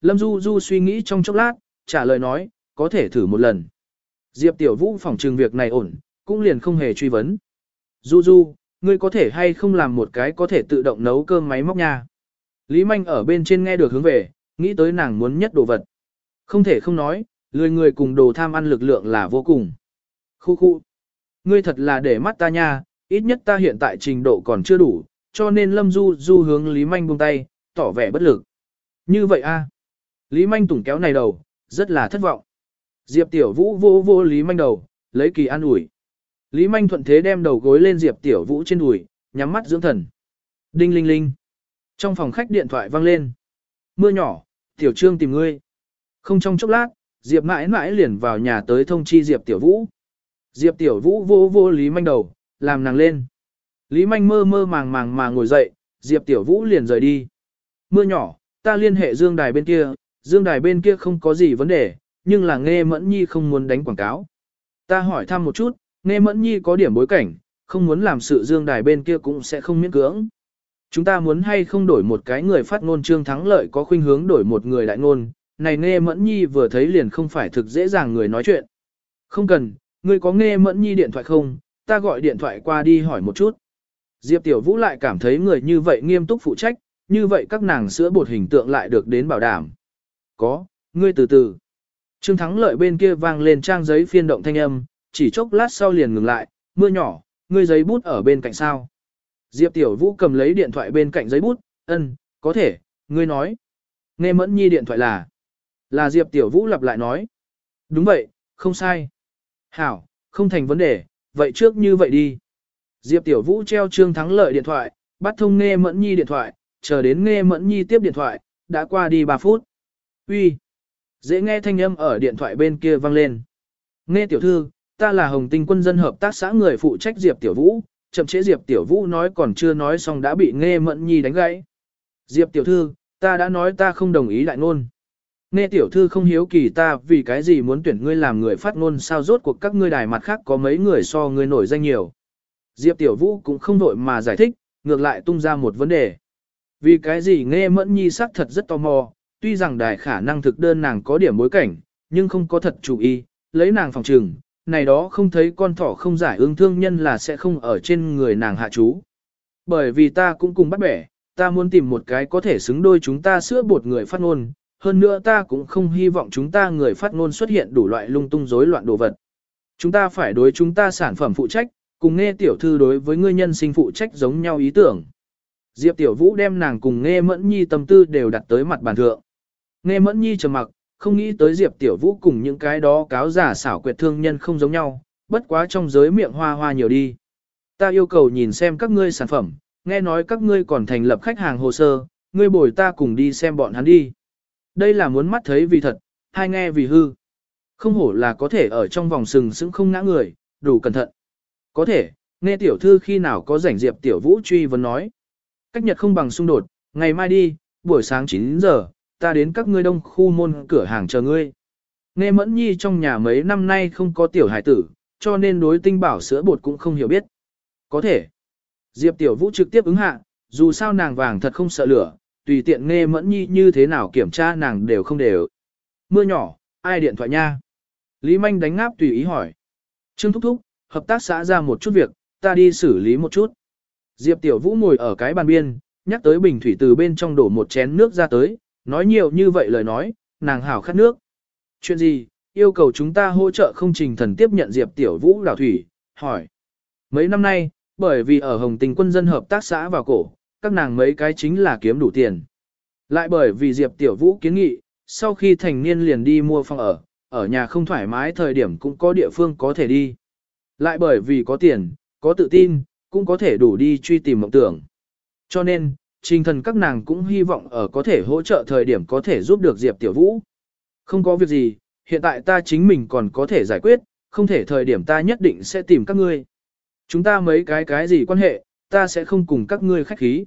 Lâm Du Du suy nghĩ trong chốc lát, trả lời nói, có thể thử một lần. Diệp Tiểu Vũ phòng trừng việc này ổn, cũng liền không hề truy vấn. Du Du, ngươi có thể hay không làm một cái có thể tự động nấu cơm máy móc nha. Lý Manh ở bên trên nghe được hướng về, nghĩ tới nàng muốn nhất đồ vật. Không thể không nói, lười người cùng đồ tham ăn lực lượng là vô cùng. Khu khu. Ngươi thật là để mắt ta nha, ít nhất ta hiện tại trình độ còn chưa đủ, cho nên Lâm Du Du hướng Lý Manh buông tay, tỏ vẻ bất lực. Như vậy a Lý Manh tùng kéo này đầu, rất là thất vọng. Diệp Tiểu Vũ vô vô Lý Manh đầu, lấy kỳ an ủi. Lý Manh thuận thế đem đầu gối lên Diệp Tiểu Vũ trên đùi, nhắm mắt dưỡng thần. Đinh linh linh. Trong phòng khách điện thoại vang lên. Mưa nhỏ, Tiểu Trương tìm ngươi. Không trong chốc lát, Diệp mãi mãi liền vào nhà tới thông chi Diệp Tiểu Vũ. Diệp Tiểu Vũ vô vô Lý Manh đầu, làm nàng lên. Lý Manh mơ mơ màng màng mà ngồi dậy, Diệp Tiểu Vũ liền rời đi. Mưa nhỏ, ta liên hệ Dương Đài bên kia, Dương Đài bên kia không có gì vấn đề, nhưng là Nghe Mẫn Nhi không muốn đánh quảng cáo. Ta hỏi thăm một chút, Nghe Mẫn Nhi có điểm bối cảnh, không muốn làm sự Dương Đài bên kia cũng sẽ không miễn cưỡng. Chúng ta muốn hay không đổi một cái người phát ngôn trương thắng lợi có khuynh hướng đổi một người đại ngôn, này Nghe Mẫn Nhi vừa thấy liền không phải thực dễ dàng người nói chuyện. Không cần, ngươi có Nghe Mẫn Nhi điện thoại không, ta gọi điện thoại qua đi hỏi một chút. Diệp Tiểu Vũ lại cảm thấy người như vậy nghiêm túc phụ trách, như vậy các nàng sữa bột hình tượng lại được đến bảo đảm. Có, ngươi từ từ. Trương Thắng lợi bên kia vang lên trang giấy phiên động thanh âm, chỉ chốc lát sau liền ngừng lại, mưa nhỏ, ngươi giấy bút ở bên cạnh sao. Diệp Tiểu Vũ cầm lấy điện thoại bên cạnh giấy bút, ân, có thể, ngươi nói. Nghe mẫn nhi điện thoại là. Là Diệp Tiểu Vũ lặp lại nói. Đúng vậy, không sai. Hảo, không thành vấn đề, vậy trước như vậy đi. Diệp Tiểu Vũ treo Trương Thắng lợi điện thoại, bắt thông nghe mẫn nhi điện thoại, chờ đến nghe mẫn nhi tiếp điện thoại, đã qua đi 3 phút. Uy, Dễ nghe thanh âm ở điện thoại bên kia vang lên. Nghe tiểu thư, ta là Hồng Tinh quân dân hợp tác xã người phụ trách Diệp Tiểu Vũ, chậm chế Diệp Tiểu Vũ nói còn chưa nói xong đã bị nghe mẫn nhi đánh gãy. Diệp Tiểu thư, ta đã nói ta không đồng ý đại ngôn. Nghe tiểu thư không hiếu kỳ ta vì cái gì muốn tuyển ngươi làm người phát ngôn sao rốt cuộc các ngươi đài mặt khác có mấy người so ngươi nổi danh nhiều. Diệp Tiểu Vũ cũng không đội mà giải thích, ngược lại tung ra một vấn đề. Vì cái gì nghe mẫn nhi xác thật rất tò mò, tuy rằng đài khả năng thực đơn nàng có điểm bối cảnh, nhưng không có thật chủ ý, lấy nàng phòng trừng, này đó không thấy con thỏ không giải ương thương nhân là sẽ không ở trên người nàng hạ chú. Bởi vì ta cũng cùng bắt bẻ, ta muốn tìm một cái có thể xứng đôi chúng ta sữa bột người phát ngôn, hơn nữa ta cũng không hy vọng chúng ta người phát ngôn xuất hiện đủ loại lung tung rối loạn đồ vật. Chúng ta phải đối chúng ta sản phẩm phụ trách, cùng nghe tiểu thư đối với ngươi nhân sinh phụ trách giống nhau ý tưởng. Diệp Tiểu Vũ đem nàng cùng Nghe Mẫn Nhi tâm tư đều đặt tới mặt bàn thượng. Nghe Mẫn Nhi trầm mặc, không nghĩ tới Diệp Tiểu Vũ cùng những cái đó cáo giả xảo quyệt thương nhân không giống nhau, bất quá trong giới miệng hoa hoa nhiều đi. Ta yêu cầu nhìn xem các ngươi sản phẩm, nghe nói các ngươi còn thành lập khách hàng hồ sơ, ngươi bồi ta cùng đi xem bọn hắn đi. Đây là muốn mắt thấy vì thật, hai nghe vì hư. Không hổ là có thể ở trong vòng sừng sững không ngã người, đủ cẩn thận. Có thể, nghe tiểu thư khi nào có rảnh Diệp Tiểu Vũ truy vấn nói. Cách nhật không bằng xung đột, ngày mai đi, buổi sáng 9 giờ, ta đến các ngươi đông khu môn cửa hàng chờ ngươi. Nghe mẫn nhi trong nhà mấy năm nay không có tiểu hải tử, cho nên đối tinh bảo sữa bột cũng không hiểu biết. Có thể. Diệp Tiểu Vũ trực tiếp ứng hạ, dù sao nàng vàng thật không sợ lửa, tùy tiện nghe mẫn nhi như thế nào kiểm tra nàng đều không đều. Mưa nhỏ, ai điện thoại nha? Lý Manh đánh ngáp tùy ý hỏi. Trương Thúc Thúc, hợp tác xã ra một chút việc, ta đi xử lý một chút. Diệp Tiểu Vũ ngồi ở cái bàn biên, nhắc tới bình thủy từ bên trong đổ một chén nước ra tới, nói nhiều như vậy lời nói, nàng hảo khát nước. Chuyện gì, yêu cầu chúng ta hỗ trợ không trình thần tiếp nhận Diệp Tiểu Vũ đảo thủy, hỏi. Mấy năm nay, bởi vì ở Hồng Tình quân dân hợp tác xã vào cổ, các nàng mấy cái chính là kiếm đủ tiền. Lại bởi vì Diệp Tiểu Vũ kiến nghị, sau khi thành niên liền đi mua phòng ở, ở nhà không thoải mái thời điểm cũng có địa phương có thể đi. Lại bởi vì có tiền, có tự tin, cũng có thể đủ đi truy tìm mộng tưởng. Cho nên, trình thần các nàng cũng hy vọng ở có thể hỗ trợ thời điểm có thể giúp được Diệp Tiểu Vũ. Không có việc gì, hiện tại ta chính mình còn có thể giải quyết, không thể thời điểm ta nhất định sẽ tìm các ngươi. Chúng ta mấy cái cái gì quan hệ, ta sẽ không cùng các ngươi khách khí.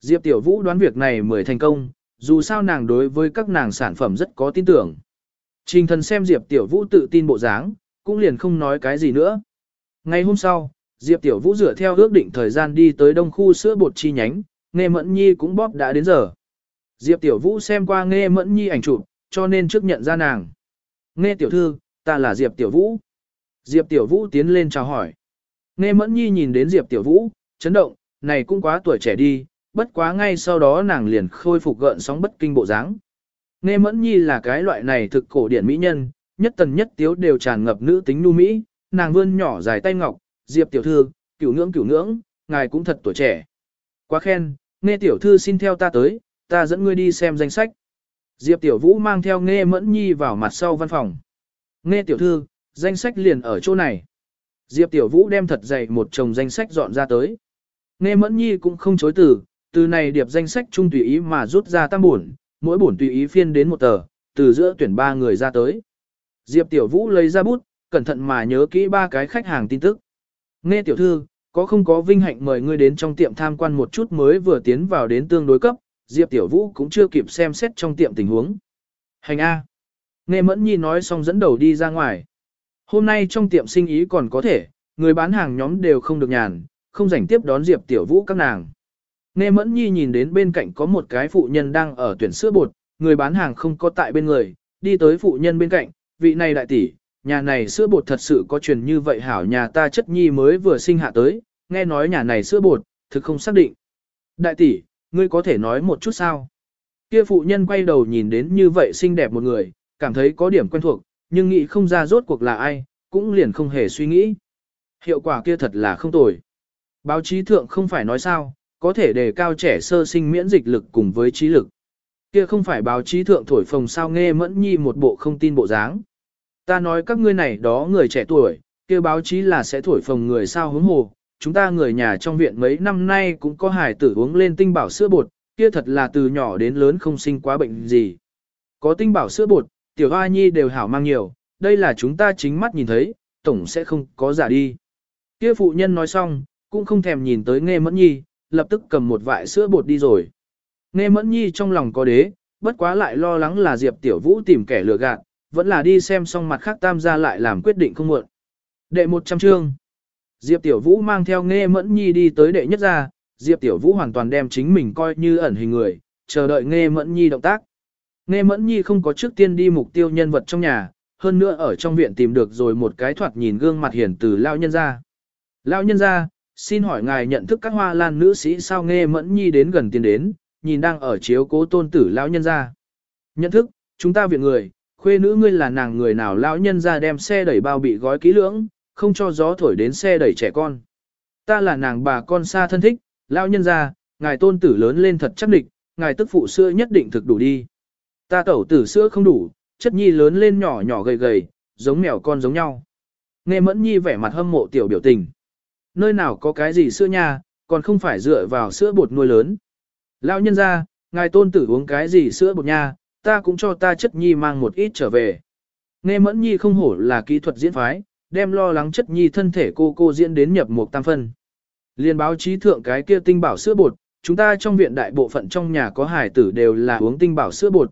Diệp Tiểu Vũ đoán việc này mới thành công, dù sao nàng đối với các nàng sản phẩm rất có tin tưởng. Trình thần xem Diệp Tiểu Vũ tự tin bộ dáng, cũng liền không nói cái gì nữa. Ngày hôm sau, Diệp Tiểu Vũ dựa theo ước định thời gian đi tới đông khu sữa bột chi nhánh, nghe mẫn nhi cũng bóp đã đến giờ. Diệp Tiểu Vũ xem qua Nghe Mẫn Nhi ảnh chụp, cho nên trước nhận ra nàng. Nghe tiểu thư, ta là Diệp Tiểu Vũ. Diệp Tiểu Vũ tiến lên chào hỏi. Nghe Mẫn Nhi nhìn đến Diệp Tiểu Vũ, chấn động, này cũng quá tuổi trẻ đi, bất quá ngay sau đó nàng liền khôi phục gợn sóng bất kinh bộ dáng. Nghe Mẫn Nhi là cái loại này thực cổ điển mỹ nhân, nhất tần nhất tiếu đều tràn ngập nữ tính nu mỹ, nàng vươn nhỏ dài tay ngọc, Diệp tiểu thư, cửu ngưỡng cửu ngưỡng, ngài cũng thật tuổi trẻ. Quá khen, nghe tiểu thư xin theo ta tới, ta dẫn ngươi đi xem danh sách. Diệp tiểu vũ mang theo nghe mẫn nhi vào mặt sau văn phòng. Nghe tiểu thư, danh sách liền ở chỗ này. Diệp tiểu vũ đem thật dày một chồng danh sách dọn ra tới. Nghe mẫn nhi cũng không chối từ, từ này điệp danh sách chung tùy ý mà rút ra tam bổn, mỗi bổn tùy ý phiên đến một tờ, từ giữa tuyển ba người ra tới. Diệp tiểu vũ lấy ra bút, cẩn thận mà nhớ kỹ ba cái khách hàng tin tức. Nghe tiểu thư, có không có vinh hạnh mời ngươi đến trong tiệm tham quan một chút mới vừa tiến vào đến tương đối cấp, Diệp Tiểu Vũ cũng chưa kịp xem xét trong tiệm tình huống. Hành A. Nghe Mẫn Nhi nói xong dẫn đầu đi ra ngoài. Hôm nay trong tiệm sinh ý còn có thể, người bán hàng nhóm đều không được nhàn, không rảnh tiếp đón Diệp Tiểu Vũ các nàng. Nghe Mẫn Nhi nhìn đến bên cạnh có một cái phụ nhân đang ở tuyển sữa bột, người bán hàng không có tại bên người, đi tới phụ nhân bên cạnh, vị này đại tỷ, nhà này sữa bột thật sự có truyền như vậy hảo nhà ta chất nhi mới vừa sinh hạ tới, nghe nói nhà này sữa bột, thực không xác định. Đại tỷ, ngươi có thể nói một chút sao? Kia phụ nhân quay đầu nhìn đến như vậy xinh đẹp một người, cảm thấy có điểm quen thuộc, nhưng nghĩ không ra rốt cuộc là ai, cũng liền không hề suy nghĩ. Hiệu quả kia thật là không tồi. Báo chí thượng không phải nói sao, có thể đề cao trẻ sơ sinh miễn dịch lực cùng với trí lực. Kia không phải báo chí thượng thổi phồng sao nghe mẫn nhi một bộ không tin bộ dáng. Ta nói các ngươi này đó người trẻ tuổi, kia báo chí là sẽ thổi phồng người sao hướng hồ. Chúng ta người nhà trong viện mấy năm nay cũng có hài tử uống lên tinh bảo sữa bột, kia thật là từ nhỏ đến lớn không sinh quá bệnh gì. Có tinh bảo sữa bột, tiểu hoa nhi đều hảo mang nhiều, đây là chúng ta chính mắt nhìn thấy, tổng sẽ không có giả đi. Kia phụ nhân nói xong, cũng không thèm nhìn tới nghe mẫn nhi, lập tức cầm một vại sữa bột đi rồi. Nghe mẫn nhi trong lòng có đế, bất quá lại lo lắng là Diệp Tiểu Vũ tìm kẻ lừa gạt, vẫn là đi xem xong mặt khác tam gia lại làm quyết định không muộn. Đệ 100 chương. Diệp Tiểu Vũ mang theo Nghe Mẫn Nhi đi tới đệ nhất gia, Diệp Tiểu Vũ hoàn toàn đem chính mình coi như ẩn hình người, chờ đợi Nghe Mẫn Nhi động tác. Nghe Mẫn Nhi không có trước tiên đi mục tiêu nhân vật trong nhà, hơn nữa ở trong viện tìm được rồi một cái thoạt nhìn gương mặt hiền từ lao nhân gia. Lao nhân gia, xin hỏi ngài nhận thức các hoa lan nữ sĩ sao Nghe Mẫn Nhi đến gần tiền đến, nhìn đang ở chiếu cố tôn tử lao nhân gia. Nhận thức, chúng ta viện người, khuê nữ ngươi là nàng người nào lão nhân ra đem xe đẩy bao bị gói kỹ lưỡng, không cho gió thổi đến xe đẩy trẻ con. Ta là nàng bà con xa thân thích, lão nhân ra, ngài tôn tử lớn lên thật chắc địch, ngài tức phụ sữa nhất định thực đủ đi. Ta tẩu tử sữa không đủ, chất nhi lớn lên nhỏ nhỏ gầy gầy, giống mèo con giống nhau. Nghe mẫn nhi vẻ mặt hâm mộ tiểu biểu tình. Nơi nào có cái gì sữa nha, còn không phải dựa vào sữa bột nuôi lớn. Lão nhân ra, ngài tôn tử uống cái gì sữa bột nha, ta cũng cho ta chất nhi mang một ít trở về. Nghe mẫn nhi không hổ là kỹ thuật diễn phái, đem lo lắng chất nhi thân thể cô cô diễn đến nhập một tam phân. Liên báo chí thượng cái kia tinh bảo sữa bột, chúng ta trong viện đại bộ phận trong nhà có hải tử đều là uống tinh bảo sữa bột.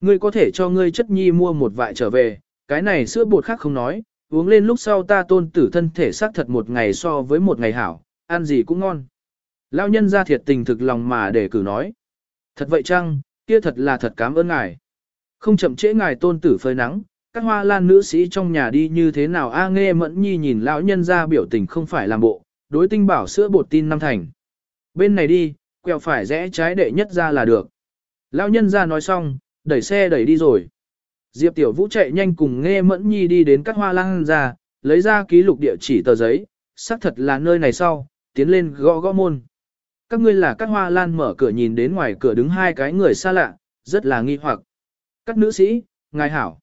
Ngươi có thể cho ngươi chất nhi mua một vại trở về, cái này sữa bột khác không nói, uống lên lúc sau ta tôn tử thân thể xác thật một ngày so với một ngày hảo, ăn gì cũng ngon. Lão nhân ra thiệt tình thực lòng mà để cử nói. Thật vậy chăng, kia thật là thật cảm ơn ngài. Không chậm trễ ngài tôn tử phơi nắng, các hoa lan nữ sĩ trong nhà đi như thế nào a nghe mẫn nhi nhìn lão nhân ra biểu tình không phải làm bộ, đối tinh bảo sữa bột tin năm thành. Bên này đi, quẹo phải rẽ trái đệ nhất ra là được. Lão nhân ra nói xong, đẩy xe đẩy đi rồi. Diệp Tiểu Vũ chạy nhanh cùng nghe mẫn nhi đi đến các hoa lan ra, lấy ra ký lục địa chỉ tờ giấy, xác thật là nơi này sau, tiến lên gõ gõ môn các ngươi là các hoa lan mở cửa nhìn đến ngoài cửa đứng hai cái người xa lạ, rất là nghi hoặc. Các nữ sĩ, ngài hảo.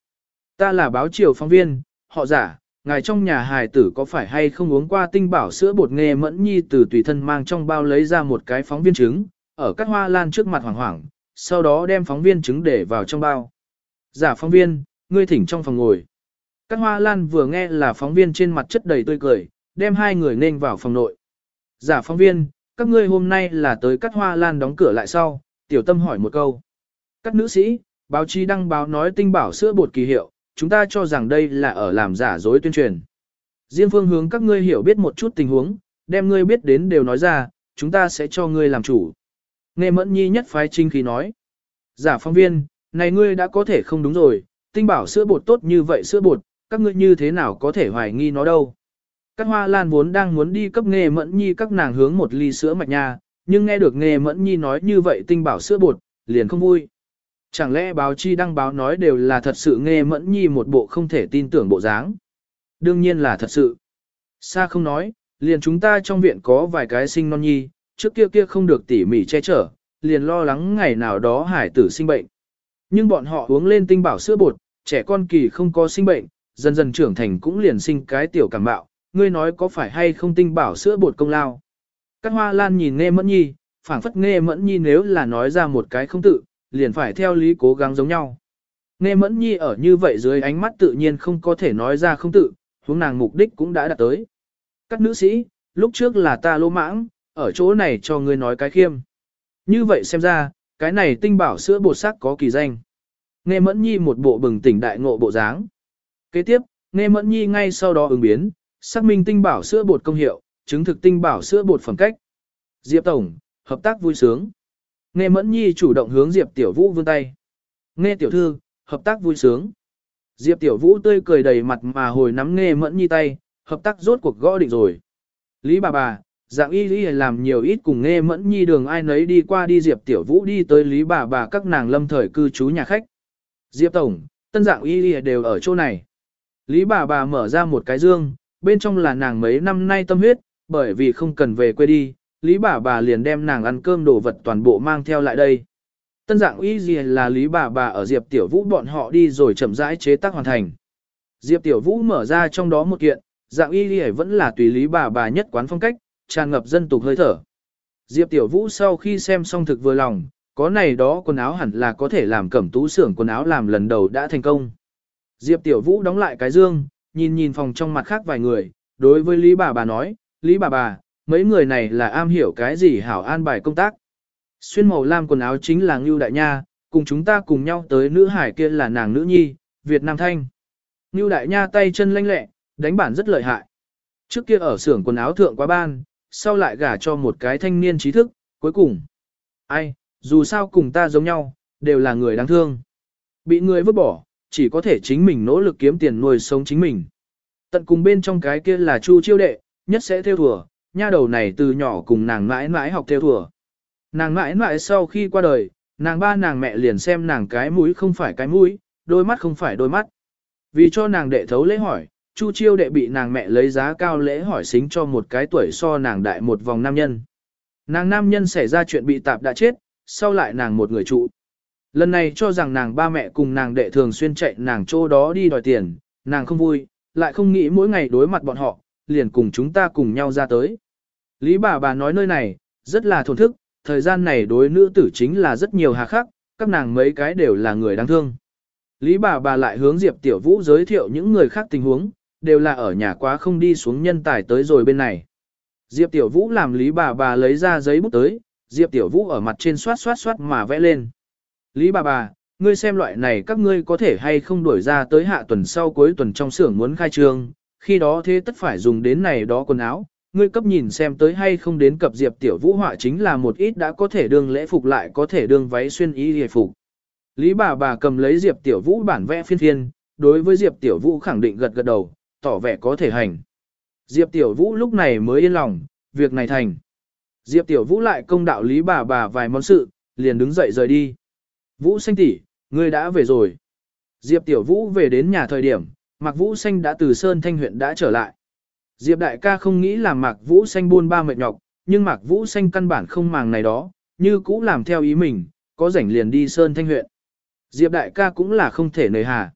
Ta là báo triều phóng viên, họ giả, ngài trong nhà hài tử có phải hay không uống qua tinh bảo sữa bột nghề mẫn nhi từ tùy thân mang trong bao lấy ra một cái phóng viên trứng, ở các hoa lan trước mặt hoảng hoảng, sau đó đem phóng viên trứng để vào trong bao. Giả phóng viên, ngươi thỉnh trong phòng ngồi. Các hoa lan vừa nghe là phóng viên trên mặt chất đầy tươi cười, đem hai người nên vào phòng nội. Giả phóng viên, các ngươi hôm nay là tới cắt hoa lan đóng cửa lại sau, tiểu tâm hỏi một câu. Các nữ sĩ, báo chí đăng báo nói tinh bảo sữa bột kỳ hiệu, chúng ta cho rằng đây là ở làm giả dối tuyên truyền. Diêm phương hướng các ngươi hiểu biết một chút tình huống, đem ngươi biết đến đều nói ra, chúng ta sẽ cho ngươi làm chủ. Nghe mẫn nhi nhất phái trinh khí nói. Giả phóng viên, này ngươi đã có thể không đúng rồi, tinh bảo sữa bột tốt như vậy sữa bột, các ngươi như thế nào có thể hoài nghi nó đâu. Các hoa lan vốn đang muốn đi cấp nghề mẫn nhi các nàng hướng một ly sữa mạch nha, nhưng nghe được nghề mẫn nhi nói như vậy tinh bảo sữa bột, liền không vui. Chẳng lẽ báo chi đăng báo nói đều là thật sự nghề mẫn nhi một bộ không thể tin tưởng bộ dáng. Đương nhiên là thật sự. Sa không nói, liền chúng ta trong viện có vài cái sinh non nhi, trước kia kia không được tỉ mỉ che chở, liền lo lắng ngày nào đó hải tử sinh bệnh. Nhưng bọn họ uống lên tinh bảo sữa bột, trẻ con kỳ không có sinh bệnh, dần dần trưởng thành cũng liền sinh cái tiểu cảm bạo, ngươi nói có phải hay không tinh bảo sữa bột công lao. Các hoa lan nhìn nghe mẫn nhi, phảng phất nghe mẫn nhi nếu là nói ra một cái không tự, liền phải theo lý cố gắng giống nhau. Nghe mẫn nhi ở như vậy dưới ánh mắt tự nhiên không có thể nói ra không tự, hướng nàng mục đích cũng đã đạt tới. Các nữ sĩ, lúc trước là ta lô mãng, ở chỗ này cho ngươi nói cái khiêm. Như vậy xem ra, cái này tinh bảo sữa bột sắc có kỳ danh. Nghe mẫn nhi một bộ bừng tỉnh đại ngộ bộ dáng. Kế tiếp, nghe mẫn nhi ngay sau đó ứng biến, xác minh tinh bảo sữa bột công hiệu, chứng thực tinh bảo sữa bột phẩm cách. Diệp Tổng, hợp tác vui sướng. Nghe mẫn nhi chủ động hướng Diệp Tiểu Vũ vươn tay. Nghe tiểu thư, hợp tác vui sướng. Diệp Tiểu Vũ tươi cười đầy mặt mà hồi nắm nghe mẫn nhi tay, hợp tác rốt cuộc gõ định rồi. Lý bà bà, dạng y lý làm nhiều ít cùng nghe mẫn nhi đường ai nấy đi qua đi Diệp Tiểu Vũ đi tới Lý bà bà các nàng lâm thời cư trú nhà khách. Diệp Tổng, tân dạng y lý đều ở chỗ này. Lý bà bà mở ra một cái dương, bên trong là nàng mấy năm nay tâm huyết, bởi vì không cần về quê đi, Lý bà bà liền đem nàng ăn cơm đồ vật toàn bộ mang theo lại đây. Tân dạng y gì là Lý bà bà ở Diệp Tiểu Vũ bọn họ đi rồi chậm rãi chế tác hoàn thành. Diệp Tiểu Vũ mở ra trong đó một kiện, dạng y gì vẫn là tùy Lý bà bà nhất quán phong cách, tràn ngập dân tục hơi thở. Diệp Tiểu Vũ sau khi xem xong thực vừa lòng, có này đó quần áo hẳn là có thể làm cẩm tú xưởng quần áo làm lần đầu đã thành công. Diệp Tiểu Vũ đóng lại cái dương, nhìn nhìn phòng trong mặt khác vài người, đối với Lý bà bà nói, Lý bà bà, mấy người này là am hiểu cái gì hảo an bài công tác. Xuyên màu lam quần áo chính là Ngưu Đại Nha, cùng chúng ta cùng nhau tới nữ hải kia là nàng nữ nhi, Việt Nam Thanh. Ngưu Đại Nha tay chân lanh lẹ, đánh bản rất lợi hại. Trước kia ở xưởng quần áo thượng quá ban, sau lại gả cho một cái thanh niên trí thức, cuối cùng. Ai, dù sao cùng ta giống nhau, đều là người đáng thương. Bị người vứt bỏ, chỉ có thể chính mình nỗ lực kiếm tiền nuôi sống chính mình. Tận cùng bên trong cái kia là Chu Chiêu Đệ, nhất sẽ theo thùa, nha đầu này từ nhỏ cùng nàng mãi mãi học theo thùa. Nàng mãi mãi sau khi qua đời, nàng ba nàng mẹ liền xem nàng cái mũi không phải cái mũi, đôi mắt không phải đôi mắt. Vì cho nàng đệ thấu lễ hỏi, Chu Chiêu đệ bị nàng mẹ lấy giá cao lễ hỏi xính cho một cái tuổi so nàng đại một vòng nam nhân. Nàng nam nhân xảy ra chuyện bị tạp đã chết, sau lại nàng một người trụ. Lần này cho rằng nàng ba mẹ cùng nàng đệ thường xuyên chạy nàng chỗ đó đi đòi tiền, nàng không vui, lại không nghĩ mỗi ngày đối mặt bọn họ, liền cùng chúng ta cùng nhau ra tới. Lý bà bà nói nơi này, rất là thổn thức, thời gian này đối nữ tử chính là rất nhiều hà khắc, các nàng mấy cái đều là người đáng thương. Lý bà bà lại hướng Diệp Tiểu Vũ giới thiệu những người khác tình huống, đều là ở nhà quá không đi xuống nhân tài tới rồi bên này. Diệp Tiểu Vũ làm Lý bà bà lấy ra giấy bút tới, Diệp Tiểu Vũ ở mặt trên soát soát soát mà vẽ lên. Lý bà bà, ngươi xem loại này các ngươi có thể hay không đuổi ra tới hạ tuần sau cuối tuần trong xưởng muốn khai trương, khi đó thế tất phải dùng đến này đó quần áo, ngươi cấp nhìn xem tới hay không đến cập Diệp Tiểu Vũ họa chính là một ít đã có thể đương lễ phục lại có thể đương váy xuyên y hề phục. Lý bà bà cầm lấy Diệp Tiểu Vũ bản vẽ phiên phiên, đối với Diệp Tiểu Vũ khẳng định gật gật đầu, tỏ vẻ có thể hành. Diệp Tiểu Vũ lúc này mới yên lòng, việc này thành. Diệp Tiểu Vũ lại công đạo Lý bà bà vài món sự, liền đứng dậy rời đi. Vũ xanh tỷ, ngươi đã về rồi. Diệp Tiểu Vũ về đến nhà thời điểm, Mạc Vũ xanh đã từ Sơn Thanh huyện đã trở lại. Diệp đại ca không nghĩ làm Mạc Vũ xanh buôn ba mệt nhọc, nhưng Mạc Vũ xanh căn bản không màng này đó, như cũ làm theo ý mình, có rảnh liền đi Sơn Thanh huyện. Diệp đại ca cũng là không thể nời hà.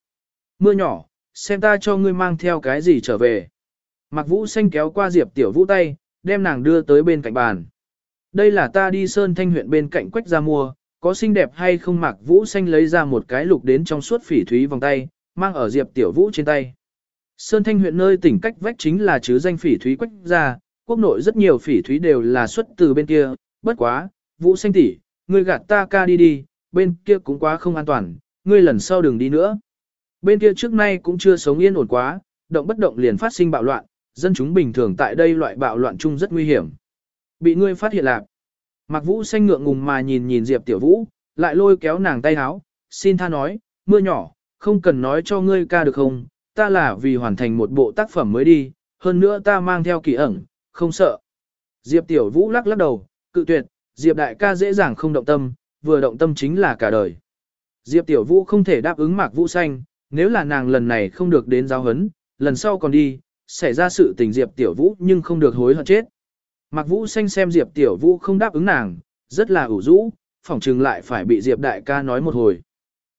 Mưa nhỏ, xem ta cho ngươi mang theo cái gì trở về. Mạc Vũ xanh kéo qua Diệp Tiểu Vũ tay, đem nàng đưa tới bên cạnh bàn. Đây là ta đi Sơn Thanh huyện bên cạnh quách ra mua, có xinh đẹp hay không Mạc Vũ xanh lấy ra một cái lục đến trong suốt phỉ thúy vòng tay, mang ở Diệp Tiểu Vũ trên tay. Sơn Thanh huyện nơi tỉnh cách vách chính là chứ danh phỉ thúy quách ra, quốc nội rất nhiều phỉ thúy đều là xuất từ bên kia, bất quá, Vũ xanh tỷ, ngươi gạt ta ca đi đi, bên kia cũng quá không an toàn, ngươi lần sau đừng đi nữa. Bên kia trước nay cũng chưa sống yên ổn quá, động bất động liền phát sinh bạo loạn, dân chúng bình thường tại đây loại bạo loạn chung rất nguy hiểm. Bị ngươi phát hiện lạc. Mạc Vũ xanh ngượng ngùng mà nhìn nhìn Diệp Tiểu Vũ, lại lôi kéo nàng tay háo, xin tha nói, mưa nhỏ, không cần nói cho ngươi ca được không, ta là vì hoàn thành một bộ tác phẩm mới đi, hơn nữa ta mang theo kỳ ẩn, không sợ. Diệp Tiểu Vũ lắc lắc đầu, cự tuyệt, Diệp đại ca dễ dàng không động tâm, vừa động tâm chính là cả đời. Diệp Tiểu Vũ không thể đáp ứng Mạc Vũ Xanh, nếu là nàng lần này không được đến giáo hấn, lần sau còn đi, xảy ra sự tình Diệp Tiểu Vũ nhưng không được hối hận chết. Mạc Vũ Xanh xem Diệp Tiểu Vũ không đáp ứng nàng, rất là ủ rũ, phỏng chừng lại phải bị Diệp đại ca nói một hồi.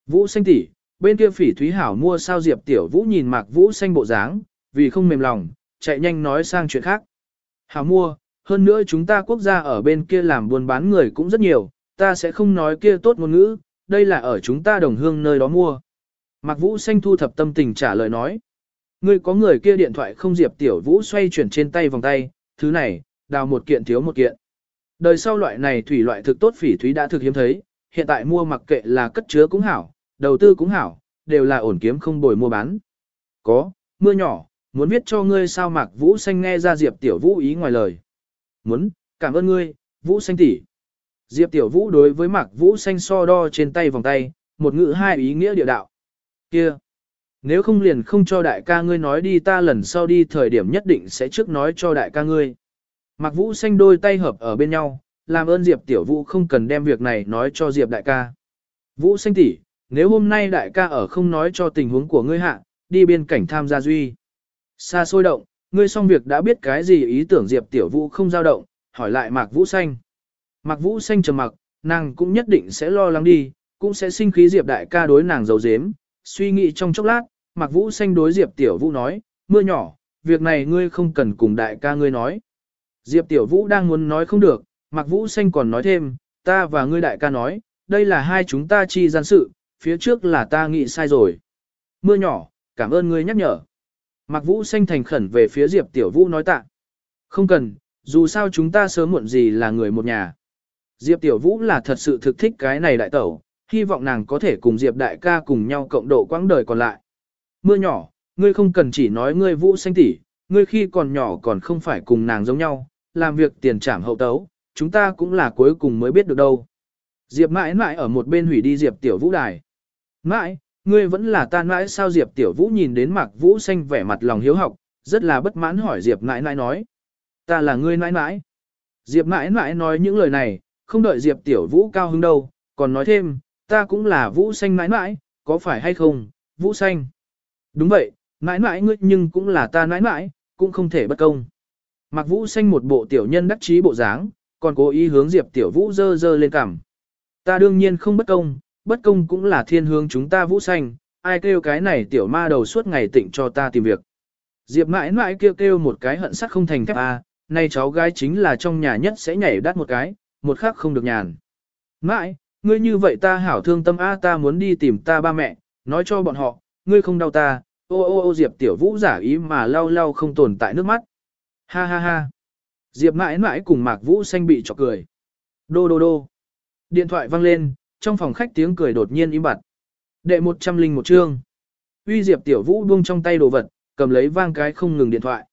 Vũ Xanh tỷ, bên kia phỉ Thúy Hảo mua sao Diệp Tiểu Vũ nhìn Mạc Vũ Xanh bộ dáng, vì không mềm lòng, chạy nhanh nói sang chuyện khác. Hảo mua, hơn nữa chúng ta quốc gia ở bên kia làm buôn bán người cũng rất nhiều, ta sẽ không nói kia tốt ngôn ngữ, đây là ở chúng ta đồng hương nơi đó mua. Mạc Vũ Xanh thu thập tâm tình trả lời nói. Ngươi có người kia điện thoại không Diệp Tiểu Vũ xoay chuyển trên tay vòng tay, thứ này, đào một kiện thiếu một kiện. Đời sau loại này thủy loại thực tốt phỉ thúy đã thực hiếm thấy, hiện tại mua mặc kệ là cất chứa cũng hảo, đầu tư cũng hảo, đều là ổn kiếm không bồi mua bán. Có, mưa nhỏ, muốn viết cho ngươi sao Mạc Vũ Xanh nghe ra Diệp Tiểu Vũ ý ngoài lời. Muốn, cảm ơn ngươi, Vũ Xanh tỷ. Diệp Tiểu Vũ đối với Mạc Vũ Xanh so đo trên tay vòng tay, một ngữ hai ý nghĩa địa đạo. Kia, nếu không liền không cho đại ca ngươi nói đi ta lần sau đi thời điểm nhất định sẽ trước nói cho đại ca ngươi. Mạc Vũ Xanh đôi tay hợp ở bên nhau, làm ơn Diệp Tiểu Vũ không cần đem việc này nói cho Diệp đại ca. Vũ Xanh tỷ, nếu hôm nay đại ca ở không nói cho tình huống của ngươi hạ, đi biên cảnh tham gia duy. Xa xôi động, ngươi xong việc đã biết cái gì ý tưởng Diệp Tiểu Vũ không dao động, hỏi lại Mạc Vũ Xanh. Mạc Vũ Xanh trầm mặc, nàng cũng nhất định sẽ lo lắng đi, cũng sẽ sinh khí Diệp đại ca đối nàng giấu giếm. Suy nghĩ trong chốc lát, Mạc Vũ Xanh đối Diệp Tiểu Vũ nói, mưa nhỏ, việc này ngươi không cần cùng đại ca ngươi nói. Diệp Tiểu Vũ đang muốn nói không được, Mạc Vũ Xanh còn nói thêm, ta và ngươi đại ca nói, đây là hai chúng ta chi gian sự, phía trước là ta nghĩ sai rồi. Mưa nhỏ, cảm ơn ngươi nhắc nhở. Mạc Vũ Xanh thành khẩn về phía Diệp Tiểu Vũ nói tạ. Không cần, dù sao chúng ta sớm muộn gì là người một nhà. Diệp Tiểu Vũ là thật sự thực thích cái này đại tẩu, hy vọng nàng có thể cùng Diệp đại ca cùng nhau cộng độ quãng đời còn lại. Mưa nhỏ, ngươi không cần chỉ nói ngươi Vũ Xanh tỷ, ngươi khi còn nhỏ còn không phải cùng nàng giống nhau, làm việc tiền trảm hậu tấu, chúng ta cũng là cuối cùng mới biết được đâu. Diệp mãi mãi ở một bên hủy đi Diệp Tiểu Vũ đài. Mãi, ngươi vẫn là tan mãi sao Diệp Tiểu Vũ nhìn đến Mạc Vũ xanh vẻ mặt lòng hiếu học, rất là bất mãn hỏi Diệp mãi mãi nói. Ta là ngươi mãi mãi. Diệp mãi mãi nói những lời này, không đợi Diệp Tiểu Vũ cao hứng đâu, còn nói thêm, ta cũng là Vũ xanh mãi mãi, có phải hay không, Vũ xanh. Đúng vậy, mãi mãi ngươi nhưng cũng là ta mãi mãi, cũng không thể bất công. Mạc Vũ xanh một bộ tiểu nhân đắc chí bộ dáng, còn cố ý hướng Diệp Tiểu Vũ dơ dơ lên cằm. Ta đương nhiên không bất công, bất công cũng là thiên hướng chúng ta Vũ xanh, ai kêu cái này tiểu ma đầu suốt ngày tịnh cho ta tìm việc. Diệp mãi mãi kêu kêu một cái hận sắc không thành thép a, à, nay cháu gái chính là trong nhà nhất sẽ nhảy đắt một cái, một khác không được nhàn. Mãi, ngươi như vậy ta hảo thương tâm a ta muốn đi tìm ta ba mẹ, nói cho bọn họ, ngươi không đau ta, ô ô ô Diệp tiểu vũ giả ý mà lau lau không tồn tại nước mắt. Ha ha ha. Diệp mãi mãi cùng Mạc Vũ xanh bị chọc cười. Đô đô đô. Điện thoại vang lên, trong phòng khách tiếng cười đột nhiên im bặt. Đệ một trăm linh một chương. Uy Diệp tiểu vũ buông trong tay đồ vật, cầm lấy vang cái không ngừng điện thoại.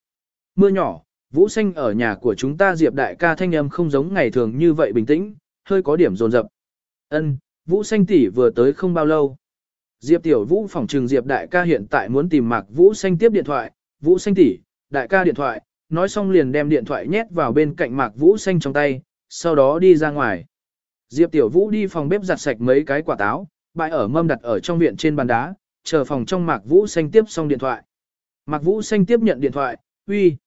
Mưa nhỏ, Vũ xanh ở nhà của chúng ta Diệp đại ca thanh âm không giống ngày thường như vậy bình tĩnh, hơi có điểm rồn rập. Ân, Vũ xanh tỷ vừa tới không bao lâu. Diệp tiểu Vũ phòng trừng Diệp đại ca hiện tại muốn tìm Mạc Vũ xanh tiếp điện thoại, Vũ xanh tỷ, đại ca điện thoại, nói xong liền đem điện thoại nhét vào bên cạnh Mạc Vũ xanh trong tay, sau đó đi ra ngoài. Diệp Tiểu Vũ đi phòng bếp giặt sạch mấy cái quả táo, bãi ở mâm đặt ở trong viện trên bàn đá, chờ phòng trong Mạc Vũ xanh tiếp xong điện thoại. Mạc Vũ xanh tiếp nhận điện thoại, uy.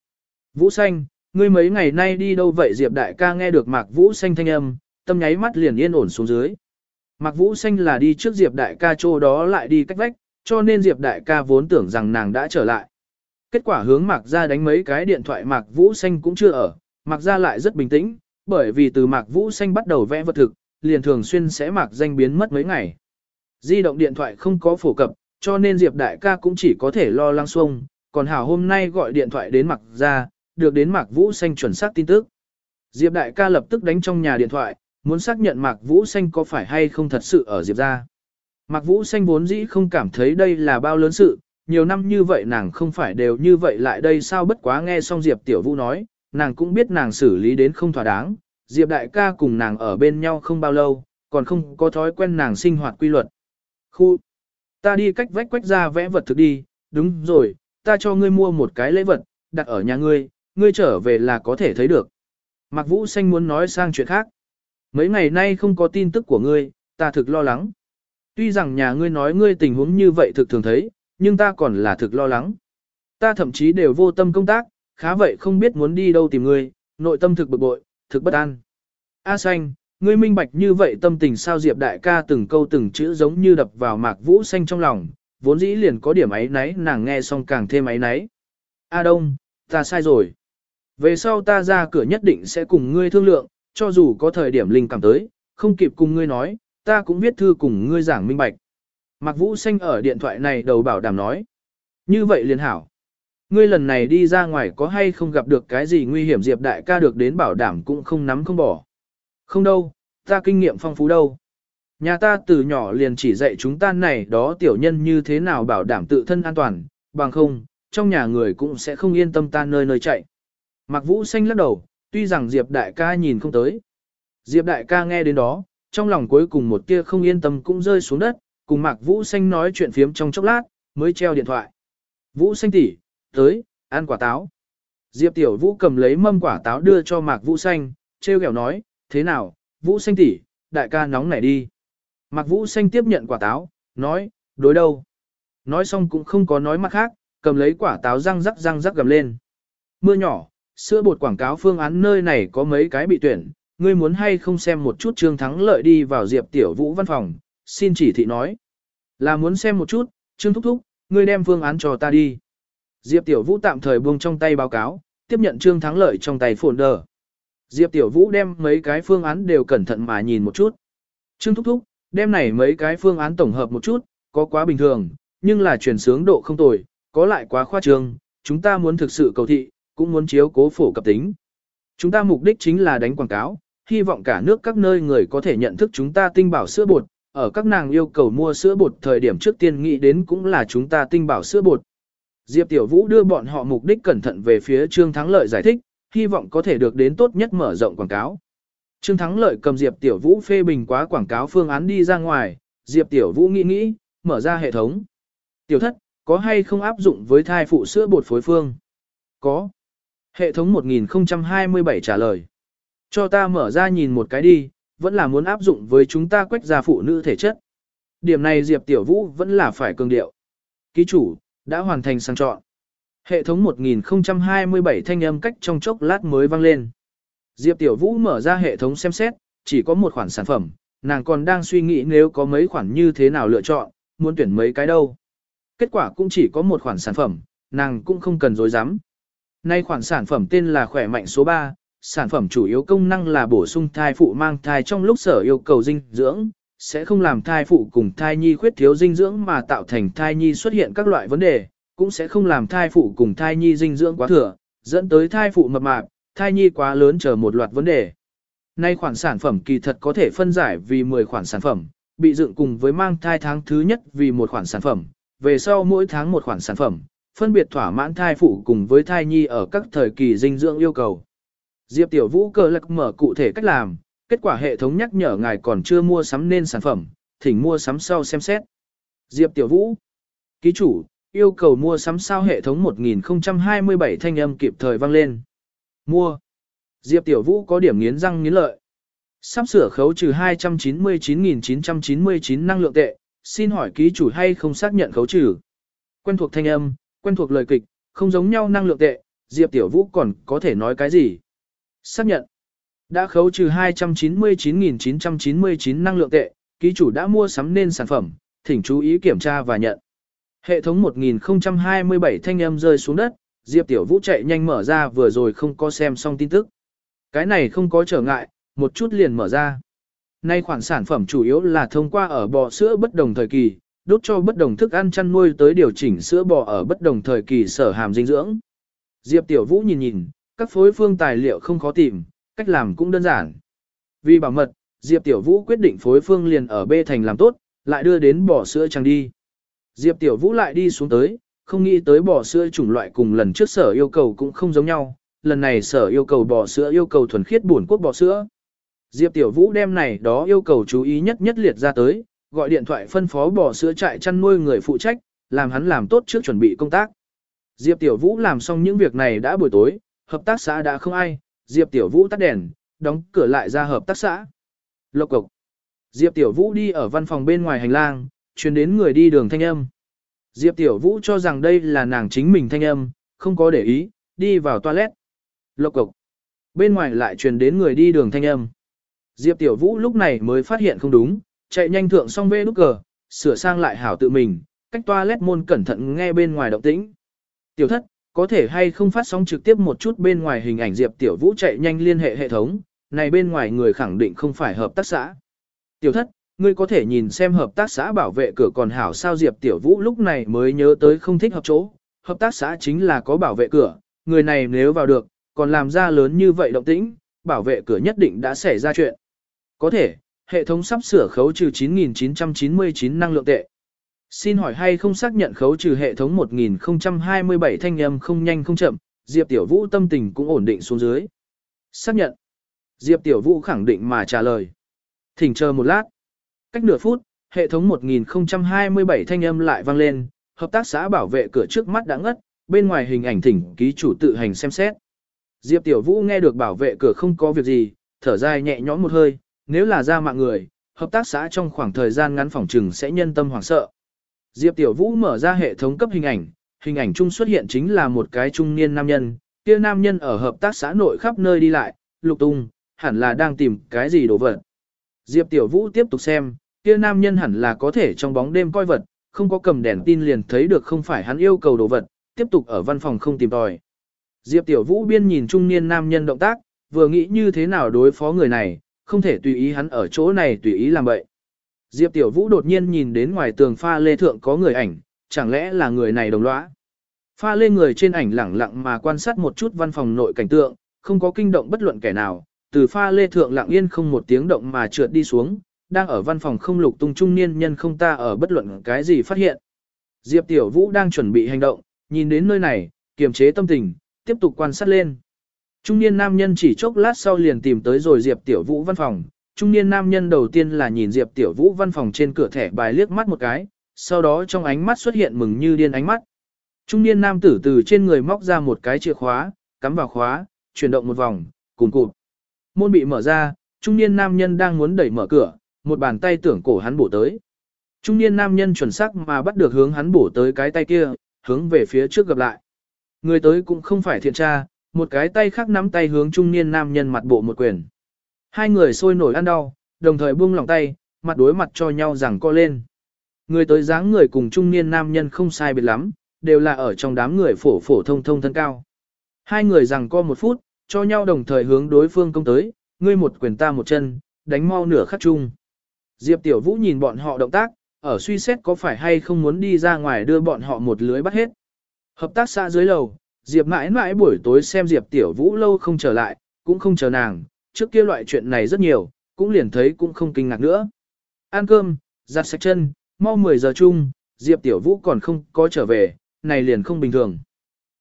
Vũ xanh, ngươi mấy ngày nay đi đâu vậy Diệp đại ca nghe được Mạc Vũ xanh thanh âm, tâm nháy mắt liền yên ổn xuống dưới. Mạc Vũ xanh là đi trước Diệp đại ca chỗ đó lại đi cách vách, cho nên Diệp đại ca vốn tưởng rằng nàng đã trở lại. Kết quả hướng Mạc Gia đánh mấy cái điện thoại Mạc Vũ Xanh cũng chưa ở, Mạc Gia lại rất bình tĩnh, bởi vì từ Mạc Vũ Xanh bắt đầu vẽ vật thực, liền thường xuyên sẽ Mạc danh biến mất mấy ngày. Di động điện thoại không có phổ cập, cho nên Diệp Đại ca cũng chỉ có thể lo lăng xuông, còn Hảo hôm nay gọi điện thoại đến Mạc Gia, được đến Mạc Vũ Xanh chuẩn xác tin tức. Diệp Đại ca lập tức đánh trong nhà điện thoại, muốn xác nhận Mạc Vũ Xanh có phải hay không thật sự ở Diệp Gia. Mạc Vũ Xanh vốn dĩ không cảm thấy đây là bao lớn sự, nhiều năm như vậy nàng không phải đều như vậy lại đây sao bất quá nghe xong Diệp Tiểu Vũ nói, nàng cũng biết nàng xử lý đến không thỏa đáng, Diệp đại ca cùng nàng ở bên nhau không bao lâu, còn không có thói quen nàng sinh hoạt quy luật. Khu, ta đi cách vách quách ra vẽ vật thực đi, đúng rồi, ta cho ngươi mua một cái lễ vật, đặt ở nhà ngươi, ngươi trở về là có thể thấy được. Mạc Vũ Xanh muốn nói sang chuyện khác. Mấy ngày nay không có tin tức của ngươi, ta thực lo lắng. Tuy rằng nhà ngươi nói ngươi tình huống như vậy thực thường thấy, nhưng ta còn là thực lo lắng. Ta thậm chí đều vô tâm công tác, khá vậy không biết muốn đi đâu tìm ngươi, nội tâm thực bực bội, thực bất an. A xanh, ngươi minh bạch như vậy tâm tình sao Diệp đại ca từng câu từng chữ giống như đập vào mạc vũ xanh trong lòng, vốn dĩ liền có điểm ấy nấy nàng nghe xong càng thêm ấy nấy. A đông, ta sai rồi. Về sau ta ra cửa nhất định sẽ cùng ngươi thương lượng, cho dù có thời điểm linh cảm tới, không kịp cùng ngươi nói, ta cũng viết thư cùng ngươi giảng minh bạch. Mạc Vũ Xanh ở điện thoại này đầu bảo đảm nói. Như vậy liền hảo. Ngươi lần này đi ra ngoài có hay không gặp được cái gì nguy hiểm Diệp đại ca được đến bảo đảm cũng không nắm không bỏ. Không đâu, ta kinh nghiệm phong phú đâu. Nhà ta từ nhỏ liền chỉ dạy chúng ta này đó tiểu nhân như thế nào bảo đảm tự thân an toàn, bằng không, trong nhà người cũng sẽ không yên tâm ta nơi nơi chạy. Mạc Vũ Xanh lắc đầu, tuy rằng Diệp đại ca nhìn không tới. Diệp đại ca nghe đến đó, trong lòng cuối cùng một tia không yên tâm cũng rơi xuống đất, cùng Mạc Vũ Xanh nói chuyện phiếm trong chốc lát, mới treo điện thoại. Vũ Xanh tỷ, tới, ăn quả táo. Diệp Tiểu Vũ cầm lấy mâm quả táo đưa cho Mạc Vũ Xanh, treo kẹo nói, thế nào, Vũ Xanh tỷ, đại ca nóng nảy đi. Mạc Vũ Xanh tiếp nhận quả táo, nói, đối đâu. Nói xong cũng không có nói mặt khác, cầm lấy quả táo răng rắc răng rắc gầm lên. Mưa nhỏ, sữa bột quảng cáo phương án nơi này có mấy cái bị tuyển, ngươi muốn hay không xem một chút Trương Thắng Lợi đi vào Diệp Tiểu Vũ văn phòng, xin chỉ thị nói. Là muốn xem một chút, Trương Thúc Thúc, ngươi đem phương án cho ta đi. Diệp Tiểu Vũ tạm thời buông trong tay báo cáo, tiếp nhận Trương Thắng Lợi trong tay folder. Diệp Tiểu Vũ đem mấy cái phương án đều cẩn thận mà nhìn một chút. Trương Thúc Thúc, đem này mấy cái phương án tổng hợp một chút, có quá bình thường, nhưng là chuyển sướng độ không tồi, có lại quá khoa trương, chúng ta muốn thực sự cầu thị, cũng muốn chiếu cố phổ cập tính. Chúng ta mục đích chính là đánh quảng cáo, hy vọng cả nước các nơi người có thể nhận thức chúng ta tinh bảo sữa bột, ở các nàng yêu cầu mua sữa bột thời điểm trước tiên nghĩ đến cũng là chúng ta tinh bảo sữa bột. Diệp Tiểu Vũ đưa bọn họ mục đích cẩn thận về phía Trương Thắng Lợi giải thích, hy vọng có thể được đến tốt nhất mở rộng quảng cáo. Trương Thắng Lợi cầm Diệp Tiểu Vũ phê bình quá quảng cáo phương án đi ra ngoài, Diệp Tiểu Vũ nghĩ nghĩ, mở ra hệ thống. Tiểu thất, có hay không áp dụng với thai phụ sữa bột phối phương? Có. Hệ thống 1027 trả lời. Cho ta mở ra nhìn một cái đi, vẫn là muốn áp dụng với chúng ta quách gia phụ nữ thể chất. Điểm này Diệp Tiểu Vũ vẫn là phải cường điệu. Ký chủ, đã hoàn thành sang chọn. Hệ thống 1027 thanh âm cách trong chốc lát mới vang lên. Diệp Tiểu Vũ mở ra hệ thống xem xét, chỉ có một khoản sản phẩm, nàng còn đang suy nghĩ nếu có mấy khoản như thế nào lựa chọn, muốn tuyển mấy cái đâu. Kết quả cũng chỉ có một khoản sản phẩm, nàng cũng không cần dối dám. Nay khoản sản phẩm tên là khỏe mạnh số 3, sản phẩm chủ yếu công năng là bổ sung thai phụ mang thai trong lúc sở yêu cầu dinh dưỡng, sẽ không làm thai phụ cùng thai nhi khuyết thiếu dinh dưỡng mà tạo thành thai nhi xuất hiện các loại vấn đề, cũng sẽ không làm thai phụ cùng thai nhi dinh dưỡng quá thừa, dẫn tới thai phụ mập mạp, thai nhi quá lớn chờ một loạt vấn đề. Nay khoản sản phẩm kỳ thật có thể phân giải vì 10 khoản sản phẩm, bị dựng cùng với mang thai tháng thứ nhất vì một khoản sản phẩm, về sau mỗi tháng một khoản sản phẩm, phân biệt thỏa mãn thai phụ cùng với thai nhi ở các thời kỳ dinh dưỡng yêu cầu. Diệp Tiểu Vũ cơ lạc mở cụ thể cách làm, kết quả hệ thống nhắc nhở ngài còn chưa mua sắm nên sản phẩm, thỉnh mua sắm sau xem xét. Diệp Tiểu Vũ, ký chủ, yêu cầu mua sắm sao hệ thống 1027 thanh âm kịp thời vang lên. Mua. Diệp Tiểu Vũ có điểm nghiến răng nghiến lợi. Sắp sửa khấu trừ 299.999 năng lượng tệ, xin hỏi ký chủ hay không xác nhận khấu trừ. Quen thuộc thanh âm, quen thuộc lời kịch, không giống nhau năng lượng tệ, Diệp Tiểu Vũ còn có thể nói cái gì? Xác nhận. Đã khấu trừ 299.999 năng lượng tệ, ký chủ đã mua sắm nên sản phẩm, thỉnh chú ý kiểm tra và nhận. Hệ thống 1027 thanh âm rơi xuống đất, Diệp Tiểu Vũ chạy nhanh mở ra vừa rồi không có xem xong tin tức. Cái này không có trở ngại, một chút liền mở ra. Nay khoản sản phẩm chủ yếu là thông qua ở bò sữa bất đồng thời kỳ, đốt cho bất đồng thức ăn chăn nuôi tới điều chỉnh sữa bò ở bất đồng thời kỳ sở hàm dinh dưỡng. Diệp Tiểu Vũ nhìn nhìn, các phối phương tài liệu không khó tìm, cách làm cũng đơn giản. Vì bảo mật, Diệp Tiểu Vũ quyết định phối phương liền ở B thành làm tốt, lại đưa đến bò sữa chẳng đi. Diệp Tiểu Vũ lại đi xuống tới, không nghĩ tới bò sữa chủng loại cùng lần trước sở yêu cầu cũng không giống nhau, lần này sở yêu cầu bò sữa yêu cầu thuần khiết buồn quốc bò sữa. Diệp Tiểu Vũ đem này đó yêu cầu chú ý nhất nhất liệt ra tới, gọi điện thoại phân phó bỏ sữa trại chăn nuôi người phụ trách, làm hắn làm tốt trước chuẩn bị công tác. Diệp Tiểu Vũ làm xong những việc này đã buổi tối, hợp tác xã đã không ai, Diệp Tiểu Vũ tắt đèn, đóng cửa lại ra hợp tác xã. Lộc cục. Diệp Tiểu Vũ đi ở văn phòng bên ngoài hành lang, truyền đến người đi đường thanh âm. Diệp Tiểu Vũ cho rằng đây là nàng chính mình thanh âm, không có để ý, đi vào toilet. Lộc cục. Bên ngoài lại truyền đến người đi đường thanh âm. Diệp Tiểu Vũ lúc này mới phát hiện không đúng, chạy nhanh thượng xong bê nút cờ, sửa sang lại hảo tự mình, cách toilet môn cẩn thận nghe bên ngoài động tĩnh. Tiểu thất, có thể hay không phát sóng trực tiếp một chút bên ngoài hình ảnh Diệp Tiểu Vũ chạy nhanh liên hệ hệ thống, này bên ngoài người khẳng định không phải hợp tác xã. Tiểu thất, ngươi có thể nhìn xem hợp tác xã bảo vệ cửa còn hảo sao Diệp Tiểu Vũ lúc này mới nhớ tới không thích hợp chỗ. Hợp tác xã chính là có bảo vệ cửa, người này nếu vào được, còn làm ra lớn như vậy động tĩnh, bảo vệ cửa nhất định đã xảy ra chuyện. Có thể, hệ thống sắp sửa khấu trừ 9.999 năng lượng tệ. Xin hỏi hay không xác nhận khấu trừ hệ thống 1027 thanh âm không nhanh không chậm, Diệp Tiểu Vũ tâm tình cũng ổn định xuống dưới. Xác nhận. Diệp Tiểu Vũ khẳng định mà trả lời. Thỉnh chờ một lát. Cách nửa phút, hệ thống 1027 thanh âm lại vang lên, hợp tác xã bảo vệ cửa trước mắt đã ngất, bên ngoài hình ảnh thỉnh ký chủ tự hành xem xét. Diệp Tiểu Vũ nghe được bảo vệ cửa không có việc gì, thở dài nhẹ nhõm một hơi, nếu là ra mạng người, hợp tác xã trong khoảng thời gian ngắn phòng trừng sẽ nhân tâm hoảng sợ. Diệp Tiểu Vũ mở ra hệ thống cấp hình ảnh, hình ảnh chung xuất hiện chính là một cái trung niên nam nhân, kia nam nhân ở hợp tác xã nội khắp nơi đi lại, lục tung, hẳn là đang tìm cái gì đồ vật. Diệp Tiểu Vũ tiếp tục xem, kia nam nhân hẳn là có thể trong bóng đêm coi vật, không có cầm đèn tin liền thấy được không phải hắn yêu cầu đồ vật, tiếp tục ở văn phòng không tìm tòi. Diệp Tiểu Vũ biên nhìn trung niên nam nhân động tác, vừa nghĩ như thế nào đối phó người này, không thể tùy ý hắn ở chỗ này tùy ý làm vậy. Diệp Tiểu Vũ đột nhiên nhìn đến ngoài tường pha lê thượng có người ảnh, chẳng lẽ là người này đồng lõa. Pha lê người trên ảnh lẳng lặng mà quan sát một chút văn phòng nội cảnh tượng, không có kinh động bất luận kẻ nào, từ pha lê thượng lặng yên không một tiếng động mà trượt đi xuống, đang ở văn phòng không lục tung trung niên nhân không ta ở bất luận cái gì phát hiện. Diệp Tiểu Vũ đang chuẩn bị hành động, nhìn đến nơi này, kiềm chế tâm tình, tiếp tục quan sát lên. Trung niên nam nhân chỉ chốc lát sau liền tìm tới rồi Diệp Tiểu Vũ văn phòng. Trung niên nam nhân đầu tiên là nhìn Diệp Tiểu Vũ văn phòng trên cửa thẻ bài liếc mắt một cái, sau đó trong ánh mắt xuất hiện mừng như điên ánh mắt. Trung niên nam tử từ trên người móc ra một cái chìa khóa, cắm vào khóa, chuyển động một vòng, cùng cụt. Môn bị mở ra, trung niên nam nhân đang muốn đẩy mở cửa, một bàn tay tưởng cổ hắn bổ tới. Trung niên nam nhân chuẩn xác mà bắt được hướng hắn bổ tới cái tay kia, hướng về phía trước gặp lại. Người tới cũng không phải thiện tra, một cái tay khác nắm tay hướng trung niên nam nhân mặt bộ một quyền. Hai người sôi nổi ăn đau, đồng thời buông lòng tay, mặt đối mặt cho nhau rằng co lên. Người tới dáng người cùng trung niên nam nhân không sai biệt lắm, đều là ở trong đám người phổ phổ thông thông thân cao. Hai người rằng co một phút, cho nhau đồng thời hướng đối phương công tới, ngươi một quyền ta một chân, đánh mau nửa khắc chung. Diệp Tiểu Vũ nhìn bọn họ động tác, ở suy xét có phải hay không muốn đi ra ngoài đưa bọn họ một lưới bắt hết. Hợp tác xã dưới lầu, Diệp mãi mãi buổi tối xem Diệp Tiểu Vũ lâu không trở lại, cũng không chờ nàng, trước kia loại chuyện này rất nhiều, cũng liền thấy cũng không kinh ngạc nữa. Ăn cơm, giặt sạch chân, mau 10 giờ chung, Diệp Tiểu Vũ còn không có trở về, này liền không bình thường.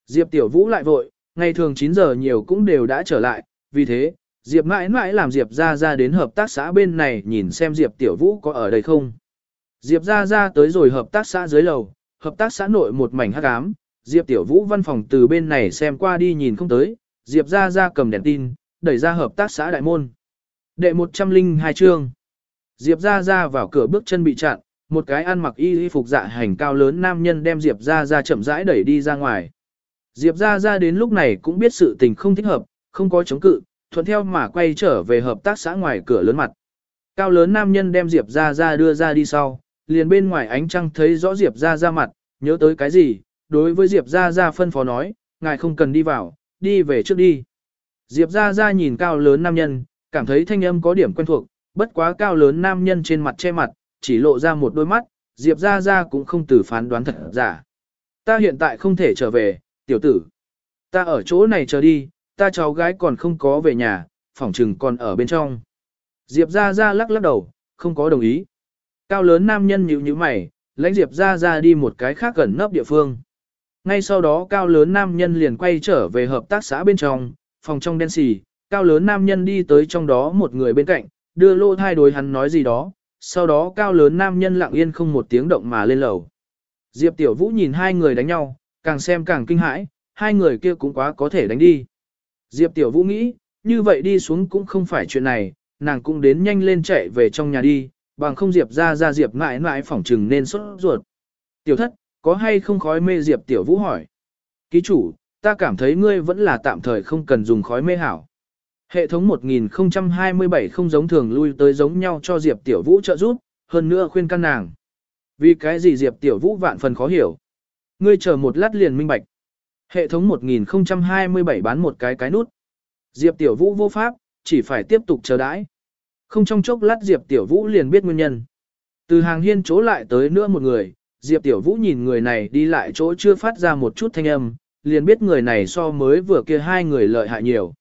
Diệp Tiểu Vũ lại vội, ngày thường 9 giờ nhiều cũng đều đã trở lại, vì thế, Diệp mãi mãi làm Diệp ra ra đến hợp tác xã bên này nhìn xem Diệp Tiểu Vũ có ở đây không. Diệp ra ra tới rồi hợp tác xã dưới lầu, hợp tác xã nội một mảnh hắc ám, Diệp Tiểu Vũ văn phòng từ bên này xem qua đi nhìn không tới, Diệp ra ra cầm đèn tin, đẩy ra hợp tác xã đại môn. Đệ 102 chương. Diệp ra ra vào cửa bước chân bị chặn, một cái ăn mặc y y phục dạ hành cao lớn nam nhân đem Diệp ra ra chậm rãi đẩy đi ra ngoài. Diệp ra ra đến lúc này cũng biết sự tình không thích hợp, không có chống cự, thuận theo mà quay trở về hợp tác xã ngoài cửa lớn mặt. Cao lớn nam nhân đem Diệp ra ra đưa ra đi sau, liền bên ngoài ánh trăng thấy rõ Diệp ra ra mặt, nhớ tới cái gì, đối với Diệp ra ra phân phó nói, ngài không cần đi vào, đi về trước đi. Diệp ra ra nhìn cao lớn nam nhân, cảm thấy thanh âm có điểm quen thuộc, bất quá cao lớn nam nhân trên mặt che mặt, chỉ lộ ra một đôi mắt, Diệp ra ra cũng không từ phán đoán thật giả. Ta hiện tại không thể trở về, tiểu tử. Ta ở chỗ này chờ đi, ta cháu gái còn không có về nhà, phỏng trừng còn ở bên trong. Diệp ra ra lắc lắc đầu, không có đồng ý. Cao lớn nam nhân nhíu nhíu mày, lãnh Diệp ra ra đi một cái khác gần nấp địa phương. Ngay sau đó cao lớn nam nhân liền quay trở về hợp tác xã bên trong, phòng trong đen xì, cao lớn nam nhân đi tới trong đó một người bên cạnh, đưa lô thai đối hắn nói gì đó, sau đó cao lớn nam nhân lặng yên không một tiếng động mà lên lầu. Diệp Tiểu Vũ nhìn hai người đánh nhau, càng xem càng kinh hãi, hai người kia cũng quá có thể đánh đi. Diệp Tiểu Vũ nghĩ, như vậy đi xuống cũng không phải chuyện này, nàng cũng đến nhanh lên chạy về trong nhà đi, bằng không Diệp ra ra Diệp mãi mãi phỏng trừng nên sốt ruột. Tiểu thất, có hay không khói mê Diệp Tiểu Vũ hỏi. Ký chủ, ta cảm thấy ngươi vẫn là tạm thời không cần dùng khói mê hảo. Hệ thống 1027 không giống thường lui tới giống nhau cho Diệp Tiểu Vũ trợ giúp, hơn nữa khuyên căn nàng. Vì cái gì Diệp Tiểu Vũ vạn phần khó hiểu. Ngươi chờ một lát liền minh bạch. Hệ thống 1027 bán một cái cái nút. Diệp Tiểu Vũ vô pháp, chỉ phải tiếp tục chờ đãi. Không trong chốc lát Diệp Tiểu Vũ liền biết nguyên nhân. Từ hàng hiên chỗ lại tới nữa một người, Diệp Tiểu Vũ nhìn người này đi lại chỗ chưa phát ra một chút thanh âm, liền biết người này so mới vừa kia hai người lợi hại nhiều.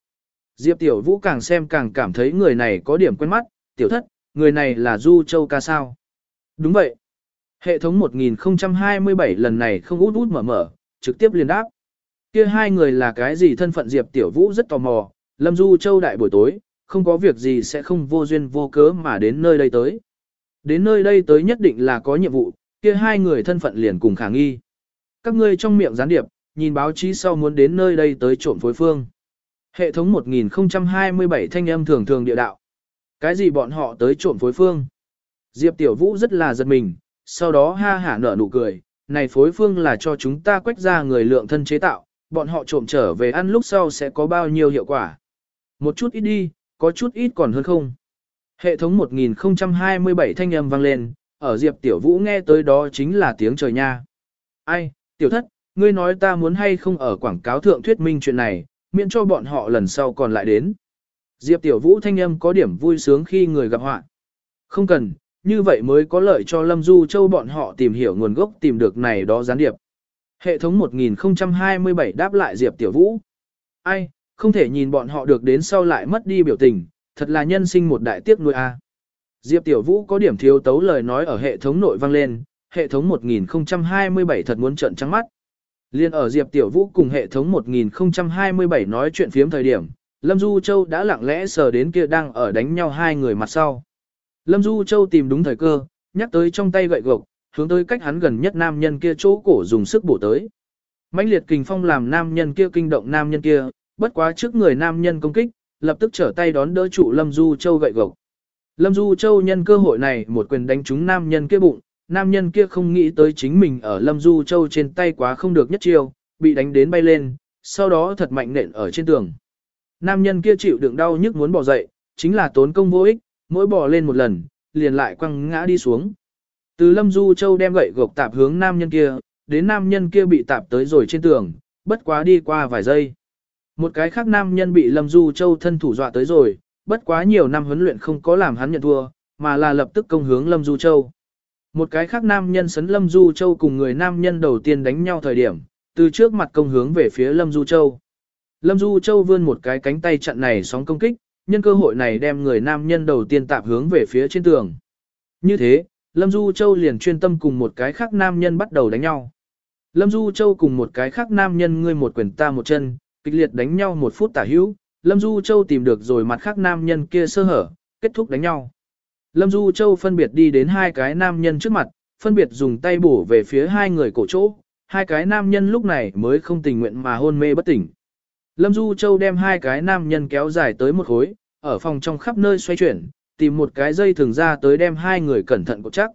Diệp Tiểu Vũ càng xem càng cảm thấy người này có điểm quen mắt, tiểu thất, người này là Du Châu ca sao. Đúng vậy. Hệ thống 1027 lần này không út út mở mở, trực tiếp liền đáp. Kia hai người là cái gì thân phận Diệp Tiểu Vũ rất tò mò, Lâm Du Châu đại buổi tối, không có việc gì sẽ không vô duyên vô cớ mà đến nơi đây tới. Đến nơi đây tới nhất định là có nhiệm vụ, kia hai người thân phận liền cùng khả nghi. Các ngươi trong miệng gián điệp, nhìn báo chí sau muốn đến nơi đây tới trộm phối phương. Hệ thống 1027 thanh âm thường thường địa đạo. Cái gì bọn họ tới trộm phối phương? Diệp Tiểu Vũ rất là giật mình, sau đó ha hả nở nụ cười. Này phối phương là cho chúng ta quách ra người lượng thân chế tạo, bọn họ trộm trở về ăn lúc sau sẽ có bao nhiêu hiệu quả. Một chút ít đi, có chút ít còn hơn không. Hệ thống 1027 thanh âm vang lên, ở Diệp Tiểu Vũ nghe tới đó chính là tiếng trời nha. Ai, Tiểu Thất, ngươi nói ta muốn hay không ở quảng cáo thượng thuyết minh chuyện này, miễn cho bọn họ lần sau còn lại đến. Diệp Tiểu Vũ thanh âm có điểm vui sướng khi người gặp họa. Không cần, như vậy mới có lợi cho Lâm Du Châu bọn họ tìm hiểu nguồn gốc tìm được này đó gián điệp. Hệ thống 1027 đáp lại Diệp Tiểu Vũ. Ai, không thể nhìn bọn họ được đến sau lại mất đi biểu tình, thật là nhân sinh một đại tiếc nuôi a. Diệp Tiểu Vũ có điểm thiếu tấu lời nói ở hệ thống nội vang lên, hệ thống 1027 thật muốn trận trắng mắt. Liên ở Diệp Tiểu Vũ cùng hệ thống 1027 nói chuyện phiếm thời điểm, Lâm Du Châu đã lặng lẽ sờ đến kia đang ở đánh nhau hai người mặt sau. Lâm Du Châu tìm đúng thời cơ, nhắc tới trong tay gậy gộc, hướng tới cách hắn gần nhất nam nhân kia chỗ cổ dùng sức bổ tới. mãnh liệt kình phong làm nam nhân kia kinh động nam nhân kia, bất quá trước người nam nhân công kích, lập tức trở tay đón đỡ trụ Lâm Du Châu gậy gộc. Lâm Du Châu nhân cơ hội này một quyền đánh trúng nam nhân kia bụng, nam nhân kia không nghĩ tới chính mình ở Lâm Du Châu trên tay quá không được nhất chiêu, bị đánh đến bay lên, sau đó thật mạnh nện ở trên tường. Nam nhân kia chịu đựng đau nhức muốn bỏ dậy, chính là tốn công vô ích, mỗi bò lên một lần, liền lại quăng ngã đi xuống. Từ Lâm Du Châu đem gậy gộc tạp hướng nam nhân kia, đến nam nhân kia bị tạp tới rồi trên tường, bất quá đi qua vài giây. Một cái khác nam nhân bị Lâm Du Châu thân thủ dọa tới rồi, bất quá nhiều năm huấn luyện không có làm hắn nhận thua, mà là lập tức công hướng Lâm Du Châu. Một cái khác nam nhân sấn Lâm Du Châu cùng người nam nhân đầu tiên đánh nhau thời điểm, từ trước mặt công hướng về phía Lâm Du Châu. Lâm Du Châu vươn một cái cánh tay chặn này sóng công kích, nhân cơ hội này đem người nam nhân đầu tiên tạp hướng về phía trên tường. Như thế, Lâm Du Châu liền chuyên tâm cùng một cái khác nam nhân bắt đầu đánh nhau. Lâm Du Châu cùng một cái khác nam nhân ngươi một quyền ta một chân, kịch liệt đánh nhau một phút tả hữu, Lâm Du Châu tìm được rồi mặt khác nam nhân kia sơ hở, kết thúc đánh nhau. Lâm Du Châu phân biệt đi đến hai cái nam nhân trước mặt, phân biệt dùng tay bổ về phía hai người cổ chỗ, hai cái nam nhân lúc này mới không tình nguyện mà hôn mê bất tỉnh. Lâm Du Châu đem hai cái nam nhân kéo dài tới một khối, ở phòng trong khắp nơi xoay chuyển, tìm một cái dây thường ra tới đem hai người cẩn thận cột chắc.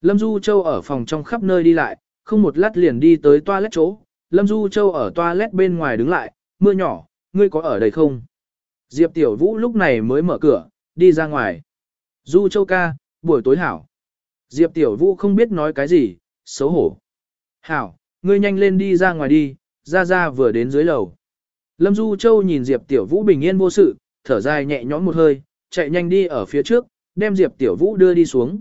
Lâm Du Châu ở phòng trong khắp nơi đi lại, không một lát liền đi tới toilet chỗ. Lâm Du Châu ở toilet bên ngoài đứng lại, mưa nhỏ, ngươi có ở đây không? Diệp Tiểu Vũ lúc này mới mở cửa, đi ra ngoài. Du Châu ca, buổi tối hảo. Diệp Tiểu Vũ không biết nói cái gì, xấu hổ. Hảo, ngươi nhanh lên đi ra ngoài đi, ra ra vừa đến dưới lầu. Lâm Du Châu nhìn Diệp Tiểu Vũ bình yên vô sự, thở dài nhẹ nhõm một hơi, chạy nhanh đi ở phía trước, đem Diệp Tiểu Vũ đưa đi xuống.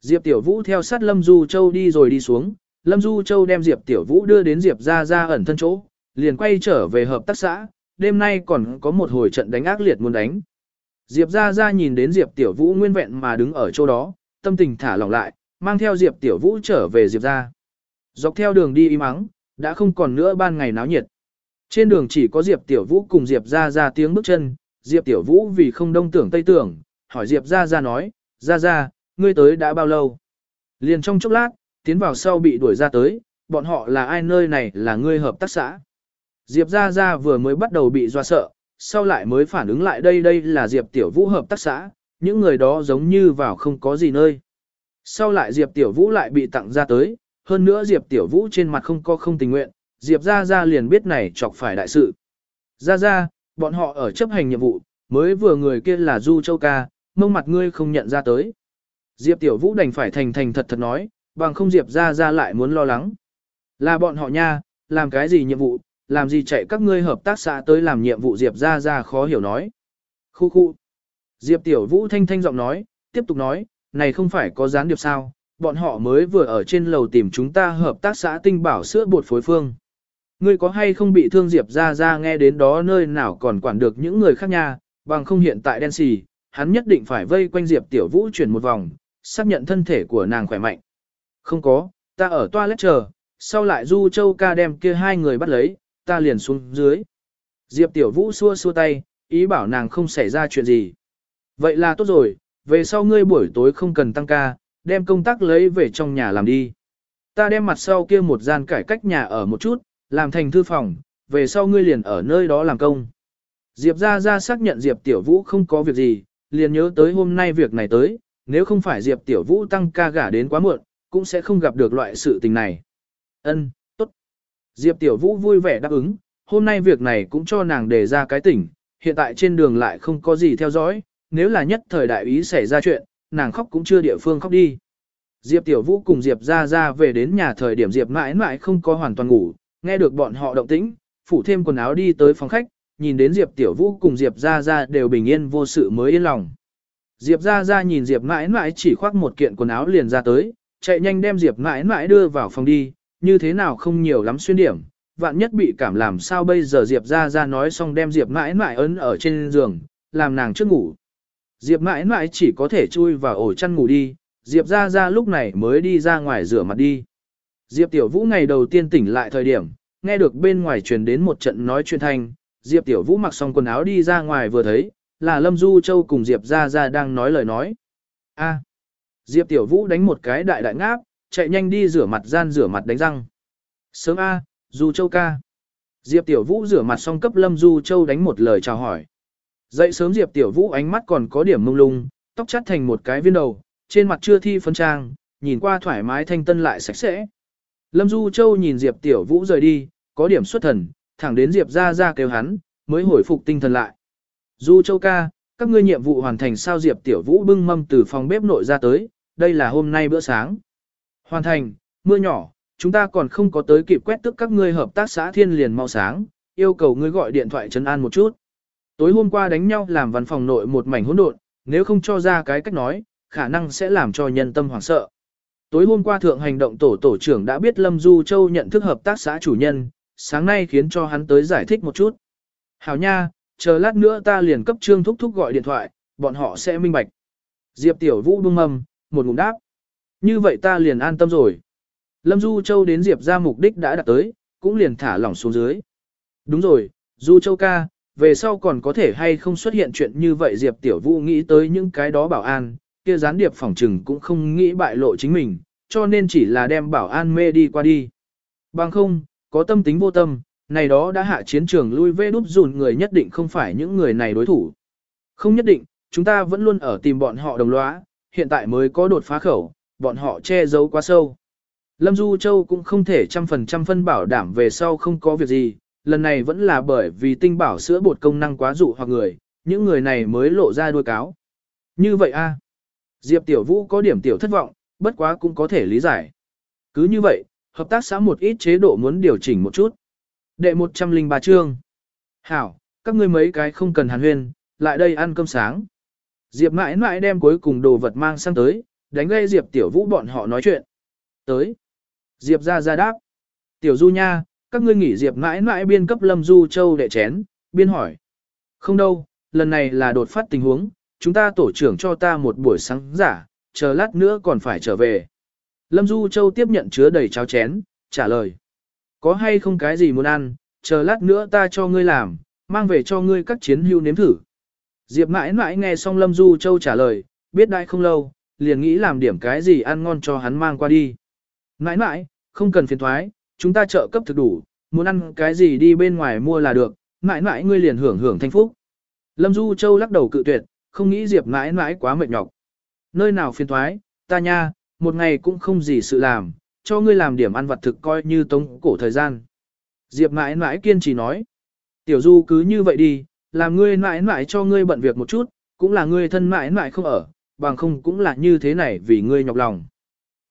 Diệp Tiểu Vũ theo sát Lâm Du Châu đi rồi đi xuống, Lâm Du Châu đem Diệp Tiểu Vũ đưa đến Diệp ra ra ẩn thân chỗ, liền quay trở về hợp tác xã, đêm nay còn có một hồi trận đánh ác liệt muốn đánh. Diệp ra ra nhìn đến Diệp Tiểu Vũ nguyên vẹn mà đứng ở chỗ đó, tâm tình thả lỏng lại, mang theo Diệp Tiểu Vũ trở về Diệp ra. Dọc theo đường đi im mắng, đã không còn nữa ban ngày náo nhiệt. Trên đường chỉ có Diệp Tiểu Vũ cùng Diệp ra ra tiếng bước chân, Diệp Tiểu Vũ vì không đông tưởng tây tưởng, hỏi Diệp ra ra nói, ra ra, ngươi tới đã bao lâu? Liền trong chốc lát, tiến vào sau bị đuổi ra tới, bọn họ là ai nơi này là ngươi hợp tác xã. Diệp ra ra vừa mới bắt đầu bị doa sợ, sau lại mới phản ứng lại đây đây là Diệp Tiểu Vũ hợp tác xã, những người đó giống như vào không có gì nơi. Sau lại Diệp Tiểu Vũ lại bị tặng ra tới, hơn nữa Diệp Tiểu Vũ trên mặt không có không tình nguyện, Diệp gia gia liền biết này chọc phải đại sự. gia gia bọn họ ở chấp hành nhiệm vụ, mới vừa người kia là Du Châu Ca, mông mặt ngươi không nhận ra tới. Diệp Tiểu Vũ đành phải thành thành thật thật nói, bằng không Diệp gia gia lại muốn lo lắng. Là bọn họ nha, làm cái gì nhiệm vụ, làm gì chạy các ngươi hợp tác xã tới làm nhiệm vụ Diệp ra ra khó hiểu nói. Khu khu. Diệp Tiểu Vũ thanh thanh giọng nói, tiếp tục nói, này không phải có gián điệp sao, bọn họ mới vừa ở trên lầu tìm chúng ta hợp tác xã tinh bảo sữa bột phối phương. Ngươi có hay không bị thương Diệp ra ra nghe đến đó nơi nào còn quản được những người khác nha, bằng không hiện tại đen xì, hắn nhất định phải vây quanh Diệp Tiểu Vũ chuyển một vòng, xác nhận thân thể của nàng khỏe mạnh. Không có, ta ở toilet chờ, sau lại Du Châu ca đem kia hai người bắt lấy, ta liền xuống dưới. Diệp Tiểu Vũ xua xua tay, ý bảo nàng không xảy ra chuyện gì. Vậy là tốt rồi, về sau ngươi buổi tối không cần tăng ca, đem công tác lấy về trong nhà làm đi. Ta đem mặt sau kia một gian cải cách nhà ở một chút, làm thành thư phòng, về sau ngươi liền ở nơi đó làm công. Diệp ra ra xác nhận Diệp Tiểu Vũ không có việc gì, liền nhớ tới hôm nay việc này tới, nếu không phải Diệp Tiểu Vũ tăng ca gả đến quá muộn, cũng sẽ không gặp được loại sự tình này. Ân. Diệp Tiểu Vũ vui vẻ đáp ứng, hôm nay việc này cũng cho nàng đề ra cái tỉnh, hiện tại trên đường lại không có gì theo dõi, nếu là nhất thời đại ý xảy ra chuyện, nàng khóc cũng chưa địa phương khóc đi. Diệp Tiểu Vũ cùng Diệp ra ra về đến nhà thời điểm Diệp mãi mãi không có hoàn toàn ngủ, nghe được bọn họ động tĩnh, phủ thêm quần áo đi tới phòng khách, nhìn đến Diệp Tiểu Vũ cùng Diệp ra ra đều bình yên vô sự mới yên lòng. Diệp ra ra nhìn Diệp mãi mãi chỉ khoác một kiện quần áo liền ra tới, chạy nhanh đem Diệp mãi mãi đưa vào phòng đi, như thế nào không nhiều lắm xuyên điểm, vạn nhất bị cảm làm sao bây giờ Diệp ra ra nói xong đem Diệp mãi mãi ấn ở trên giường, làm nàng trước ngủ. Diệp mãi mãi chỉ có thể chui vào ổ chăn ngủ đi, Diệp ra ra lúc này mới đi ra ngoài rửa mặt đi. Diệp Tiểu Vũ ngày đầu tiên tỉnh lại thời điểm, nghe được bên ngoài truyền đến một trận nói chuyện thanh, Diệp Tiểu Vũ mặc xong quần áo đi ra ngoài vừa thấy, là Lâm Du Châu cùng Diệp Gia Gia đang nói lời nói. A. Diệp Tiểu Vũ đánh một cái đại đại ngáp, chạy nhanh đi rửa mặt gian rửa mặt đánh răng. Sớm A, Du Châu ca. Diệp Tiểu Vũ rửa mặt xong cấp Lâm Du Châu đánh một lời chào hỏi. Dậy sớm Diệp Tiểu Vũ ánh mắt còn có điểm mông lung, tóc chắt thành một cái viên đầu, trên mặt chưa thi phấn trang, nhìn qua thoải mái thanh tân lại sạch sẽ. Lâm Du Châu nhìn Diệp Tiểu Vũ rời đi, có điểm xuất thần, thẳng đến Diệp ra ra kêu hắn, mới hồi phục tinh thần lại. Du Châu ca, các ngươi nhiệm vụ hoàn thành sao Diệp Tiểu Vũ bưng mâm từ phòng bếp nội ra tới, đây là hôm nay bữa sáng. Hoàn thành, mưa nhỏ, chúng ta còn không có tới kịp quét tức các ngươi hợp tác xã thiên liền mau sáng, yêu cầu ngươi gọi điện thoại trấn an một chút. Tối hôm qua đánh nhau làm văn phòng nội một mảnh hỗn độn, nếu không cho ra cái cách nói, khả năng sẽ làm cho nhân tâm hoảng sợ. Tối hôm qua thượng hành động tổ tổ trưởng đã biết Lâm Du Châu nhận thức hợp tác xã chủ nhân, sáng nay khiến cho hắn tới giải thích một chút. Hảo nha, chờ lát nữa ta liền cấp trương thúc thúc gọi điện thoại, bọn họ sẽ minh bạch. Diệp Tiểu Vũ buông mầm, một ngụm đáp. Như vậy ta liền an tâm rồi. Lâm Du Châu đến Diệp ra mục đích đã đạt tới, cũng liền thả lỏng xuống dưới. Đúng rồi, Du Châu ca, về sau còn có thể hay không xuất hiện chuyện như vậy Diệp Tiểu Vũ nghĩ tới những cái đó bảo an, kia gián điệp phỏng trừng cũng không nghĩ bại lộ chính mình, cho nên chỉ là đem bảo an mê đi qua đi. Bằng không, có tâm tính vô tâm, này đó đã hạ chiến trường lui về đút dùn người nhất định không phải những người này đối thủ. Không nhất định, chúng ta vẫn luôn ở tìm bọn họ đồng lõa, hiện tại mới có đột phá khẩu, bọn họ che giấu quá sâu. Lâm Du Châu cũng không thể trăm phần trăm phân bảo đảm về sau không có việc gì, lần này vẫn là bởi vì tinh bảo sữa bột công năng quá dụ hoặc người, những người này mới lộ ra đuôi cáo. Như vậy a Diệp Tiểu Vũ có điểm tiểu thất vọng, bất quá cũng có thể lý giải. Cứ như vậy, hợp tác xã một ít chế độ muốn điều chỉnh một chút. Đệ 103 chương. Hảo, các ngươi mấy cái không cần hàn huyên, lại đây ăn cơm sáng. Diệp mãi mãi đem cuối cùng đồ vật mang sang tới, đánh gây Diệp Tiểu Vũ bọn họ nói chuyện. Tới. Diệp ra ra đáp. Tiểu Du nha, các ngươi nghỉ Diệp mãi mãi biên cấp Lâm Du Châu đệ chén, biên hỏi. Không đâu, lần này là đột phát tình huống, chúng ta tổ trưởng cho ta một buổi sáng giả, chờ lát nữa còn phải trở về. Lâm Du Châu tiếp nhận chứa đầy cháo chén, trả lời. Có hay không cái gì muốn ăn, chờ lát nữa ta cho ngươi làm, mang về cho ngươi các chiến hưu nếm thử. Diệp mãi mãi nghe xong Lâm Du Châu trả lời, biết đại không lâu, liền nghĩ làm điểm cái gì ăn ngon cho hắn mang qua đi. Nãi nãi, không cần phiền thoái, chúng ta trợ cấp thực đủ, muốn ăn cái gì đi bên ngoài mua là được, Nãi nãi, ngươi liền hưởng hưởng thanh phúc. Lâm Du Châu lắc đầu cự tuyệt, không nghĩ Diệp Nãi Nãi quá mệt nhọc. Nơi nào phiền thoái, ta nha, một ngày cũng không gì sự làm, cho ngươi làm điểm ăn vặt thực coi như tống cổ thời gian. Diệp Nãi Nãi kiên trì nói. Tiểu Du cứ như vậy đi, làm ngươi nãi nãi cho ngươi bận việc một chút, cũng là ngươi thân nãi nãi không ở, bằng không cũng là như thế này vì ngươi nhọc lòng.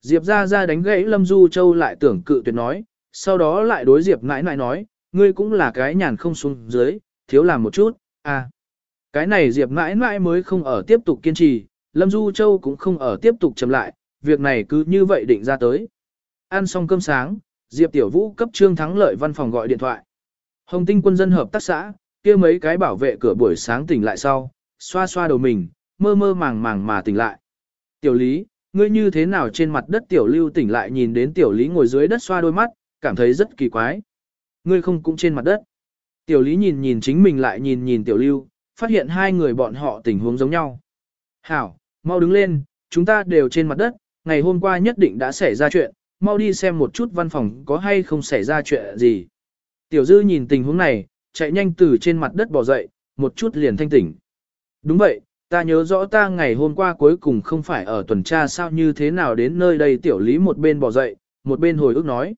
Diệp ra ra đánh gãy Lâm Du Châu lại tưởng cự tuyệt nói, sau đó lại đối Diệp mãi mãi nói, ngươi cũng là cái nhàn không xuống dưới, thiếu làm một chút, à. Cái này Diệp mãi mãi mới không ở tiếp tục kiên trì, Lâm Du Châu cũng không ở tiếp tục chậm lại, việc này cứ như vậy định ra tới. Ăn xong cơm sáng, Diệp Tiểu Vũ cấp Trương Thắng Lợi văn phòng gọi điện thoại. Hồng Tinh quân dân hợp tác xã, kia mấy cái bảo vệ cửa buổi sáng tỉnh lại sau, xoa xoa đầu mình, mơ mơ màng màng mà tỉnh lại. Tiểu Lý, ngươi như thế nào trên mặt đất Tiểu Lưu tỉnh lại nhìn đến Tiểu Lý ngồi dưới đất xoa đôi mắt, cảm thấy rất kỳ quái. Ngươi không cũng trên mặt đất. Tiểu Lý nhìn nhìn chính mình lại nhìn nhìn Tiểu Lưu, phát hiện hai người bọn họ tình huống giống nhau. Hảo, mau đứng lên, chúng ta đều trên mặt đất, ngày hôm qua nhất định đã xảy ra chuyện, mau đi xem một chút văn phòng có hay không xảy ra chuyện gì. Tiểu Dư nhìn tình huống này, chạy nhanh từ trên mặt đất bỏ dậy, một chút liền thanh tỉnh. Đúng vậy, ta nhớ rõ ta ngày hôm qua cuối cùng không phải ở tuần tra sao như thế nào đến nơi đây tiểu lý một bên bò dậy, một bên hồi ức nói.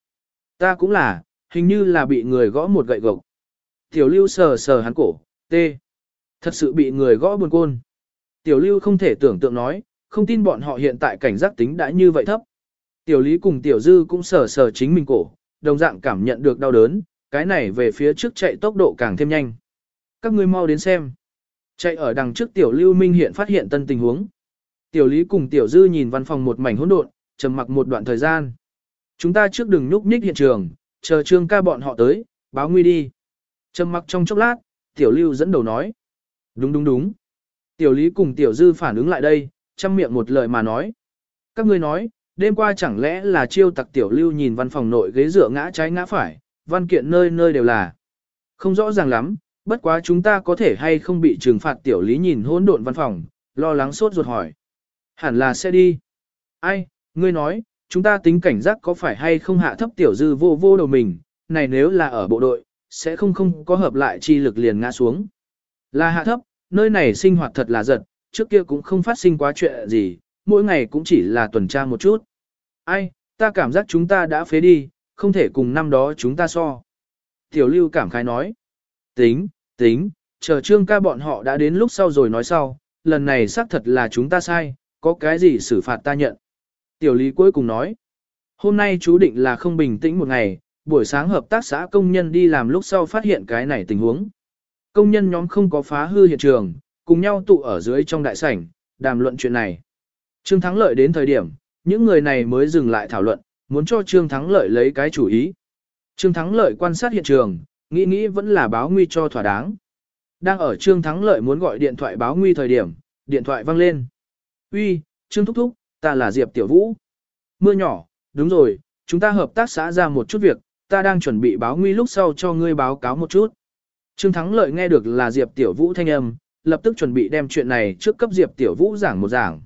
Ta cũng là, hình như là bị người gõ một gậy gộc. Tiểu lưu sờ sờ hắn cổ, tê. Thật sự bị người gõ buồn côn. Tiểu lưu không thể tưởng tượng nói, không tin bọn họ hiện tại cảnh giác tính đã như vậy thấp. Tiểu lý cùng tiểu dư cũng sờ sờ chính mình cổ, đồng dạng cảm nhận được đau đớn, cái này về phía trước chạy tốc độ càng thêm nhanh. Các ngươi mau đến xem. Chạy ở đằng trước tiểu lưu minh hiện phát hiện tân tình huống. Tiểu lý cùng tiểu dư nhìn văn phòng một mảnh hỗn độn, trầm mặc một đoạn thời gian. Chúng ta trước đừng nhúc nhích hiện trường, chờ trương ca bọn họ tới, báo nguy đi. Trầm mặc trong chốc lát, tiểu lưu dẫn đầu nói. Đúng đúng đúng. Tiểu lý cùng tiểu dư phản ứng lại đây, chăm miệng một lời mà nói. Các ngươi nói, đêm qua chẳng lẽ là chiêu tặc tiểu lưu nhìn văn phòng nội ghế dựa ngã trái ngã phải, văn kiện nơi nơi đều là. Không rõ ràng lắm, bất quá chúng ta có thể hay không bị trừng phạt tiểu lý nhìn hỗn độn văn phòng, lo lắng sốt ruột hỏi. Hẳn là sẽ đi. Ai, ngươi nói, chúng ta tính cảnh giác có phải hay không hạ thấp tiểu dư vô vô đầu mình, này nếu là ở bộ đội, sẽ không không có hợp lại chi lực liền ngã xuống. Là hạ thấp, nơi này sinh hoạt thật là giật, trước kia cũng không phát sinh quá chuyện gì, mỗi ngày cũng chỉ là tuần tra một chút. Ai, ta cảm giác chúng ta đã phế đi, không thể cùng năm đó chúng ta so. Tiểu lưu cảm khái nói. Tính, tính, chờ trương ca bọn họ đã đến lúc sau rồi nói sau, lần này xác thật là chúng ta sai, có cái gì xử phạt ta nhận. Tiểu lý cuối cùng nói. Hôm nay chú định là không bình tĩnh một ngày, buổi sáng hợp tác xã công nhân đi làm lúc sau phát hiện cái này tình huống. Công nhân nhóm không có phá hư hiện trường, cùng nhau tụ ở dưới trong đại sảnh, đàm luận chuyện này. Trương Thắng Lợi đến thời điểm, những người này mới dừng lại thảo luận, muốn cho Trương Thắng Lợi lấy cái chủ ý. Trương Thắng Lợi quan sát hiện trường, nghĩ nghĩ vẫn là báo nguy cho thỏa đáng. Đang ở Trương Thắng Lợi muốn gọi điện thoại báo nguy thời điểm, điện thoại vang lên. Uy, Trương Thúc Thúc, ta là Diệp Tiểu Vũ. Mưa nhỏ, đúng rồi, chúng ta hợp tác xã ra một chút việc, ta đang chuẩn bị báo nguy lúc sau cho ngươi báo cáo một chút. Trương Thắng Lợi nghe được là Diệp Tiểu Vũ thanh âm, lập tức chuẩn bị đem chuyện này trước cấp Diệp Tiểu Vũ giảng một giảng.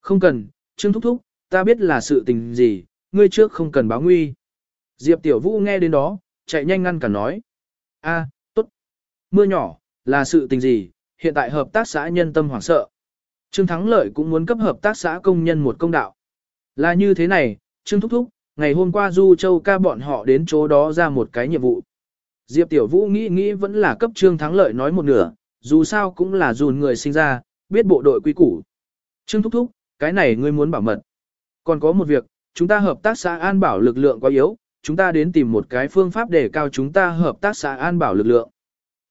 Không cần, Trương Thúc Thúc, ta biết là sự tình gì, ngươi trước không cần báo nguy. Diệp Tiểu Vũ nghe đến đó, chạy nhanh ngăn cả nói a tốt. Mưa nhỏ, là sự tình gì, hiện tại hợp tác xã nhân tâm hoảng sợ. Trương Thắng Lợi cũng muốn cấp hợp tác xã công nhân một công đạo. Là như thế này, Trương Thúc Thúc, ngày hôm qua Du Châu ca bọn họ đến chỗ đó ra một cái nhiệm vụ. Diệp Tiểu Vũ nghĩ nghĩ vẫn là cấp Trương Thắng Lợi nói một nửa, dù sao cũng là dùn người sinh ra, biết bộ đội quy củ. Trương Thúc Thúc, cái này ngươi muốn bảo mật. Còn có một việc, chúng ta hợp tác xã an bảo lực lượng quá yếu, chúng ta đến tìm một cái phương pháp để cao chúng ta hợp tác xã an bảo lực lượng.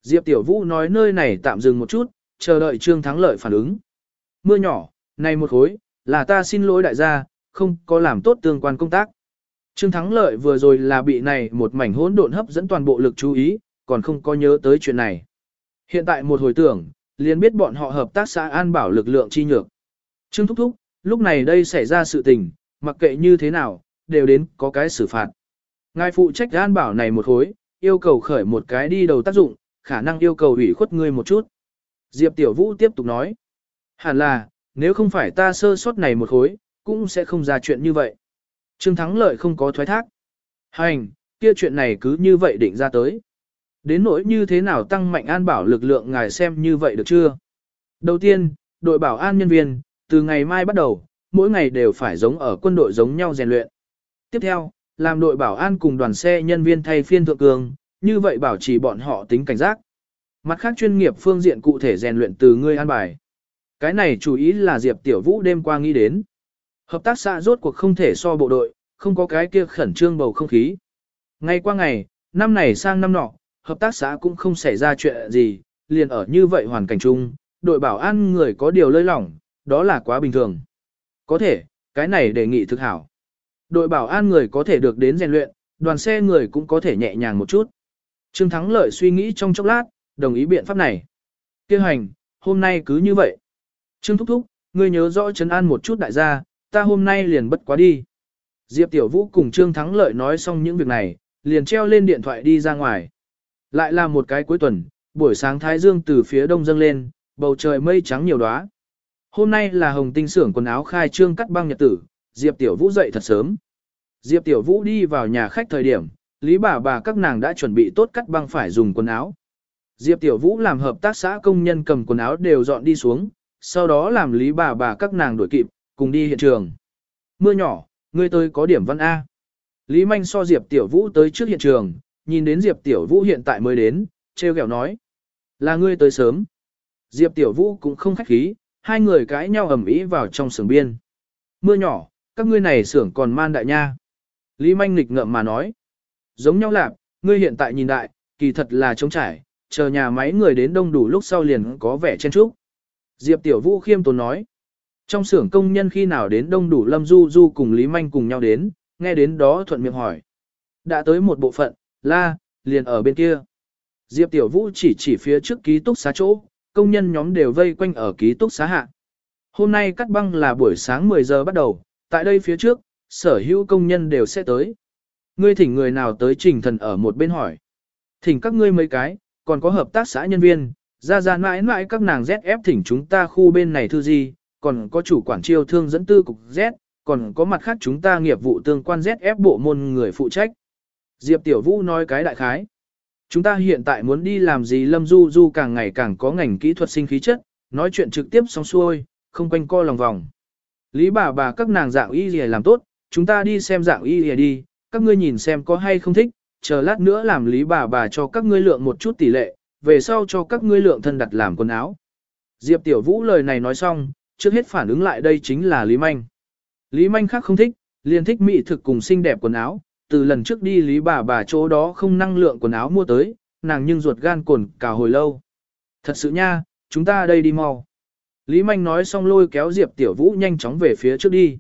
Diệp Tiểu Vũ nói nơi này tạm dừng một chút, chờ đợi Trương Thắng Lợi phản ứng. Mưa nhỏ, này một khối, là ta xin lỗi đại gia, không có làm tốt tương quan công tác. Trương Thắng Lợi vừa rồi là bị này một mảnh hỗn độn hấp dẫn toàn bộ lực chú ý, còn không có nhớ tới chuyện này. Hiện tại một hồi tưởng, liền biết bọn họ hợp tác xã an bảo lực lượng chi nhược. Trương Thúc Thúc, lúc này đây xảy ra sự tình, mặc kệ như thế nào, đều đến có cái xử phạt. Ngài phụ trách an bảo này một khối, yêu cầu khởi một cái đi đầu tác dụng, khả năng yêu cầu ủy khuất ngươi một chút. Diệp Tiểu Vũ tiếp tục nói. Hẳn là, nếu không phải ta sơ sót này một khối, cũng sẽ không ra chuyện như vậy. Trương Thắng Lợi không có thoái thác. Hành, kia chuyện này cứ như vậy định ra tới. Đến nỗi như thế nào tăng mạnh an bảo lực lượng ngài xem như vậy được chưa? Đầu tiên, đội bảo an nhân viên, từ ngày mai bắt đầu, mỗi ngày đều phải giống ở quân đội giống nhau rèn luyện. Tiếp theo, làm đội bảo an cùng đoàn xe nhân viên thay phiên thượng cường, như vậy bảo trì bọn họ tính cảnh giác. Mặt khác chuyên nghiệp phương diện cụ thể rèn luyện từ ngươi an bài. Cái này chủ ý là Diệp Tiểu Vũ đêm qua nghĩ đến. Hợp tác xã rốt cuộc không thể so bộ đội, không có cái kia khẩn trương bầu không khí. Ngày qua ngày, năm này sang năm nọ, hợp tác xã cũng không xảy ra chuyện gì, liền ở như vậy hoàn cảnh chung, đội bảo an người có điều lơi lỏng, đó là quá bình thường. Có thể, cái này đề nghị thực hảo. Đội bảo an người có thể được đến rèn luyện, đoàn xe người cũng có thể nhẹ nhàng một chút. Trương Thắng Lợi suy nghĩ trong chốc lát, đồng ý biện pháp này. Kêu hành, hôm nay cứ như vậy. Trương Thúc Thúc, ngươi nhớ rõ trấn an một chút đại gia, ta hôm nay liền bất quá đi. Diệp Tiểu Vũ cùng Trương Thắng Lợi nói xong những việc này, liền treo lên điện thoại đi ra ngoài. Lại là một cái cuối tuần, buổi sáng Thái Dương từ phía đông dâng lên, bầu trời mây trắng nhiều đóa. Hôm nay là Hồng Tinh xưởng quần áo khai trương cắt băng nhật tử, Diệp Tiểu Vũ dậy thật sớm. Diệp Tiểu Vũ đi vào nhà khách thời điểm, Lý bà bà các nàng đã chuẩn bị tốt cắt băng phải dùng quần áo. Diệp Tiểu Vũ làm hợp tác xã công nhân cầm quần áo đều dọn đi xuống, sau đó làm Lý bà bà các nàng đuổi kịp, cùng đi hiện trường. Mưa nhỏ, ngươi tới có điểm văn A. Lý Manh so Diệp Tiểu Vũ tới trước hiện trường, nhìn đến Diệp Tiểu Vũ hiện tại mới đến, treo kẹo nói. Là ngươi tới sớm. Diệp Tiểu Vũ cũng không khách khí, hai người cãi nhau ầm ĩ vào trong sườn biên. Mưa nhỏ, các ngươi này xưởng còn man đại nha. Lý Manh nghịch ngợm mà nói. Giống nhau lạp, ngươi hiện tại nhìn đại, kỳ thật là trống trải, chờ nhà máy người đến đông đủ lúc sau liền có vẻ chen trúc. Diệp Tiểu Vũ khiêm tốn nói. Trong xưởng công nhân khi nào đến đông đủ Lâm Du Du cùng Lý Manh cùng nhau đến, nghe đến đó thuận miệng hỏi. Đã tới một bộ phận, la, liền ở bên kia. Diệp Tiểu Vũ chỉ chỉ phía trước ký túc xá chỗ, công nhân nhóm đều vây quanh ở ký túc xá hạ. Hôm nay cắt băng là buổi sáng 10 giờ bắt đầu, tại đây phía trước, sở hữu công nhân đều sẽ tới. Ngươi thỉnh người nào tới trình thần ở một bên hỏi. Thỉnh các ngươi mấy cái, còn có hợp tác xã nhân viên, ra ra mãi mãi các nàng ZF thỉnh chúng ta khu bên này thư gì, còn có chủ quản chiêu thương dẫn tư cục Z, còn có mặt khác chúng ta nghiệp vụ tương quan ZF bộ môn người phụ trách. Diệp Tiểu Vũ nói cái đại khái. Chúng ta hiện tại muốn đi làm gì Lâm Du Du càng ngày càng có ngành kỹ thuật sinh khí chất, nói chuyện trực tiếp xong xuôi, không quanh co lòng vòng. Lý bà bà các nàng dạng y gì làm tốt, chúng ta đi xem dạng y gì đi, các ngươi nhìn xem có hay không thích, chờ lát nữa làm lý bà bà cho các ngươi lượng một chút tỷ lệ, về sau cho các ngươi lượng thân đặt làm quần áo. Diệp Tiểu Vũ lời này nói xong, trước hết phản ứng lại đây chính là Lý Manh. Lý Manh khác không thích, liền thích mỹ thực cùng xinh đẹp quần áo, từ lần trước đi Lý bà bà chỗ đó không năng lượng quần áo mua tới, nàng nhưng ruột gan cồn cả hồi lâu. Thật sự nha, chúng ta đây đi mau. Lý Manh nói xong lôi kéo Diệp Tiểu Vũ nhanh chóng về phía trước đi.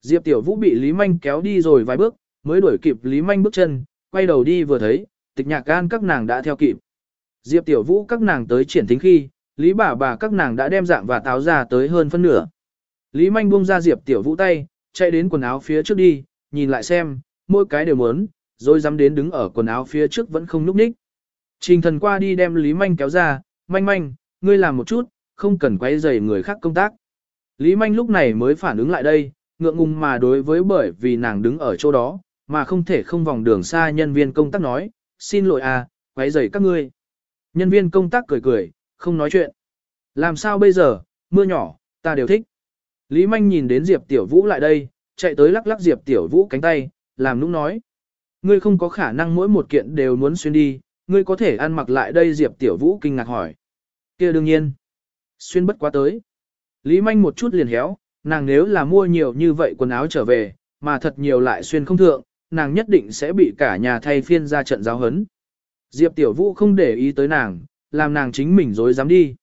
Diệp Tiểu Vũ bị Lý Manh kéo đi rồi vài bước, mới đuổi kịp Lý Manh bước chân, quay đầu đi vừa thấy, tịch nhạc gan các nàng đã theo kịp. Diệp Tiểu Vũ các nàng tới triển thính khi, Lý bà bà các nàng đã đem dạng và táo ra tới hơn phân nửa. Lý Manh buông ra Diệp Tiểu Vũ tay, chạy đến quần áo phía trước đi, nhìn lại xem, mỗi cái đều muốn, rồi dám đến đứng ở quần áo phía trước vẫn không núp ních. Trình thần qua đi đem Lý Manh kéo ra, Manh Manh, ngươi làm một chút, không cần quay rầy người khác công tác. Lý Manh lúc này mới phản ứng lại đây, ngượng ngùng mà đối với bởi vì nàng đứng ở chỗ đó, mà không thể không vòng đường xa nhân viên công tác nói, xin lỗi à, quấy rầy các ngươi. Nhân viên công tác cười cười, không nói chuyện. Làm sao bây giờ, mưa nhỏ, ta đều thích. Lý Manh nhìn đến Diệp Tiểu Vũ lại đây, chạy tới lắc lắc Diệp Tiểu Vũ cánh tay, làm nũng nói. Ngươi không có khả năng mỗi một kiện đều muốn xuyên đi, ngươi có thể ăn mặc lại đây Diệp Tiểu Vũ kinh ngạc hỏi. kia đương nhiên. Xuyên bất quá tới. Lý Manh một chút liền héo, nàng nếu là mua nhiều như vậy quần áo trở về, mà thật nhiều lại xuyên không thượng, nàng nhất định sẽ bị cả nhà thay phiên ra trận giáo hấn. Diệp Tiểu Vũ không để ý tới nàng, làm nàng chính mình dối dám đi.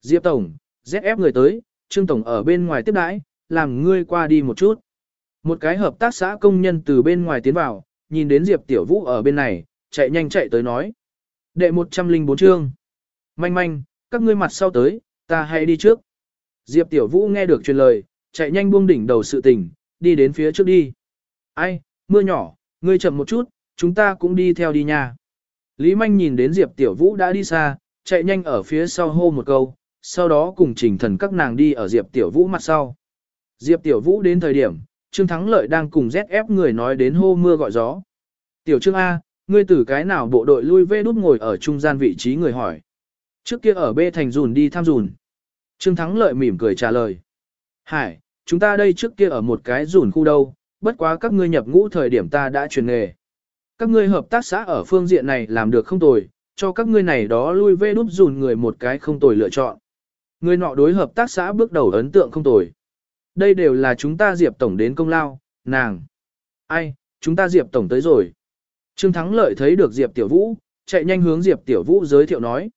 Diệp Tổng, ZF người tới, Trương Tổng ở bên ngoài tiếp đãi, làm ngươi qua đi một chút. Một cái hợp tác xã công nhân từ bên ngoài tiến vào, nhìn đến Diệp Tiểu Vũ ở bên này, chạy nhanh chạy tới nói. Đệ 104 chương. Manh manh, các ngươi mặt sau tới, ta hãy đi trước. Diệp Tiểu Vũ nghe được truyền lời, chạy nhanh buông đỉnh đầu sự tình, đi đến phía trước đi. Ai, mưa nhỏ, ngươi chậm một chút, chúng ta cũng đi theo đi nha. Lý Manh nhìn đến Diệp Tiểu Vũ đã đi xa, chạy nhanh ở phía sau hô một câu, sau đó cùng trình thần các nàng đi ở Diệp Tiểu Vũ mặt sau. Diệp Tiểu Vũ đến thời điểm, Trương Thắng Lợi đang cùng ZF người nói đến hô mưa gọi gió. Tiểu Trương A, ngươi từ cái nào bộ đội lui về đút ngồi ở trung gian vị trí người hỏi. Trước kia ở B thành dùn đi thăm dùn. Trương Thắng Lợi mỉm cười trả lời. Hải, chúng ta đây trước kia ở một cái rủn khu đâu, bất quá các ngươi nhập ngũ thời điểm ta đã truyền nghề. Các ngươi hợp tác xã ở phương diện này làm được không tồi, cho các ngươi này đó lui về đúp rủn người một cái không tồi lựa chọn. Người nọ đối hợp tác xã bước đầu ấn tượng không tồi. Đây đều là chúng ta Diệp Tổng đến công lao, nàng. Ai, chúng ta Diệp Tổng tới rồi. Trương Thắng Lợi thấy được Diệp Tiểu Vũ, chạy nhanh hướng Diệp Tiểu Vũ giới thiệu nói.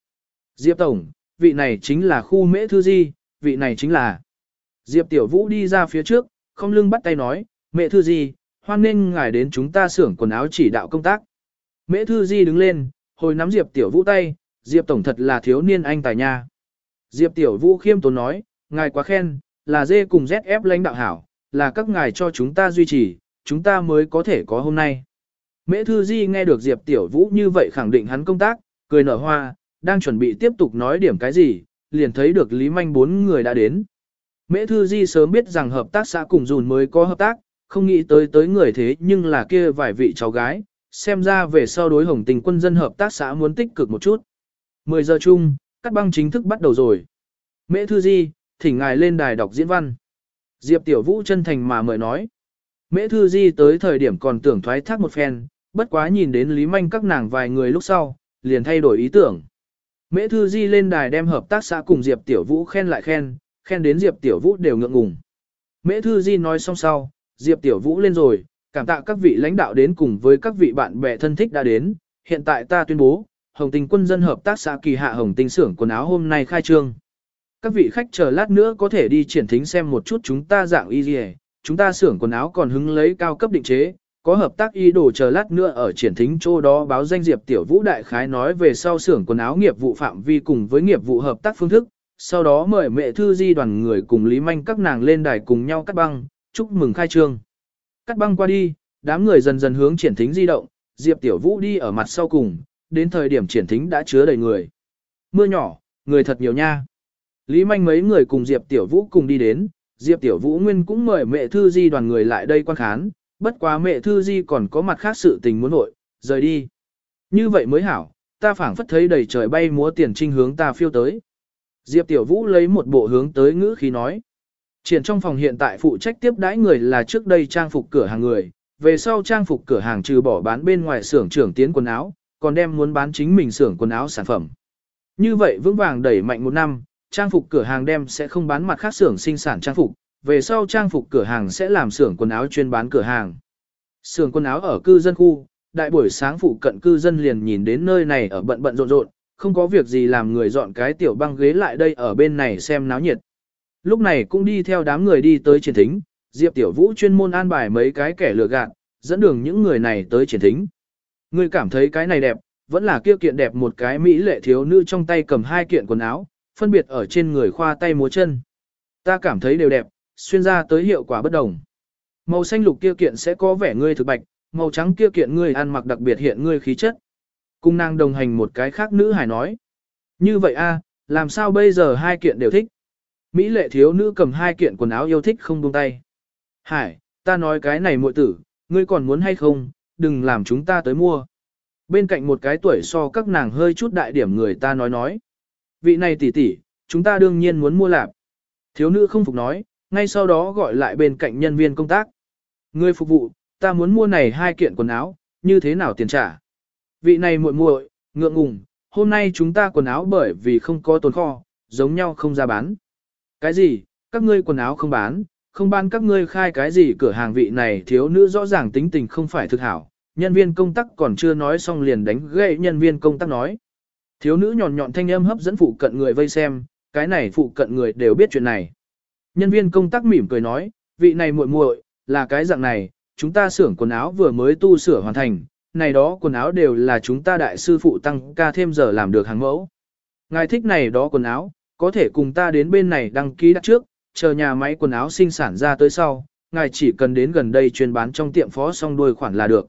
Diệp Tổng, vị này chính là khu mễ thư di, vị này chính là. Diệp Tiểu Vũ đi ra phía trước, không lưng bắt tay nói, mẹ thư di, hoan nên ngài đến chúng ta xưởng quần áo chỉ đạo công tác. Mễ thư di đứng lên, hồi nắm Diệp Tiểu Vũ tay, Diệp Tổng thật là thiếu niên anh tài nha. Diệp Tiểu Vũ khiêm tốn nói, ngài quá khen, là dê cùng ZF lãnh đạo hảo, là các ngài cho chúng ta duy trì, chúng ta mới có thể có hôm nay. Mễ Thư Di nghe được Diệp Tiểu Vũ như vậy khẳng định hắn công tác, cười nở hoa, đang chuẩn bị tiếp tục nói điểm cái gì, liền thấy được Lý Manh bốn người đã đến. Mễ Thư Di sớm biết rằng hợp tác xã cùng dùn mới có hợp tác, không nghĩ tới tới người thế nhưng là kia vài vị cháu gái, xem ra về sau đối hồng tình quân dân hợp tác xã muốn tích cực một chút. 10 giờ chung, cắt băng chính thức bắt đầu rồi. Mễ Thư Di, thỉnh ngài lên đài đọc diễn văn. Diệp Tiểu Vũ chân thành mà mời nói. Mễ Thư Di tới thời điểm còn tưởng thoái thác một phen, bất quá nhìn đến Lý Manh các nàng vài người lúc sau, liền thay đổi ý tưởng. Mễ Thư Di lên đài đem hợp tác xã cùng Diệp Tiểu Vũ khen lại khen, khen đến Diệp Tiểu Vũ đều ngượng ngùng. Mễ Thư Di nói xong sau, Diệp Tiểu Vũ lên rồi, cảm tạ các vị lãnh đạo đến cùng với các vị bạn bè thân thích đã đến, hiện tại ta tuyên bố, Hồng Tinh quân dân hợp tác xã kỳ hạ Hồng Tinh xưởng quần áo hôm nay khai trương. Các vị khách chờ lát nữa có thể đi triển thính xem một chút chúng ta dạng y gì chúng ta xưởng quần áo còn hứng lấy cao cấp định chế, có hợp tác y đồ chờ lát nữa ở triển thính chỗ đó báo danh Diệp Tiểu Vũ Đại Khái nói về sau xưởng quần áo nghiệp vụ phạm vi cùng với nghiệp vụ hợp tác phương thức, sau đó mời mẹ thư di đoàn người cùng Lý Manh các nàng lên đài cùng nhau cắt băng, chúc mừng khai trương. Cắt băng qua đi, đám người dần dần hướng triển thính di động, Diệp Tiểu Vũ đi ở mặt sau cùng, đến thời điểm triển thính đã chứa đầy người. Mưa nhỏ, người thật nhiều nha. Lý Manh mấy người cùng Diệp Tiểu Vũ cùng đi đến, Diệp Tiểu Vũ Nguyên cũng mời mẹ Thư Di đoàn người lại đây quan khán, bất quá mẹ Thư Di còn có mặt khác sự tình muốn nội, rời đi. Như vậy mới hảo, ta phảng phất thấy đầy trời bay múa tiền trinh hướng ta phiêu tới. Diệp Tiểu Vũ lấy một bộ hướng tới ngữ khí nói. Triển trong phòng hiện tại phụ trách tiếp đãi người là trước đây trang phục cửa hàng người, về sau trang phục cửa hàng trừ bỏ bán bên ngoài xưởng trưởng tiến quần áo, còn đem muốn bán chính mình xưởng quần áo sản phẩm. Như vậy vững vàng đẩy mạnh một năm, trang phục cửa hàng đem sẽ không bán mặt khác xưởng sinh sản trang phục, về sau trang phục cửa hàng sẽ làm xưởng quần áo chuyên bán cửa hàng. Xưởng quần áo ở cư dân khu, đại buổi sáng phụ cận cư dân liền nhìn đến nơi này ở bận bận rộn rộn, không có việc gì làm người dọn cái tiểu băng ghế lại đây ở bên này xem náo nhiệt. Lúc này cũng đi theo đám người đi tới triển thính, Diệp Tiểu Vũ chuyên môn an bài mấy cái kẻ lừa gạt, dẫn đường những người này tới triển thính. Người cảm thấy cái này đẹp, vẫn là kia kiện đẹp một cái mỹ lệ thiếu nữ trong tay cầm hai kiện quần áo, phân biệt ở trên người khoa tay múa chân. Ta cảm thấy đều đẹp, xuyên ra tới hiệu quả bất đồng. Màu xanh lục kia kiện sẽ có vẻ ngươi thực bạch, màu trắng kia kiện ngươi ăn mặc đặc biệt hiện ngươi khí chất. Cung nàng đồng hành một cái khác nữ hải nói. Như vậy a, làm sao bây giờ hai kiện đều thích? Mỹ lệ thiếu nữ cầm hai kiện quần áo yêu thích không buông tay. Hải, ta nói cái này muội tử, ngươi còn muốn hay không, đừng làm chúng ta tới mua. Bên cạnh một cái tuổi so các nàng hơi chút đại điểm người ta nói nói vị này tỷ tỷ, chúng ta đương nhiên muốn mua lạp. Thiếu nữ không phục nói, ngay sau đó gọi lại bên cạnh nhân viên công tác. Người phục vụ, ta muốn mua này hai kiện quần áo, như thế nào tiền trả? Vị này muội muội, ngượng ngùng, hôm nay chúng ta quần áo bởi vì không có tồn kho, giống nhau không ra bán. Cái gì, các ngươi quần áo không bán, không bán các ngươi khai cái gì cửa hàng vị này thiếu nữ rõ ràng tính tình không phải thực hảo. Nhân viên công tác còn chưa nói xong liền đánh gậy nhân viên công tác nói. Thiếu nữ nhọn nhọn thanh âm hấp dẫn phụ cận người vây xem, cái này phụ cận người đều biết chuyện này. Nhân viên công tác mỉm cười nói, vị này muội muội, là cái dạng này, chúng ta xưởng quần áo vừa mới tu sửa hoàn thành, này đó quần áo đều là chúng ta đại sư phụ tăng ca thêm giờ làm được hàng mẫu. Ngài thích này đó quần áo, có thể cùng ta đến bên này đăng ký đặt trước, chờ nhà máy quần áo sinh sản ra tới sau, ngài chỉ cần đến gần đây chuyên bán trong tiệm phó xong đuôi khoản là được.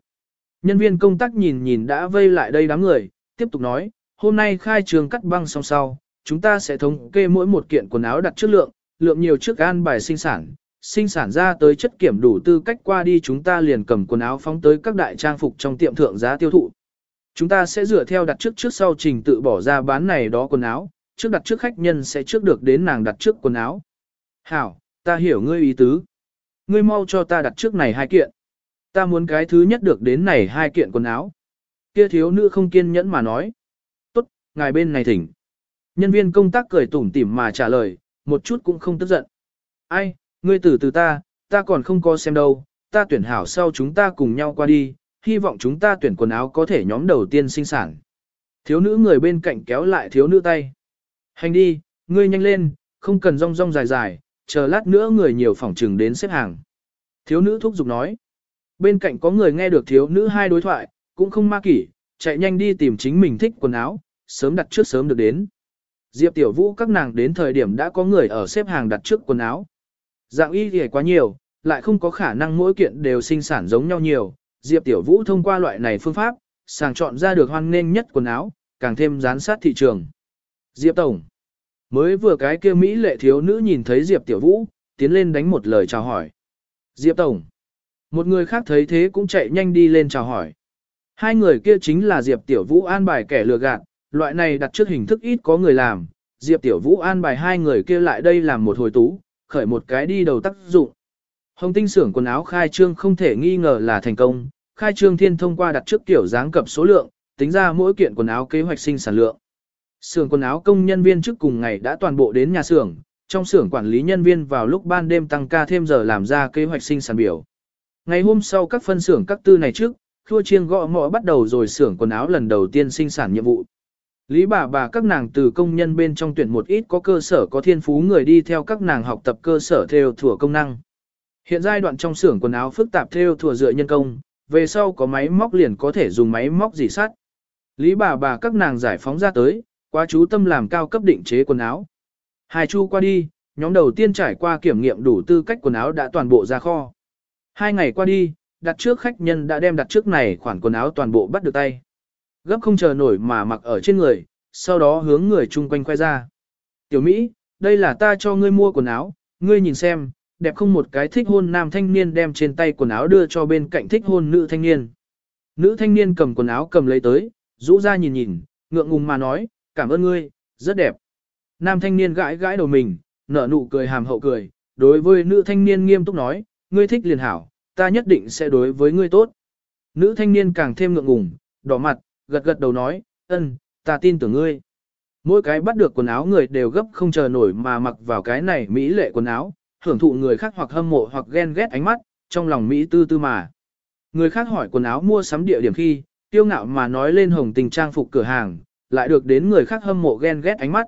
Nhân viên công tác nhìn nhìn đã vây lại đây đám người, tiếp tục nói, hôm nay khai trường cắt băng xong sau, chúng ta sẽ thống kê mỗi một kiện quần áo đặt trước lượng, lượng nhiều trước an bài sinh sản, sinh sản ra tới chất kiểm đủ tư cách qua đi chúng ta liền cầm quần áo phóng tới các đại trang phục trong tiệm thượng giá tiêu thụ. Chúng ta sẽ dựa theo đặt trước trước sau trình tự bỏ ra bán này đó quần áo, trước đặt trước khách nhân sẽ trước được đến nàng đặt trước quần áo. Hảo, ta hiểu ngươi ý tứ. Ngươi mau cho ta đặt trước này hai kiện. Ta muốn cái thứ nhất được đến này hai kiện quần áo. Kia thiếu nữ không kiên nhẫn mà nói. Tốt, ngài bên này thỉnh. Nhân viên công tác cười tủm tỉm mà trả lời, một chút cũng không tức giận. Ai, ngươi từ từ ta, ta còn không có xem đâu, ta tuyển hảo sau chúng ta cùng nhau qua đi, hy vọng chúng ta tuyển quần áo có thể nhóm đầu tiên sinh sản. Thiếu nữ người bên cạnh kéo lại thiếu nữ tay. Hành đi, ngươi nhanh lên, không cần rong rong dài dài, chờ lát nữa người nhiều phòng trừng đến xếp hàng. Thiếu nữ thúc giục nói. Bên cạnh có người nghe được thiếu nữ hai đối thoại, cũng không ma kỷ, chạy nhanh đi tìm chính mình thích quần áo, sớm đặt trước sớm được đến. Diệp Tiểu Vũ các nàng đến thời điểm đã có người ở xếp hàng đặt trước quần áo. Dạng y thì quá nhiều, lại không có khả năng mỗi kiện đều sinh sản giống nhau nhiều. Diệp Tiểu Vũ thông qua loại này phương pháp, sàng chọn ra được hoan nghênh nhất quần áo, càng thêm gián sát thị trường. Diệp Tổng. Mới vừa cái kia Mỹ lệ thiếu nữ nhìn thấy Diệp Tiểu Vũ, tiến lên đánh một lời chào hỏi. Diệp Tổng. Một người khác thấy thế cũng chạy nhanh đi lên chào hỏi. Hai người kia chính là Diệp Tiểu Vũ an bài kẻ lừa gạt, loại này đặt trước hình thức ít có người làm. Diệp Tiểu Vũ an bài hai người kia lại đây làm một hồi tú, khởi một cái đi đầu tác dụng. Hồng tinh xưởng quần áo khai trương không thể nghi ngờ là thành công, khai trương thiên thông qua đặt trước tiểu dáng cập số lượng, tính ra mỗi kiện quần áo kế hoạch sinh sản lượng. Xưởng quần áo công nhân viên trước cùng ngày đã toàn bộ đến nhà xưởng, trong xưởng quản lý nhân viên vào lúc ban đêm tăng ca thêm giờ làm ra kế hoạch sinh sản biểu. Ngày hôm sau các phân xưởng các tư này trước, khua chiêng gõ mõ bắt đầu rồi xưởng quần áo lần đầu tiên sinh sản nhiệm vụ. Lý bà bà các nàng từ công nhân bên trong tuyển một ít có cơ sở có thiên phú người đi theo các nàng học tập cơ sở theo thủa công năng. Hiện giai đoạn trong xưởng quần áo phức tạp theo thủa dựa nhân công, về sau có máy móc liền có thể dùng máy móc dì sắt. Lý bà bà các nàng giải phóng ra tới, quá chú tâm làm cao cấp định chế quần áo. Hai chu qua đi, nhóm đầu tiên trải qua kiểm nghiệm đủ tư cách quần áo đã toàn bộ ra kho. Hai ngày qua đi, đặt trước khách nhân đã đem đặt trước này khoản quần áo toàn bộ bắt được tay. Gấp không chờ nổi mà mặc ở trên người, sau đó hướng người chung quanh khoe ra. Tiểu Mỹ, đây là ta cho ngươi mua quần áo, ngươi nhìn xem, đẹp không một cái thích hôn nam thanh niên đem trên tay quần áo đưa cho bên cạnh thích hôn nữ thanh niên. Nữ thanh niên cầm quần áo cầm lấy tới, rũ ra nhìn nhìn, ngượng ngùng mà nói, cảm ơn ngươi, rất đẹp. Nam thanh niên gãi gãi đầu mình, nở nụ cười hàm hậu cười, đối với nữ thanh niên nghiêm túc nói, ngươi thích liền hảo, ta nhất định sẽ đối với ngươi tốt. Nữ thanh niên càng thêm ngượng ngùng, đỏ mặt, gật gật đầu nói, ân, ta tin tưởng ngươi. Mỗi cái bắt được quần áo người đều gấp không chờ nổi mà mặc vào cái này mỹ lệ quần áo, hưởng thụ người khác hoặc hâm mộ hoặc ghen ghét ánh mắt, trong lòng Mỹ tư tư mà. Người khác hỏi quần áo mua sắm địa điểm khi, tiêu ngạo mà nói lên hồng tình trang phục cửa hàng, lại được đến người khác hâm mộ ghen ghét ánh mắt.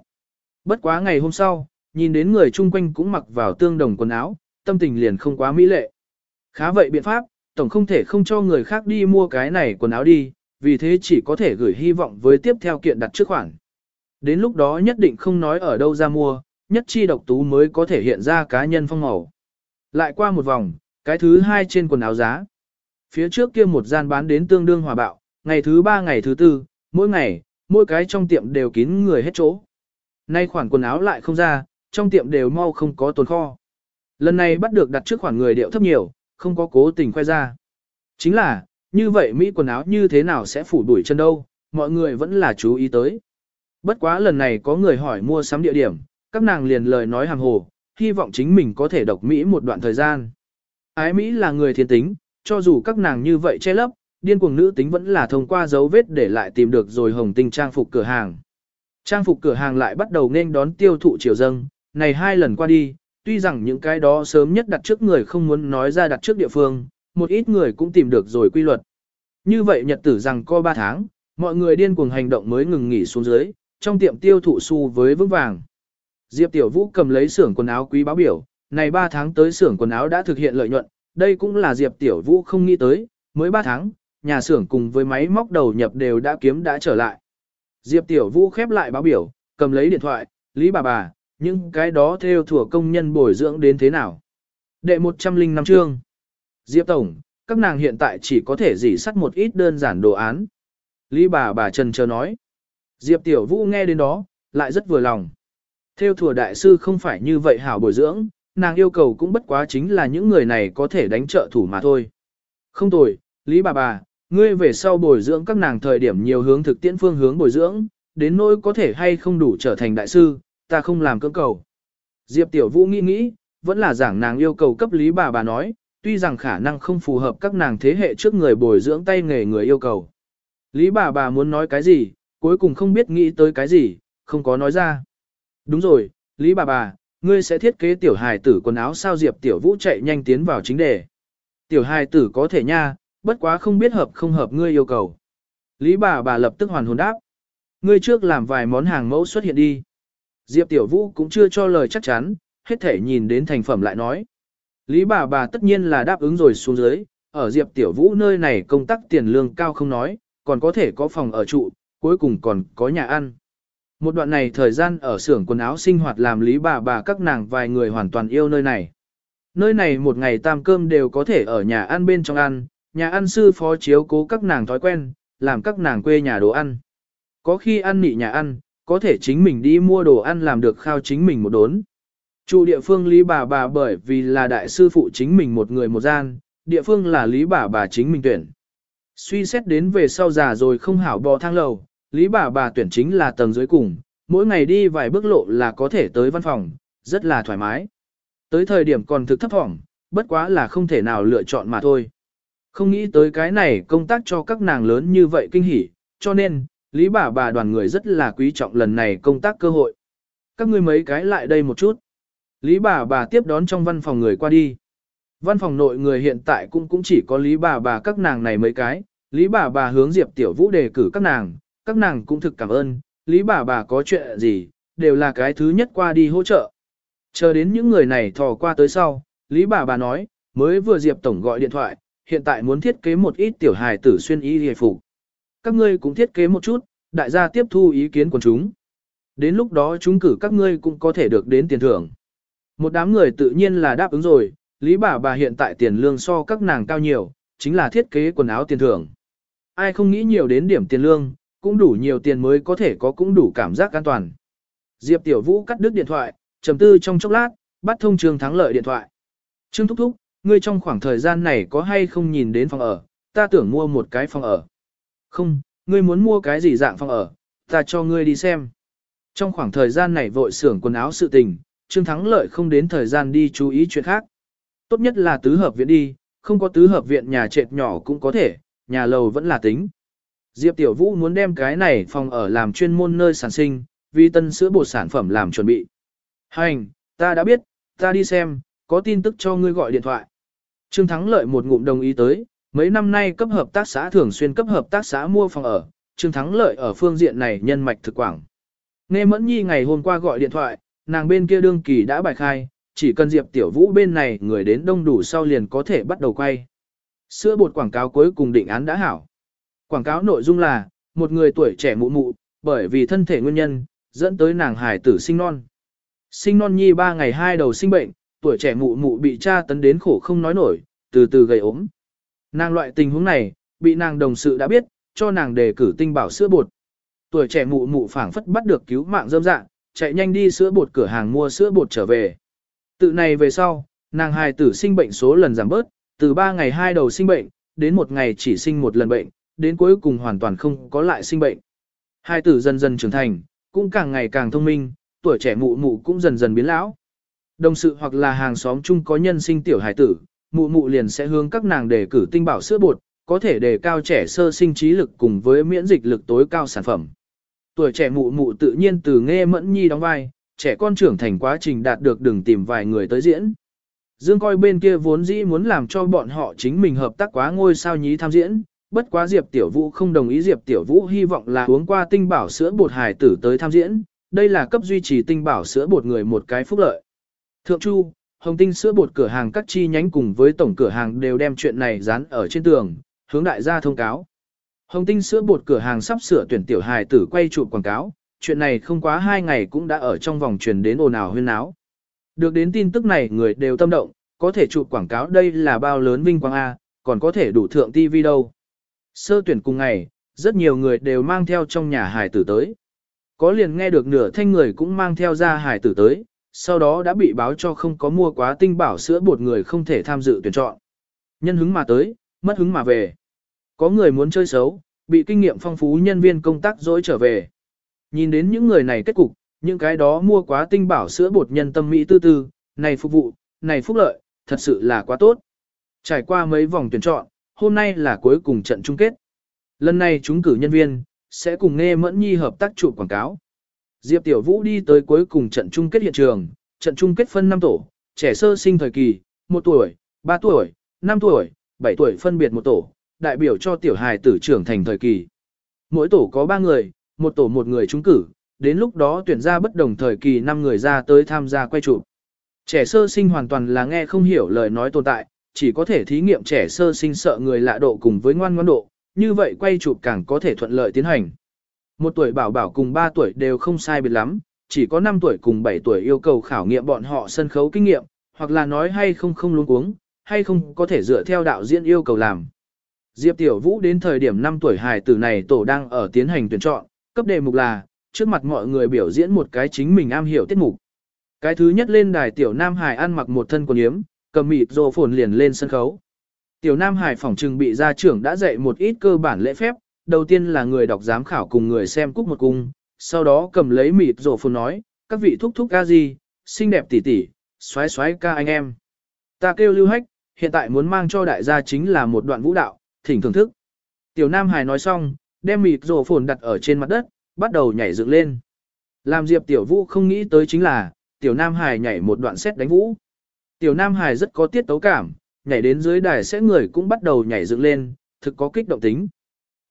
Bất quá ngày hôm sau, nhìn đến người chung quanh cũng mặc vào tương đồng quần áo, tâm tình liền không quá mỹ lệ. Khá vậy biện pháp, tổng không thể không cho người khác đi mua cái này quần áo đi, vì thế chỉ có thể gửi hy vọng với tiếp theo kiện đặt trước khoản. Đến lúc đó nhất định không nói ở đâu ra mua, nhất chi độc tú mới có thể hiện ra cá nhân phong màu. Lại qua một vòng, cái thứ hai trên quần áo giá. Phía trước kia một gian bán đến tương đương hòa bạo, ngày thứ ba ngày thứ tư, mỗi ngày, mỗi cái trong tiệm đều kín người hết chỗ. Nay khoản quần áo lại không ra, trong tiệm đều mau không có tồn kho. Lần này bắt được đặt trước khoản người điệu thấp nhiều, không có cố tình khoe ra. Chính là, như vậy Mỹ quần áo như thế nào sẽ phủ đuổi chân đâu, mọi người vẫn là chú ý tới. Bất quá lần này có người hỏi mua sắm địa điểm, các nàng liền lời nói hàng hồ, hy vọng chính mình có thể độc Mỹ một đoạn thời gian. Ái Mỹ là người thiên tính, cho dù các nàng như vậy che lấp, điên cuồng nữ tính vẫn là thông qua dấu vết để lại tìm được rồi hồng tinh trang phục cửa hàng. Trang phục cửa hàng lại bắt đầu nên đón tiêu thụ chiều dâng, này hai lần qua đi, tuy rằng những cái đó sớm nhất đặt trước người không muốn nói ra đặt trước địa phương, một ít người cũng tìm được rồi quy luật. Như vậy nhật tử rằng co 3 tháng, mọi người điên cuồng hành động mới ngừng nghỉ xuống dưới, trong tiệm tiêu thụ xu với vững vàng. Diệp Tiểu Vũ cầm lấy xưởng quần áo quý báo biểu, này 3 tháng tới xưởng quần áo đã thực hiện lợi nhuận, đây cũng là Diệp Tiểu Vũ không nghĩ tới, mới 3 tháng, nhà xưởng cùng với máy móc đầu nhập đều đã kiếm đã trở lại. Diệp Tiểu Vũ khép lại báo biểu, cầm lấy điện thoại, Lý bà bà, những cái đó theo thủa công nhân bồi dưỡng đến thế nào. Đệ 105 chương. Diệp Tổng, các nàng hiện tại chỉ có thể dỉ sắt một ít đơn giản đồ án. Lý bà bà trần chờ nói. Diệp Tiểu Vũ nghe đến đó, lại rất vừa lòng. Theo thùa đại sư không phải như vậy hảo bồi dưỡng, nàng yêu cầu cũng bất quá chính là những người này có thể đánh trợ thủ mà thôi. Không tồi, Lý bà bà, ngươi về sau bồi dưỡng các nàng thời điểm nhiều hướng thực tiễn phương hướng bồi dưỡng, đến nỗi có thể hay không đủ trở thành đại sư, ta không làm cưỡng cầu. Diệp Tiểu Vũ nghĩ nghĩ, vẫn là giảng nàng yêu cầu cấp Lý bà bà nói, tuy rằng khả năng không phù hợp các nàng thế hệ trước người bồi dưỡng tay nghề người yêu cầu. Lý bà bà muốn nói cái gì, cuối cùng không biết nghĩ tới cái gì, không có nói ra. Đúng rồi, Lý bà bà, ngươi sẽ thiết kế tiểu hài tử quần áo sao Diệp Tiểu Vũ chạy nhanh tiến vào chính đề. Tiểu hài tử có thể nha, bất quá không biết hợp không hợp ngươi yêu cầu. Lý bà bà lập tức hoàn hồn đáp. Ngươi trước làm vài món hàng mẫu xuất hiện đi. Diệp Tiểu Vũ cũng chưa cho lời chắc chắn, hết thể nhìn đến thành phẩm lại nói. Lý bà bà tất nhiên là đáp ứng rồi xuống dưới, ở Diệp Tiểu Vũ nơi này công tác tiền lương cao không nói, còn có thể có phòng ở trụ, cuối cùng còn có nhà ăn. Một đoạn này thời gian ở xưởng quần áo sinh hoạt làm Lý bà bà các nàng vài người hoàn toàn yêu nơi này. Nơi này một ngày tam cơm đều có thể ở nhà ăn bên trong ăn, nhà ăn sư phó chiếu cố các nàng thói quen, làm các nàng quê nhà đồ ăn. Có khi ăn nị nhà ăn, có thể chính mình đi mua đồ ăn làm được khao chính mình một đốn. Chủ địa phương Lý bà bà bởi vì là đại sư phụ chính mình một người một gian, địa phương là Lý bà bà chính mình tuyển. Suy xét đến về sau già rồi không hảo bò thang lầu, Lý bà bà tuyển chính là tầng dưới cùng, mỗi ngày đi vài bước lộ là có thể tới văn phòng, rất là thoải mái. Tới thời điểm còn thực thấp thỏm, bất quá là không thể nào lựa chọn mà thôi. Không nghĩ tới cái này công tác cho các nàng lớn như vậy kinh hỉ, cho nên, Lý bà bà đoàn người rất là quý trọng lần này công tác cơ hội. Các ngươi mấy cái lại đây một chút. Lý bà bà tiếp đón trong văn phòng người qua đi. Văn phòng nội người hiện tại cũng cũng chỉ có Lý bà bà các nàng này mấy cái. Lý bà bà hướng Diệp Tiểu Vũ đề cử các nàng, các nàng cũng thực cảm ơn. Lý bà bà có chuyện gì, đều là cái thứ nhất qua đi hỗ trợ. Chờ đến những người này thò qua tới sau, Lý bà bà nói, mới vừa Diệp Tổng gọi điện thoại, hiện tại muốn thiết kế một ít tiểu hài tử xuyên y hề phục. Các ngươi cũng thiết kế một chút, đại gia tiếp thu ý kiến của chúng. Đến lúc đó chúng cử các ngươi cũng có thể được đến tiền thưởng. Một đám người tự nhiên là đáp ứng rồi, Lý bà bà hiện tại tiền lương so các nàng cao nhiều, chính là thiết kế quần áo tiền thưởng. Ai không nghĩ nhiều đến điểm tiền lương, cũng đủ nhiều tiền mới có thể có cũng đủ cảm giác an toàn. Diệp Tiểu Vũ cắt đứt điện thoại, trầm tư trong chốc lát, bắt thông Trương Thắng Lợi điện thoại. Trương Thúc Thúc, ngươi trong khoảng thời gian này có hay không nhìn đến phòng ở, ta tưởng mua một cái phòng ở. Không, ngươi muốn mua cái gì dạng phòng ở, ta cho ngươi đi xem. Trong khoảng thời gian này vội xưởng quần áo sự tình, Trương Thắng Lợi không đến thời gian đi chú ý chuyện khác. Tốt nhất là tứ hợp viện đi, không có tứ hợp viện nhà trệt nhỏ cũng có thể, nhà lầu vẫn là tính. Diệp Tiểu Vũ muốn đem cái này phòng ở làm chuyên môn nơi sản sinh, vì tân sữa bột sản phẩm làm chuẩn bị. Hành, ta đã biết, ta đi xem, có tin tức cho ngươi gọi điện thoại. Trương Thắng Lợi một ngụm đồng ý tới, mấy năm nay cấp hợp tác xã thường xuyên cấp hợp tác xã mua phòng ở, Trương Thắng Lợi ở phương diện này nhân mạch thực quảng. Nghe Mẫn Nhi ngày hôm qua gọi điện thoại, nàng bên kia đương kỳ đã bài khai, chỉ cần Diệp Tiểu Vũ bên này người đến đông đủ sau liền có thể bắt đầu quay. Sữa bột quảng cáo cuối cùng định án đã hảo. Quảng cáo nội dung là, một người tuổi trẻ mụ mụ, bởi vì thân thể nguyên nhân, dẫn tới nàng hài tử sinh non. Sinh non nhi ba ngày hai đầu sinh bệnh, tuổi trẻ mụ mụ bị cha tấn đến khổ không nói nổi, từ từ gầy ốm. Nàng loại tình huống này, bị nàng đồng sự đã biết, cho nàng đề cử tinh bảo sữa bột. Tuổi trẻ mụ mụ phảng phất bắt được cứu mạng dâm dạng, chạy nhanh đi sữa bột cửa hàng mua sữa bột trở về. Tự này về sau, nàng hài tử sinh bệnh số lần giảm bớt, từ 3 ngày hai đầu sinh bệnh, đến một ngày chỉ sinh một lần bệnh, đến cuối cùng hoàn toàn không có lại sinh bệnh. Hai tử dần dần trưởng thành, cũng càng ngày càng thông minh, tuổi trẻ mụ mụ cũng dần dần biến lão. Đồng sự hoặc là hàng xóm chung có nhân sinh tiểu hài tử, mụ mụ liền sẽ hướng các nàng đề cử tinh bảo sữa bột, có thể đề cao trẻ sơ sinh trí lực cùng với miễn dịch lực tối cao sản phẩm. Tuổi trẻ mụ mụ tự nhiên từ nghe mẫn nhi đóng vai, trẻ con trưởng thành quá trình đạt được đừng tìm vài người tới diễn. Dương coi bên kia vốn dĩ muốn làm cho bọn họ chính mình hợp tác quá ngôi sao nhí tham diễn, bất quá Diệp Tiểu Vũ không đồng ý Diệp Tiểu Vũ hy vọng là uống qua tinh bảo sữa bột hài tử tới tham diễn, đây là cấp duy trì tinh bảo sữa bột người một cái phúc lợi. Thượng Chu, Hồng Tinh sữa bột cửa hàng các chi nhánh cùng với tổng cửa hàng đều đem chuyện này dán ở trên tường, hướng đại gia thông cáo. Hồng Tinh sữa bột cửa hàng sắp sửa tuyển tiểu hài tử quay chụp quảng cáo, chuyện này không quá hai ngày cũng đã ở trong vòng truyền đến ồn ào huyên náo. Được đến tin tức này người đều tâm động, có thể chụp quảng cáo đây là bao lớn vinh quang A, còn có thể đủ thượng TV đâu. Sơ tuyển cùng ngày, rất nhiều người đều mang theo trong nhà hài tử tới. Có liền nghe được nửa thanh người cũng mang theo ra hài tử tới, sau đó đã bị báo cho không có mua quá tinh bảo sữa bột người không thể tham dự tuyển chọn. Nhân hứng mà tới, mất hứng mà về. Có người muốn chơi xấu, bị kinh nghiệm phong phú nhân viên công tác dối trở về. Nhìn đến những người này kết cục, những cái đó mua quá tinh bảo sữa bột nhân tâm mỹ tư tư, này phục vụ, này phúc lợi, thật sự là quá tốt. Trải qua mấy vòng tuyển chọn, hôm nay là cuối cùng trận chung kết. Lần này chúng cử nhân viên, sẽ cùng nghe mẫn nhi hợp tác chụp quảng cáo. Diệp Tiểu Vũ đi tới cuối cùng trận chung kết hiện trường, trận chung kết phân 5 tổ, trẻ sơ sinh thời kỳ, 1 tuổi, 3 tuổi, 5 tuổi, 7 tuổi phân biệt một tổ, đại biểu cho tiểu hài tử trưởng thành thời kỳ. Mỗi tổ có 3 người, một tổ một người trúng cử, đến lúc đó tuyển ra bất đồng thời kỳ 5 người ra tới tham gia quay chụp. Trẻ sơ sinh hoàn toàn là nghe không hiểu lời nói tồn tại, chỉ có thể thí nghiệm trẻ sơ sinh sợ người lạ độ cùng với ngoan ngoãn độ, như vậy quay chụp càng có thể thuận lợi tiến hành. Một tuổi bảo bảo cùng 3 tuổi đều không sai biệt lắm, chỉ có 5 tuổi cùng 7 tuổi yêu cầu khảo nghiệm bọn họ sân khấu kinh nghiệm, hoặc là nói hay không không luôn uống, hay không có thể dựa theo đạo diễn yêu cầu làm. Diệp Tiểu Vũ đến thời điểm 5 tuổi hài tử này tổ đang ở tiến hành tuyển chọn, cấp đề mục là, trước mặt mọi người biểu diễn một cái chính mình am hiểu tiết mục. Cái thứ nhất lên đài Tiểu Nam Hải ăn mặc một thân quần yếm, cầm mịt rồ phồn liền lên sân khấu. Tiểu Nam Hải phỏng trừng bị gia trưởng đã dạy một ít cơ bản lễ phép, đầu tiên là người đọc giám khảo cùng người xem cúc một cung, sau đó cầm lấy mịt rồ phồn nói, các vị thúc thúc ca gì, xinh đẹp tỷ tỷ, xoái xoái ca anh em. Ta kêu lưu hách, hiện tại muốn mang cho đại gia chính là một đoạn vũ đạo, thỉnh thưởng thức. Tiểu Nam Hải nói xong, đem mịt rồ phồn đặt ở trên mặt đất, bắt đầu nhảy dựng lên. Làm Diệp Tiểu Vũ không nghĩ tới chính là, Tiểu Nam Hải nhảy một đoạn xét đánh vũ. Tiểu Nam Hải rất có tiết tấu cảm, nhảy đến dưới đài sẽ người cũng bắt đầu nhảy dựng lên, thực có kích động tính.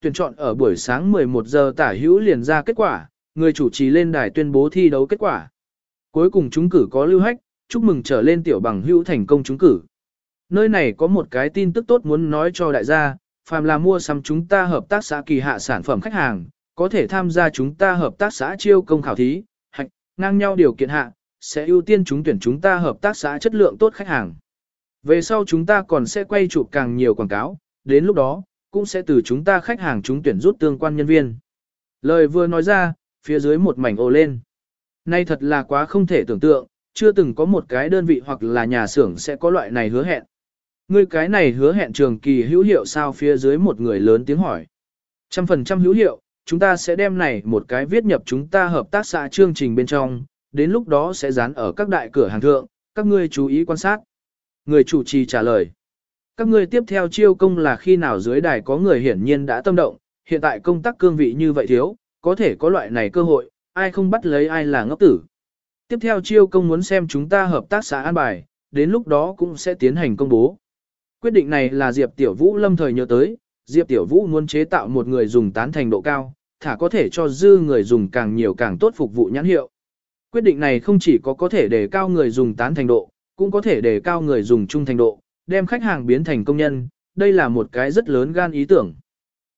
Tuyển chọn ở buổi sáng 11 giờ tả hữu liền ra kết quả, người chủ trì lên đài tuyên bố thi đấu kết quả. Cuối cùng chúng cử có lưu hách, chúc mừng trở lên tiểu bằng hữu thành công chúng cử. Nơi này có một cái tin tức tốt muốn nói cho đại gia, phàm là mua sắm chúng ta hợp tác xã kỳ hạ sản phẩm khách hàng, có thể tham gia chúng ta hợp tác xã chiêu công khảo thí, hạch, ngang nhau điều kiện hạ, sẽ ưu tiên chúng tuyển chúng ta hợp tác xã chất lượng tốt khách hàng. Về sau chúng ta còn sẽ quay chụp càng nhiều quảng cáo, đến lúc đó, cũng sẽ từ chúng ta khách hàng chúng tuyển rút tương quan nhân viên. Lời vừa nói ra, phía dưới một mảnh ồ lên. Nay thật là quá không thể tưởng tượng, chưa từng có một cái đơn vị hoặc là nhà xưởng sẽ có loại này hứa hẹn. Ngươi cái này hứa hẹn trường kỳ hữu hiệu sao phía dưới một người lớn tiếng hỏi. Trăm phần trăm hữu hiệu, chúng ta sẽ đem này một cái viết nhập chúng ta hợp tác xã chương trình bên trong, đến lúc đó sẽ dán ở các đại cửa hàng thượng, các ngươi chú ý quan sát. Người chủ trì trả lời. Các ngươi tiếp theo chiêu công là khi nào dưới đài có người hiển nhiên đã tâm động, hiện tại công tác cương vị như vậy thiếu, có thể có loại này cơ hội, ai không bắt lấy ai là ngốc tử. Tiếp theo chiêu công muốn xem chúng ta hợp tác xã an bài, đến lúc đó cũng sẽ tiến hành công bố. Quyết định này là Diệp Tiểu Vũ lâm thời nhớ tới, Diệp Tiểu Vũ muốn chế tạo một người dùng tán thành độ cao, thả có thể cho dư người dùng càng nhiều càng tốt phục vụ nhãn hiệu. Quyết định này không chỉ có có thể đề cao người dùng tán thành độ, cũng có thể đề cao người dùng trung thành độ, đem khách hàng biến thành công nhân, đây là một cái rất lớn gan ý tưởng.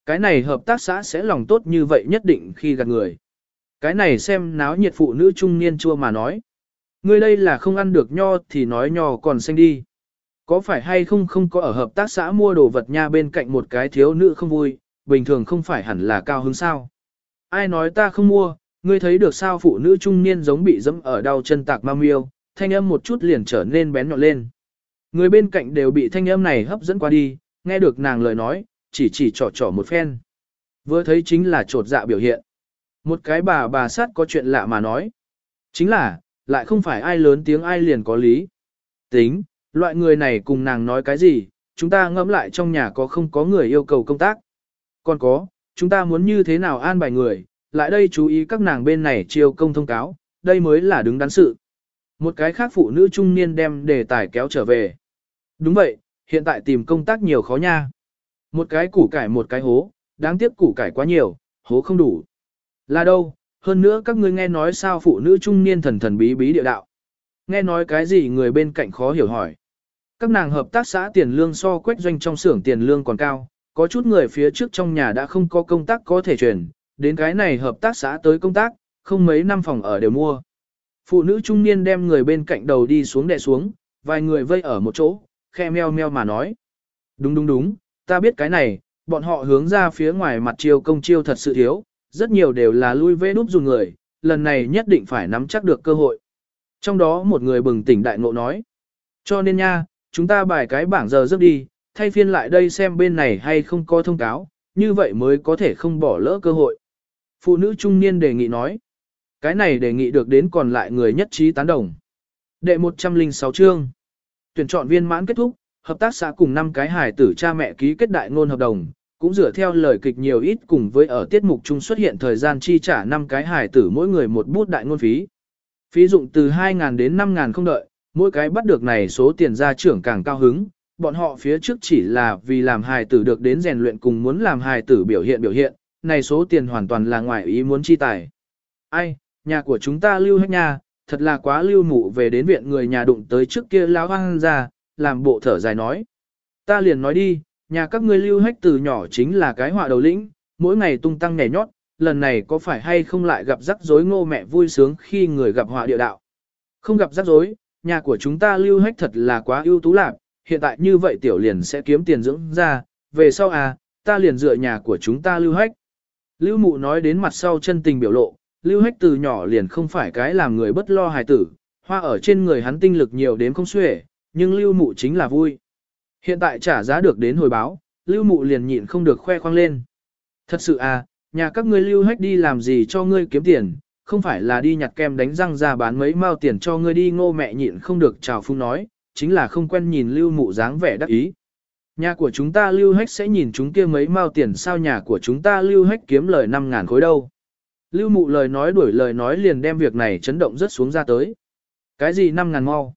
Cái này hợp tác xã sẽ lòng tốt như vậy nhất định khi gặp người. Cái này xem náo nhiệt phụ nữ trung niên chua mà nói. Người đây là không ăn được nho thì nói nho còn xanh đi. Có phải hay không không có ở hợp tác xã mua đồ vật nha bên cạnh một cái thiếu nữ không vui, bình thường không phải hẳn là cao hứng sao. Ai nói ta không mua, ngươi thấy được sao phụ nữ trung niên giống bị dẫm ở đau chân tạc ma miêu, thanh âm một chút liền trở nên bén nhọn lên. Người bên cạnh đều bị thanh âm này hấp dẫn qua đi, nghe được nàng lời nói, chỉ chỉ trò trò một phen. Vừa thấy chính là trột dạ biểu hiện. Một cái bà bà sát có chuyện lạ mà nói. Chính là, lại không phải ai lớn tiếng ai liền có lý. Tính, loại người này cùng nàng nói cái gì, chúng ta ngẫm lại trong nhà có không có người yêu cầu công tác. Còn có, chúng ta muốn như thế nào an bài người, lại đây chú ý các nàng bên này chiêu công thông cáo, đây mới là đứng đắn sự. Một cái khác phụ nữ trung niên đem đề tài kéo trở về. Đúng vậy, hiện tại tìm công tác nhiều khó nha. Một cái củ cải một cái hố, đáng tiếc củ cải quá nhiều, hố không đủ. Là đâu, hơn nữa các ngươi nghe nói sao phụ nữ trung niên thần thần bí bí địa đạo. Nghe nói cái gì người bên cạnh khó hiểu hỏi. Các nàng hợp tác xã tiền lương so quách doanh trong xưởng tiền lương còn cao, có chút người phía trước trong nhà đã không có công tác có thể chuyển, đến cái này hợp tác xã tới công tác, không mấy năm phòng ở đều mua. Phụ nữ trung niên đem người bên cạnh đầu đi xuống đè xuống, vài người vây ở một chỗ, khe meo meo mà nói. Đúng đúng đúng, ta biết cái này, bọn họ hướng ra phía ngoài mặt chiêu công chiêu thật sự thiếu, rất nhiều đều là lui vê núp dùng người, lần này nhất định phải nắm chắc được cơ hội. Trong đó một người bừng tỉnh đại ngộ nói. Cho nên nha, chúng ta bài cái bảng giờ giấc đi, thay phiên lại đây xem bên này hay không có thông cáo, như vậy mới có thể không bỏ lỡ cơ hội. Phụ nữ trung niên đề nghị nói. Cái này đề nghị được đến còn lại người nhất trí tán đồng. Đệ 106 chương. Tuyển chọn viên mãn kết thúc, hợp tác xã cùng năm cái hài tử cha mẹ ký kết đại ngôn hợp đồng, cũng dựa theo lời kịch nhiều ít cùng với ở tiết mục chung xuất hiện thời gian chi trả năm cái hài tử mỗi người một bút đại ngôn phí. Phí dụng từ 2.000 đến 5.000 không đợi, mỗi cái bắt được này số tiền ra trưởng càng cao hứng, bọn họ phía trước chỉ là vì làm hài tử được đến rèn luyện cùng muốn làm hài tử biểu hiện biểu hiện, này số tiền hoàn toàn là ngoài ý muốn chi tài. Ai, nhà của chúng ta lưu hết nhà, thật là quá lưu mụ về đến viện người nhà đụng tới trước kia lão hoang ra, làm bộ thở dài nói. Ta liền nói đi, nhà các ngươi lưu hách từ nhỏ chính là cái họa đầu lĩnh, mỗi ngày tung tăng nhảy nhót, lần này có phải hay không lại gặp rắc rối ngô mẹ vui sướng khi người gặp họa địa đạo. Không gặp rắc rối, nhà của chúng ta lưu hách thật là quá ưu tú lạc, hiện tại như vậy tiểu liền sẽ kiếm tiền dưỡng ra, về sau à, ta liền dựa nhà của chúng ta lưu hách. Lưu mụ nói đến mặt sau chân tình biểu lộ, lưu hách từ nhỏ liền không phải cái làm người bất lo hài tử, hoa ở trên người hắn tinh lực nhiều đến không xuể, nhưng lưu mụ chính là vui. Hiện tại trả giá được đến hồi báo, lưu mụ liền nhịn không được khoe khoang lên. Thật sự à, nhà các ngươi lưu hách đi làm gì cho ngươi kiếm tiền, không phải là đi nhặt kem đánh răng ra bán mấy mao tiền cho ngươi đi ngô mẹ nhịn không được chào phung nói, chính là không quen nhìn lưu mụ dáng vẻ đắc ý. Nhà của chúng ta lưu hách sẽ nhìn chúng kia mấy mao tiền sao nhà của chúng ta lưu hách kiếm lời 5.000 khối đâu. Lưu mụ lời nói đuổi lời nói liền đem việc này chấn động rất xuống ra tới. Cái gì 5.000 mau?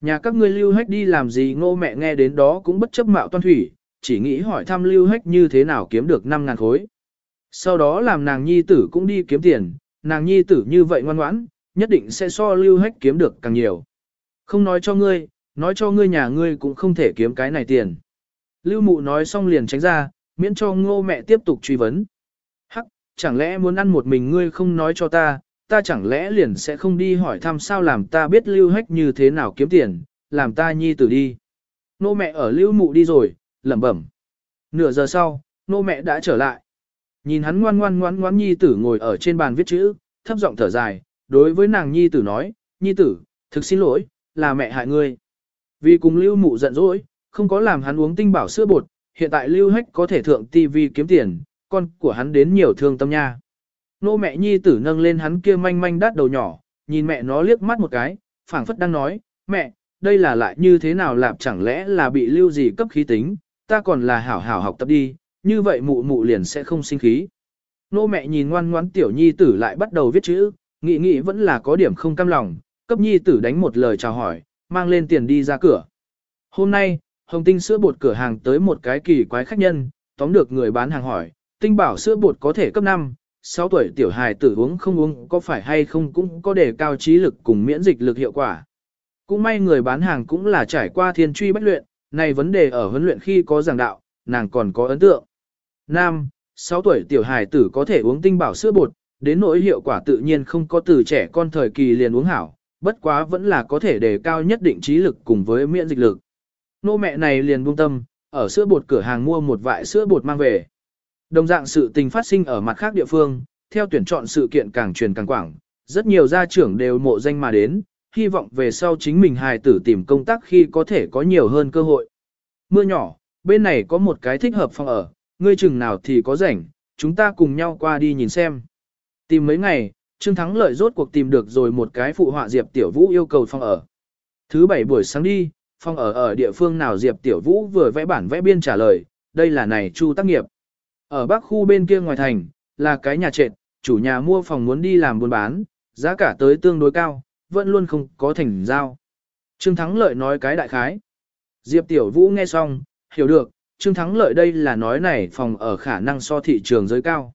Nhà các ngươi lưu hách đi làm gì ngô mẹ nghe đến đó cũng bất chấp mạo toan thủy, chỉ nghĩ hỏi thăm lưu hách như thế nào kiếm được 5.000 khối. Sau đó làm nàng nhi tử cũng đi kiếm tiền, nàng nhi tử như vậy ngoan ngoãn, nhất định sẽ so lưu hách kiếm được càng nhiều. Không nói cho ngươi, nói cho ngươi nhà ngươi cũng không thể kiếm cái này tiền. Lưu mụ nói xong liền tránh ra, miễn cho ngô mẹ tiếp tục truy vấn. Hắc, chẳng lẽ muốn ăn một mình ngươi không nói cho ta, ta chẳng lẽ liền sẽ không đi hỏi thăm sao làm ta biết lưu hách như thế nào kiếm tiền, làm ta nhi tử đi. Nô mẹ ở lưu mụ đi rồi, lẩm bẩm. Nửa giờ sau, nô mẹ đã trở lại. Nhìn hắn ngoan ngoan ngoan ngoan nhi tử ngồi ở trên bàn viết chữ, thấp giọng thở dài, đối với nàng nhi tử nói, nhi tử, thực xin lỗi, là mẹ hại ngươi. Vì cùng lưu mụ giận dỗi, không có làm hắn uống tinh bảo sữa bột, hiện tại lưu hách có thể thượng tivi kiếm tiền, con của hắn đến nhiều thương tâm nha. Nô mẹ nhi tử nâng lên hắn kia manh manh đắt đầu nhỏ, nhìn mẹ nó liếc mắt một cái, phảng phất đang nói, mẹ, đây là lại như thế nào lạp chẳng lẽ là bị lưu gì cấp khí tính, ta còn là hảo hảo học tập đi, như vậy mụ mụ liền sẽ không sinh khí. Nô mẹ nhìn ngoan ngoãn tiểu nhi tử lại bắt đầu viết chữ, nghĩ nghĩ vẫn là có điểm không cam lòng, cấp nhi tử đánh một lời chào hỏi, mang lên tiền đi ra cửa. Hôm nay, Hồng Tinh sữa bột cửa hàng tới một cái kỳ quái khách nhân, tóm được người bán hàng hỏi, tinh bảo sữa bột có thể cấp 5, 6 tuổi tiểu hài tử uống không uống có phải hay không cũng có đề cao trí lực cùng miễn dịch lực hiệu quả. Cũng may người bán hàng cũng là trải qua thiên truy bách luyện, này vấn đề ở huấn luyện khi có giảng đạo, nàng còn có ấn tượng. Nam, 6 tuổi tiểu hài tử có thể uống tinh bảo sữa bột, đến nỗi hiệu quả tự nhiên không có từ trẻ con thời kỳ liền uống hảo, bất quá vẫn là có thể đề cao nhất định trí lực cùng với miễn dịch lực. Nô mẹ này liền buông tâm, ở sữa bột cửa hàng mua một vại sữa bột mang về. Đồng dạng sự tình phát sinh ở mặt khác địa phương, theo tuyển chọn sự kiện càng truyền càng quảng, rất nhiều gia trưởng đều mộ danh mà đến, hy vọng về sau chính mình hài tử tìm công tác khi có thể có nhiều hơn cơ hội. Mưa nhỏ, bên này có một cái thích hợp phòng ở, ngươi chừng nào thì có rảnh, chúng ta cùng nhau qua đi nhìn xem. Tìm mấy ngày, Trương Thắng lợi rốt cuộc tìm được rồi một cái phụ họa Diệp Tiểu Vũ yêu cầu phòng ở. Thứ bảy buổi sáng đi, phòng ở ở địa phương nào Diệp Tiểu Vũ vừa vẽ bản vẽ biên trả lời, đây là này Chu tác nghiệp. Ở bắc khu bên kia ngoài thành, là cái nhà trệt, chủ nhà mua phòng muốn đi làm buôn bán, giá cả tới tương đối cao, vẫn luôn không có thành giao. Trương Thắng Lợi nói cái đại khái. Diệp Tiểu Vũ nghe xong, hiểu được, Trương Thắng Lợi đây là nói này phòng ở khả năng so thị trường giới cao.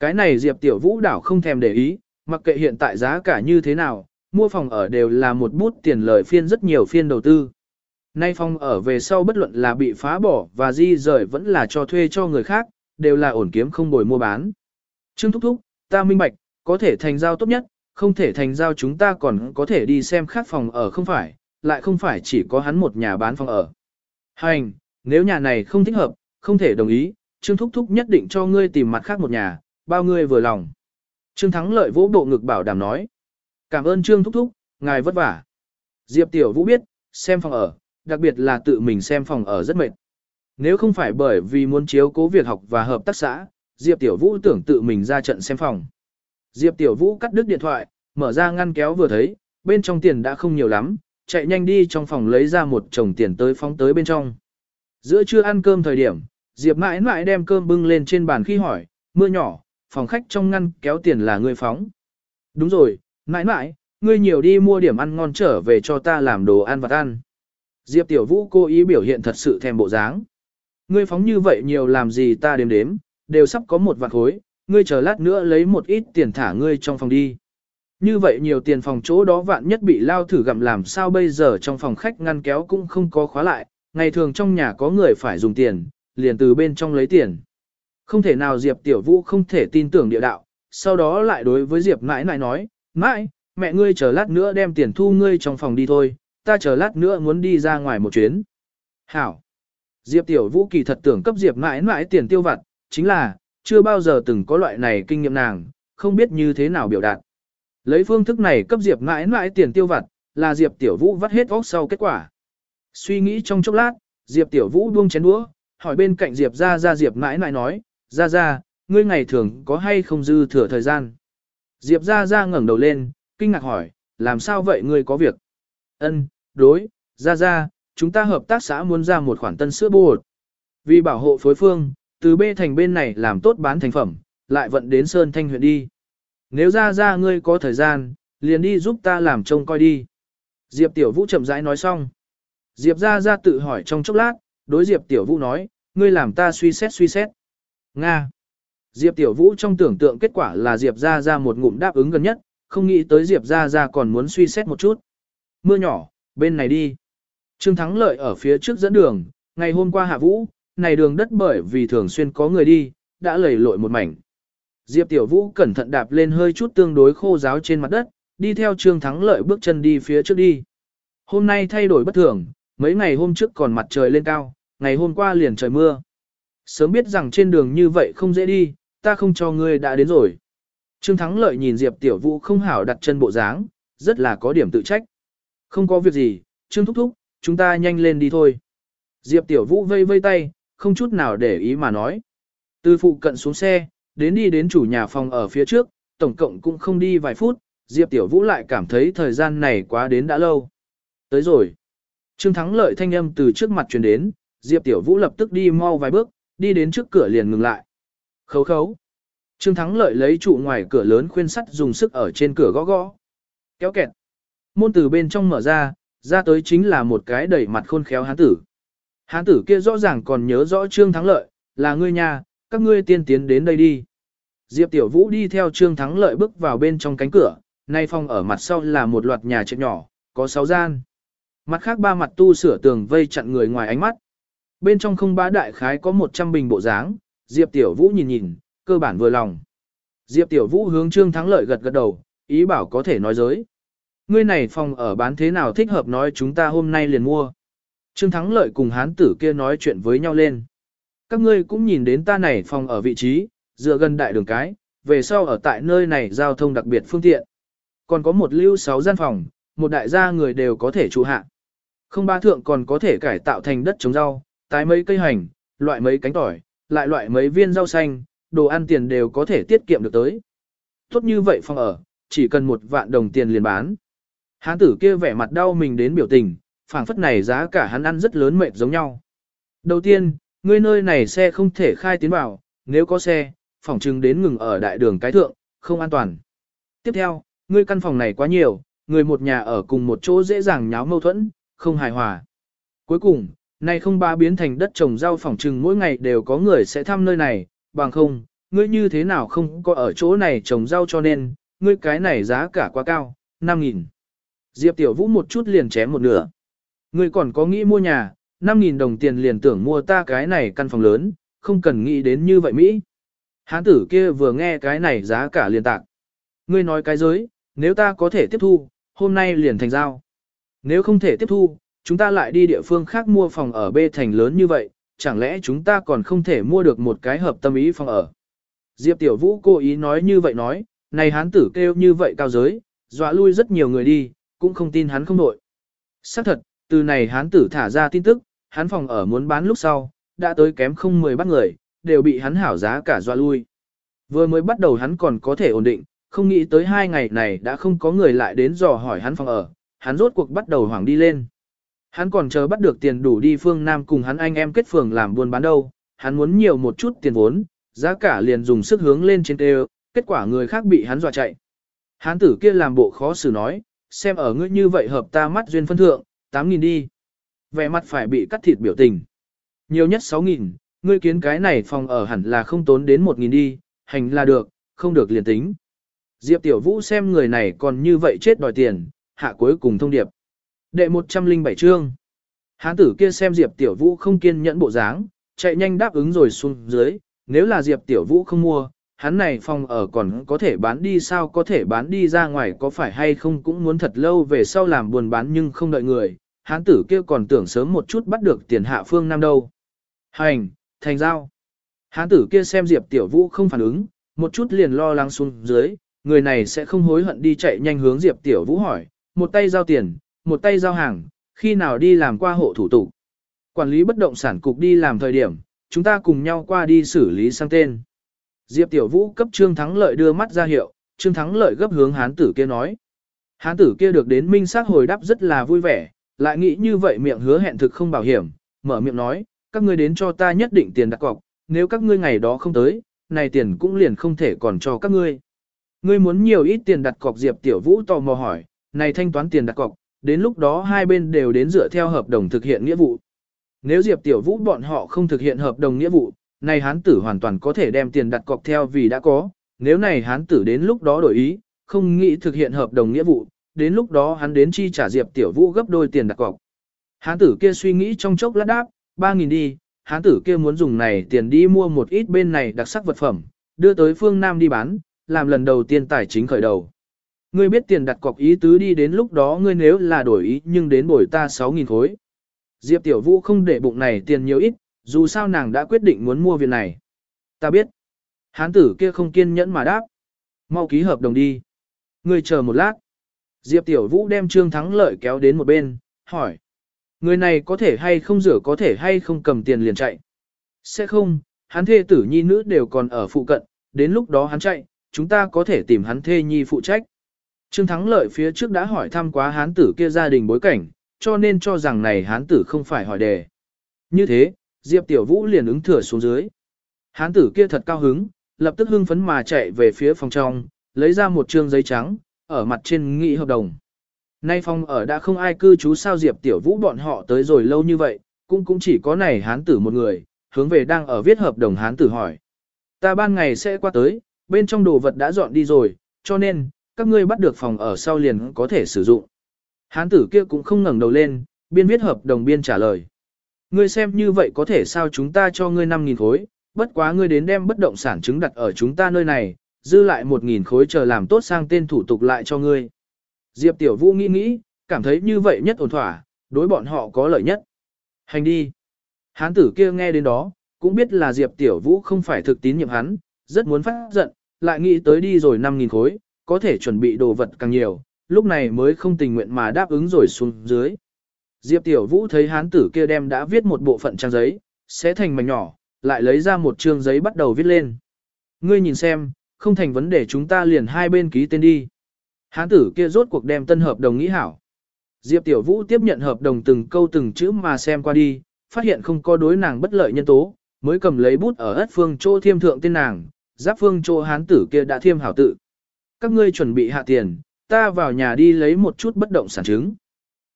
Cái này Diệp Tiểu Vũ đảo không thèm để ý, mặc kệ hiện tại giá cả như thế nào, mua phòng ở đều là một bút tiền lời phiên rất nhiều phiên đầu tư. Nay phòng ở về sau bất luận là bị phá bỏ và di rời vẫn là cho thuê cho người khác, đều là ổn kiếm không bồi mua bán. Trương Thúc Thúc, ta minh bạch, có thể thành giao tốt nhất, không thể thành giao chúng ta còn có thể đi xem khác phòng ở không phải, lại không phải chỉ có hắn một nhà bán phòng ở. Hành, nếu nhà này không thích hợp, không thể đồng ý, Trương Thúc Thúc nhất định cho ngươi tìm mặt khác một nhà, bao ngươi vừa lòng. Trương Thắng lợi vỗ bộ ngực bảo đảm nói. Cảm ơn Trương Thúc Thúc, ngài vất vả. Diệp Tiểu Vũ biết, xem phòng ở, đặc biệt là tự mình xem phòng ở rất mệt. Nếu không phải bởi vì muốn chiếu cố việc học và hợp tác xã, Diệp Tiểu Vũ tưởng tự mình ra trận xem phòng. Diệp Tiểu Vũ cắt đứt điện thoại, mở ra ngăn kéo vừa thấy, bên trong tiền đã không nhiều lắm, chạy nhanh đi trong phòng lấy ra một chồng tiền tới phóng tới bên trong. Giữa trưa ăn cơm thời điểm, Diệp mãi mãi đem cơm bưng lên trên bàn khi hỏi, mưa nhỏ, phòng khách trong ngăn kéo tiền là người phóng. Đúng rồi, mãi mãi, ngươi nhiều đi mua điểm ăn ngon trở về cho ta làm đồ ăn vặt ăn. Diệp Tiểu Vũ cố ý biểu hiện thật sự thèm bộ dáng. Ngươi phóng như vậy nhiều làm gì ta đếm đếm, đều sắp có một vạn khối, ngươi chờ lát nữa lấy một ít tiền thả ngươi trong phòng đi. Như vậy nhiều tiền phòng chỗ đó vạn nhất bị lao thử gặm làm sao bây giờ trong phòng khách ngăn kéo cũng không có khóa lại, ngày thường trong nhà có người phải dùng tiền, liền từ bên trong lấy tiền. Không thể nào Diệp Tiểu Vũ không thể tin tưởng địa đạo, sau đó lại đối với Diệp mãi mãi nói, mãi, mẹ ngươi chờ lát nữa đem tiền thu ngươi trong phòng đi thôi, ta chờ lát nữa muốn đi ra ngoài một chuyến. Hảo. Diệp Tiểu Vũ kỳ thật tưởng cấp Diệp mãi mãi tiền tiêu vặt, chính là, chưa bao giờ từng có loại này kinh nghiệm nàng, không biết như thế nào biểu đạt. Lấy phương thức này cấp Diệp mãi mãi tiền tiêu vặt, là Diệp Tiểu Vũ vắt hết óc sau kết quả. Suy nghĩ trong chốc lát, Diệp Tiểu Vũ buông chén đũa, hỏi bên cạnh Diệp ra ra Diệp mãi mãi nói, ra ra, ngươi ngày thường có hay không dư thừa thời gian. Diệp ra ra ngẩng đầu lên, kinh ngạc hỏi, làm sao vậy ngươi có việc? Ân, đối, ra ra, chúng ta hợp tác xã muốn ra một khoản tân sữa bột. Vì bảo hộ phối phương, từ B thành bên này làm tốt bán thành phẩm, lại vận đến Sơn Thanh huyện đi. Nếu ra ra ngươi có thời gian, liền đi giúp ta làm trông coi đi. Diệp Tiểu Vũ chậm rãi nói xong. Diệp ra ra tự hỏi trong chốc lát, đối Diệp Tiểu Vũ nói, ngươi làm ta suy xét suy xét. Nga. Diệp Tiểu Vũ trong tưởng tượng kết quả là Diệp ra ra một ngụm đáp ứng gần nhất, không nghĩ tới Diệp ra ra còn muốn suy xét một chút. Mưa nhỏ, bên này đi. Trương Thắng Lợi ở phía trước dẫn đường, ngày hôm qua hạ vũ, này đường đất bởi vì thường xuyên có người đi, đã lầy lội một mảnh. Diệp Tiểu Vũ cẩn thận đạp lên hơi chút tương đối khô ráo trên mặt đất, đi theo Trương Thắng Lợi bước chân đi phía trước đi. Hôm nay thay đổi bất thường, mấy ngày hôm trước còn mặt trời lên cao, ngày hôm qua liền trời mưa. Sớm biết rằng trên đường như vậy không dễ đi, ta không cho ngươi đã đến rồi. Trương Thắng Lợi nhìn Diệp Tiểu Vũ không hảo đặt chân bộ dáng, rất là có điểm tự trách. Không có việc gì, Trương Thúc Thúc, chúng ta nhanh lên đi thôi. Diệp Tiểu Vũ vây vây tay, không chút nào để ý mà nói. Từ phụ cận xuống xe, đến đi đến chủ nhà phòng ở phía trước, tổng cộng cũng không đi vài phút, Diệp Tiểu Vũ lại cảm thấy thời gian này quá đến đã lâu. Tới rồi. Trương Thắng lợi thanh âm từ trước mặt truyền đến, Diệp Tiểu Vũ lập tức đi mau vài bước, đi đến trước cửa liền ngừng lại. Khấu khấu. Trương Thắng lợi lấy trụ ngoài cửa lớn khuyên sắt dùng sức ở trên cửa gõ gõ. Kéo kẹt. Môn từ bên trong mở ra, ra tới chính là một cái đẩy mặt khôn khéo hán tử. Hán tử kia rõ ràng còn nhớ rõ Trương Thắng lợi, là ngươi nhà, các ngươi tiên tiến đến đây đi. Diệp Tiểu Vũ đi theo Trương Thắng lợi bước vào bên trong cánh cửa, nay phòng ở mặt sau là một loạt nhà trệt nhỏ, có sáu gian. Mặt khác ba mặt tu sửa tường vây chặn người ngoài ánh mắt. Bên trong không bá đại khái có 100 bình bộ dáng, Diệp Tiểu Vũ nhìn nhìn, cơ bản vừa lòng. Diệp Tiểu Vũ hướng Trương Thắng Lợi gật gật đầu, ý bảo có thể nói giới. Ngươi này phòng ở bán thế nào thích hợp nói chúng ta hôm nay liền mua. Trương Thắng Lợi cùng hán tử kia nói chuyện với nhau lên. Các ngươi cũng nhìn đến ta này phòng ở vị trí, dựa gần đại đường cái, về sau ở tại nơi này giao thông đặc biệt phương tiện. Còn có một lưu sáu gian phòng, một đại gia người đều có thể trụ hạ. Không ba thượng còn có thể cải tạo thành đất trồng rau, tái mấy cây hành, loại mấy cánh tỏi, lại loại mấy viên rau xanh, đồ ăn tiền đều có thể tiết kiệm được tới. Tốt như vậy phòng ở, chỉ cần một vạn đồng tiền liền bán. Hán tử kia vẻ mặt đau mình đến biểu tình, phảng phất này giá cả hắn ăn rất lớn mệt giống nhau. Đầu tiên, ngươi nơi này xe không thể khai tiến vào, nếu có xe, phòng trưng đến ngừng ở đại đường cái thượng, không an toàn. Tiếp theo, ngươi căn phòng này quá nhiều, người một nhà ở cùng một chỗ dễ dàng nháo mâu thuẫn, không hài hòa. Cuối cùng, nay không ba biến thành đất trồng rau phòng trừng mỗi ngày đều có người sẽ thăm nơi này, bằng không, ngươi như thế nào không có ở chỗ này trồng rau cho nên, ngươi cái này giá cả quá cao, 5.000. Diệp Tiểu Vũ một chút liền chém một nửa. Ngươi còn có nghĩ mua nhà, 5.000 đồng tiền liền tưởng mua ta cái này căn phòng lớn, không cần nghĩ đến như vậy Mỹ. Hán tử kia vừa nghe cái này giá cả liền tạc. Ngươi nói cái giới, nếu ta có thể tiếp thu, hôm nay liền thành giao. Nếu không thể tiếp thu, chúng ta lại đi địa phương khác mua phòng ở B thành lớn như vậy, chẳng lẽ chúng ta còn không thể mua được một cái hợp tâm ý phòng ở. Diệp Tiểu Vũ cố ý nói như vậy nói, này hán tử kêu như vậy cao giới, dọa lui rất nhiều người đi, cũng không tin hắn không nội. Xác thật, từ này hán tử thả ra tin tức, hắn phòng ở muốn bán lúc sau, đã tới kém không mười bắt người, đều bị hắn hảo giá cả dọa lui. Vừa mới bắt đầu hắn còn có thể ổn định, không nghĩ tới hai ngày này đã không có người lại đến dò hỏi hắn phòng ở, hắn rốt cuộc bắt đầu hoảng đi lên. Hắn còn chờ bắt được tiền đủ đi phương Nam cùng hắn anh em kết phường làm buôn bán đâu, hắn muốn nhiều một chút tiền vốn, giá cả liền dùng sức hướng lên trên tê kết quả người khác bị hắn dọa chạy. Hán tử kia làm bộ khó xử nói, xem ở ngươi như vậy hợp ta mắt duyên phân thượng, 8.000 đi. Vẻ mặt phải bị cắt thịt biểu tình. Nhiều nhất 6.000, ngươi kiến cái này phòng ở hẳn là không tốn đến 1.000 đi, hành là được, không được liền tính. Diệp Tiểu Vũ xem người này còn như vậy chết đòi tiền, hạ cuối cùng thông điệp. Đệ 107 chương. Hán tử kia xem Diệp Tiểu Vũ không kiên nhẫn bộ dáng, chạy nhanh đáp ứng rồi xuống dưới, nếu là Diệp Tiểu Vũ không mua, hắn này phòng ở còn có thể bán đi sao có thể bán đi ra ngoài có phải hay không cũng muốn thật lâu về sau làm buồn bán nhưng không đợi người, hán tử kia còn tưởng sớm một chút bắt được tiền hạ phương nam đâu. Hành, thành giao. Hán tử kia xem Diệp Tiểu Vũ không phản ứng, một chút liền lo lắng xuống dưới, người này sẽ không hối hận đi chạy nhanh hướng Diệp Tiểu Vũ hỏi, một tay giao tiền, một tay giao hàng, khi nào đi làm qua hộ thủ tục. Quản lý bất động sản cục đi làm thời điểm, chúng ta cùng nhau qua đi xử lý sang tên. Diệp Tiểu Vũ cấp Trương Thắng Lợi đưa mắt ra hiệu, Trương Thắng Lợi gấp hướng hán tử kia nói. Hán tử kia được đến minh xác hồi đáp rất là vui vẻ, lại nghĩ như vậy miệng hứa hẹn thực không bảo hiểm, mở miệng nói, các ngươi đến cho ta nhất định tiền đặt cọc, nếu các ngươi ngày đó không tới, này tiền cũng liền không thể còn cho các ngươi. Ngươi muốn nhiều ít tiền đặt cọc Diệp Tiểu Vũ tò mò hỏi, này thanh toán tiền đặt cọc, đến lúc đó hai bên đều đến dựa theo hợp đồng thực hiện nghĩa vụ. Nếu Diệp Tiểu Vũ bọn họ không thực hiện hợp đồng nghĩa vụ, này hán tử hoàn toàn có thể đem tiền đặt cọc theo vì đã có, nếu này hán tử đến lúc đó đổi ý, không nghĩ thực hiện hợp đồng nghĩa vụ, đến lúc đó hắn đến chi trả Diệp Tiểu Vũ gấp đôi tiền đặt cọc. Hán tử kia suy nghĩ trong chốc lát đáp, 3.000 đi, hán tử kia muốn dùng này tiền đi mua một ít bên này đặc sắc vật phẩm, đưa tới phương Nam đi bán, làm lần đầu tiên tài chính khởi đầu. Ngươi biết tiền đặt cọc ý tứ đi đến lúc đó ngươi nếu là đổi ý nhưng đến bồi ta 6.000 khối. Diệp Tiểu Vũ không để bụng này tiền nhiều ít, dù sao nàng đã quyết định muốn mua viện này. Ta biết. Hán tử kia không kiên nhẫn mà đáp. Mau ký hợp đồng đi. Ngươi chờ một lát. Diệp Tiểu Vũ đem Trương Thắng Lợi kéo đến một bên, hỏi. Người này có thể hay không rửa có thể hay không cầm tiền liền chạy. Sẽ không, hắn thê tử nhi nữ đều còn ở phụ cận, đến lúc đó hắn chạy, chúng ta có thể tìm hắn thê nhi phụ trách. Trương Thắng Lợi phía trước đã hỏi thăm quá hán tử kia gia đình bối cảnh, cho nên cho rằng này hán tử không phải hỏi đề. Như thế, Diệp Tiểu Vũ liền ứng thừa xuống dưới. Hán tử kia thật cao hứng, lập tức hưng phấn mà chạy về phía phòng trong, lấy ra một trương giấy trắng, ở mặt trên nghị hợp đồng. Nay phòng ở đã không ai cư trú sao Diệp Tiểu Vũ bọn họ tới rồi lâu như vậy, cũng cũng chỉ có này hán tử một người, hướng về đang ở viết hợp đồng hán tử hỏi. Ta ban ngày sẽ qua tới, bên trong đồ vật đã dọn đi rồi, cho nên, các ngươi bắt được phòng ở sau liền có thể sử dụng. Hán tử kia cũng không ngẩng đầu lên, biên viết hợp đồng biên trả lời. Ngươi xem như vậy có thể sao chúng ta cho ngươi 5.000 khối, bất quá ngươi đến đem bất động sản chứng đặt ở chúng ta nơi này, dư lại 1.000 khối chờ làm tốt sang tên thủ tục lại cho ngươi. Diệp Tiểu Vũ nghĩ nghĩ, cảm thấy như vậy nhất ổn thỏa, đối bọn họ có lợi nhất. Hành đi. Hán tử kia nghe đến đó, cũng biết là Diệp Tiểu Vũ không phải thực tín nhiệm hắn, rất muốn phát giận, lại nghĩ tới đi rồi 5.000 khối, có thể chuẩn bị đồ vật càng nhiều, lúc này mới không tình nguyện mà đáp ứng rồi xuống dưới. Diệp Tiểu Vũ thấy hán tử kia đem đã viết một bộ phận trang giấy, sẽ thành mảnh nhỏ, lại lấy ra một trương giấy bắt đầu viết lên. Ngươi nhìn xem, không thành vấn đề chúng ta liền hai bên ký tên đi. Hán tử kia rốt cuộc đem tân hợp đồng nghĩ hảo. Diệp Tiểu Vũ tiếp nhận hợp đồng từng câu từng chữ mà xem qua đi, phát hiện không có đối nàng bất lợi nhân tố, mới cầm lấy bút ở ất phương chỗ thiêm thượng tên nàng, giáp phương chỗ hán tử kia đã thiêm hảo tự. Các ngươi chuẩn bị hạ tiền, ta vào nhà đi lấy một chút bất động sản chứng.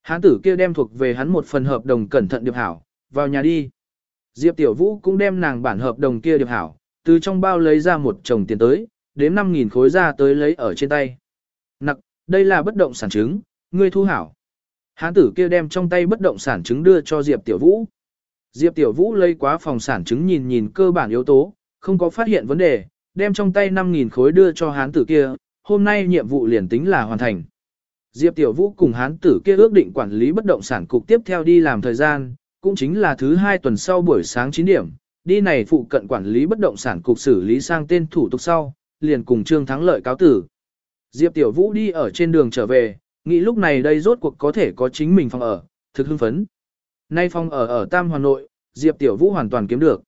Hán tử kia đem thuộc về hắn một phần hợp đồng cẩn thận điệp hảo, vào nhà đi. Diệp Tiểu Vũ cũng đem nàng bản hợp đồng kia điệp hảo, từ trong bao lấy ra một chồng tiền tới, đếm 5.000 khối ra tới lấy ở trên tay. Nặc, đây là bất động sản chứng, ngươi thu hảo. Hán tử kia đem trong tay bất động sản chứng đưa cho Diệp Tiểu Vũ. Diệp Tiểu Vũ lấy quá phòng sản chứng nhìn nhìn cơ bản yếu tố, không có phát hiện vấn đề, đem trong tay 5.000 khối đưa cho hán tử kia, hôm nay nhiệm vụ liền tính là hoàn thành. Diệp Tiểu Vũ cùng hán tử kia ước định quản lý bất động sản cục tiếp theo đi làm thời gian, cũng chính là thứ hai tuần sau buổi sáng 9 điểm, đi này phụ cận quản lý bất động sản cục xử lý sang tên thủ tục sau, liền cùng Trương Thắng Lợi cáo tử. Diệp Tiểu Vũ đi ở trên đường trở về, nghĩ lúc này đây rốt cuộc có thể có chính mình phòng ở, thực hưng phấn. Nay phòng ở ở Tam Hoàn Nội, Diệp Tiểu Vũ hoàn toàn kiếm được.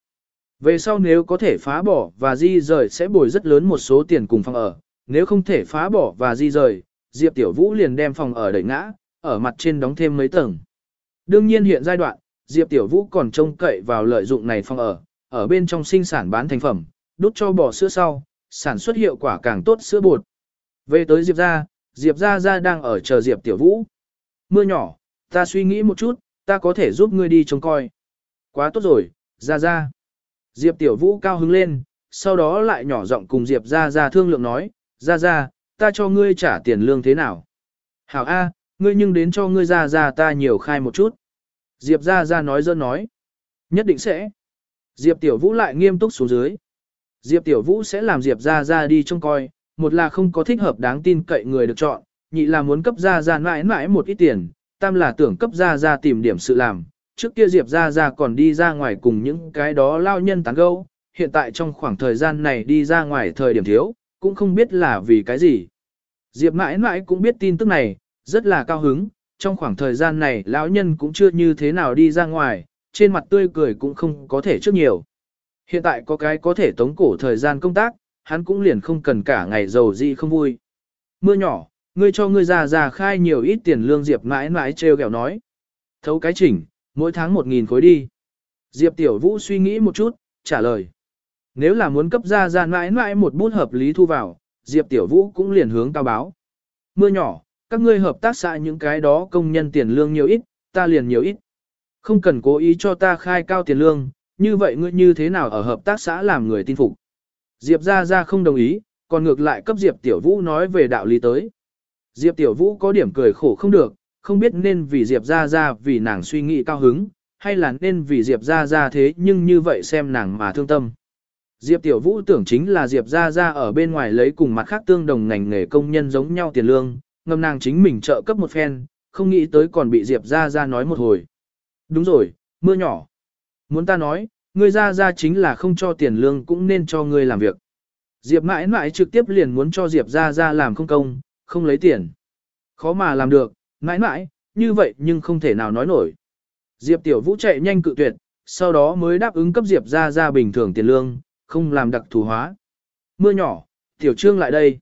Về sau nếu có thể phá bỏ và di rời sẽ bồi rất lớn một số tiền cùng phòng ở, nếu không thể phá bỏ và di rời, Diệp Tiểu Vũ liền đem phòng ở đẩy ngã, ở mặt trên đóng thêm mấy tầng. Đương nhiên hiện giai đoạn, Diệp Tiểu Vũ còn trông cậy vào lợi dụng này phòng ở, ở bên trong sinh sản bán thành phẩm, đút cho bò sữa sau, sản xuất hiệu quả càng tốt sữa bột. Về tới Diệp gia, Diệp gia gia đang ở chờ Diệp Tiểu Vũ. Mưa nhỏ, ta suy nghĩ một chút, ta có thể giúp ngươi đi trông coi. Quá tốt rồi, gia gia. Diệp Tiểu Vũ cao hứng lên, sau đó lại nhỏ giọng cùng Diệp gia gia thương lượng nói, gia gia, ta cho ngươi trả tiền lương thế nào? Hảo A, ngươi nhưng đến cho ngươi gia gia ta nhiều khai một chút. Diệp gia gia nói dơ nói. Nhất định sẽ. Diệp Tiểu Vũ lại nghiêm túc xuống dưới. Diệp Tiểu Vũ sẽ làm Diệp gia gia đi trông coi, một là không có thích hợp đáng tin cậy người được chọn, nhị là muốn cấp gia gia mãi mãi một ít tiền, tam là tưởng cấp gia gia tìm điểm sự làm. Trước kia Diệp gia gia còn đi ra ngoài cùng những cái đó lao nhân tán gẫu, hiện tại trong khoảng thời gian này đi ra ngoài thời điểm thiếu, cũng không biết là vì cái gì. Diệp mãi mãi cũng biết tin tức này, rất là cao hứng, trong khoảng thời gian này lão nhân cũng chưa như thế nào đi ra ngoài, trên mặt tươi cười cũng không có thể trước nhiều. Hiện tại có cái có thể tống cổ thời gian công tác, hắn cũng liền không cần cả ngày giàu gì không vui. Mưa nhỏ, ngươi cho ngươi già già khai nhiều ít tiền lương Diệp mãi mãi treo kẹo nói. Thấu cái chỉnh, mỗi tháng một nghìn khối đi. Diệp Tiểu Vũ suy nghĩ một chút, trả lời. Nếu là muốn cấp ra ra mãi mãi một bút hợp lý thu vào, Diệp Tiểu Vũ cũng liền hướng cao báo. Mưa nhỏ, các ngươi hợp tác xã những cái đó công nhân tiền lương nhiều ít, ta liền nhiều ít. Không cần cố ý cho ta khai cao tiền lương, như vậy ngươi như thế nào ở hợp tác xã làm người tin phục. Diệp ra ra không đồng ý, còn ngược lại cấp Diệp Tiểu Vũ nói về đạo lý tới. Diệp Tiểu Vũ có điểm cười khổ không được, không biết nên vì Diệp ra ra vì nàng suy nghĩ cao hứng, hay là nên vì Diệp ra ra thế nhưng như vậy xem nàng mà thương tâm. Diệp Tiểu Vũ tưởng chính là Diệp Gia Gia ở bên ngoài lấy cùng mặt khác tương đồng ngành nghề công nhân giống nhau tiền lương, ngầm nàng chính mình trợ cấp một phen, không nghĩ tới còn bị Diệp Gia Gia nói một hồi. Đúng rồi, mưa nhỏ. Muốn ta nói, ngươi Gia Gia chính là không cho tiền lương cũng nên cho ngươi làm việc. Diệp mãi mãi trực tiếp liền muốn cho Diệp Gia Gia làm không công, không lấy tiền. Khó mà làm được, mãi mãi, như vậy nhưng không thể nào nói nổi. Diệp tiểu vũ chạy nhanh cự tuyệt, sau đó mới đáp ứng cấp Diệp Gia Gia bình thường tiền lương, không làm đặc thù hóa. Mưa nhỏ, tiểu trương lại đây.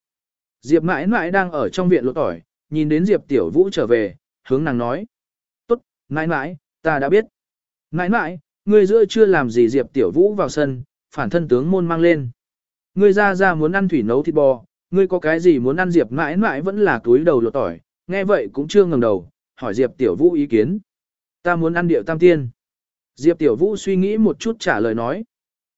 Diệp mãi mãi đang ở trong viện lột tỏi, nhìn đến Diệp tiểu vũ trở về, hướng nàng nói. Tốt, mãi mãi, ta đã biết. Mãi mãi, ngươi giữa chưa làm gì Diệp tiểu vũ vào sân, phản thân tướng môn mang lên. Ngươi ra ra muốn ăn thủy nấu thịt bò, ngươi có cái gì muốn ăn Diệp mãi mãi vẫn là túi đầu lột tỏi, nghe vậy cũng chưa ngẩng đầu, hỏi Diệp tiểu vũ ý kiến. Ta muốn ăn điệu tam tiên. Diệp tiểu vũ suy nghĩ một chút trả lời nói.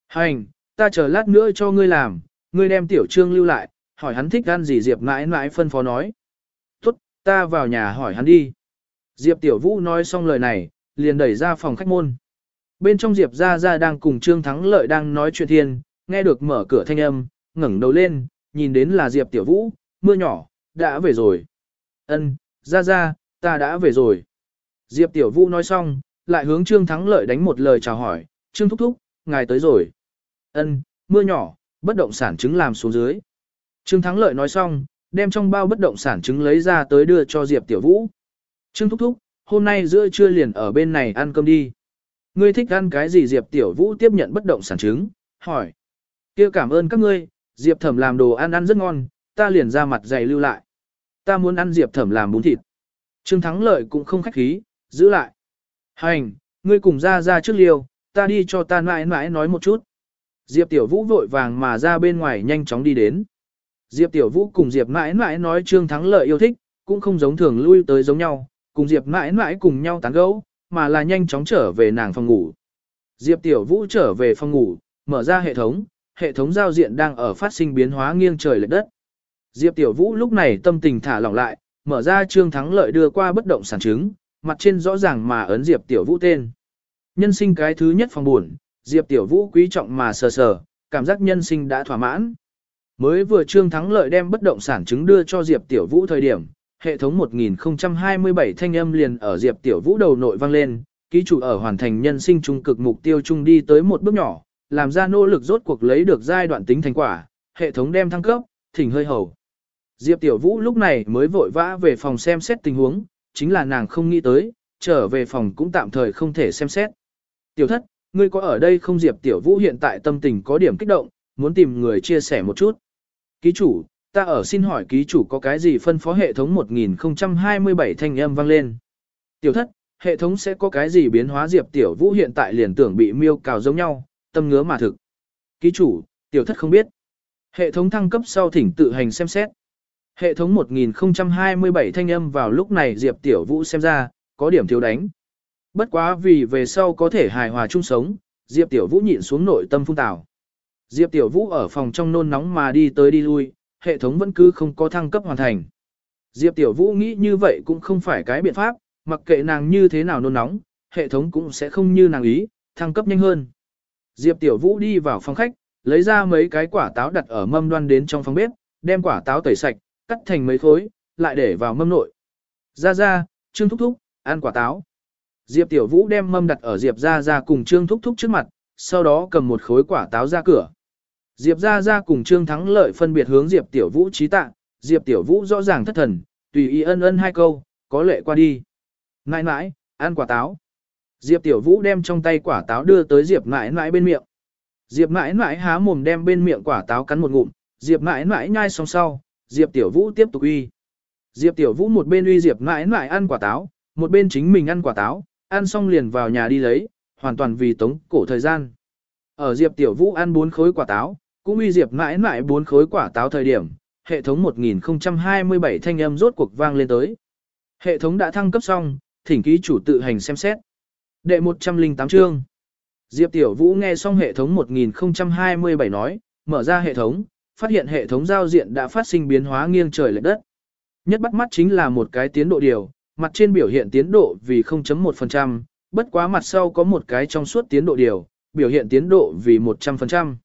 Hành, ta chờ lát nữa cho ngươi làm, ngươi đem tiểu trương lưu lại, hỏi hắn thích ăn gì Diệp mãi mãi phân phó nói. Tốt, ta vào nhà hỏi hắn đi. Diệp tiểu vũ nói xong lời này, liền đẩy ra phòng khách môn. Bên trong Diệp Gia Gia đang cùng Trương Thắng Lợi đang nói chuyện thiên, nghe được mở cửa thanh âm, ngẩng đầu lên, nhìn đến là Diệp Tiểu Vũ, mưa nhỏ, đã về rồi. Ân, Gia Gia, ta đã về rồi. Diệp Tiểu Vũ nói xong, lại hướng Trương Thắng Lợi đánh một lời chào hỏi, Trương Thúc Thúc, ngài tới rồi. Ân, mưa nhỏ, bất động sản chứng làm xuống dưới. Trương Thắng Lợi nói xong, đem trong bao bất động sản chứng lấy ra tới đưa cho Diệp Tiểu Vũ. Trương Thúc Thúc, hôm nay giữa trưa liền ở bên này ăn cơm đi. Ngươi thích ăn cái gì Diệp Tiểu Vũ tiếp nhận bất động sản chứng, hỏi. kia cảm ơn các ngươi, Diệp Thẩm làm đồ ăn ăn rất ngon, ta liền ra mặt dày lưu lại. Ta muốn ăn Diệp Thẩm làm bún thịt. Trương Thắng Lợi cũng không khách khí, giữ lại. Hành, ngươi cùng ra ra trước liêu, ta đi cho ta mãi mãi nói một chút. Diệp Tiểu Vũ vội vàng mà ra bên ngoài nhanh chóng đi đến. Diệp Tiểu Vũ cùng Diệp mãi mãi nói Trương Thắng Lợi yêu thích, cũng không giống thường lui tới giống nhau, cùng Diệp mãi mãi cùng nhau tán gẫu, mà là nhanh chóng trở về nàng phòng ngủ. Diệp Tiểu Vũ trở về phòng ngủ, mở ra hệ thống, hệ thống giao diện đang ở phát sinh biến hóa nghiêng trời lệch đất. Diệp Tiểu Vũ lúc này tâm tình thả lỏng lại, mở ra trương thắng lợi đưa qua bất động sản chứng, mặt trên rõ ràng mà ấn Diệp Tiểu Vũ tên. Nhân sinh cái thứ nhất phòng buồn, Diệp Tiểu Vũ quý trọng mà sờ sờ, cảm giác nhân sinh đã thỏa mãn. Mới vừa trương thắng lợi đem bất động sản chứng đưa cho Diệp Tiểu Vũ thời điểm, hệ thống 1027 thanh âm liền ở Diệp Tiểu Vũ đầu nội vang lên, ký chủ ở hoàn thành nhân sinh trung cực mục tiêu chung đi tới một bước nhỏ, làm ra nỗ lực rốt cuộc lấy được giai đoạn tính thành quả, hệ thống đem thăng cấp, thỉnh hơi hầu. Diệp Tiểu Vũ lúc này mới vội vã về phòng xem xét tình huống, chính là nàng không nghĩ tới, trở về phòng cũng tạm thời không thể xem xét. Tiểu thất, ngươi có ở đây không Diệp Tiểu Vũ hiện tại tâm tình có điểm kích động, muốn tìm người chia sẻ một chút. Ký chủ, ta ở xin hỏi ký chủ có cái gì phân phó hệ thống 1027 thanh âm vang lên. Tiểu thất, hệ thống sẽ có cái gì biến hóa Diệp Tiểu Vũ hiện tại liền tưởng bị miêu cào giống nhau, tâm ngứa mà thực. Ký chủ, tiểu thất không biết. Hệ thống thăng cấp sau thỉnh tự hành xem xét. Hệ thống 1027 thanh âm vào lúc này Diệp Tiểu Vũ xem ra, có điểm thiếu đánh. Bất quá vì về sau có thể hài hòa chung sống, Diệp Tiểu Vũ nhịn xuống nội tâm phung tào. Diệp Tiểu Vũ ở phòng trong nôn nóng mà đi tới đi lui, hệ thống vẫn cứ không có thăng cấp hoàn thành. Diệp Tiểu Vũ nghĩ như vậy cũng không phải cái biện pháp, mặc kệ nàng như thế nào nôn nóng, hệ thống cũng sẽ không như nàng ý, thăng cấp nhanh hơn. Diệp Tiểu Vũ đi vào phòng khách, lấy ra mấy cái quả táo đặt ở mâm đoan đến trong phòng bếp, đem quả táo tẩy sạch, cắt thành mấy khối, lại để vào mâm nội. Ra ra, Trương Thúc Thúc, ăn quả táo. Diệp Tiểu Vũ đem mâm đặt ở Diệp Gia Gia cùng Trương Thúc Thúc trước mặt, sau đó cầm một khối quả táo ra cửa. Diệp Gia Gia cùng Trương Thắng Lợi phân biệt hướng Diệp Tiểu Vũ trí tạ, Diệp Tiểu Vũ rõ ràng thất thần, tùy ý ân ân hai câu, có lệ qua đi. Nãi nãi, ăn quả táo. Diệp Tiểu Vũ đem trong tay quả táo đưa tới Diệp nãi nãi bên miệng. Diệp nãi nãi há mồm đem bên miệng quả táo cắn một ngụm, Diệp nãi nãi nhai xong sau, Diệp Tiểu Vũ tiếp tục uy. Diệp Tiểu Vũ một bên uy Diệp nãi nãi ăn quả táo, một bên chính mình ăn quả táo, ăn xong liền vào nhà đi lấy, hoàn toàn vì tống cổ thời gian. Ở Diệp Tiểu Vũ ăn bốn khối quả táo, cũng uy Diệp mãi mãi bốn khối quả táo thời điểm, hệ thống 1027 thanh âm rốt cuộc vang lên tới. Hệ thống đã thăng cấp xong, thỉnh ký chủ tự hành xem xét. Đệ 108 chương. Diệp Tiểu Vũ nghe xong hệ thống 1027 nói, mở ra hệ thống, phát hiện hệ thống giao diện đã phát sinh biến hóa nghiêng trời lệch đất. Nhất bắt mắt chính là một cái tiến độ điều, mặt trên biểu hiện tiến độ vì 0.1%, bất quá mặt sau có một cái trong suốt tiến độ điều, biểu hiện tiến độ vì 100%.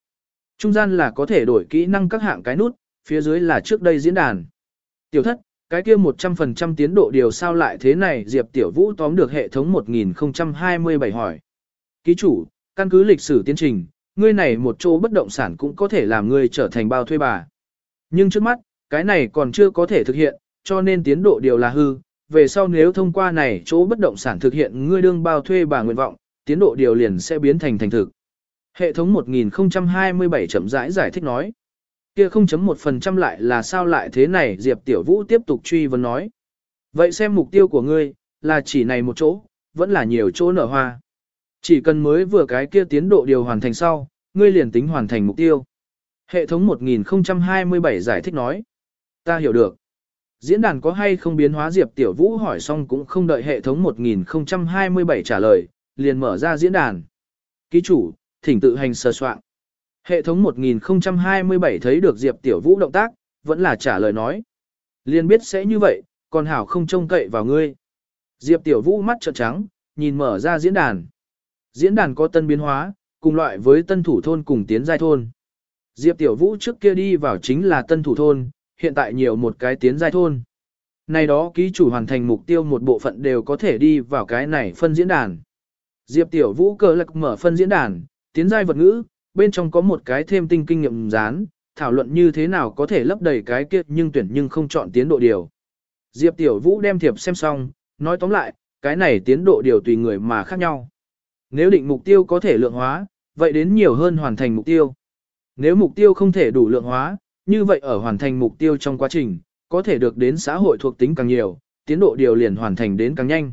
Trung gian là có thể đổi kỹ năng các hạng cái nút, phía dưới là trước đây diễn đàn. Tiểu thất, cái kia 100% tiến độ điều sao lại thế này Diệp Tiểu Vũ tóm được hệ thống 1027 hỏi. Ký chủ, căn cứ lịch sử tiến trình, ngươi này một chỗ bất động sản cũng có thể làm ngươi trở thành bao thuê bà. Nhưng trước mắt, cái này còn chưa có thể thực hiện, cho nên tiến độ điều là hư. Về sau nếu thông qua này chỗ bất động sản thực hiện ngươi đương bao thuê bà nguyện vọng, tiến độ điều liền sẽ biến thành thành thực. Hệ thống 1027 chậm rãi giải thích nói. Kia 0.1% lại là sao lại thế này Diệp Tiểu Vũ tiếp tục truy vấn nói. Vậy xem mục tiêu của ngươi, là chỉ này một chỗ, vẫn là nhiều chỗ nở hoa. Chỉ cần mới vừa cái kia tiến độ điều hoàn thành sau, ngươi liền tính hoàn thành mục tiêu. Hệ thống 1027 giải thích nói. Ta hiểu được. Diễn đàn có hay không biến hóa Diệp Tiểu Vũ hỏi xong cũng không đợi hệ thống 1027 trả lời, liền mở ra diễn đàn. Ký chủ, thỉnh tự hành sơ soạn. Hệ thống 1027 thấy được Diệp Tiểu Vũ động tác, vẫn là trả lời nói. Liền biết sẽ như vậy, còn hảo không trông cậy vào ngươi. Diệp Tiểu Vũ mắt trợn trắng, nhìn mở ra diễn đàn. Diễn đàn có tân biến hóa, cùng loại với tân thủ thôn cùng tiến giai thôn. Diệp Tiểu Vũ trước kia đi vào chính là tân thủ thôn, hiện tại nhiều một cái tiến giai thôn. Này đó ký chủ hoàn thành mục tiêu một bộ phận đều có thể đi vào cái này phân diễn đàn. Diệp Tiểu Vũ cờ lạc mở phân diễn đàn, tiến giai vật ngữ, bên trong có một cái thêm tinh kinh nghiệm dán, thảo luận như thế nào có thể lấp đầy cái kia nhưng tuyển nhưng không chọn tiến độ điều. Diệp Tiểu Vũ đem thiệp xem xong, nói tóm lại, cái này tiến độ điều tùy người mà khác nhau. Nếu định mục tiêu có thể lượng hóa, vậy đến nhiều hơn hoàn thành mục tiêu. Nếu mục tiêu không thể đủ lượng hóa, như vậy ở hoàn thành mục tiêu trong quá trình, có thể được đến xã hội thuộc tính càng nhiều, tiến độ điều liền hoàn thành đến càng nhanh.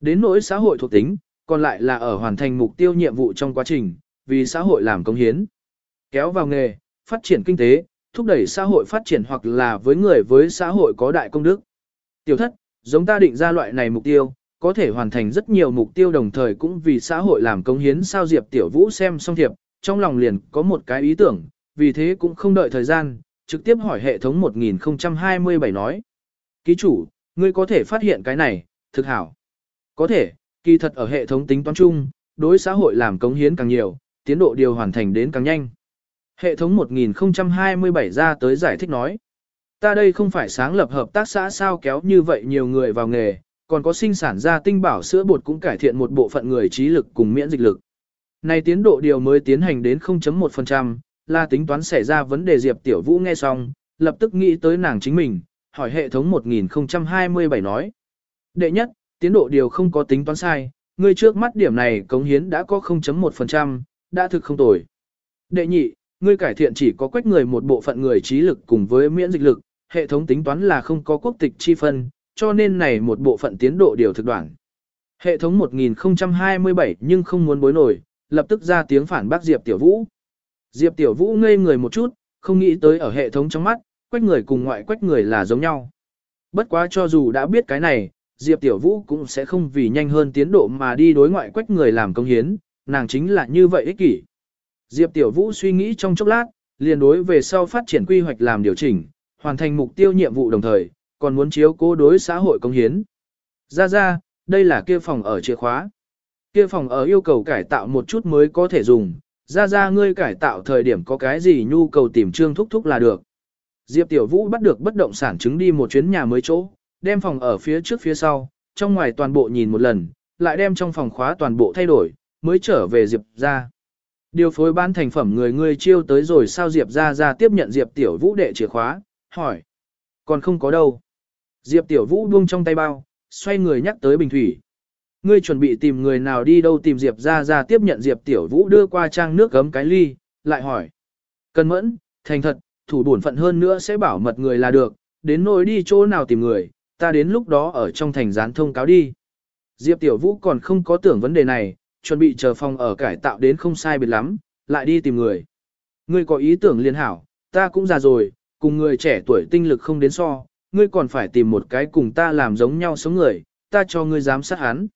Đến nỗi xã hội thuộc tính, còn lại là ở hoàn thành mục tiêu nhiệm vụ trong quá trình, vì xã hội làm công hiến. Kéo vào nghề, phát triển kinh tế, thúc đẩy xã hội phát triển hoặc là với người với xã hội có đại công đức. Tiểu thất, giống ta định ra loại này mục tiêu, có thể hoàn thành rất nhiều mục tiêu đồng thời cũng vì xã hội làm công hiến sao Diệp Tiểu Vũ xem xong thiệp, trong lòng liền có một cái ý tưởng, vì thế cũng không đợi thời gian, trực tiếp hỏi hệ thống 1027 nói. Ký chủ, ngươi có thể phát hiện cái này, thực hảo. Có thể, kỳ thật ở hệ thống tính toán chung, đối xã hội làm cống hiến càng nhiều, tiến độ điều hoàn thành đến càng nhanh. Hệ thống 1027 ra tới giải thích nói. Ta đây không phải sáng lập hợp tác xã sao kéo như vậy nhiều người vào nghề, còn có sinh sản ra tinh bảo sữa bột cũng cải thiện một bộ phận người trí lực cùng miễn dịch lực. Này tiến độ điều mới tiến hành đến 0.1%, là tính toán xảy ra vấn đề Diệp Tiểu Vũ nghe xong, lập tức nghĩ tới nàng chính mình, hỏi hệ thống 1027 nói. Đệ nhất, tiến độ điều không có tính toán sai, người trước mắt điểm này cống hiến đã có 0.1%, đã thực không tồi. Đệ nhị, ngươi cải thiện chỉ có quách người một bộ phận người trí lực cùng với miễn dịch lực, hệ thống tính toán là không có quốc tịch chi phân, cho nên này một bộ phận tiến độ điều thực đoạn. Hệ thống 1027 nhưng không muốn bối nổi, lập tức ra tiếng phản bác Diệp Tiểu Vũ. Diệp Tiểu Vũ ngây người một chút, không nghĩ tới ở hệ thống trong mắt, quách người cùng ngoại quách người là giống nhau. Bất quá cho dù đã biết cái này, Diệp Tiểu Vũ cũng sẽ không vì nhanh hơn tiến độ mà đi đối ngoại quách người làm công hiến, nàng chính là như vậy ích kỷ. Diệp Tiểu Vũ suy nghĩ trong chốc lát, liền đối về sau phát triển quy hoạch làm điều chỉnh, hoàn thành mục tiêu nhiệm vụ đồng thời, còn muốn chiếu cố đối xã hội công hiến. Ra ra, đây là kia phòng ở chìa khóa. Kia phòng ở yêu cầu cải tạo một chút mới có thể dùng, ra ra ngươi cải tạo thời điểm có cái gì nhu cầu tìm trương thúc thúc là được. Diệp Tiểu Vũ bắt được bất động sản chứng đi một chuyến nhà mới chỗ, đem phòng ở phía trước phía sau, trong ngoài toàn bộ nhìn một lần, lại đem trong phòng khóa toàn bộ thay đổi, mới trở về Diệp ra. Điều phối ban thành phẩm người ngươi chiêu tới rồi sao Diệp ra ra tiếp nhận Diệp Tiểu Vũ đệ chìa khóa, hỏi. Còn không có đâu. Diệp Tiểu Vũ buông trong tay bao, xoay người nhắc tới bình thủy. Ngươi chuẩn bị tìm người nào đi đâu tìm Diệp ra ra tiếp nhận Diệp Tiểu Vũ đưa qua trang nước gấm cái ly, lại hỏi. Cần mẫn, thành thật, thủ bổn phận hơn nữa sẽ bảo mật người là được, đến nỗi đi chỗ nào tìm người, ta đến lúc đó ở trong thành gián thông cáo đi. Diệp Tiểu Vũ còn không có tưởng vấn đề này, chuẩn bị chờ phòng ở cải tạo đến không sai biệt lắm, lại đi tìm người. Ngươi có ý tưởng liên hảo, ta cũng già rồi, cùng người trẻ tuổi tinh lực không đến so, ngươi còn phải tìm một cái cùng ta làm giống nhau sống người, ta cho ngươi giám sát hắn.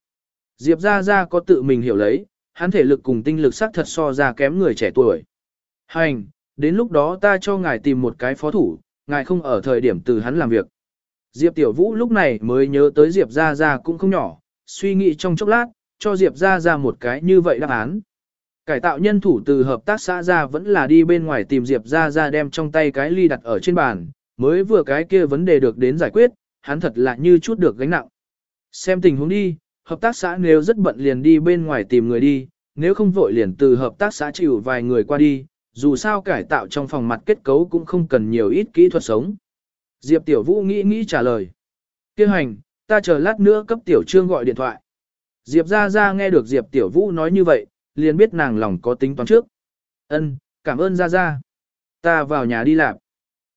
Diệp Gia Gia có tự mình hiểu lấy, hắn thể lực cùng tinh lực xác thật so ra kém người trẻ tuổi. Hành, đến lúc đó ta cho ngài tìm một cái phó thủ, ngài không ở thời điểm từ hắn làm việc. Diệp Tiểu Vũ lúc này mới nhớ tới Diệp Gia Gia cũng không nhỏ, suy nghĩ trong chốc lát, cho Diệp Gia Gia một cái như vậy đáp án. Cải tạo nhân thủ từ hợp tác xã ra vẫn là đi bên ngoài tìm Diệp Gia Gia đem trong tay cái ly đặt ở trên bàn, mới vừa cái kia vấn đề được đến giải quyết, hắn thật là như chút được gánh nặng. Xem tình huống đi, hợp tác xã nếu rất bận liền đi bên ngoài tìm người đi, nếu không vội liền từ hợp tác xã chịu vài người qua đi, dù sao cải tạo trong phòng mặt kết cấu cũng không cần nhiều ít kỹ thuật sống. Diệp Tiểu Vũ nghĩ nghĩ trả lời. Kêu hành, ta chờ lát nữa cấp Tiểu Trương gọi điện thoại. Diệp ra ra nghe được Diệp Tiểu Vũ nói như vậy, liền biết nàng lòng có tính toán trước. Ân, cảm ơn ra ra. Ta vào nhà đi làm.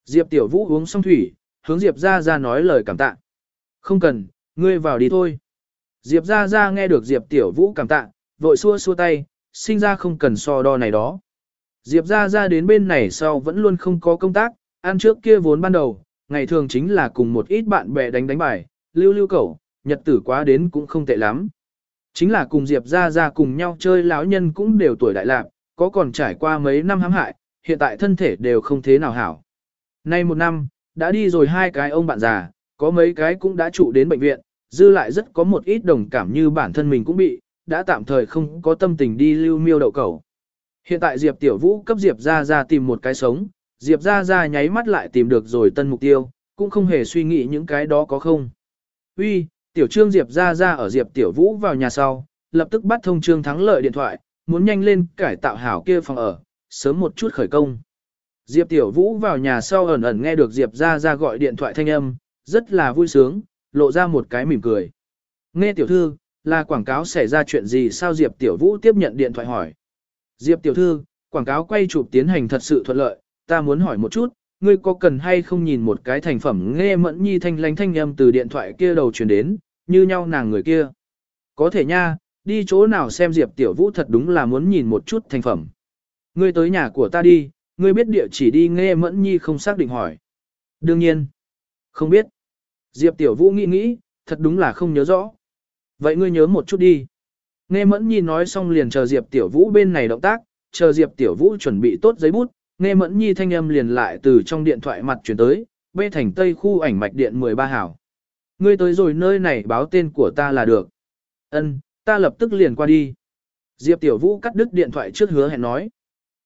Diệp Tiểu Vũ uống xong thủy, hướng Diệp ra ra nói lời cảm tạ. Không cần, ngươi vào đi thôi. Diệp ra ra nghe được Diệp Tiểu Vũ cảm tạ, vội xua xua tay, sinh ra không cần so đo này đó. Diệp ra ra đến bên này sau vẫn luôn không có công tác, ăn trước kia vốn ban đầu, ngày thường chính là cùng một ít bạn bè đánh đánh bài, lưu lưu cẩu, nhật tử quá đến cũng không tệ lắm. Chính là cùng Diệp ra ra cùng nhau chơi lão nhân cũng đều tuổi đại lạc, có còn trải qua mấy năm hãm hại, hiện tại thân thể đều không thế nào hảo. Nay một năm, đã đi rồi hai cái ông bạn già, có mấy cái cũng đã trụ đến bệnh viện, dư lại rất có một ít đồng cảm như bản thân mình cũng bị, đã tạm thời không có tâm tình đi lưu miêu đậu cầu. Hiện tại Diệp Tiểu Vũ cấp Diệp ra ra tìm một cái sống, Diệp ra ra nháy mắt lại tìm được rồi tân mục tiêu, cũng không hề suy nghĩ những cái đó có không. Uy, Tiểu Trương Diệp ra ra ở Diệp Tiểu Vũ vào nhà sau, lập tức bắt thông Trương thắng lợi điện thoại, muốn nhanh lên cải tạo hảo kia phòng ở, sớm một chút khởi công. Diệp Tiểu Vũ vào nhà sau ẩn ẩn nghe được Diệp ra ra gọi điện thoại thanh âm, rất là vui sướng, lộ ra một cái mỉm cười. Nghe tiểu thư, là quảng cáo xảy ra chuyện gì sao Diệp Tiểu Vũ tiếp nhận điện thoại hỏi. Diệp Tiểu thư, quảng cáo quay chụp tiến hành thật sự thuận lợi, ta muốn hỏi một chút, ngươi có cần hay không nhìn một cái thành phẩm nghe mẫn nhi thanh lánh thanh âm từ điện thoại kia đầu truyền đến, như nhau nàng người kia. Có thể nha, đi chỗ nào xem Diệp Tiểu Vũ thật đúng là muốn nhìn một chút thành phẩm. Ngươi tới nhà của ta đi, ngươi biết địa chỉ đi nghe mẫn nhi không xác định hỏi. Đương nhiên, không biết. Diệp Tiểu Vũ nghĩ nghĩ, thật đúng là không nhớ rõ. Vậy ngươi nhớ một chút đi. Nghe mẫn nhi nói xong liền chờ Diệp Tiểu Vũ bên này động tác, chờ Diệp Tiểu Vũ chuẩn bị tốt giấy bút, nghe mẫn nhi thanh âm liền lại từ trong điện thoại mặt chuyển tới, bê thành tây khu ảnh mạch điện 13 hảo. Ngươi tới rồi nơi này báo tên của ta là được. Ân, ta lập tức liền qua đi. Diệp Tiểu Vũ cắt đứt điện thoại trước hứa hẹn nói.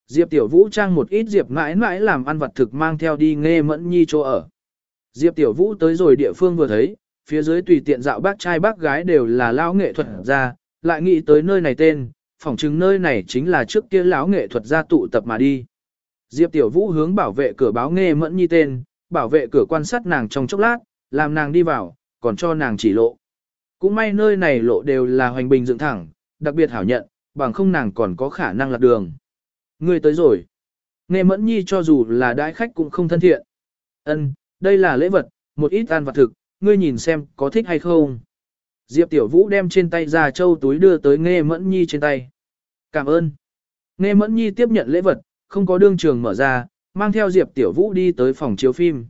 Diệp Tiểu Vũ trang một ít Diệp mãi mãi làm ăn vật thực mang theo đi nghe mẫn nhi chỗ ở. Diệp Tiểu Vũ tới rồi địa phương vừa thấy, phía dưới tùy tiện dạo bác trai bác gái đều là lão nghệ thuật gia, lại nghĩ tới nơi này tên, phỏng chừng nơi này chính là trước kia lão nghệ thuật gia tụ tập mà đi. Diệp Tiểu Vũ hướng bảo vệ cửa báo nghe mẫn nhi tên, bảo vệ cửa quan sát nàng trong chốc lát, làm nàng đi vào, còn cho nàng chỉ lộ. Cũng may nơi này lộ đều là hoành bình dựng thẳng, đặc biệt hảo nhận, bằng không nàng còn có khả năng lạc đường. Ngươi tới rồi. Nghe mẫn nhi cho dù là đại khách cũng không thân thiện. Ân, đây là lễ vật, một ít ăn vật thực, ngươi nhìn xem có thích hay không. Diệp Tiểu Vũ đem trên tay ra châu túi đưa tới Nghe Mẫn Nhi trên tay. Cảm ơn. Nghe Mẫn Nhi tiếp nhận lễ vật, không có đương trường mở ra, mang theo Diệp Tiểu Vũ đi tới phòng chiếu phim.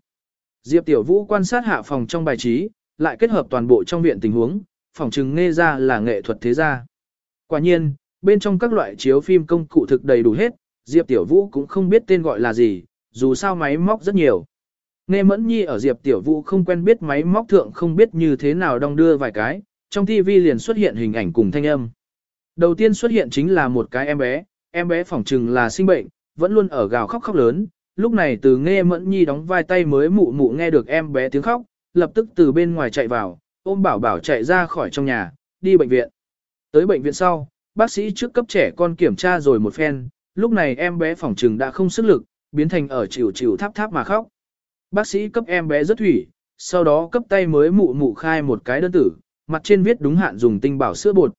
Diệp Tiểu Vũ quan sát hạ phòng trong bài trí, lại kết hợp toàn bộ trong viện tình huống, phòng trừng nghe ra là nghệ thuật thế gia. Quả nhiên, bên trong các loại chiếu phim công cụ thực đầy đủ hết, Diệp Tiểu Vũ cũng không biết tên gọi là gì, dù sao máy móc rất nhiều. Nghe Mẫn Nhi ở Diệp Tiểu Vũ không quen biết máy móc thượng không biết như thế nào đong đưa vài cái, trong TV liền xuất hiện hình ảnh cùng thanh âm. Đầu tiên xuất hiện chính là một cái em bé, em bé phỏng trừng là sinh bệnh, vẫn luôn ở gào khóc khóc lớn, lúc này từ nghe mẫn nhi đóng vai tay mới mụ mụ nghe được em bé tiếng khóc, lập tức từ bên ngoài chạy vào, ôm bảo bảo chạy ra khỏi trong nhà, đi bệnh viện. Tới bệnh viện sau, bác sĩ trước cấp trẻ con kiểm tra rồi một phen, lúc này em bé phỏng trừng đã không sức lực, biến thành ở chịu chịu tháp tháp mà khóc. Bác sĩ cấp em bé rất thủy, sau đó cấp tay mới mụ mụ khai một cái đơn tử, mặt trên viết đúng hạn dùng tinh bảo sữa bột.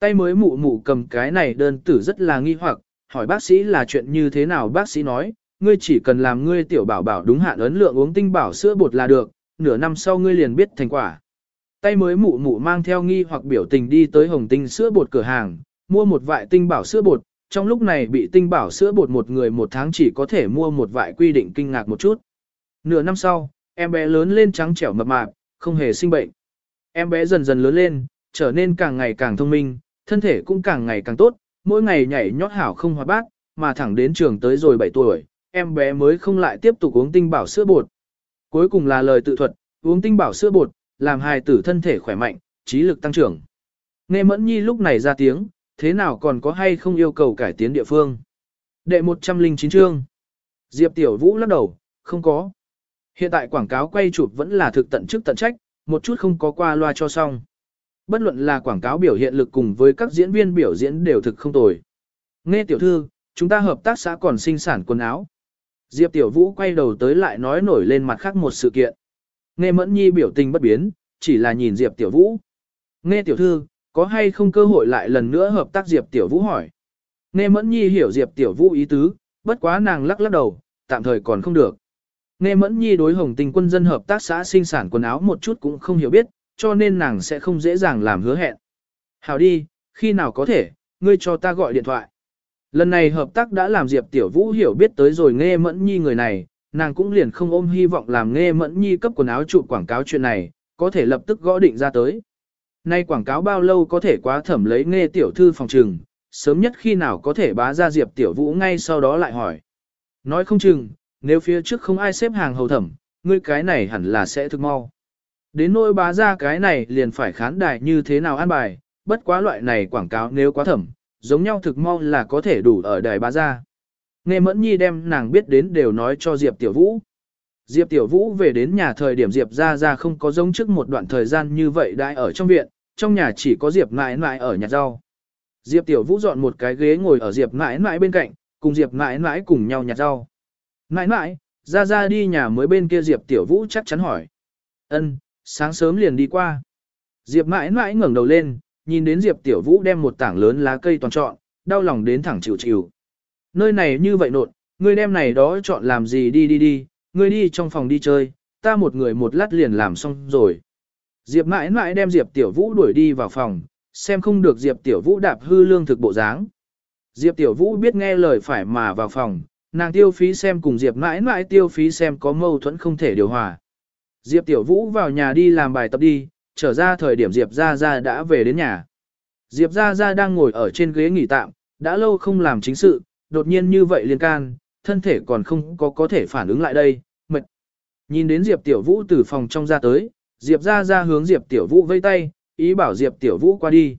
Tay mới mụ mụ cầm cái này đơn tử rất là nghi hoặc, hỏi bác sĩ là chuyện như thế nào bác sĩ nói, ngươi chỉ cần làm ngươi tiểu bảo bảo đúng hạn ấn lượng uống tinh bảo sữa bột là được, nửa năm sau ngươi liền biết thành quả. Tay mới mụ mụ mang theo nghi hoặc biểu tình đi tới hồng tinh sữa bột cửa hàng, mua một vại tinh bảo sữa bột, trong lúc này bị tinh bảo sữa bột một người một tháng chỉ có thể mua một vại quy định kinh ngạc một chút. Nửa năm sau, em bé lớn lên trắng trẻo mập mạp, không hề sinh bệnh. Em bé dần dần lớn lên, trở nên càng ngày càng thông minh, thân thể cũng càng ngày càng tốt, mỗi ngày nhảy nhót hảo không hoạt bát, mà thẳng đến trường tới rồi 7 tuổi, em bé mới không lại tiếp tục uống tinh bảo sữa bột. Cuối cùng là lời tự thuật, uống tinh bảo sữa bột, làm hài tử thân thể khỏe mạnh, trí lực tăng trưởng. Nghe mẫn nhi lúc này ra tiếng, thế nào còn có hay không yêu cầu cải tiến địa phương. Đệ 109 chương. Diệp Tiểu Vũ lắc đầu, không có. Hiện tại quảng cáo quay chụp vẫn là thực tận chức tận trách, một chút không có qua loa cho xong. Bất luận là quảng cáo biểu hiện lực cùng với các diễn viên biểu diễn đều thực không tồi. Nghe tiểu thư, chúng ta hợp tác xã còn sinh sản quần áo. Diệp Tiểu Vũ quay đầu tới lại nói nổi lên mặt khác một sự kiện. Nghe Mẫn Nhi biểu tình bất biến, chỉ là nhìn Diệp Tiểu Vũ. Nghe tiểu thư, có hay không cơ hội lại lần nữa hợp tác Diệp Tiểu Vũ hỏi. Nghe Mẫn Nhi hiểu Diệp Tiểu Vũ ý tứ, bất quá nàng lắc lắc đầu, tạm thời còn không được. Nghe Mẫn Nhi đối Hồng Tình quân dân hợp tác xã sinh sản quần áo một chút cũng không hiểu biết, cho nên nàng sẽ không dễ dàng làm hứa hẹn. Hảo đi, khi nào có thể, ngươi cho ta gọi điện thoại. Lần này hợp tác đã làm Diệp Tiểu Vũ hiểu biết tới rồi Nghe Mẫn Nhi người này, nàng cũng liền không ôm hy vọng làm Nghe Mẫn Nhi cấp quần áo chụp quảng cáo chuyện này, có thể lập tức gõ định ra tới. Nay quảng cáo bao lâu có thể quá thẩm lấy Nghe Tiểu Thư phòng trừng, sớm nhất khi nào có thể bá ra Diệp Tiểu Vũ ngay sau đó lại hỏi. Nói không chừng, nếu phía trước không ai xếp hàng hầu thẩm, ngươi cái này hẳn là sẽ thực mau. Đến nỗi bá ra cái này liền phải khán đài như thế nào an bài, bất quá loại này quảng cáo nếu quá thẩm, giống nhau thực mau là có thể đủ ở đài bá ra. Nghe Mẫn Nhi đem nàng biết đến đều nói cho Diệp Tiểu Vũ. Diệp Tiểu Vũ về đến nhà thời điểm Diệp ra ra không có giống trước một đoạn thời gian như vậy đã ở trong viện, trong nhà chỉ có Diệp mãi mãi ở nhặt rau. Diệp Tiểu Vũ dọn một cái ghế ngồi ở Diệp mãi mãi bên cạnh, cùng Diệp mãi mãi cùng nhau nhặt rau. Nãi nãi, ra ra đi nhà mới bên kia Diệp Tiểu Vũ chắc chắn hỏi. Ân, sáng sớm liền đi qua. Diệp mãi mãi ngẩng đầu lên, nhìn đến Diệp Tiểu Vũ đem một tảng lớn lá cây toàn trọn, đau lòng đến thẳng chịu chịu. Nơi này như vậy nột, ngươi đem này đó chọn làm gì đi đi đi, ngươi đi trong phòng đi chơi, ta một người một lát liền làm xong rồi. Diệp mãi mãi đem Diệp Tiểu Vũ đuổi đi vào phòng, xem không được Diệp Tiểu Vũ đạp hư lương thực bộ dáng. Diệp Tiểu Vũ biết nghe lời phải mà vào phòng, nàng tiêu phí xem cùng Diệp mãi mãi tiêu phí xem có mâu thuẫn không thể điều hòa. Diệp Tiểu Vũ vào nhà đi làm bài tập đi, trở ra thời điểm Diệp Gia Gia đã về đến nhà. Diệp Gia Gia đang ngồi ở trên ghế nghỉ tạm, đã lâu không làm chính sự, đột nhiên như vậy liên can, thân thể còn không có có thể phản ứng lại đây, mệt. Nhìn đến Diệp Tiểu Vũ từ phòng trong ra tới, Diệp Gia Gia hướng Diệp Tiểu Vũ vây tay, ý bảo Diệp Tiểu Vũ qua đi.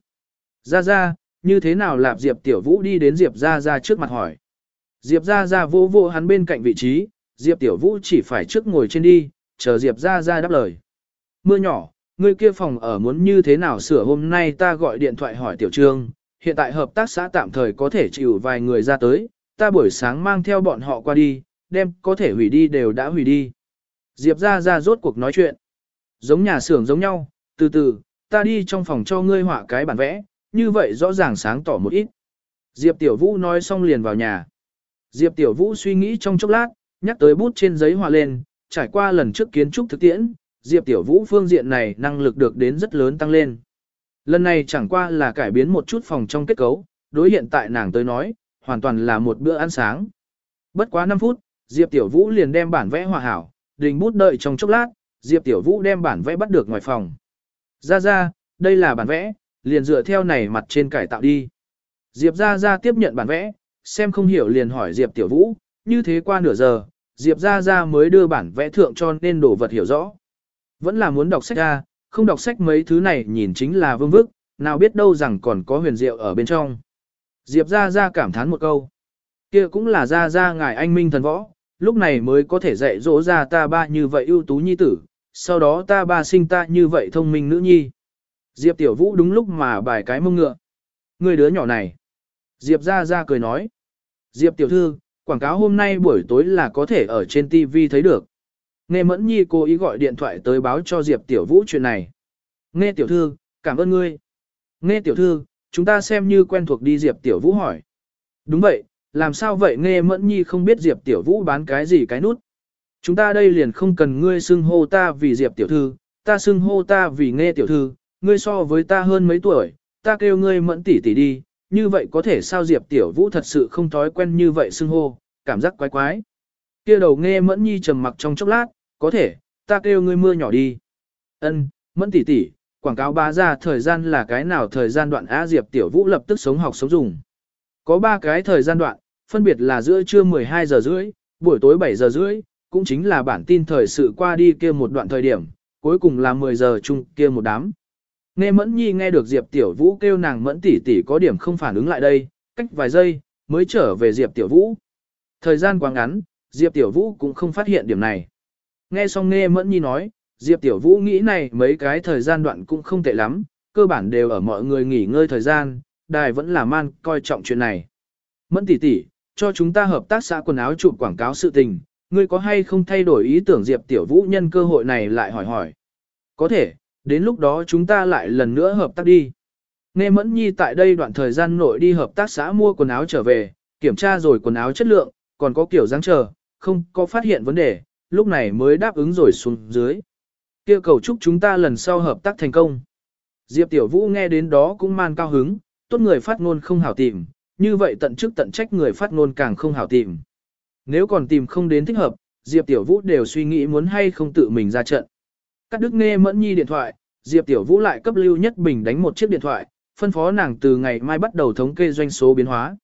Gia Gia, như thế nào lạp Diệp Tiểu Vũ đi đến Diệp Gia Gia trước mặt hỏi. Diệp Gia Gia vô vô hắn bên cạnh vị trí, Diệp Tiểu Vũ chỉ phải trước ngồi trên đi, chờ Diệp Gia Gia đáp lời. Mưa nhỏ, người kia phòng ở muốn như thế nào sửa hôm nay ta gọi điện thoại hỏi tiểu trương, hiện tại hợp tác xã tạm thời có thể chịu vài người ra tới, ta buổi sáng mang theo bọn họ qua đi, đem có thể hủy đi đều đã hủy đi. Diệp ra ra rốt cuộc nói chuyện. Giống nhà xưởng giống nhau, từ từ, ta đi trong phòng cho ngươi họa cái bản vẽ, như vậy rõ ràng sáng tỏ một ít. Diệp Tiểu Vũ nói xong liền vào nhà. Diệp Tiểu Vũ suy nghĩ trong chốc lát, nhắc tới bút trên giấy họa lên, trải qua lần trước kiến trúc thực tiễn, Diệp Tiểu Vũ phương diện này năng lực được đến rất lớn tăng lên. Lần này chẳng qua là cải biến một chút phòng trong kết cấu, đối hiện tại nàng tới nói, hoàn toàn là một bữa ăn sáng. Bất quá 5 phút, Diệp Tiểu Vũ liền đem bản vẽ hòa hảo, đình bút đợi trong chốc lát, Diệp Tiểu Vũ đem bản vẽ bắt được ngoài phòng. Ra ra, đây là bản vẽ, liền dựa theo này mặt trên cải tạo đi. Diệp ra ra tiếp nhận bản vẽ, xem không hiểu liền hỏi Diệp Tiểu Vũ, như thế qua nửa giờ, Diệp ra ra mới đưa bản vẽ thượng cho nên đồ vật hiểu rõ. Vẫn là muốn đọc sách ra, không đọc sách mấy thứ này nhìn chính là vương vức, nào biết đâu rằng còn có huyền diệu ở bên trong. Diệp ra ra cảm thán một câu. kia cũng là ra ra ngài anh minh thần võ, lúc này mới có thể dạy dỗ ra ta ba như vậy ưu tú nhi tử, sau đó ta ba sinh ta như vậy thông minh nữ nhi. Diệp Tiểu Vũ đúng lúc mà bài cái mông ngựa. Người đứa nhỏ này. Diệp ra ra cười nói. Diệp Tiểu Thư, quảng cáo hôm nay buổi tối là có thể ở trên TV thấy được. Nghe Mẫn Nhi cố ý gọi điện thoại tới báo cho Diệp Tiểu Vũ chuyện này. Nghe Tiểu Thư, cảm ơn ngươi. Nghe Tiểu Thư, chúng ta xem như quen thuộc đi Diệp Tiểu Vũ hỏi. Đúng vậy, làm sao vậy Nghe Mẫn Nhi không biết Diệp Tiểu Vũ bán cái gì cái nút. Chúng ta đây liền không cần ngươi xưng hô ta vì Diệp Tiểu Thư, ta xưng hô ta vì Nghe Tiểu Thư, ngươi so với ta hơn mấy tuổi, ta kêu ngươi Mẫn tỷ tỷ đi, như vậy có thể sao Diệp Tiểu Vũ thật sự không thói quen như vậy xưng hô, cảm giác quái quái. Kia đầu nghe Mẫn Nhi trầm mặc trong chốc lát, có thể, ta kêu ngươi mưa nhỏ đi. Ân, Mẫn tỷ tỷ, quảng cáo bá ra thời gian là cái nào thời gian đoạn Á Diệp Tiểu Vũ lập tức sống học sống dùng. Có ba cái thời gian đoạn, phân biệt là giữa trưa 12 giờ rưỡi, buổi tối 7 giờ rưỡi, cũng chính là bản tin thời sự qua đi kia một đoạn thời điểm, cuối cùng là 10 giờ chung kia một đám. Nghe Mẫn Nhi nghe được Diệp Tiểu Vũ kêu nàng Mẫn tỷ tỷ có điểm không phản ứng lại đây, cách vài giây, mới trở về Diệp Tiểu Vũ. Thời gian quá ngắn, Diệp Tiểu Vũ cũng không phát hiện điểm này. Nghe xong nghe Mẫn Nhi nói, Diệp Tiểu Vũ nghĩ này mấy cái thời gian đoạn cũng không tệ lắm, cơ bản đều ở mọi người nghỉ ngơi thời gian, đài vẫn là man coi trọng chuyện này. Mẫn tỷ tỷ, cho chúng ta hợp tác xã quần áo chụp quảng cáo sự tình, ngươi có hay không thay đổi ý tưởng Diệp Tiểu Vũ nhân cơ hội này lại hỏi hỏi. Có thể, đến lúc đó chúng ta lại lần nữa hợp tác đi. Nghe Mẫn Nhi tại đây đoạn thời gian nội đi hợp tác xã mua quần áo trở về, kiểm tra rồi quần áo chất lượng, còn có kiểu dáng chờ, không có phát hiện vấn đề, lúc này mới đáp ứng rồi xuống dưới. Kêu cầu chúc chúng ta lần sau hợp tác thành công. Diệp Tiểu Vũ nghe đến đó cũng man cao hứng, tốt người phát ngôn không hảo tìm, như vậy tận chức tận trách người phát ngôn càng không hảo tìm. Nếu còn tìm không đến thích hợp, Diệp Tiểu Vũ đều suy nghĩ muốn hay không tự mình ra trận. Cắt đứt nghe mẫn nhi điện thoại, Diệp Tiểu Vũ lại cấp Lưu Nhất Bình đánh một chiếc điện thoại, phân phó nàng từ ngày mai bắt đầu thống kê doanh số biến hóa.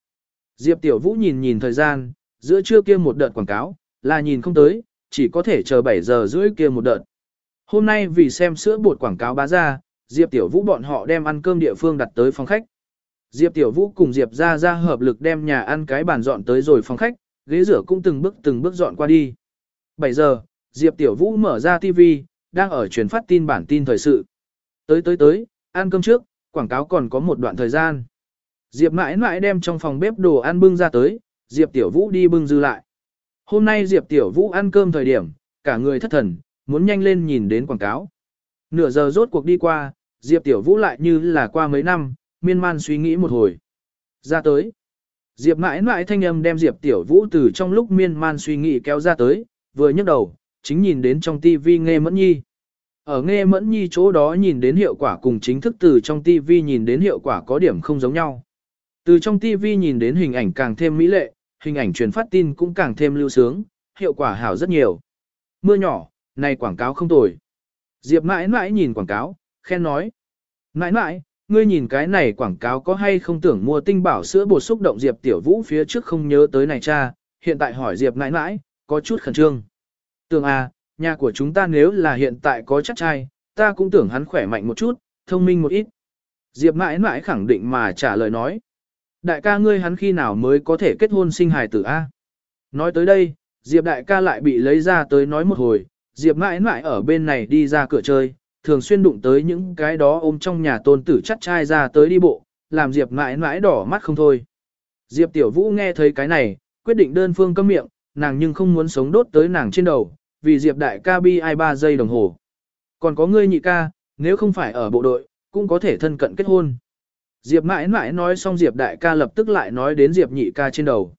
Diệp Tiểu Vũ nhìn nhìn thời gian, giữa trưa kia một đợt quảng cáo, là nhìn không tới, chỉ có thể chờ 7 giờ rưỡi kia một đợt. Hôm nay vì xem sữa bột quảng cáo bá ra, Diệp Tiểu Vũ bọn họ đem ăn cơm địa phương đặt tới phòng khách. Diệp Tiểu Vũ cùng Diệp ra ra hợp lực đem nhà ăn cái bàn dọn tới rồi phòng khách, ghế rửa cũng từng bước từng bước dọn qua đi. 7 giờ, Diệp Tiểu Vũ mở ra TV, đang ở truyền phát tin bản tin thời sự. Tới tới tới, ăn cơm trước, quảng cáo còn có một đoạn thời gian. Diệp mãi mãi đem trong phòng bếp đồ ăn bưng ra tới, Diệp Tiểu Vũ đi bưng dư lại. Hôm nay Diệp Tiểu Vũ ăn cơm thời điểm, cả người thất thần, muốn nhanh lên nhìn đến quảng cáo. Nửa giờ rốt cuộc đi qua, Diệp Tiểu Vũ lại như là qua mấy năm, miên man suy nghĩ một hồi. Ra tới. Diệp mãi mãi thanh âm đem Diệp Tiểu Vũ từ trong lúc miên man suy nghĩ kéo ra tới, vừa nhấc đầu, chính nhìn đến trong tivi nghe mẫn nhi. Ở nghe mẫn nhi chỗ đó nhìn đến hiệu quả cùng chính thức từ trong tivi nhìn đến hiệu quả có điểm không giống nhau. Từ trong tivi nhìn đến hình ảnh càng thêm mỹ lệ, hình ảnh truyền phát tin cũng càng thêm lưu sướng, hiệu quả hảo rất nhiều. Mưa nhỏ, này quảng cáo không tồi. Diệp mãi mãi nhìn quảng cáo, khen nói. Mãi mãi, ngươi nhìn cái này quảng cáo có hay không tưởng mua tinh bảo sữa bột xúc động Diệp tiểu vũ phía trước không nhớ tới này cha, hiện tại hỏi Diệp mãi mãi, có chút khẩn trương. Tưởng à, nhà của chúng ta nếu là hiện tại có chắc trai, ta cũng tưởng hắn khỏe mạnh một chút, thông minh một ít. Diệp mãi mãi khẳng định mà trả lời nói. Đại ca ngươi hắn khi nào mới có thể kết hôn sinh hài tử A. Nói tới đây, Diệp đại ca lại bị lấy ra tới nói một hồi, Diệp mãi mãi ở bên này đi ra cửa chơi, thường xuyên đụng tới những cái đó ôm trong nhà tôn tử chắt trai ra tới đi bộ, làm Diệp mãi mãi đỏ mắt không thôi. Diệp Tiểu Vũ nghe thấy cái này, quyết định đơn phương câm miệng, nàng nhưng không muốn sống đốt tới nàng trên đầu, vì Diệp đại ca bi ai 3 giây đồng hồ. Còn có ngươi nhị ca, nếu không phải ở bộ đội, cũng có thể thân cận kết hôn. Diệp mãi mãi nói xong Diệp đại ca lập tức lại nói đến Diệp nhị ca trên đầu.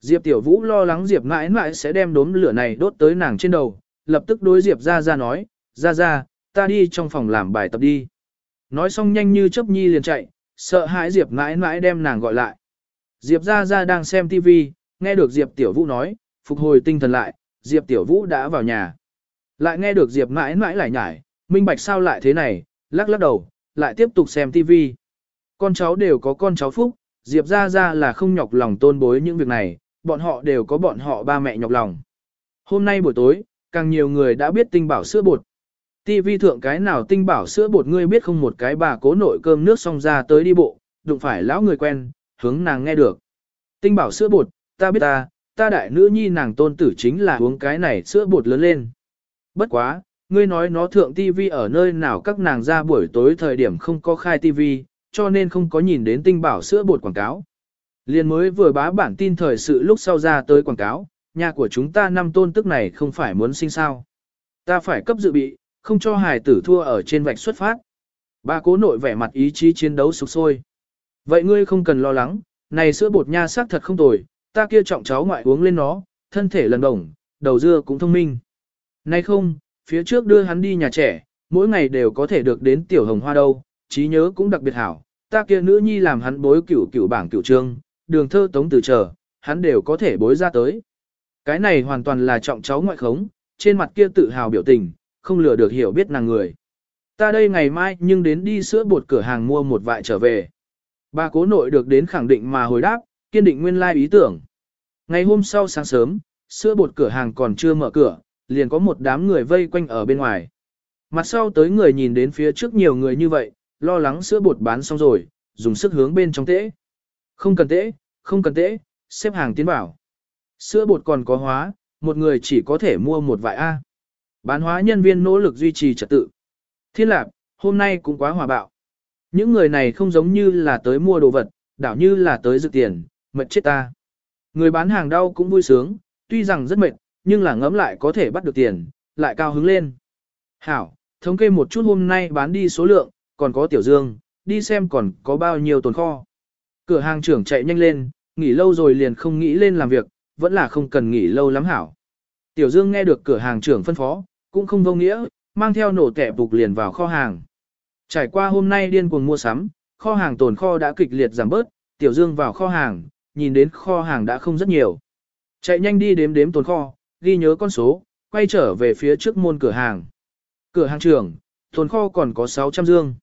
Diệp tiểu vũ lo lắng Diệp mãi mãi sẽ đem đốm lửa này đốt tới nàng trên đầu, lập tức đối Diệp ra ra nói, ra ra, ta đi trong phòng làm bài tập đi. Nói xong nhanh như chớp nhi liền chạy, sợ hãi Diệp mãi mãi đem nàng gọi lại. Diệp ra ra đang xem TV, nghe được Diệp tiểu vũ nói, phục hồi tinh thần lại, Diệp tiểu vũ đã vào nhà. Lại nghe được Diệp mãi mãi lại nhải, minh bạch sao lại thế này, lắc lắc đầu, lại tiếp tục xem TV. Con cháu đều có con cháu phúc, Diệp ra ra là không nhọc lòng tôn bối những việc này, bọn họ đều có bọn họ ba mẹ nhọc lòng. Hôm nay buổi tối, càng nhiều người đã biết tinh bảo sữa bột. TV thượng cái nào tinh bảo sữa bột ngươi biết không một cái bà cố nội cơm nước xong ra tới đi bộ, đụng phải lão người quen, hướng nàng nghe được. Tinh bảo sữa bột, ta biết ta, ta đại nữ nhi nàng tôn tử chính là uống cái này sữa bột lớn lên. Bất quá, ngươi nói nó thượng tivi ở nơi nào các nàng ra buổi tối thời điểm không có khai tivi, cho nên không có nhìn đến tinh bảo sữa bột quảng cáo. Liên mới vừa bá bản tin thời sự lúc sau ra tới quảng cáo, nhà của chúng ta năm tôn tức này không phải muốn sinh sao. Ta phải cấp dự bị, không cho hài tử thua ở trên vạch xuất phát. Ba cố nội vẻ mặt ý chí chiến đấu sục sôi. Vậy ngươi không cần lo lắng, này sữa bột nha sắc thật không tồi, ta kia trọng cháu ngoại uống lên nó, thân thể lần đồng, đầu dưa cũng thông minh. Nay không, phía trước đưa hắn đi nhà trẻ, mỗi ngày đều có thể được đến tiểu hồng hoa đâu, trí nhớ cũng đặc biệt hảo, ta kia nữ nhi làm hắn bối cửu cửu bảng cửu trương, đường thơ tống từ chờ, hắn đều có thể bối ra tới. Cái này hoàn toàn là trọng cháu ngoại khống, trên mặt kia tự hào biểu tình, không lừa được hiểu biết nàng người. Ta đây ngày mai nhưng đến đi sữa bột cửa hàng mua một vại trở về. Bà cố nội được đến khẳng định mà hồi đáp, kiên định nguyên lai ý tưởng. Ngày hôm sau sáng sớm, sữa bột cửa hàng còn chưa mở cửa, liền có một đám người vây quanh ở bên ngoài. Mặt sau tới người nhìn đến phía trước nhiều người như vậy, lo lắng sữa bột bán xong rồi, dùng sức hướng bên trong tễ. Không cần tễ, không cần tễ, xếp hàng tiến bảo. Sữa bột còn có hóa, một người chỉ có thể mua một vại A. Bán hóa nhân viên nỗ lực duy trì trật tự. Thiên lạc, hôm nay cũng quá hòa bạo. Những người này không giống như là tới mua đồ vật, đảo như là tới dự tiền, mệt chết ta. Người bán hàng đau cũng vui sướng, tuy rằng rất mệt, nhưng là ngấm lại có thể bắt được tiền, lại cao hứng lên. Hảo, thống kê một chút hôm nay bán đi số lượng, còn có tiểu dương, đi xem còn có bao nhiêu tồn kho. Cửa hàng trưởng chạy nhanh lên, nghỉ lâu rồi liền không nghĩ lên làm việc, vẫn là không cần nghỉ lâu lắm hảo. Tiểu dương nghe được cửa hàng trưởng phân phó, cũng không vô nghĩa, mang theo nổ tẻ bục liền vào kho hàng. Trải qua hôm nay điên cuồng mua sắm, kho hàng tồn kho đã kịch liệt giảm bớt, tiểu dương vào kho hàng, nhìn đến kho hàng đã không rất nhiều. Chạy nhanh đi đếm đếm tồn kho, ghi nhớ con số, quay trở về phía trước môn cửa hàng. Cửa hàng trưởng, tồn kho còn có 600 dương.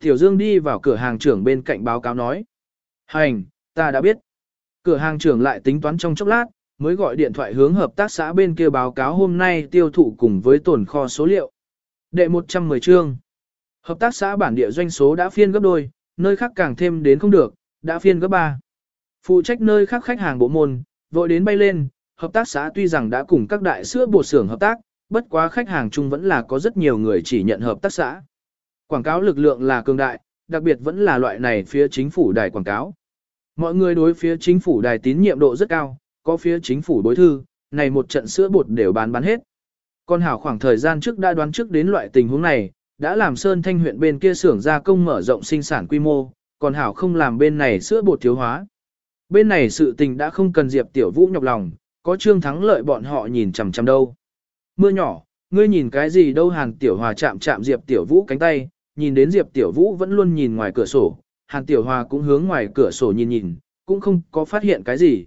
Tiểu Dương đi vào cửa hàng trưởng bên cạnh báo cáo nói. Hành, ta đã biết. Cửa hàng trưởng lại tính toán trong chốc lát, mới gọi điện thoại hướng hợp tác xã bên kia báo cáo hôm nay tiêu thụ cùng với tồn kho số liệu. Đệ 110 chương. Hợp tác xã bản địa doanh số đã phiên gấp đôi, nơi khác càng thêm đến không được, đã phiên gấp 3. Phụ trách nơi khác khách hàng bộ môn, vội đến bay lên, hợp tác xã tuy rằng đã cùng các đại sữa bột xưởng hợp tác, bất quá khách hàng chung vẫn là có rất nhiều người chỉ nhận hợp tác xã. Quảng cáo lực lượng là cường đại, đặc biệt vẫn là loại này phía chính phủ đài quảng cáo. Mọi người đối phía chính phủ đài tín nhiệm độ rất cao, có phía chính phủ đối thư, này một trận sữa bột đều bán bán hết. Con hảo khoảng thời gian trước đã đoán trước đến loại tình huống này, đã làm Sơn Thanh huyện bên kia xưởng gia công mở rộng sinh sản quy mô, còn hảo không làm bên này sữa bột thiếu hóa. Bên này sự tình đã không cần Diệp Tiểu Vũ nhọc lòng, có trương thắng lợi bọn họ nhìn chằm chằm đâu. Mưa nhỏ, ngươi nhìn cái gì đâu Hàn Tiểu Hòa chạm chạm Diệp Tiểu Vũ cánh tay, nhìn đến Diệp Tiểu Vũ vẫn luôn nhìn ngoài cửa sổ, Hàn Tiểu Hòa cũng hướng ngoài cửa sổ nhìn nhìn, cũng không có phát hiện cái gì.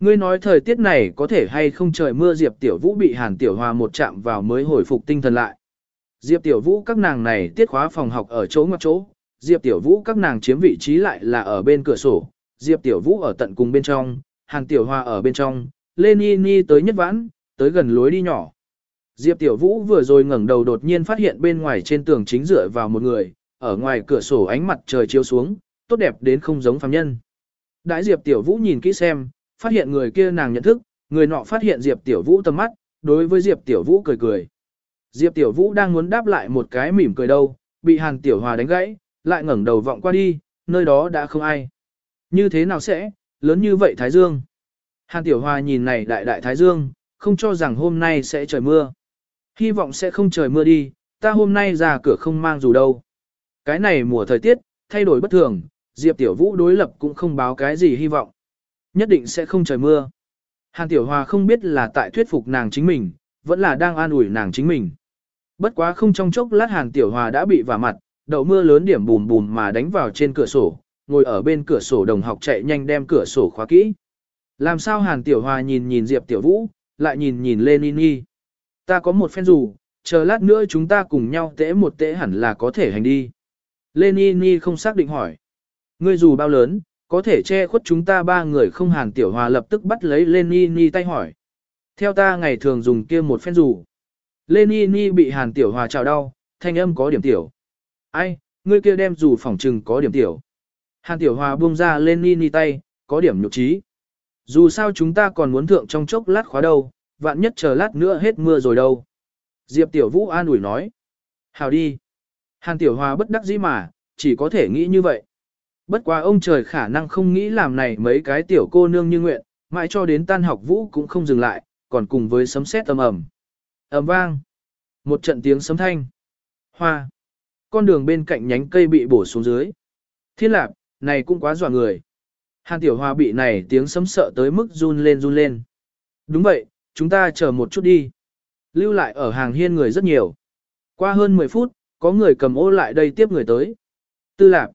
Ngươi nói thời tiết này có thể hay không trời mưa Diệp Tiểu Vũ bị Hàn Tiểu Hòa một chạm vào mới hồi phục tinh thần lại. Diệp Tiểu Vũ các nàng này tiết khóa phòng học ở chỗ ngoặc chỗ, Diệp Tiểu Vũ các nàng chiếm vị trí lại là ở bên cửa sổ, Diệp Tiểu Vũ ở tận cùng bên trong, Hàn Tiểu Hoa ở bên trong, Lê Ni Ni tới nhất vãn, tới gần lối đi nhỏ. Diệp Tiểu Vũ vừa rồi ngẩng đầu đột nhiên phát hiện bên ngoài trên tường chính dựa vào một người, ở ngoài cửa sổ ánh mặt trời chiếu xuống, tốt đẹp đến không giống phàm nhân. Đại Diệp Tiểu Vũ nhìn kỹ xem, phát hiện người kia nàng nhận thức, người nọ phát hiện Diệp Tiểu Vũ tầm mắt, đối với Diệp Tiểu Vũ cười cười. Diệp Tiểu Vũ đang muốn đáp lại một cái mỉm cười đâu, bị Hàn Tiểu Hòa đánh gãy, lại ngẩng đầu vọng qua đi, nơi đó đã không ai. Như thế nào sẽ, lớn như vậy Thái Dương? Hàn Tiểu Hòa nhìn này đại đại Thái Dương, không cho rằng hôm nay sẽ trời mưa. Hy vọng sẽ không trời mưa đi, ta hôm nay ra cửa không mang dù đâu. Cái này mùa thời tiết, thay đổi bất thường, Diệp Tiểu Vũ đối lập cũng không báo cái gì hy vọng. Nhất định sẽ không trời mưa. Hàn Tiểu Hòa không biết là tại thuyết phục nàng chính mình, vẫn là đang an ủi nàng chính mình. Bất quá không trong chốc lát Hàn Tiểu Hòa đã bị vả mặt, đậu mưa lớn điểm bùm bùm mà đánh vào trên cửa sổ, ngồi ở bên cửa sổ đồng học chạy nhanh đem cửa sổ khóa kỹ. Làm sao Hàn Tiểu Hòa nhìn nhìn Diệp Tiểu Vũ, lại nhìn nhìn lên Nini. Ta có một phen dù, chờ lát nữa chúng ta cùng nhau tễ một tễ hẳn là có thể hành đi. Lên Ni Ni không xác định hỏi. Ngươi dù bao lớn, có thể che khuất chúng ta ba người không Hàn Tiểu Hòa lập tức bắt lấy lên Ni Ni tay hỏi. Theo ta ngày thường dùng kia một phen dù. Lên Ni Ni bị Hàn Tiểu Hòa chào đau, thanh âm có điểm tiểu. Ai, ngươi kia đem dù phỏng trừng có điểm tiểu. Hàn Tiểu Hòa buông ra lên ni ni tay, có điểm nhục trí. Dù sao chúng ta còn muốn thượng trong chốc lát khóa đâu, vạn nhất chờ lát nữa hết mưa rồi đâu. Diệp Tiểu Vũ an ủi nói. Hào đi. Hàn Tiểu Hòa bất đắc dĩ mà, chỉ có thể nghĩ như vậy. Bất quá ông trời khả năng không nghĩ làm này mấy cái tiểu cô nương như nguyện, mãi cho đến tan học vũ cũng không dừng lại, còn cùng với sấm sét âm ầm. ầm vang. Một trận tiếng sấm thanh. Hoa. Con đường bên cạnh nhánh cây bị bổ xuống dưới. Thiên lạc, này cũng quá dọa người. Hàn Tiểu hoa bị này tiếng sấm sợ tới mức run lên run lên. Đúng vậy, chúng ta chờ một chút đi. Lưu lại ở hàng hiên người rất nhiều. Qua hơn 10 phút, có người cầm ô lại đây tiếp người tới. Tư lạc.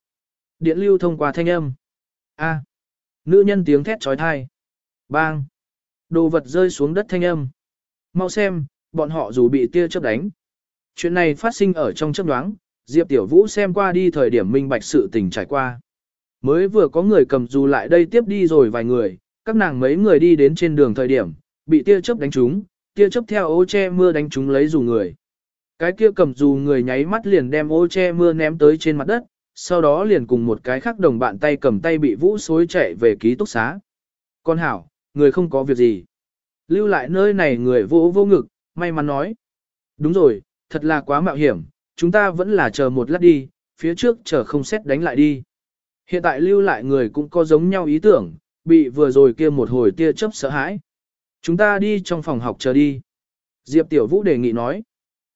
Điện lưu thông qua thanh âm. A. Nữ nhân tiếng thét trói thai. Bang. Đồ vật rơi xuống đất thanh âm. Mau xem, bọn họ dù bị tia chớp đánh. Chuyện này phát sinh ở trong chấp đoáng, Diệp Tiểu Vũ xem qua đi thời điểm minh bạch sự tình trải qua. Mới vừa có người cầm dù lại đây tiếp đi rồi vài người, các nàng mấy người đi đến trên đường thời điểm, bị tia chớp đánh trúng, tia chớp theo ô che mưa đánh trúng lấy dù người. Cái kia cầm dù người nháy mắt liền đem ô che mưa ném tới trên mặt đất, sau đó liền cùng một cái khác đồng bạn tay cầm tay bị vũ xối chạy về ký túc xá. Con hảo, người không có việc gì. Lưu lại nơi này người vô vô ngực, may mắn nói. Đúng rồi, thật là quá mạo hiểm, chúng ta vẫn là chờ một lát đi, phía trước chờ không xét đánh lại đi. Hiện tại lưu lại người cũng có giống nhau ý tưởng, bị vừa rồi kia một hồi tia chớp sợ hãi. Chúng ta đi trong phòng học chờ đi. Diệp Tiểu Vũ đề nghị nói.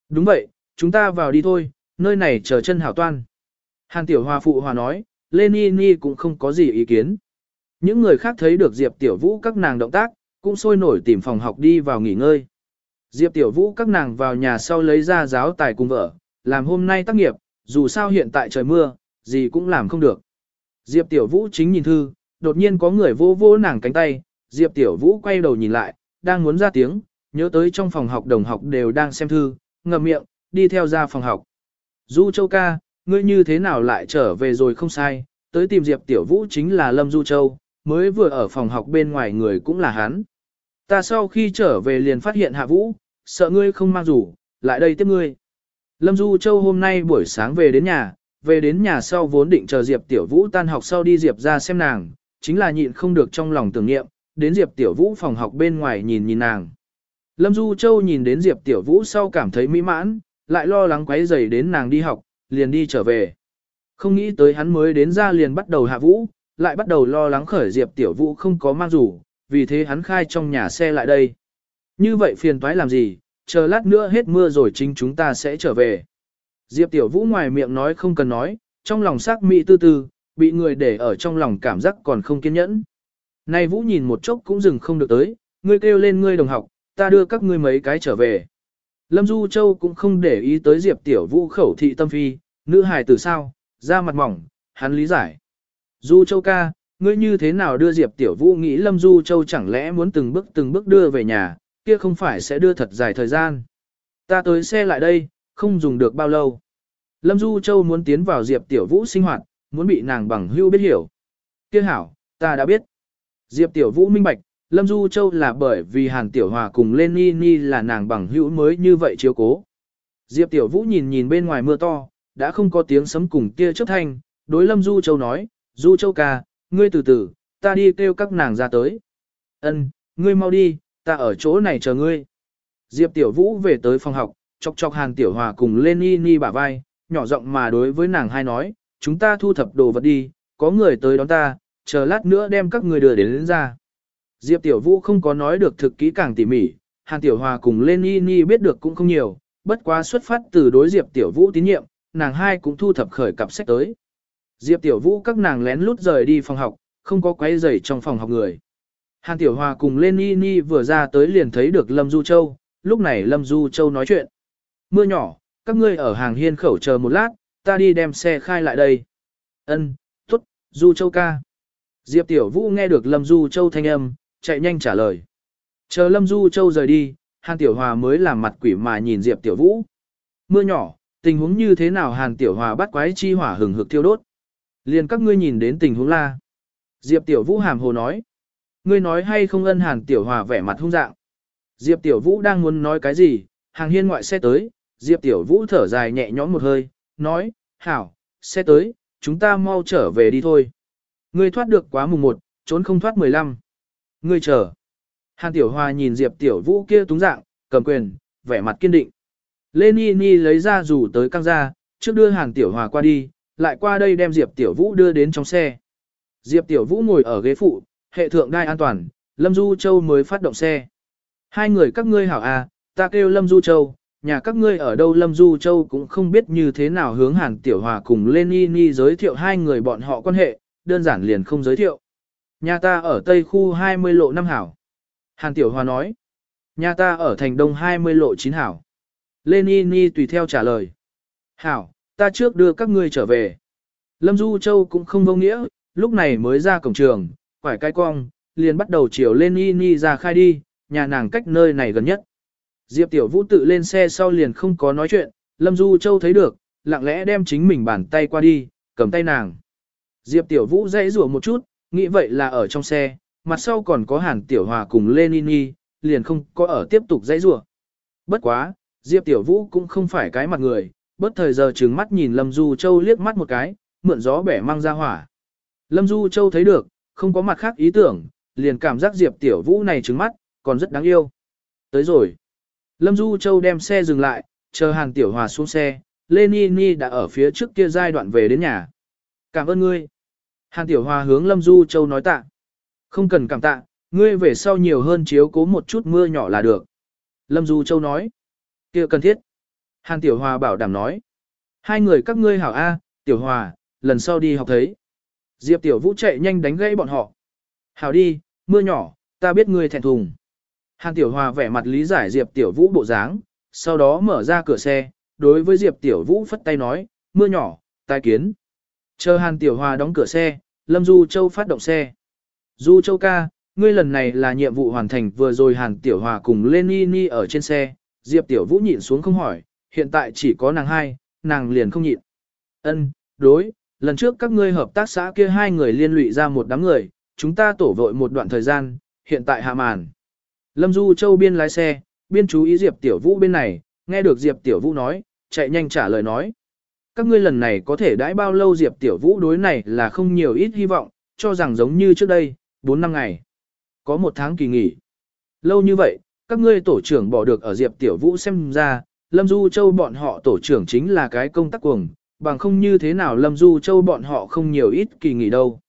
Đúng vậy, chúng ta vào đi thôi, nơi này chờ chân hảo toan. Hàn Tiểu Hòa phụ hòa nói, Lenini cũng không có gì ý kiến. Những người khác thấy được Diệp Tiểu Vũ các nàng động tác, cũng sôi nổi tìm phòng học đi vào nghỉ ngơi. Diệp Tiểu Vũ các nàng vào nhà sau lấy ra giáo tài cùng vợ, làm hôm nay tác nghiệp, dù sao hiện tại trời mưa, gì cũng làm không được. Diệp Tiểu Vũ chính nhìn thư, đột nhiên có người vô vô nàng cánh tay, Diệp Tiểu Vũ quay đầu nhìn lại, đang muốn ra tiếng, nhớ tới trong phòng học đồng học đều đang xem thư, ngậm miệng, đi theo ra phòng học. Du Châu ca, ngươi như thế nào lại trở về rồi không sai, tới tìm Diệp Tiểu Vũ chính là Lâm Du Châu, mới vừa ở phòng học bên ngoài người cũng là hắn. Ta sau khi trở về liền phát hiện Hạ Vũ, sợ ngươi không mang rủ, lại đây tiếp ngươi. Lâm Du Châu hôm nay buổi sáng về đến nhà, về đến nhà sau vốn định chờ Diệp Tiểu Vũ tan học sau đi Diệp ra xem nàng, chính là nhịn không được trong lòng tưởng niệm, đến Diệp Tiểu Vũ phòng học bên ngoài nhìn nhìn nàng. Lâm Du Châu nhìn đến Diệp Tiểu Vũ sau cảm thấy mỹ mãn, lại lo lắng quấy rầy đến nàng đi học, liền đi trở về. Không nghĩ tới hắn mới đến ra liền bắt đầu hạ vũ, lại bắt đầu lo lắng khởi Diệp Tiểu Vũ không có mang rủ, vì thế hắn khai trong nhà xe lại đây. Như vậy phiền toái làm gì, chờ lát nữa hết mưa rồi chính chúng ta sẽ trở về. Diệp Tiểu Vũ ngoài miệng nói không cần nói, trong lòng sắc mị tư tư, bị người để ở trong lòng cảm giác còn không kiên nhẫn. Này Vũ nhìn một chốc cũng dừng không được tới, ngươi kêu lên ngươi đồng học, ta đưa các ngươi mấy cái trở về. Lâm Du Châu cũng không để ý tới Diệp Tiểu Vũ khẩu thị tâm phi, nữ hài từ sao, da mặt mỏng, hắn lý giải. Du Châu ca, ngươi như thế nào đưa Diệp Tiểu Vũ nghĩ Lâm Du Châu chẳng lẽ muốn từng bước từng bước đưa về nhà, kia không phải sẽ đưa thật dài thời gian. Ta tới xe lại đây, không dùng được bao lâu. Lâm Du Châu muốn tiến vào Diệp Tiểu Vũ sinh hoạt, muốn bị nàng bằng hưu biết hiểu. Kia hảo, ta đã biết. Diệp Tiểu Vũ minh bạch, Lâm Du Châu là bởi vì Hàn Tiểu Hòa cùng lên Ni Ni là nàng bằng hữu mới như vậy chiếu cố. Diệp Tiểu Vũ nhìn nhìn bên ngoài mưa to, đã không có tiếng sấm cùng kia chớp thanh, đối Lâm Du Châu nói, Du Châu ca, ngươi từ từ, ta đi kêu các nàng ra tới. Ân, ngươi mau đi, ta ở chỗ này chờ ngươi. Diệp Tiểu Vũ về tới phòng học, chọc chọc Hàn Tiểu Hòa cùng lên y ni bả vai, nhỏ giọng mà đối với nàng hai nói, chúng ta thu thập đồ vật đi, có người tới đón ta, chờ lát nữa đem các người đưa đến, đến ra. Diệp Tiểu Vũ không có nói được thực kỹ càng tỉ mỉ, Hàn Tiểu Hòa cùng lên y ni biết được cũng không nhiều, bất quá xuất phát từ đối Diệp Tiểu Vũ tín nhiệm, nàng hai cũng thu thập khởi cặp sách tới. Diệp Tiểu Vũ các nàng lén lút rời đi phòng học, không có quấy rầy trong phòng học người. Hàn Tiểu Hòa cùng lên ni vừa ra tới liền thấy được Lâm Du Châu, lúc này Lâm Du Châu nói chuyện. Mưa nhỏ, các ngươi ở hàng hiên khẩu chờ một lát, ta đi đem xe khai lại đây. Ân, tốt, Du Châu ca. Diệp Tiểu Vũ nghe được Lâm Du Châu thanh âm, chạy nhanh trả lời. Chờ Lâm Du Châu rời đi, Hàn Tiểu Hòa mới làm mặt quỷ mà nhìn Diệp Tiểu Vũ. Mưa nhỏ, tình huống như thế nào Hàn Tiểu Hòa bắt quái chi hỏa hừng hực thiêu đốt. Liền các ngươi nhìn đến tình huống la. Diệp Tiểu Vũ hàm hồ nói. Ngươi nói hay không ân Hàn Tiểu Hòa vẻ mặt hung dạng. Diệp Tiểu Vũ đang muốn nói cái gì, hàng hiên ngoại xe tới, Diệp Tiểu Vũ thở dài nhẹ nhõm một hơi, nói, hảo, xe tới, chúng ta mau trở về đi thôi. Ngươi thoát được quá mùng 1, trốn không thoát 15. Ngươi chờ. Hàn Tiểu Hoa nhìn Diệp Tiểu Vũ kia túng dạng, cầm quyền, vẻ mặt kiên định. Lê Ni Ni lấy ra rủ tới căng ra, trước đưa Hàn Tiểu Hòa qua đi, lại qua đây đem Diệp Tiểu Vũ đưa đến trong xe. Diệp Tiểu Vũ ngồi ở ghế phụ, hệ thượng đai an toàn, Lâm Du Châu mới phát động xe. Hai người các ngươi hảo à, ta kêu Lâm Du Châu, nhà các ngươi ở đâu Lâm Du Châu cũng không biết như thế nào hướng Hàn Tiểu Hòa cùng lên Ni Ni giới thiệu hai người bọn họ quan hệ, đơn giản liền không giới thiệu. Nhà ta ở Tây khu 20 lộ 5 hảo. Hàn Tiểu Hòa nói. Nhà ta ở thành đông 20 lộ 9 hảo. Lên Ni Ni tùy theo trả lời. Hảo, ta trước đưa các ngươi trở về. Lâm Du Châu cũng không vô nghĩa, lúc này mới ra cổng trường, quải cái cong, liền bắt đầu chiều lên Ni Ni ra khai đi, nhà nàng cách nơi này gần nhất. Diệp Tiểu Vũ tự lên xe sau liền không có nói chuyện, Lâm Du Châu thấy được, lặng lẽ đem chính mình bàn tay qua đi, cầm tay nàng. Diệp Tiểu Vũ dãy rủa một chút, nghĩ vậy là ở trong xe, mặt sau còn có Hàn Tiểu Hòa cùng Lê Nhi, liền không có ở tiếp tục dãy rủa. Bất quá, Diệp Tiểu Vũ cũng không phải cái mặt người, bất thời giờ trừng mắt nhìn Lâm Du Châu liếc mắt một cái, mượn gió bẻ mang ra hỏa. Lâm Du Châu thấy được, không có mặt khác ý tưởng, liền cảm giác Diệp Tiểu Vũ này trừng mắt, còn rất đáng yêu. Tới rồi. Lâm Du Châu đem xe dừng lại, chờ Hàn Tiểu Hòa xuống xe, Lê Ni Ni đã ở phía trước kia giai đoạn về đến nhà. Cảm ơn ngươi. Hàn Tiểu Hòa hướng Lâm Du Châu nói tạ. Không cần cảm tạ, ngươi về sau nhiều hơn chiếu cố một chút mưa nhỏ là được. Lâm Du Châu nói. kia cần thiết. Hàn Tiểu Hòa bảo đảm nói. Hai người các ngươi hảo A, Tiểu Hòa, lần sau đi học thấy. Diệp Tiểu Vũ chạy nhanh đánh gãy bọn họ. Hảo đi, mưa nhỏ, ta biết ngươi thẹn thùng. Hàn Tiểu Hòa vẻ mặt lý giải Diệp Tiểu Vũ bộ dáng, sau đó mở ra cửa xe, đối với Diệp Tiểu Vũ phất tay nói, mưa nhỏ, tai kiến. Chờ Hàn Tiểu Hòa đóng cửa xe, Lâm Du Châu phát động xe. Du Châu ca, ngươi lần này là nhiệm vụ hoàn thành vừa rồi Hàn Tiểu Hòa cùng lên Ni Ni ở trên xe, Diệp Tiểu Vũ nhịn xuống không hỏi, hiện tại chỉ có nàng hai, nàng liền không nhịn. Ân, đối, lần trước các ngươi hợp tác xã kia hai người liên lụy ra một đám người, chúng ta tổ vội một đoạn thời gian, hiện tại hạ màn. Lâm Du Châu biên lái xe, biên chú ý Diệp Tiểu Vũ bên này, nghe được Diệp Tiểu Vũ nói, chạy nhanh trả lời nói. Các ngươi lần này có thể đãi bao lâu Diệp Tiểu Vũ đối này là không nhiều ít hy vọng, cho rằng giống như trước đây, 4 năm ngày. Có một tháng kỳ nghỉ. Lâu như vậy, các ngươi tổ trưởng bỏ được ở Diệp Tiểu Vũ xem ra, Lâm Du Châu bọn họ tổ trưởng chính là cái công tác cuồng, bằng không như thế nào Lâm Du Châu bọn họ không nhiều ít kỳ nghỉ đâu.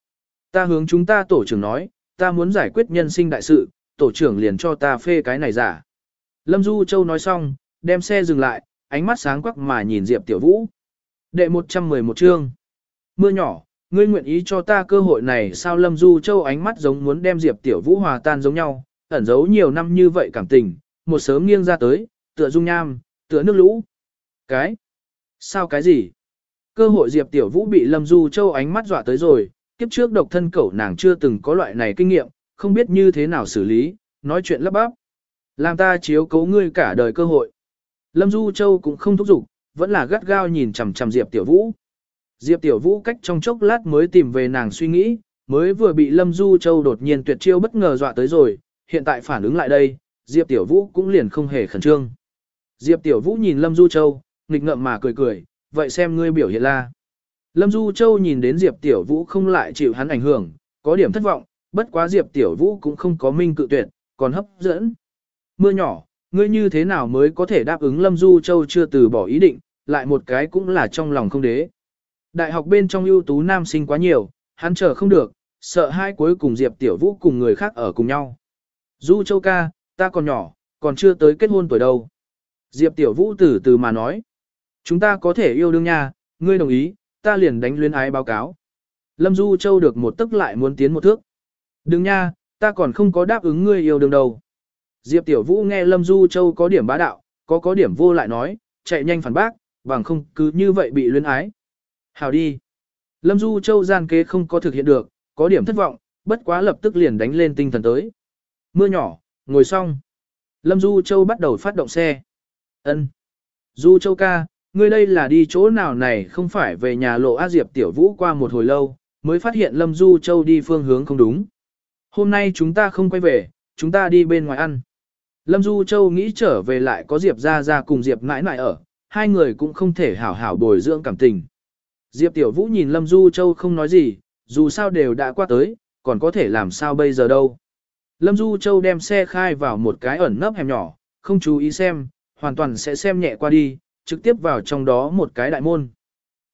Ta hướng chúng ta tổ trưởng nói, ta muốn giải quyết nhân sinh đại sự, tổ trưởng liền cho ta phê cái này giả. Lâm Du Châu nói xong, đem xe dừng lại, ánh mắt sáng quắc mà nhìn Diệp Tiểu Vũ. Đệ 111 chương. Mưa nhỏ, ngươi nguyện ý cho ta cơ hội này sao Lâm Du Châu ánh mắt giống muốn đem Diệp Tiểu Vũ hòa tan giống nhau, ẩn giấu nhiều năm như vậy cảm tình, một sớm nghiêng ra tới, tựa dung nham, tựa nước lũ. Cái? Sao cái gì? Cơ hội Diệp Tiểu Vũ bị Lâm Du Châu ánh mắt dọa tới rồi, kiếp trước độc thân cẩu nàng chưa từng có loại này kinh nghiệm, không biết như thế nào xử lý, nói chuyện lắp bắp. Làm ta chiếu cố ngươi cả đời cơ hội. Lâm Du Châu cũng không thúc giục, vẫn là gắt gao nhìn chằm chằm Diệp Tiểu Vũ. Diệp Tiểu Vũ cách trong chốc lát mới tìm về nàng suy nghĩ, mới vừa bị Lâm Du Châu đột nhiên tuyệt chiêu bất ngờ dọa tới rồi, hiện tại phản ứng lại đây, Diệp Tiểu Vũ cũng liền không hề khẩn trương. Diệp Tiểu Vũ nhìn Lâm Du Châu, nghịch ngợm mà cười cười, vậy xem ngươi biểu hiện la. Lâm Du Châu nhìn đến Diệp Tiểu Vũ không lại chịu hắn ảnh hưởng, có điểm thất vọng, bất quá Diệp Tiểu Vũ cũng không có minh cự tuyệt, còn hấp dẫn. Mưa nhỏ, ngươi như thế nào mới có thể đáp ứng Lâm Du Châu chưa từ bỏ ý định, lại một cái cũng là trong lòng không đế. Đại học bên trong ưu tú nam sinh quá nhiều, hắn chờ không được, sợ hai cuối cùng Diệp Tiểu Vũ cùng người khác ở cùng nhau. Du Châu ca, ta còn nhỏ, còn chưa tới kết hôn tuổi đâu. Diệp Tiểu Vũ từ từ mà nói. Chúng ta có thể yêu đương nha, ngươi đồng ý, ta liền đánh luyến ái báo cáo. Lâm Du Châu được một tức lại muốn tiến một thước. Đừng nha, ta còn không có đáp ứng ngươi yêu đương đâu. Diệp Tiểu Vũ nghe Lâm Du Châu có điểm bá đạo, có có điểm vô lại nói, chạy nhanh phản bác, bằng không cứ như vậy bị luyến ái. Hào đi. Lâm Du Châu gian kế không có thực hiện được, có điểm thất vọng, bất quá lập tức liền đánh lên tinh thần tới. Mưa nhỏ, ngồi xong. Lâm Du Châu bắt đầu phát động xe. Ân. Du Châu ca, ngươi đây là đi chỗ nào này không phải về nhà lộ A Diệp Tiểu Vũ qua một hồi lâu, mới phát hiện Lâm Du Châu đi phương hướng không đúng. Hôm nay chúng ta không quay về, chúng ta đi bên ngoài ăn. Lâm Du Châu nghĩ trở về lại có Diệp ra ra cùng Diệp mãi mãi ở, hai người cũng không thể hảo hảo bồi dưỡng cảm tình. Diệp Tiểu Vũ nhìn Lâm Du Châu không nói gì, dù sao đều đã qua tới, còn có thể làm sao bây giờ đâu. Lâm Du Châu đem xe khai vào một cái ẩn nấp hẻm nhỏ, không chú ý xem, hoàn toàn sẽ xem nhẹ qua đi, trực tiếp vào trong đó một cái đại môn.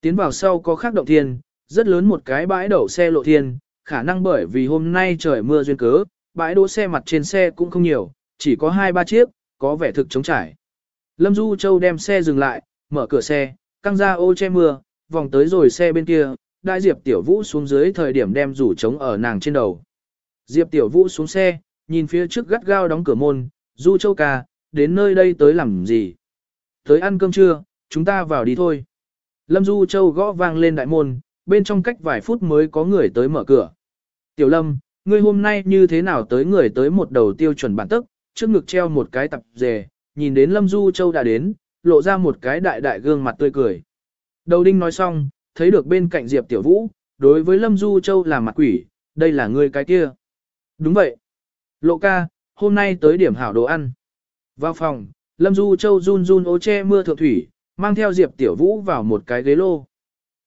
Tiến vào sau có khác động thiên, rất lớn một cái bãi đậu xe lộ thiên, khả năng bởi vì hôm nay trời mưa duyên cớ, bãi đỗ xe mặt trên xe cũng không nhiều, chỉ có hai ba chiếc, có vẻ thực chống trải. Lâm Du Châu đem xe dừng lại, mở cửa xe, căng ra ô che mưa, vòng tới rồi xe bên kia, đại Diệp Tiểu Vũ xuống dưới thời điểm đem rủ trống ở nàng trên đầu. Diệp Tiểu Vũ xuống xe, nhìn phía trước gắt gao đóng cửa môn, Du Châu ca, đến nơi đây tới làm gì? Tới ăn cơm trưa, chúng ta vào đi thôi. Lâm Du Châu gõ vang lên đại môn, bên trong cách vài phút mới có người tới mở cửa. Tiểu Lâm, ngươi hôm nay như thế nào tới người tới một đầu tiêu chuẩn bản tức, trước ngực treo một cái tập dề, nhìn đến Lâm Du Châu đã đến, lộ ra một cái đại đại gương mặt tươi cười. Đầu đinh nói xong, thấy được bên cạnh Diệp Tiểu Vũ, đối với Lâm Du Châu là mặt quỷ, đây là ngươi cái kia. Đúng vậy. Lộ ca, hôm nay tới điểm hảo đồ ăn. Vào phòng, Lâm Du Châu run run ô che mưa thượng thủy, mang theo Diệp Tiểu Vũ vào một cái ghế lô.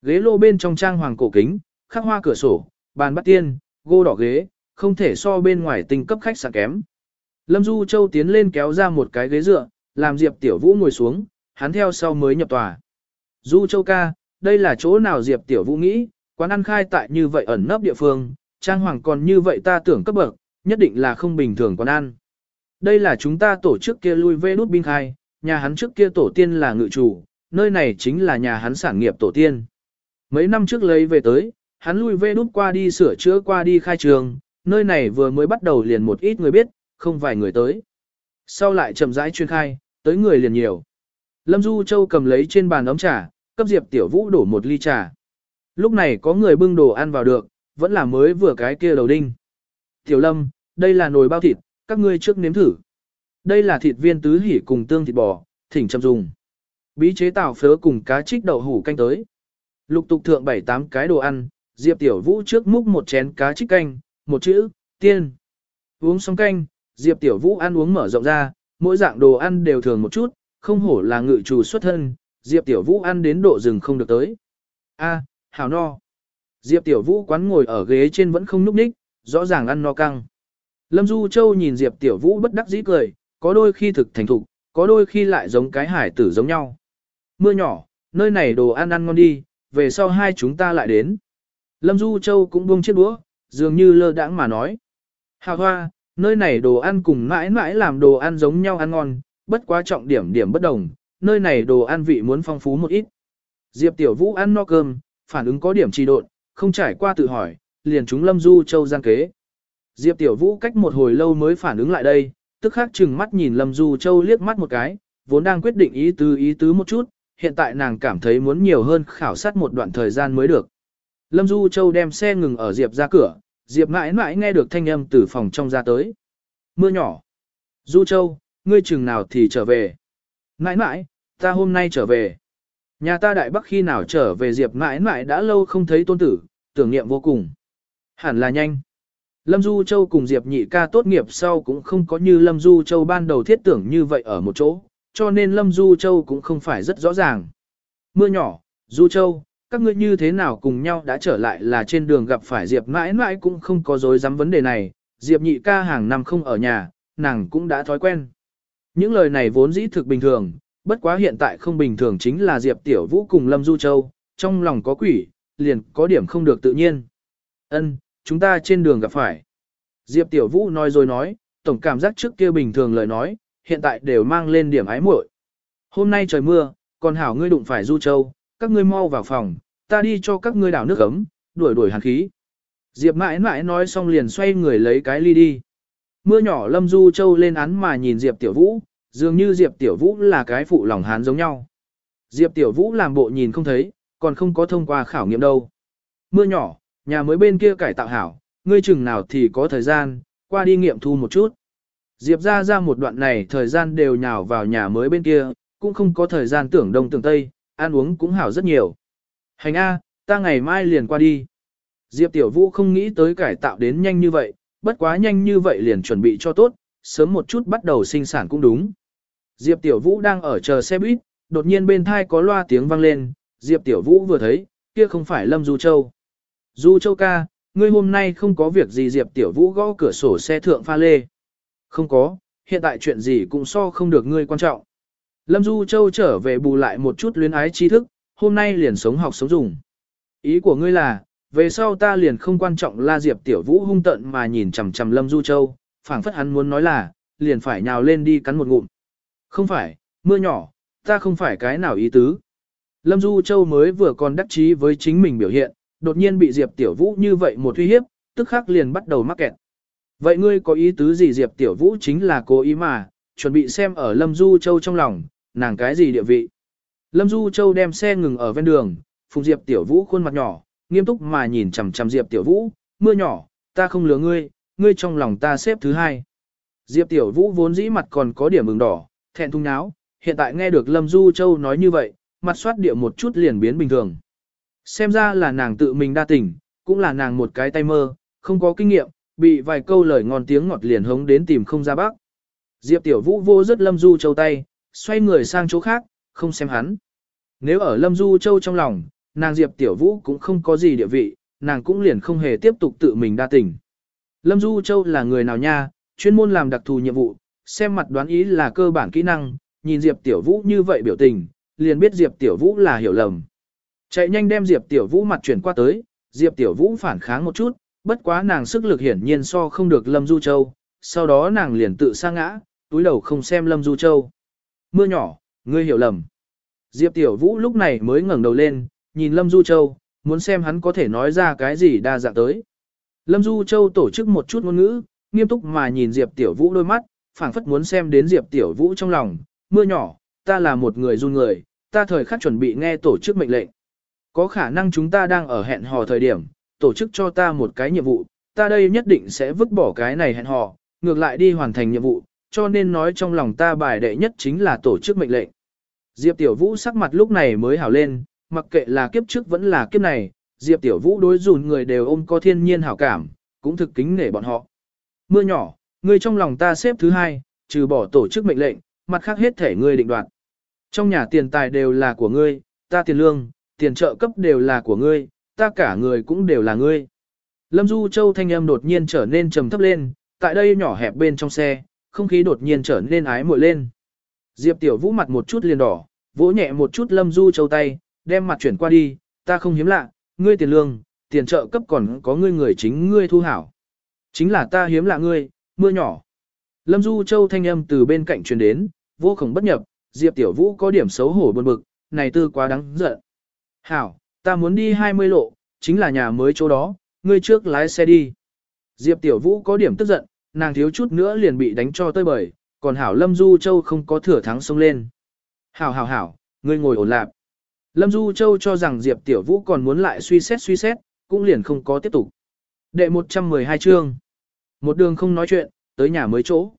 Ghế lô bên trong trang hoàng cổ kính, khắc hoa cửa sổ, bàn bắt tiên, gô đỏ ghế, không thể so bên ngoài tinh cấp khách sạn kém. Lâm Du Châu tiến lên kéo ra một cái ghế dựa, làm Diệp Tiểu Vũ ngồi xuống, hắn theo sau mới nhập tòa. Du Châu ca, đây là chỗ nào Diệp Tiểu Vũ nghĩ, quán ăn khai tại như vậy ẩn nấp địa phương, trang hoàng còn như vậy ta tưởng cấp bậc, nhất định là không bình thường quán ăn. Đây là chúng ta tổ chức kia lui về nút binh khai, nhà hắn trước kia tổ tiên là ngự chủ, nơi này chính là nhà hắn sản nghiệp tổ tiên. Mấy năm trước lấy về tới, hắn lui về nút qua đi sửa chữa qua đi khai trường, nơi này vừa mới bắt đầu liền một ít người biết, không vài người tới. Sau lại chậm rãi chuyên khai, tới người liền nhiều. Lâm Du Châu cầm lấy trên bàn ấm trà, cấp Diệp Tiểu Vũ đổ một ly trà. Lúc này có người bưng đồ ăn vào được, vẫn là mới vừa cái kia đầu đinh. Tiểu Lâm, đây là nồi bao thịt, các ngươi trước nếm thử. Đây là thịt viên tứ hỉ cùng tương thịt bò, thỉnh chậm dùng. Bí chế tạo phớ cùng cá trích đậu hủ canh tới. Lục tục thượng bảy tám cái đồ ăn, Diệp Tiểu Vũ trước múc một chén cá trích canh, một chữ, tiên. Uống xong canh, Diệp Tiểu Vũ ăn uống mở rộng ra, mỗi dạng đồ ăn đều thường một chút, không hổ là ngự chủ xuất thân, Diệp Tiểu Vũ ăn đến độ rừng không được tới. A, hảo no. Diệp Tiểu Vũ quán ngồi ở ghế trên vẫn không núp ních, rõ ràng ăn no căng. Lâm Du Châu nhìn Diệp Tiểu Vũ bất đắc dĩ cười, có đôi khi thực thành thục, có đôi khi lại giống cái hải tử giống nhau. Mưa nhỏ, nơi này đồ ăn ăn ngon đi, về sau hai chúng ta lại đến. Lâm Du Châu cũng buông chiếc đũa, dường như lơ đãng mà nói. Hà hoa, nơi này đồ ăn cùng mãi mãi làm đồ ăn giống nhau ăn ngon, bất quá trọng điểm điểm bất đồng, nơi này đồ ăn vị muốn phong phú một ít. Diệp Tiểu Vũ ăn no cơm, phản ứng có điểm trì độn, không trải qua tự hỏi, liền chúng Lâm Du Châu giang kế. Diệp Tiểu Vũ cách một hồi lâu mới phản ứng lại đây, tức khắc chừng mắt nhìn Lâm Du Châu liếc mắt một cái, vốn đang quyết định ý tứ ý tứ một chút, hiện tại nàng cảm thấy muốn nhiều hơn khảo sát một đoạn thời gian mới được. Lâm Du Châu đem xe ngừng ở Diệp ra cửa, Diệp mãi mãi nghe được thanh âm từ phòng trong ra tới. Mưa nhỏ. Du Châu, ngươi chừng nào thì trở về. Mãi mãi, ta hôm nay trở về. Nhà ta đại bắc khi nào trở về Diệp mãi mãi đã lâu không thấy tôn tử, tưởng niệm vô cùng. Hẳn là nhanh. Lâm Du Châu cùng Diệp nhị ca tốt nghiệp sau cũng không có như Lâm Du Châu ban đầu thiết tưởng như vậy ở một chỗ, cho nên Lâm Du Châu cũng không phải rất rõ ràng. Mưa nhỏ, Du Châu, các ngươi như thế nào cùng nhau đã trở lại là trên đường gặp phải Diệp mãi mãi cũng không có dối dám vấn đề này, Diệp nhị ca hàng năm không ở nhà, nàng cũng đã thói quen. Những lời này vốn dĩ thực bình thường, bất quá hiện tại không bình thường chính là Diệp Tiểu Vũ cùng Lâm Du Châu, trong lòng có quỷ, liền có điểm không được tự nhiên. Ân, chúng ta trên đường gặp phải. Diệp Tiểu Vũ nói rồi nói, tổng cảm giác trước kia bình thường lời nói, hiện tại đều mang lên điểm ái muội. Hôm nay trời mưa, còn hảo ngươi đụng phải Du Châu, các ngươi mau vào phòng, ta đi cho các ngươi đảo nước ấm, đuổi đuổi hàn khí. Diệp mãi mãi nói xong liền xoay người lấy cái ly đi. Mưa nhỏ Lâm Du Châu lên án mà nhìn Diệp Tiểu Vũ, dường như Diệp Tiểu Vũ là cái phụ lòng hán giống nhau. Diệp Tiểu Vũ làm bộ nhìn không thấy, còn không có thông qua khảo nghiệm đâu. Mưa nhỏ, nhà mới bên kia cải tạo hảo, ngươi chừng nào thì có thời gian, qua đi nghiệm thu một chút. Diệp ra ra một đoạn này thời gian đều nhào vào nhà mới bên kia, cũng không có thời gian tưởng đông tưởng tây, ăn uống cũng hảo rất nhiều. Hành A, ta ngày mai liền qua đi. Diệp Tiểu Vũ không nghĩ tới cải tạo đến nhanh như vậy, bất quá nhanh như vậy liền chuẩn bị cho tốt, sớm một chút bắt đầu sinh sản cũng đúng. Diệp Tiểu Vũ đang ở chờ xe buýt, đột nhiên bên thai có loa tiếng vang lên, Diệp Tiểu Vũ vừa thấy, kia không phải Lâm Du Châu. Du Châu ca, ngươi hôm nay không có việc gì Diệp Tiểu Vũ gõ cửa sổ xe thượng pha lê. Không có, hiện tại chuyện gì cũng so không được ngươi quan trọng. Lâm Du Châu trở về bù lại một chút luyến ái tri thức, hôm nay liền sống học sống dùng. Ý của ngươi là, về sau ta liền không quan trọng la Diệp Tiểu Vũ hung tận mà nhìn chằm chằm Lâm Du Châu, phảng phất hắn muốn nói là, liền phải nhào lên đi cắn một ngụm. Không phải, mưa nhỏ, ta không phải cái nào ý tứ. Lâm Du Châu mới vừa còn đắc chí với chính mình biểu hiện, đột nhiên bị Diệp Tiểu Vũ như vậy một uy hiếp, tức khắc liền bắt đầu mắc kẹt. Vậy ngươi có ý tứ gì Diệp Tiểu Vũ chính là cố ý mà, chuẩn bị xem ở Lâm Du Châu trong lòng, nàng cái gì địa vị. Lâm Du Châu đem xe ngừng ở ven đường, Phùng Diệp Tiểu Vũ khuôn mặt nhỏ, nghiêm túc mà nhìn chằm chằm Diệp Tiểu Vũ, mưa nhỏ, ta không lừa ngươi, ngươi trong lòng ta xếp thứ hai. Diệp Tiểu Vũ vốn dĩ mặt còn có điểm mừng đỏ, thẹn thùng náo, hiện tại nghe được Lâm Du Châu nói như vậy, mặt soát địa một chút liền biến bình thường. Xem ra là nàng tự mình đa tình, cũng là nàng một cái tay mơ, không có kinh nghiệm, bị vài câu lời ngon tiếng ngọt liền hống đến tìm không ra bác. Diệp Tiểu Vũ vô rất Lâm Du Châu tay, xoay người sang chỗ khác, không xem hắn. Nếu ở Lâm Du Châu trong lòng, nàng Diệp Tiểu Vũ cũng không có gì địa vị, nàng cũng liền không hề tiếp tục tự mình đa tình. Lâm Du Châu là người nào nha, chuyên môn làm đặc thù nhiệm vụ, xem mặt đoán ý là cơ bản kỹ năng, nhìn Diệp Tiểu Vũ như vậy biểu tình, liền biết Diệp Tiểu Vũ là hiểu lầm. Chạy nhanh đem Diệp Tiểu Vũ mặt chuyển qua tới, Diệp Tiểu Vũ phản kháng một chút, bất quá nàng sức lực hiển nhiên so không được Lâm Du Châu, sau đó nàng liền tự sa ngã, túi đầu không xem Lâm Du Châu. Mưa nhỏ, ngươi hiểu lầm. Diệp Tiểu Vũ lúc này mới ngẩng đầu lên, nhìn Lâm Du Châu, muốn xem hắn có thể nói ra cái gì đa dạng tới. Lâm Du Châu tổ chức một chút ngôn ngữ, nghiêm túc mà nhìn Diệp Tiểu Vũ đôi mắt, phảng phất muốn xem đến Diệp Tiểu Vũ trong lòng, mưa nhỏ, ta là một người run người, ta thời khắc chuẩn bị nghe tổ chức mệnh lệnh. Có khả năng chúng ta đang ở hẹn hò thời điểm, tổ chức cho ta một cái nhiệm vụ, ta đây nhất định sẽ vứt bỏ cái này hẹn hò, ngược lại đi hoàn thành nhiệm vụ, cho nên nói trong lòng ta bài đệ nhất chính là tổ chức mệnh lệnh. Diệp Tiểu Vũ sắc mặt lúc này mới hảo lên, mặc kệ là kiếp trước vẫn là kiếp này, Diệp Tiểu Vũ đối dùn người đều ôm có thiên nhiên hảo cảm, cũng thực kính nể bọn họ. Mưa nhỏ, ngươi trong lòng ta xếp thứ hai, trừ bỏ tổ chức mệnh lệnh, mặt khác hết thể ngươi định đoạt. Trong nhà tiền tài đều là của ngươi, ta tiền lương, tiền trợ cấp đều là của ngươi, ta cả người cũng đều là ngươi. Lâm Du Châu thanh âm đột nhiên trở nên trầm thấp lên, tại đây nhỏ hẹp bên trong xe, không khí đột nhiên trở nên ái muội lên. Diệp Tiểu Vũ mặt một chút liền đỏ, vỗ nhẹ một chút Lâm Du Châu tay, đem mặt chuyển qua đi, ta không hiếm lạ, ngươi tiền lương, tiền trợ cấp còn có ngươi người chính ngươi thu hảo. Chính là ta hiếm lạ ngươi, mưa nhỏ. Lâm Du Châu thanh âm từ bên cạnh truyền đến, vô khổng bất nhập, Diệp Tiểu Vũ có điểm xấu hổ buồn bực, này tư quá đáng giận. Hảo, ta muốn đi 20 lộ, chính là nhà mới chỗ đó, ngươi trước lái xe đi. Diệp Tiểu Vũ có điểm tức giận, nàng thiếu chút nữa liền bị đánh cho tơi bời, còn Hảo Lâm Du Châu không có thừa thắng xông lên. Hảo hảo hảo, ngươi ngồi ổn lạp. Lâm Du Châu cho rằng Diệp Tiểu Vũ còn muốn lại suy xét suy xét, cũng liền không có tiếp tục. Đệ 112 chương. Một đường không nói chuyện, tới nhà mới chỗ.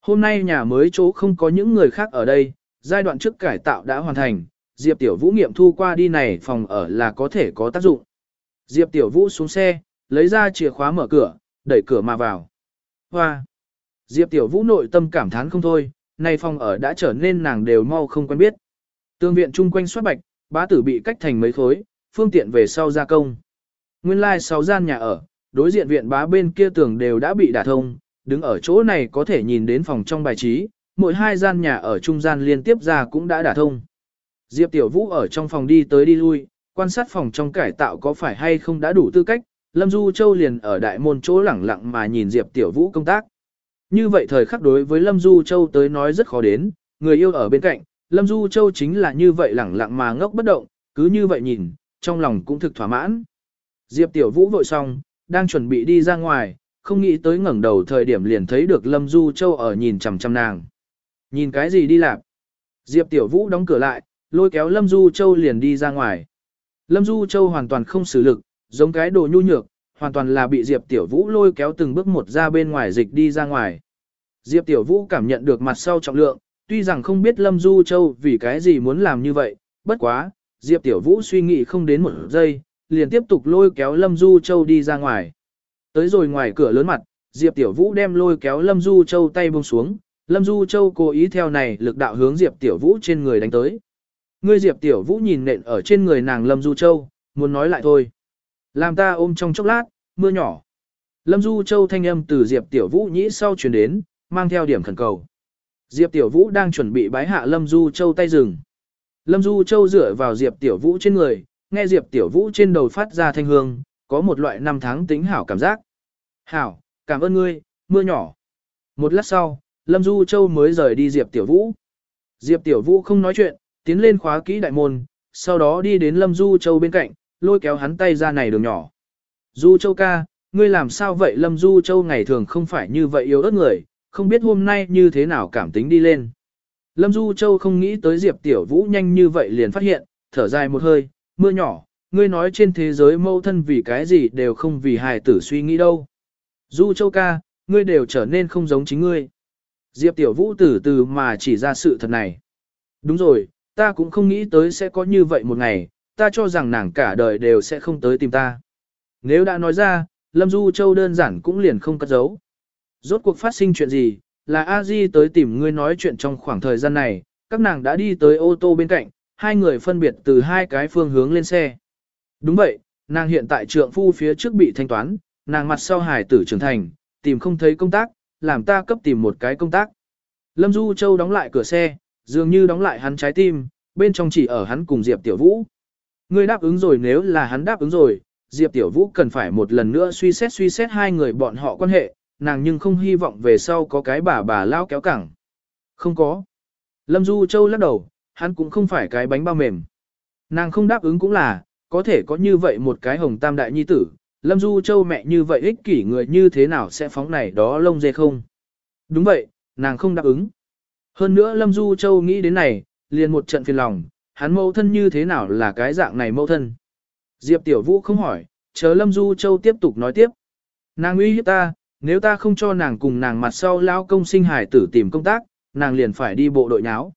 Hôm nay nhà mới chỗ không có những người khác ở đây, giai đoạn trước cải tạo đã hoàn thành, Diệp Tiểu Vũ nghiệm thu qua đi này phòng ở là có thể có tác dụng. Diệp Tiểu Vũ xuống xe, lấy ra chìa khóa mở cửa, đẩy cửa mà vào. Hoa! Diệp Tiểu Vũ nội tâm cảm thán không thôi, này phòng ở đã trở nên nàng đều mau không quen biết. Tương viện chung quanh soát bạch, bá tử bị cách thành mấy khối, phương tiện về sau gia công. Nguyên lai like 6 gian nhà ở, đối diện viện bá bên kia tường đều đã bị đả thông, đứng ở chỗ này có thể nhìn đến phòng trong bài trí, mỗi hai gian nhà ở trung gian liên tiếp ra cũng đã đả thông. Diệp Tiểu Vũ ở trong phòng đi tới đi lui, quan sát phòng trong cải tạo có phải hay không đã đủ tư cách, Lâm Du Châu liền ở đại môn chỗ lẳng lặng mà nhìn Diệp Tiểu Vũ công tác. Như vậy thời khắc đối với Lâm Du Châu tới nói rất khó đến, người yêu ở bên cạnh, Lâm Du Châu chính là như vậy lẳng lặng mà ngốc bất động, cứ như vậy nhìn, trong lòng cũng thực thỏa mãn. Diệp Tiểu Vũ vội xong, đang chuẩn bị đi ra ngoài, không nghĩ tới ngẩng đầu thời điểm liền thấy được Lâm Du Châu ở nhìn chằm chằm nàng. Nhìn cái gì đi làm? Diệp Tiểu Vũ đóng cửa lại, lôi kéo Lâm Du Châu liền đi ra ngoài. Lâm Du Châu hoàn toàn không xử lực, giống cái đồ nhu nhược, hoàn toàn là bị Diệp Tiểu Vũ lôi kéo từng bước một ra bên ngoài dịch đi ra ngoài. Diệp Tiểu Vũ cảm nhận được mặt sau trọng lượng, tuy rằng không biết Lâm Du Châu vì cái gì muốn làm như vậy, bất quá, Diệp Tiểu Vũ suy nghĩ không đến một giây, liền tiếp tục lôi kéo Lâm Du Châu đi ra ngoài. Tới rồi ngoài cửa lớn mặt, Diệp Tiểu Vũ đem lôi kéo Lâm Du Châu tay buông xuống, Lâm Du Châu cố ý theo này lực đạo hướng Diệp Tiểu Vũ trên người đánh tới. Ngươi Diệp Tiểu Vũ nhìn nện ở trên người nàng Lâm Du Châu, muốn nói lại thôi. Làm ta ôm trong chốc lát, mưa nhỏ. Lâm Du Châu thanh âm từ Diệp Tiểu Vũ nhĩ sau truyền đến, mang theo điểm khẩn cầu. Diệp Tiểu Vũ đang chuẩn bị bái hạ Lâm Du Châu tay rừng. Lâm Du Châu dựa vào Diệp Tiểu Vũ trên người, nghe Diệp Tiểu Vũ trên đầu phát ra thanh hương, có một loại năm tháng tính hảo cảm giác. Hảo, cảm ơn ngươi, mưa nhỏ. Một lát sau, Lâm Du Châu mới rời đi Diệp Tiểu Vũ. Diệp Tiểu Vũ không nói chuyện, tiến lên khóa kỹ đại môn, sau đó đi đến Lâm Du Châu bên cạnh, lôi kéo hắn tay ra này đường nhỏ. Du Châu ca, ngươi làm sao vậy Lâm Du Châu ngày thường không phải như vậy yếu ớt người, không biết hôm nay như thế nào cảm tính đi lên. Lâm Du Châu không nghĩ tới Diệp Tiểu Vũ nhanh như vậy liền phát hiện, thở dài một hơi, mưa nhỏ, ngươi nói trên thế giới mâu thân vì cái gì đều không vì hài tử suy nghĩ đâu. Du Châu ca, ngươi đều trở nên không giống chính ngươi. Diệp Tiểu Vũ từ từ mà chỉ ra sự thật này. Đúng rồi, ta cũng không nghĩ tới sẽ có như vậy một ngày, ta cho rằng nàng cả đời đều sẽ không tới tìm ta. Nếu đã nói ra, Lâm Du Châu đơn giản cũng liền không cất giấu. Rốt cuộc phát sinh chuyện gì, là a di tới tìm ngươi nói chuyện trong khoảng thời gian này, các nàng đã đi tới ô tô bên cạnh, hai người phân biệt từ hai cái phương hướng lên xe. Đúng vậy, nàng hiện tại trượng phu phía trước bị thanh toán, nàng mặt sau hải tử trưởng thành, tìm không thấy công tác, làm ta cấp tìm một cái công tác. Lâm Du Châu đóng lại cửa xe, dường như đóng lại hắn trái tim, bên trong chỉ ở hắn cùng Diệp Tiểu Vũ. Ngươi đáp ứng rồi nếu là hắn đáp ứng rồi, Diệp Tiểu Vũ cần phải một lần nữa suy xét suy xét hai người bọn họ quan hệ, nàng nhưng không hy vọng về sau có cái bà bà lao kéo cẳng. Không có. Lâm Du Châu lắc đầu, hắn cũng không phải cái bánh bao mềm. Nàng không đáp ứng cũng là, có thể có như vậy một cái hồng tam đại nhi tử, Lâm Du Châu mẹ như vậy ích kỷ người như thế nào sẽ phóng này đó lông dê không? Đúng vậy, nàng không đáp ứng. Hơn nữa Lâm Du Châu nghĩ đến này, liền một trận phiền lòng, hắn mẫu thân như thế nào là cái dạng này mẫu thân. Diệp Tiểu Vũ không hỏi, chờ Lâm Du Châu tiếp tục nói tiếp. Nàng uy hiếp ta, nếu ta không cho nàng cùng nàng mặt sau lao công sinh hải tử tìm công tác, nàng liền phải đi bộ đội nháo.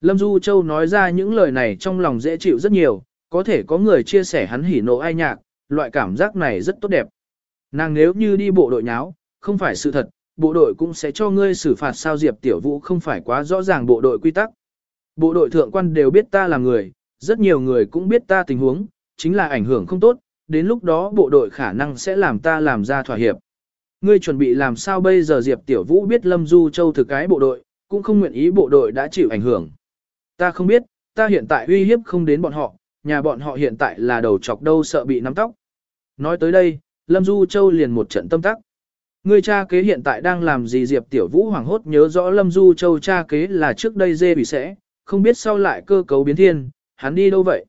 Lâm Du Châu nói ra những lời này trong lòng dễ chịu rất nhiều, có thể có người chia sẻ hắn hỉ nộ ai nhạc, loại cảm giác này rất tốt đẹp. Nàng nếu như đi bộ đội nháo, không phải sự thật, bộ đội cũng sẽ cho ngươi xử phạt sao Diệp Tiểu Vũ không phải quá rõ ràng bộ đội quy tắc. Bộ đội thượng quan đều biết ta là người, rất nhiều người cũng biết ta tình huống, chính là ảnh hưởng không tốt, đến lúc đó bộ đội khả năng sẽ làm ta làm ra thỏa hiệp. Ngươi chuẩn bị làm sao bây giờ Diệp Tiểu Vũ biết Lâm Du Châu thực cái bộ đội, cũng không nguyện ý bộ đội đã chịu ảnh hưởng. Ta không biết, ta hiện tại uy hiếp không đến bọn họ, nhà bọn họ hiện tại là đầu chọc đâu sợ bị nắm tóc. Nói tới đây, Lâm Du Châu liền một trận tâm tắc. Người cha kế hiện tại đang làm gì Diệp Tiểu Vũ hoàng hốt nhớ rõ Lâm Du Châu cha kế là trước đây dê bị sẽ, không biết sau lại cơ cấu biến thiên, hắn đi đâu vậy?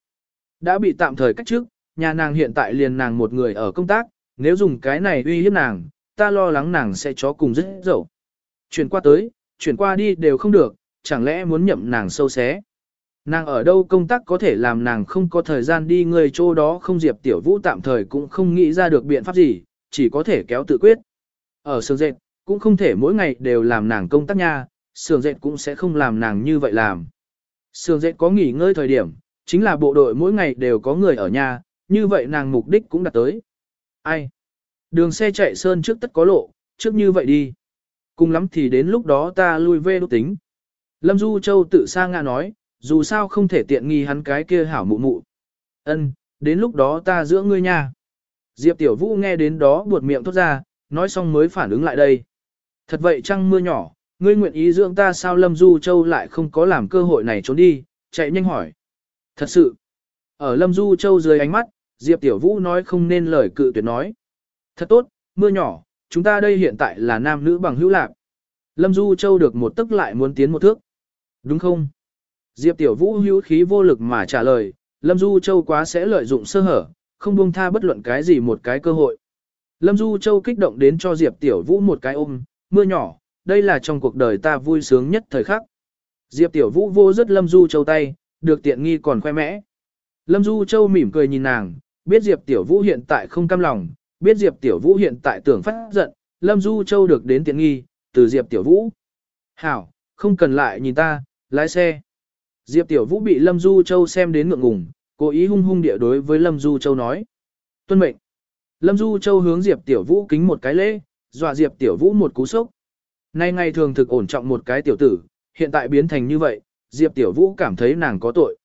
Đã bị tạm thời cách chức, nhà nàng hiện tại liền nàng một người ở công tác, nếu dùng cái này uy hiếp nàng, ta lo lắng nàng sẽ chó cùng rất dậu. Chuyển qua tới, chuyển qua đi đều không được, chẳng lẽ muốn nhậm nàng sâu xé. Nàng ở đâu công tác có thể làm nàng không có thời gian đi người chỗ đó không Diệp Tiểu Vũ tạm thời cũng không nghĩ ra được biện pháp gì, chỉ có thể kéo tự quyết. Ở sườn dệt, cũng không thể mỗi ngày đều làm nàng công tác nha, sườn dệt cũng sẽ không làm nàng như vậy làm. sườn dệt có nghỉ ngơi thời điểm, chính là bộ đội mỗi ngày đều có người ở nhà, như vậy nàng mục đích cũng đạt tới. Ai? Đường xe chạy sơn trước tất có lộ, trước như vậy đi. Cùng lắm thì đến lúc đó ta lui về đốt tính. Lâm Du Châu tự sa ngã nói, dù sao không thể tiện nghi hắn cái kia hảo mụ mụ. Ân, đến lúc đó ta giữa ngươi nha. Diệp Tiểu Vũ nghe đến đó buột miệng thốt ra, nói xong mới phản ứng lại đây. Thật vậy trăng mưa nhỏ, ngươi nguyện ý dưỡng ta sao Lâm Du Châu lại không có làm cơ hội này trốn đi, chạy nhanh hỏi. Thật sự, ở Lâm Du Châu dưới ánh mắt, Diệp Tiểu Vũ nói không nên lời cự tuyệt nói. Thật tốt, mưa nhỏ, chúng ta đây hiện tại là nam nữ bằng hữu lạc. Lâm Du Châu được một tức lại muốn tiến một thước. Đúng không? Diệp Tiểu Vũ hữu khí vô lực mà trả lời, Lâm Du Châu quá sẽ lợi dụng sơ hở, không buông tha bất luận cái gì một cái cơ hội. Lâm Du Châu kích động đến cho Diệp Tiểu Vũ một cái ôm, mưa nhỏ, đây là trong cuộc đời ta vui sướng nhất thời khắc. Diệp Tiểu Vũ vô rất Lâm Du Châu tay, được tiện nghi còn khoe mẽ. Lâm Du Châu mỉm cười nhìn nàng, biết Diệp Tiểu Vũ hiện tại không cam lòng, biết Diệp Tiểu Vũ hiện tại tưởng phát giận, Lâm Du Châu được đến tiện nghi, từ Diệp Tiểu Vũ. Hảo, không cần lại nhìn ta, lái xe. Diệp Tiểu Vũ bị Lâm Du Châu xem đến ngượng ngùng, cố ý hung hung địa đối với Lâm Du Châu nói. Tuân mệnh. Lâm Du Châu hướng Diệp Tiểu Vũ kính một cái lễ, dọa Diệp Tiểu Vũ một cú sốc. Nay ngày thường thực ổn trọng một cái tiểu tử, hiện tại biến thành như vậy, Diệp Tiểu Vũ cảm thấy nàng có tội.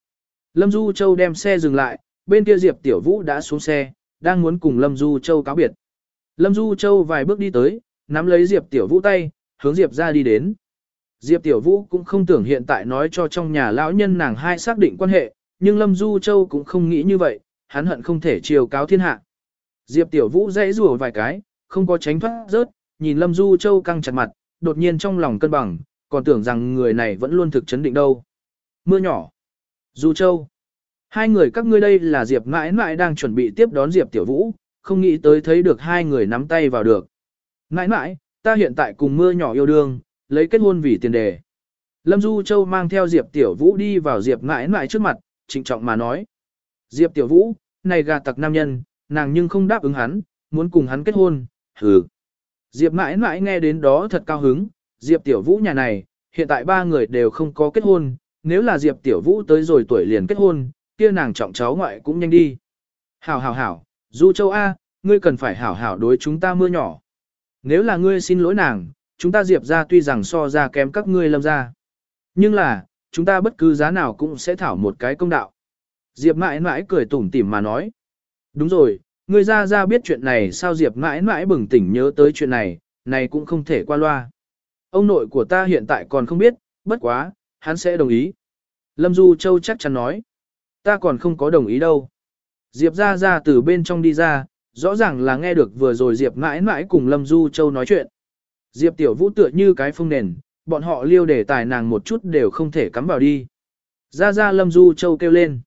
Lâm Du Châu đem xe dừng lại, bên kia Diệp Tiểu Vũ đã xuống xe, đang muốn cùng Lâm Du Châu cáo biệt. Lâm Du Châu vài bước đi tới, nắm lấy Diệp Tiểu Vũ tay, hướng Diệp ra đi đến. Diệp Tiểu Vũ cũng không tưởng hiện tại nói cho trong nhà lão nhân nàng hai xác định quan hệ, nhưng Lâm Du Châu cũng không nghĩ như vậy, hắn hận không thể chiều cáo thiên hạ. Diệp Tiểu Vũ dãy rủa vài cái, không có tránh thoát rớt, nhìn Lâm Du Châu căng chặt mặt, đột nhiên trong lòng cân bằng, còn tưởng rằng người này vẫn luôn thực chấn định đâu. Mưa nhỏ. Du Châu. Hai người các ngươi đây là Diệp mãi mãi đang chuẩn bị tiếp đón Diệp Tiểu Vũ, không nghĩ tới thấy được hai người nắm tay vào được. Mãi mãi, ta hiện tại cùng mưa nhỏ yêu đương, lấy kết hôn vì tiền đề. Lâm Du Châu mang theo Diệp Tiểu Vũ đi vào Diệp mãi mãi trước mặt, trịnh trọng mà nói. Diệp Tiểu Vũ, này gà tặc nam nhân, nàng nhưng không đáp ứng hắn, muốn cùng hắn kết hôn, hừ. Diệp mãi mãi nghe đến đó thật cao hứng, Diệp Tiểu Vũ nhà này, hiện tại ba người đều không có kết hôn, nếu là Diệp Tiểu Vũ tới rồi tuổi liền kết hôn, kia nàng trọng cháu ngoại cũng nhanh đi. Hảo hảo hảo, Du Châu A, ngươi cần phải hảo hảo đối chúng ta mưa nhỏ. Nếu là ngươi xin lỗi nàng, chúng ta Diệp ra tuy rằng so ra kém các ngươi lâm ra. Nhưng là, chúng ta bất cứ giá nào cũng sẽ thảo một cái công đạo. Diệp mãi mãi cười tủm tỉm mà nói. Đúng rồi, ngươi ra ra biết chuyện này sao Diệp mãi mãi bừng tỉnh nhớ tới chuyện này, này cũng không thể qua loa. Ông nội của ta hiện tại còn không biết, bất quá, hắn sẽ đồng ý. Lâm Du Châu chắc chắn nói. Ta còn không có đồng ý đâu. Diệp ra ra từ bên trong đi ra, rõ ràng là nghe được vừa rồi Diệp mãi mãi cùng Lâm Du Châu nói chuyện. Diệp Tiểu Vũ tựa như cái phông nền, bọn họ liêu để tài nàng một chút đều không thể cắm vào đi. Ra ra Lâm Du Châu kêu lên.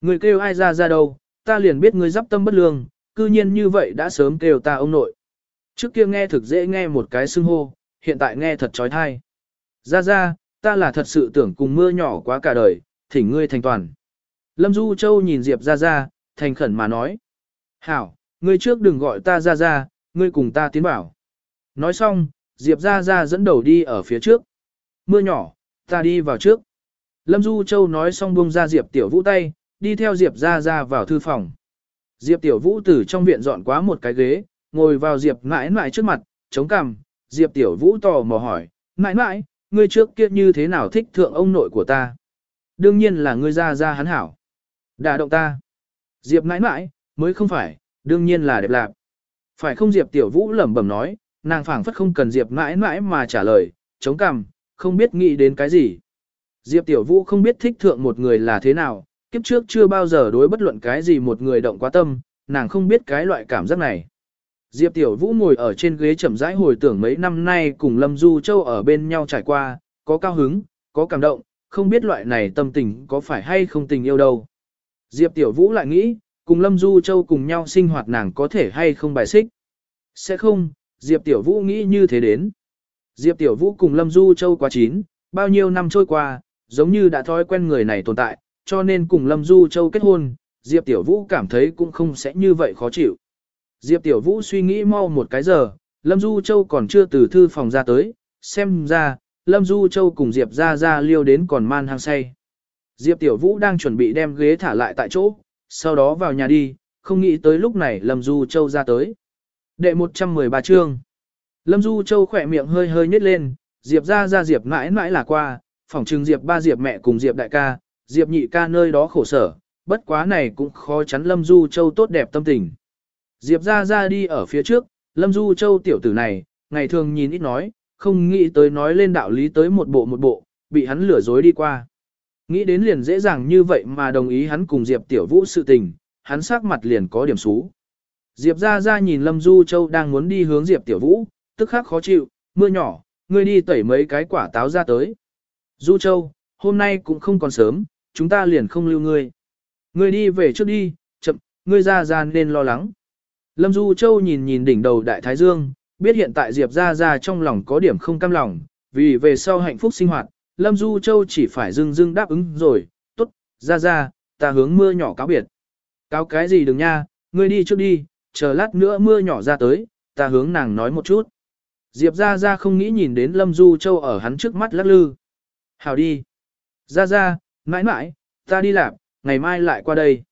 Người kêu ai ra ra đâu, ta liền biết ngươi dắp tâm bất lương, cư nhiên như vậy đã sớm kêu ta ông nội. Trước kia nghe thực dễ nghe một cái xưng hô, hiện tại nghe thật trói thai. Ra ra, ta là thật sự tưởng cùng mưa nhỏ quá cả đời, thỉnh ngươi thành toàn. Lâm Du Châu nhìn Diệp ra ra, thành khẩn mà nói. Hảo, ngươi trước đừng gọi ta ra ra, ngươi cùng ta tiến bảo. Nói xong, Diệp ra ra dẫn đầu đi ở phía trước. Mưa nhỏ, ta đi vào trước. Lâm Du Châu nói xong buông ra Diệp Tiểu Vũ tay, đi theo Diệp ra ra vào thư phòng. Diệp Tiểu Vũ từ trong viện dọn quá một cái ghế, ngồi vào Diệp mãi mãi trước mặt, chống cằm. Diệp Tiểu Vũ tò mò hỏi, mãi mãi, ngươi trước kia như thế nào thích thượng ông nội của ta? Đương nhiên là ngươi ra ra hắn hảo. Đả động ta. Diệp mãi mãi, mới không phải, đương nhiên là đẹp lạc. Phải không Diệp Tiểu Vũ lẩm bẩm nói, nàng phảng phất không cần Diệp mãi mãi mà trả lời, chống cằm, không biết nghĩ đến cái gì. Diệp Tiểu Vũ không biết thích thượng một người là thế nào, kiếp trước chưa bao giờ đối bất luận cái gì một người động quá tâm, nàng không biết cái loại cảm giác này. Diệp Tiểu Vũ ngồi ở trên ghế chậm rãi hồi tưởng mấy năm nay cùng Lâm Du Châu ở bên nhau trải qua, có cao hứng, có cảm động, không biết loại này tâm tình có phải hay không tình yêu đâu. Diệp Tiểu Vũ lại nghĩ, cùng Lâm Du Châu cùng nhau sinh hoạt nàng có thể hay không bài xích. Sẽ không, Diệp Tiểu Vũ nghĩ như thế đến. Diệp Tiểu Vũ cùng Lâm Du Châu quá chín, bao nhiêu năm trôi qua, giống như đã thói quen người này tồn tại, cho nên cùng Lâm Du Châu kết hôn, Diệp Tiểu Vũ cảm thấy cũng không sẽ như vậy khó chịu. Diệp Tiểu Vũ suy nghĩ mau một cái giờ, Lâm Du Châu còn chưa từ thư phòng ra tới, xem ra, Lâm Du Châu cùng Diệp ra ra liêu đến còn man hang say. Diệp Tiểu Vũ đang chuẩn bị đem ghế thả lại tại chỗ, sau đó vào nhà đi, không nghĩ tới lúc này Lâm Du Châu ra tới. Đệ 113 chương. Lâm Du Châu khỏe miệng hơi hơi nhếch lên, Diệp ra ra Diệp mãi mãi là qua, phỏng trừng Diệp ba Diệp mẹ cùng Diệp đại ca, Diệp nhị ca nơi đó khổ sở, bất quá này cũng khó chắn Lâm Du Châu tốt đẹp tâm tình. Diệp ra ra đi ở phía trước, Lâm Du Châu tiểu tử này, ngày thường nhìn ít nói, không nghĩ tới nói lên đạo lý tới một bộ một bộ, bị hắn lừa dối đi qua. Nghĩ đến liền dễ dàng như vậy mà đồng ý hắn cùng Diệp Tiểu Vũ sự tình, hắn sắc mặt liền có điểm xú. Diệp ra ra nhìn Lâm Du Châu đang muốn đi hướng Diệp Tiểu Vũ, tức khắc khó chịu, mưa nhỏ, ngươi đi tẩy mấy cái quả táo ra tới. Du Châu, hôm nay cũng không còn sớm, chúng ta liền không lưu ngươi. Ngươi đi về trước đi, chậm, ngươi ra ra nên lo lắng. Lâm Du Châu nhìn nhìn đỉnh đầu Đại Thái Dương, biết hiện tại Diệp ra ra trong lòng có điểm không cam lòng, vì về sau hạnh phúc sinh hoạt, Lâm Du Châu chỉ phải dưng dưng đáp ứng rồi, tốt, ra ra, ta hướng mưa nhỏ cáo biệt. Cáo cái gì đừng nha, ngươi đi trước đi, chờ lát nữa mưa nhỏ ra tới, ta hướng nàng nói một chút. Diệp ra ra không nghĩ nhìn đến Lâm Du Châu ở hắn trước mắt lắc lư. Hào đi. Ra ra, mãi mãi, ta đi làm, ngày mai lại qua đây.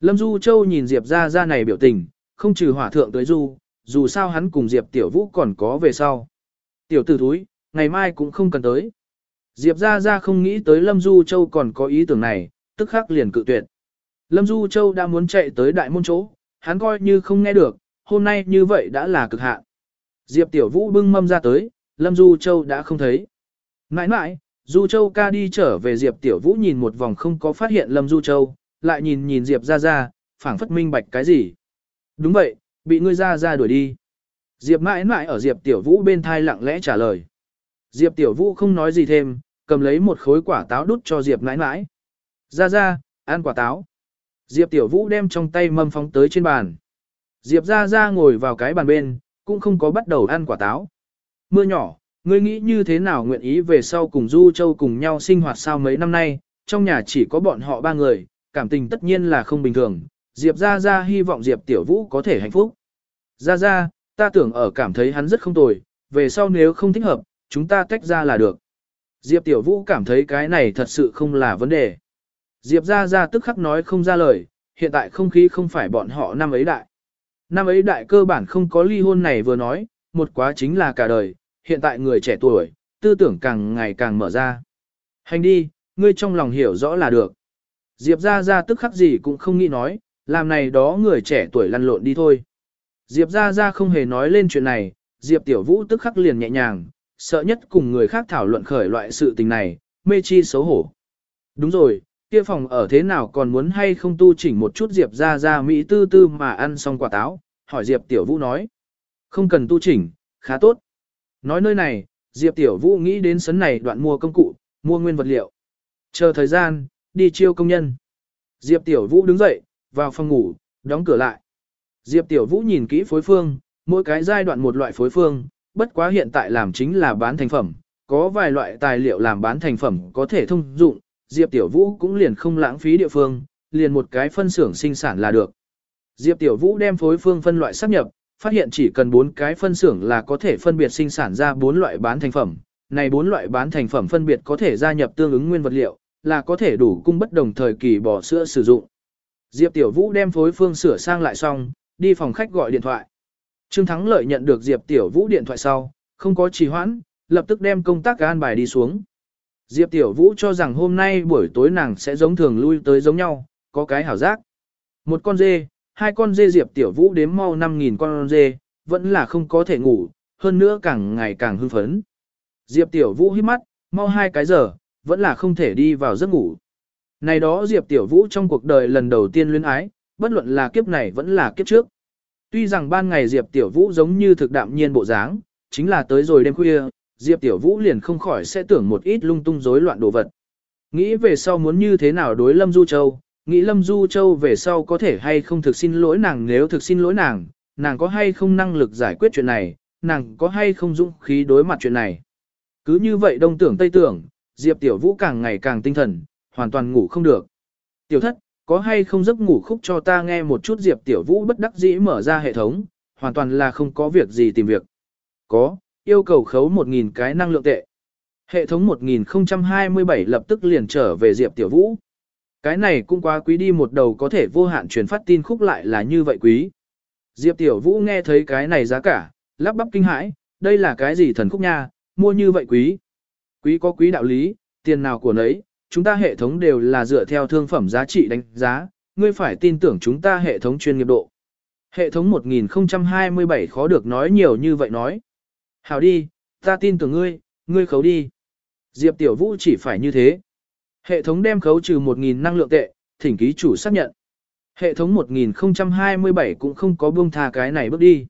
Lâm Du Châu nhìn Diệp ra ra này biểu tình, không trừ hỏa thượng tới Du, dù sao hắn cùng Diệp Tiểu Vũ còn có về sau. Tiểu tử thúi, ngày mai cũng không cần tới. Diệp ra ra không nghĩ tới Lâm Du Châu còn có ý tưởng này, tức khắc liền cự tuyệt. Lâm Du Châu đã muốn chạy tới đại môn chỗ, hắn coi như không nghe được, hôm nay như vậy đã là cực hạn. Diệp Tiểu Vũ bưng mâm ra tới, Lâm Du Châu đã không thấy. Nãi nãi, Du Châu ca đi trở về Diệp Tiểu Vũ nhìn một vòng không có phát hiện Lâm Du Châu, lại nhìn nhìn Diệp Gia Gia, phảng phất minh bạch cái gì. Đúng vậy, bị ngươi Gia Gia đuổi đi. Diệp mãi mãi ở Diệp Tiểu Vũ bên thai lặng lẽ trả lời. Diệp Tiểu Vũ không nói gì thêm, cầm lấy một khối quả táo đút cho Diệp mãi mãi. Gia Gia, ăn quả táo. Diệp Tiểu Vũ đem trong tay mâm phóng tới trên bàn. Diệp Gia Gia ngồi vào cái bàn bên, cũng không có bắt đầu ăn quả táo. Mưa nhỏ, ngươi nghĩ như thế nào nguyện ý về sau cùng Du Châu cùng nhau sinh hoạt sao mấy năm nay, trong nhà chỉ có bọn họ ba người, cảm tình tất nhiên là không bình thường. Diệp Gia Gia hy vọng Diệp Tiểu Vũ có thể hạnh phúc. Gia Gia ta tưởng ở cảm thấy hắn rất không tồi, về sau nếu không thích hợp, chúng ta tách ra là được. Diệp Tiểu Vũ cảm thấy cái này thật sự không là vấn đề. Diệp Gia Gia tức khắc nói không ra lời, hiện tại không khí không phải bọn họ năm ấy đại. Năm ấy đại cơ bản không có ly hôn này vừa nói, một quá chính là cả đời, hiện tại người trẻ tuổi, tư tưởng càng ngày càng mở ra. Hành đi, ngươi trong lòng hiểu rõ là được. Diệp ra ra tức khắc gì cũng không nghĩ nói, làm này đó người trẻ tuổi lăn lộn đi thôi. Diệp ra ra không hề nói lên chuyện này, Diệp tiểu vũ tức khắc liền nhẹ nhàng, sợ nhất cùng người khác thảo luận khởi loại sự tình này, mê chi xấu hổ. Đúng rồi, kia phòng ở thế nào còn muốn hay không tu chỉnh một chút Diệp ra ra Mỹ tư tư mà ăn xong quả táo, hỏi Diệp Tiểu Vũ nói. Không cần tu chỉnh, khá tốt. Nói nơi này, Diệp Tiểu Vũ nghĩ đến sấn này đoạn mua công cụ, mua nguyên vật liệu. Chờ thời gian, đi chiêu công nhân. Diệp Tiểu Vũ đứng dậy, vào phòng ngủ, đóng cửa lại. Diệp Tiểu Vũ nhìn kỹ phối phương, mỗi cái giai đoạn một loại phối phương, bất quá hiện tại làm chính là bán thành phẩm, có vài loại tài liệu làm bán thành phẩm có thể thông dụng, Diệp Tiểu Vũ cũng liền không lãng phí địa phương, liền một cái phân xưởng sinh sản là được. Diệp Tiểu Vũ đem phối phương phân loại sắp nhập, phát hiện chỉ cần 4 cái phân xưởng là có thể phân biệt sinh sản ra 4 loại bán thành phẩm. Này 4 loại bán thành phẩm phân biệt có thể gia nhập tương ứng nguyên vật liệu, là có thể đủ cung bất đồng thời kỳ bò sữa sử dụng. Diệp Tiểu Vũ đem phối phương sửa sang lại xong, đi phòng khách gọi điện thoại. Trương Thắng Lợi nhận được Diệp Tiểu Vũ điện thoại sau, không có trì hoãn, lập tức đem công tác an bài đi xuống. Diệp Tiểu Vũ cho rằng hôm nay buổi tối nàng sẽ giống thường lui tới giống nhau, có cái hảo giác. Một con dê, hai con dê Diệp Tiểu Vũ đếm mau 5.000 con dê, vẫn là không có thể ngủ, hơn nữa càng ngày càng hưng phấn. Diệp Tiểu Vũ hít mắt, mau hai cái giờ, vẫn là không thể đi vào giấc ngủ. Này đó Diệp Tiểu Vũ trong cuộc đời lần đầu tiên luyến ái, bất luận là kiếp này vẫn là kiếp trước. Tuy rằng ban ngày Diệp Tiểu Vũ giống như thực đạm nhiên bộ dáng, chính là tới rồi đêm khuya, Diệp Tiểu Vũ liền không khỏi sẽ tưởng một ít lung tung rối loạn đồ vật. Nghĩ về sau muốn như thế nào đối Lâm Du Châu, nghĩ Lâm Du Châu về sau có thể hay không thực xin lỗi nàng nếu thực xin lỗi nàng, nàng có hay không năng lực giải quyết chuyện này, nàng có hay không dũng khí đối mặt chuyện này. Cứ như vậy đông tưởng tây tưởng, Diệp Tiểu Vũ càng ngày càng tinh thần, hoàn toàn ngủ không được. Tiểu thất, có hay không giấc ngủ khúc cho ta nghe một chút Diệp Tiểu Vũ bất đắc dĩ mở ra hệ thống, hoàn toàn là không có việc gì tìm việc. Có, yêu cầu khấu 1.000 cái năng lượng tệ. Hệ thống 1027 lập tức liền trở về Diệp Tiểu Vũ. Cái này cũng quá quý đi một đầu có thể vô hạn truyền phát tin khúc lại là như vậy quý. Diệp Tiểu Vũ nghe thấy cái này giá cả, lắp bắp kinh hãi, đây là cái gì thần khúc nha, mua như vậy quý. Quý có quý đạo lý, tiền nào của nấy, chúng ta hệ thống đều là dựa theo thương phẩm giá trị đánh giá, ngươi phải tin tưởng chúng ta hệ thống chuyên nghiệp độ. Hệ thống 1027 khó được nói nhiều như vậy nói. Hảo đi, Ta tin tưởng ngươi, ngươi khấu đi. Diệp Tiểu Vũ chỉ phải như thế. Hệ thống đem khấu trừ 1.000 năng lượng tệ, thỉnh ký chủ xác nhận. Hệ thống 1027 cũng không có buông tha cái này bước đi.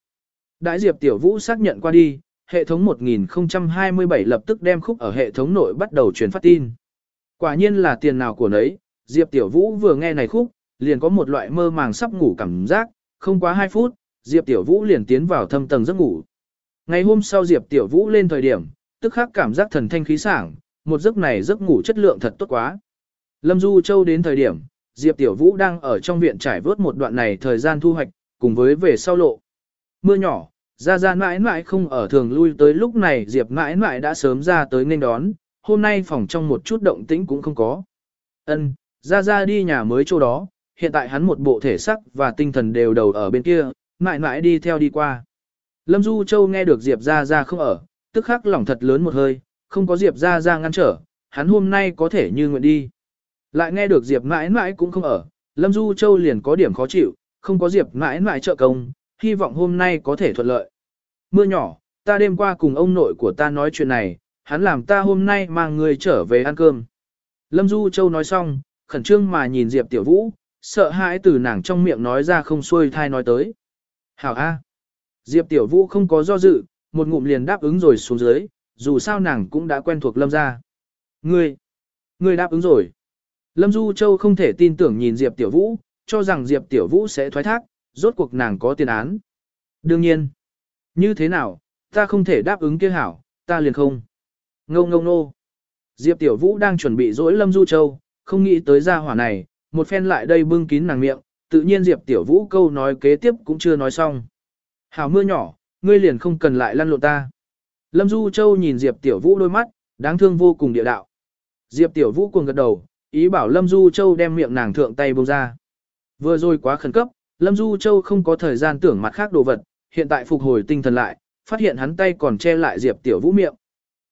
Đại Diệp Tiểu Vũ xác nhận qua đi, hệ thống 1027 lập tức đem khúc ở hệ thống nội bắt đầu truyền phát tin. Quả nhiên là tiền nào của nấy, Diệp Tiểu Vũ vừa nghe này khúc, liền có một loại mơ màng sắp ngủ cảm giác, không quá 2 phút, Diệp Tiểu Vũ liền tiến vào thâm tầng giấc ngủ. Ngày hôm sau Diệp Tiểu Vũ lên thời điểm, tức khắc cảm giác thần thanh khí sảng, một giấc này giấc ngủ chất lượng thật tốt quá. Lâm Du Châu đến thời điểm, Diệp Tiểu Vũ đang ở trong viện trải vớt một đoạn này thời gian thu hoạch, cùng với về sau lộ. Mưa nhỏ, ra ra mãi mãi không ở thường lui tới lúc này Diệp mãi mãi đã sớm ra tới nên đón, hôm nay phòng trong một chút động tĩnh cũng không có. Ân, ra ra đi nhà mới chỗ đó, hiện tại hắn một bộ thể sắc và tinh thần đều đầu ở bên kia, mãi mãi đi theo đi qua. Lâm Du Châu nghe được Diệp ra ra không ở, tức khắc lòng thật lớn một hơi, không có Diệp ra ra ngăn trở, hắn hôm nay có thể như nguyện đi. Lại nghe được Diệp mãi mãi cũng không ở, Lâm Du Châu liền có điểm khó chịu, không có Diệp mãi mãi trợ công, hy vọng hôm nay có thể thuận lợi. Mưa nhỏ, ta đêm qua cùng ông nội của ta nói chuyện này, hắn làm ta hôm nay mang người trở về ăn cơm. Lâm Du Châu nói xong, khẩn trương mà nhìn Diệp Tiểu Vũ, sợ hãi từ nàng trong miệng nói ra không xuôi thai nói tới. Hảo A. Diệp Tiểu Vũ không có do dự, một ngụm liền đáp ứng rồi xuống dưới, dù sao nàng cũng đã quen thuộc Lâm gia. Ngươi, ngươi đáp ứng rồi. Lâm Du Châu không thể tin tưởng nhìn Diệp Tiểu Vũ, cho rằng Diệp Tiểu Vũ sẽ thoái thác, rốt cuộc nàng có tiền án. Đương nhiên, như thế nào, ta không thể đáp ứng kia hảo, ta liền không. Ngô ngô nô. Diệp Tiểu Vũ đang chuẩn bị dỗi Lâm Du Châu, không nghĩ tới gia hỏa này, một phen lại đây bưng kín nàng miệng, tự nhiên Diệp Tiểu Vũ câu nói kế tiếp cũng chưa nói xong. Hảo mưa nhỏ, ngươi liền không cần lại lăn lộn ta. Lâm Du Châu nhìn Diệp Tiểu Vũ đôi mắt, đáng thương vô cùng địa đạo. Diệp Tiểu Vũ cuồng gật đầu, ý bảo Lâm Du Châu đem miệng nàng thượng tay bông ra. Vừa rồi quá khẩn cấp, Lâm Du Châu không có thời gian tưởng mặt khác đồ vật, hiện tại phục hồi tinh thần lại, phát hiện hắn tay còn che lại Diệp Tiểu Vũ miệng.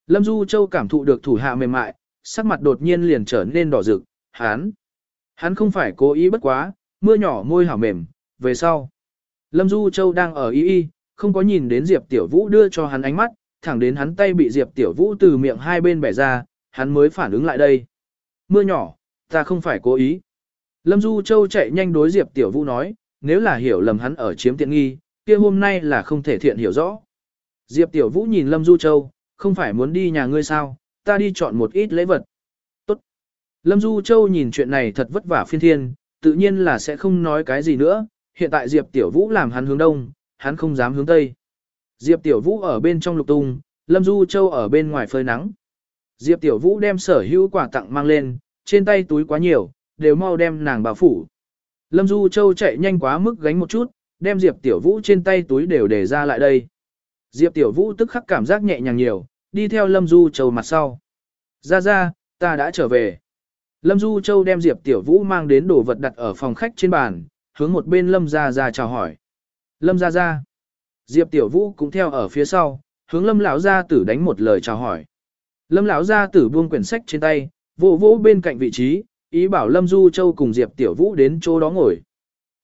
Lâm Du Châu cảm thụ được thủ hạ mềm mại, sắc mặt đột nhiên liền trở nên đỏ rực, hắn. Hắn không phải cố ý bất quá, mưa nhỏ môi hảo mềm, về sau. Lâm Du Châu đang ở y y, không có nhìn đến Diệp Tiểu Vũ đưa cho hắn ánh mắt, thẳng đến hắn tay bị Diệp Tiểu Vũ từ miệng hai bên bẻ ra, hắn mới phản ứng lại đây. Mưa nhỏ, ta không phải cố ý. Lâm Du Châu chạy nhanh đối Diệp Tiểu Vũ nói, nếu là hiểu lầm hắn ở chiếm tiện nghi, kia hôm nay là không thể thiện hiểu rõ. Diệp Tiểu Vũ nhìn Lâm Du Châu, không phải muốn đi nhà ngươi sao, ta đi chọn một ít lễ vật. Tốt. Lâm Du Châu nhìn chuyện này thật vất vả phiên thiên, tự nhiên là sẽ không nói cái gì nữa, hiện tại Diệp Tiểu Vũ làm hắn hướng đông, hắn không dám hướng tây. Diệp Tiểu Vũ ở bên trong lục tung, Lâm Du Châu ở bên ngoài phơi nắng. Diệp Tiểu Vũ đem sở hữu quà tặng mang lên, trên tay túi quá nhiều, đều mau đem nàng bảo phủ. Lâm Du Châu chạy nhanh quá mức gánh một chút, đem Diệp Tiểu Vũ trên tay túi đều để ra lại đây. Diệp Tiểu Vũ tức khắc cảm giác nhẹ nhàng nhiều, đi theo Lâm Du Châu mặt sau. Ra ra, ta đã trở về. Lâm Du Châu đem Diệp Tiểu Vũ mang đến đồ vật đặt ở phòng khách trên bàn, hướng một bên Lâm Gia Gia chào hỏi. Lâm Gia Gia. Diệp Tiểu Vũ cũng theo ở phía sau, hướng Lâm lão gia tử đánh một lời chào hỏi. Lâm lão gia tử buông quyển sách trên tay, vỗ vỗ bên cạnh vị trí, ý bảo Lâm Du Châu cùng Diệp Tiểu Vũ đến chỗ đó ngồi.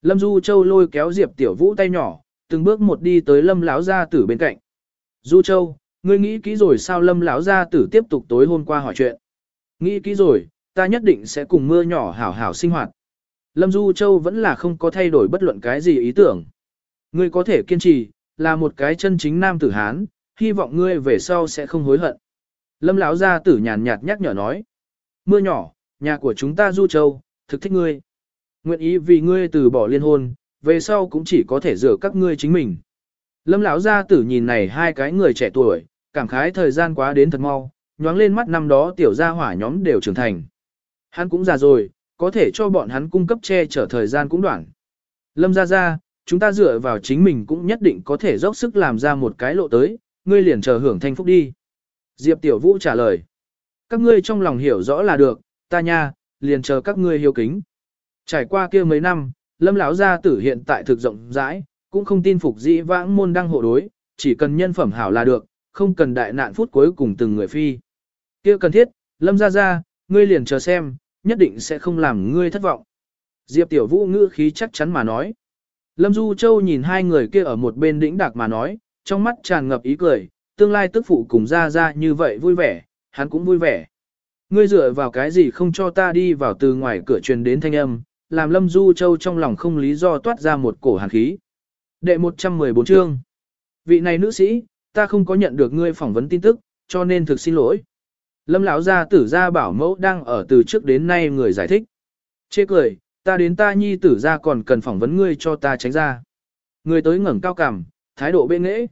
Lâm Du Châu lôi kéo Diệp Tiểu Vũ tay nhỏ, từng bước một đi tới Lâm lão gia tử bên cạnh. Du Châu, ngươi nghĩ kỹ rồi sao Lâm lão gia tử tiếp tục tối hôm qua hỏi chuyện. Nghĩ kỹ rồi, ta nhất định sẽ cùng mưa nhỏ hảo hảo sinh hoạt. Lâm Du Châu vẫn là không có thay đổi bất luận cái gì ý tưởng. Ngươi có thể kiên trì, là một cái chân chính nam tử Hán, hy vọng ngươi về sau sẽ không hối hận. Lâm lão gia tử nhàn nhạt nhắc nhở nói. Mưa nhỏ, nhà của chúng ta Du Châu, thực thích ngươi. Nguyện ý vì ngươi từ bỏ liên hôn, về sau cũng chỉ có thể dựa các ngươi chính mình. Lâm lão gia tử nhìn này hai cái người trẻ tuổi, cảm khái thời gian quá đến thật mau, nhoáng lên mắt năm đó tiểu gia hỏa nhóm đều trưởng thành. Hắn cũng già rồi, có thể cho bọn hắn cung cấp che chở thời gian cũng đoạn. Lâm gia gia, chúng ta dựa vào chính mình cũng nhất định có thể dốc sức làm ra một cái lộ tới, ngươi liền chờ hưởng thanh phúc đi. Diệp Tiểu Vũ trả lời. Các ngươi trong lòng hiểu rõ là được, ta nha, liền chờ các ngươi hiếu kính. Trải qua kia mấy năm, Lâm lão gia tử hiện tại thực rộng rãi, cũng không tin phục dĩ vãng môn đăng hộ đối, chỉ cần nhân phẩm hảo là được, không cần đại nạn phút cuối cùng từng người phi. Kia cần thiết, Lâm gia gia, ngươi liền chờ xem, nhất định sẽ không làm ngươi thất vọng. Diệp Tiểu Vũ ngữ khí chắc chắn mà nói. Lâm Du Châu nhìn hai người kia ở một bên đĩnh đạc mà nói, trong mắt tràn ngập ý cười, tương lai tức phụ cùng ra ra như vậy vui vẻ, hắn cũng vui vẻ. Ngươi dựa vào cái gì không cho ta đi vào từ ngoài cửa truyền đến thanh âm, làm Lâm Du Châu trong lòng không lý do toát ra một cổ hàn khí. Đệ 114 chương. Vị này nữ sĩ, ta không có nhận được ngươi phỏng vấn tin tức, cho nên thực xin lỗi. Lâm lão gia tử gia bảo mẫu đang ở từ trước đến nay người giải thích. Chê cười, ta đến ta nhi tử gia còn cần phỏng vấn ngươi cho ta tránh ra. Người tới ngẩng cao cằm, thái độ bên nghễ.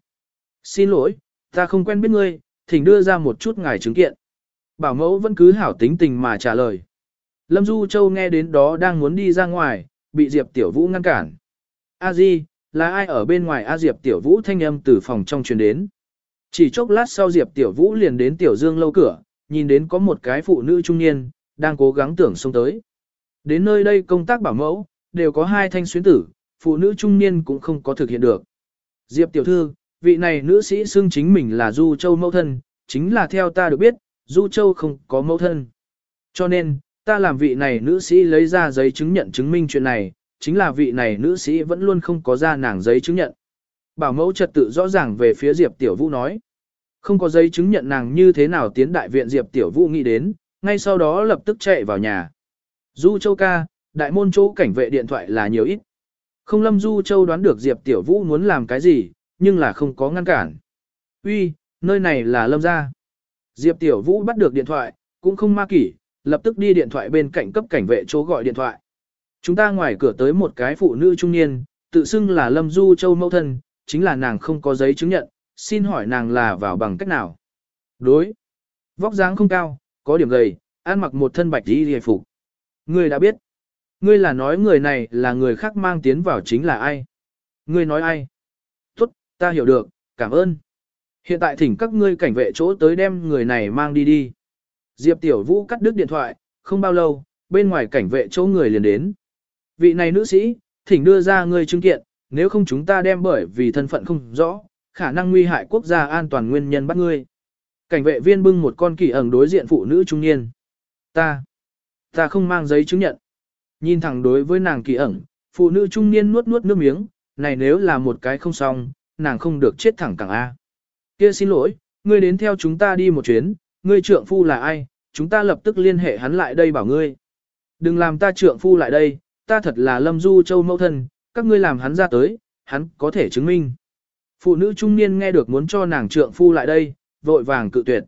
Xin lỗi, ta không quen biết ngươi, thỉnh đưa ra một chút ngài chứng kiện. Bảo mẫu vẫn cứ hảo tính tình mà trả lời. Lâm Du Châu nghe đến đó đang muốn đi ra ngoài, bị Diệp Tiểu Vũ ngăn cản. A Di, là ai ở bên ngoài A Diệp Tiểu Vũ thanh âm từ phòng trong truyền đến. Chỉ chốc lát sau Diệp Tiểu Vũ liền đến Tiểu Dương lâu cửa, nhìn đến có một cái phụ nữ trung niên, đang cố gắng tưởng xông tới. Đến nơi đây công tác bảo mẫu, đều có hai thanh xuyến tử, phụ nữ trung niên cũng không có thực hiện được. Diệp Tiểu Thư, vị này nữ sĩ xưng chính mình là Du Châu mẫu thân, chính là theo ta được biết, Du Châu không có mẫu thân. Cho nên, ta làm vị này nữ sĩ lấy ra giấy chứng nhận chứng minh chuyện này, chính là vị này nữ sĩ vẫn luôn không có ra nàng giấy chứng nhận. Bảo mẫu trật tự rõ ràng về phía Diệp Tiểu Vũ nói. Không có giấy chứng nhận nàng như thế nào tiến đại viện Diệp Tiểu Vũ nghĩ đến, ngay sau đó lập tức chạy vào nhà. Du Châu ca, đại môn chỗ cảnh vệ điện thoại là nhiều ít. Không lâm Du Châu đoán được Diệp Tiểu Vũ muốn làm cái gì, nhưng là không có ngăn cản. Uy, nơi này là lâm gia. Diệp Tiểu Vũ bắt được điện thoại, cũng không ma kỷ, lập tức đi điện thoại bên cạnh cấp cảnh vệ chỗ gọi điện thoại. Chúng ta ngoài cửa tới một cái phụ nữ trung niên, tự xưng là Lâm Du Châu mẫu thân, chính là nàng không có giấy chứng nhận, xin hỏi nàng là vào bằng cách nào. Đối. Vóc dáng không cao, có điểm gầy, ăn mặc một thân bạch đi hề phục. Ngươi đã biết. Ngươi là nói người này là người khác mang tiến vào chính là ai? Ngươi nói ai? Tốt, ta hiểu được, cảm ơn. Hiện tại thỉnh các ngươi cảnh vệ chỗ tới đem người này mang đi đi. Diệp Tiểu Vũ cắt đứt điện thoại, không bao lâu, bên ngoài cảnh vệ chỗ người liền đến. Vị này nữ sĩ, thỉnh đưa ra ngươi chứng kiện, nếu không chúng ta đem bởi vì thân phận không rõ, khả năng nguy hại quốc gia an toàn nguyên nhân bắt ngươi. Cảnh vệ viên bưng một con kỳ ẩn đối diện phụ nữ trung niên. Ta, ta không mang giấy chứng nhận. Nhìn thẳng đối với nàng kỳ ẩn, phụ nữ trung niên nuốt nuốt nước miếng, này nếu là một cái không xong, nàng không được chết thẳng cẳng A. Kia xin lỗi, ngươi đến theo chúng ta đi một chuyến, ngươi trượng phu là ai, chúng ta lập tức liên hệ hắn lại đây bảo ngươi. Đừng làm ta trượng phu lại đây, ta thật là Lâm Du Châu mẫu thân, các ngươi làm hắn ra tới, hắn có thể chứng minh. Phụ nữ trung niên nghe được muốn cho nàng trượng phu lại đây, vội vàng cự tuyệt.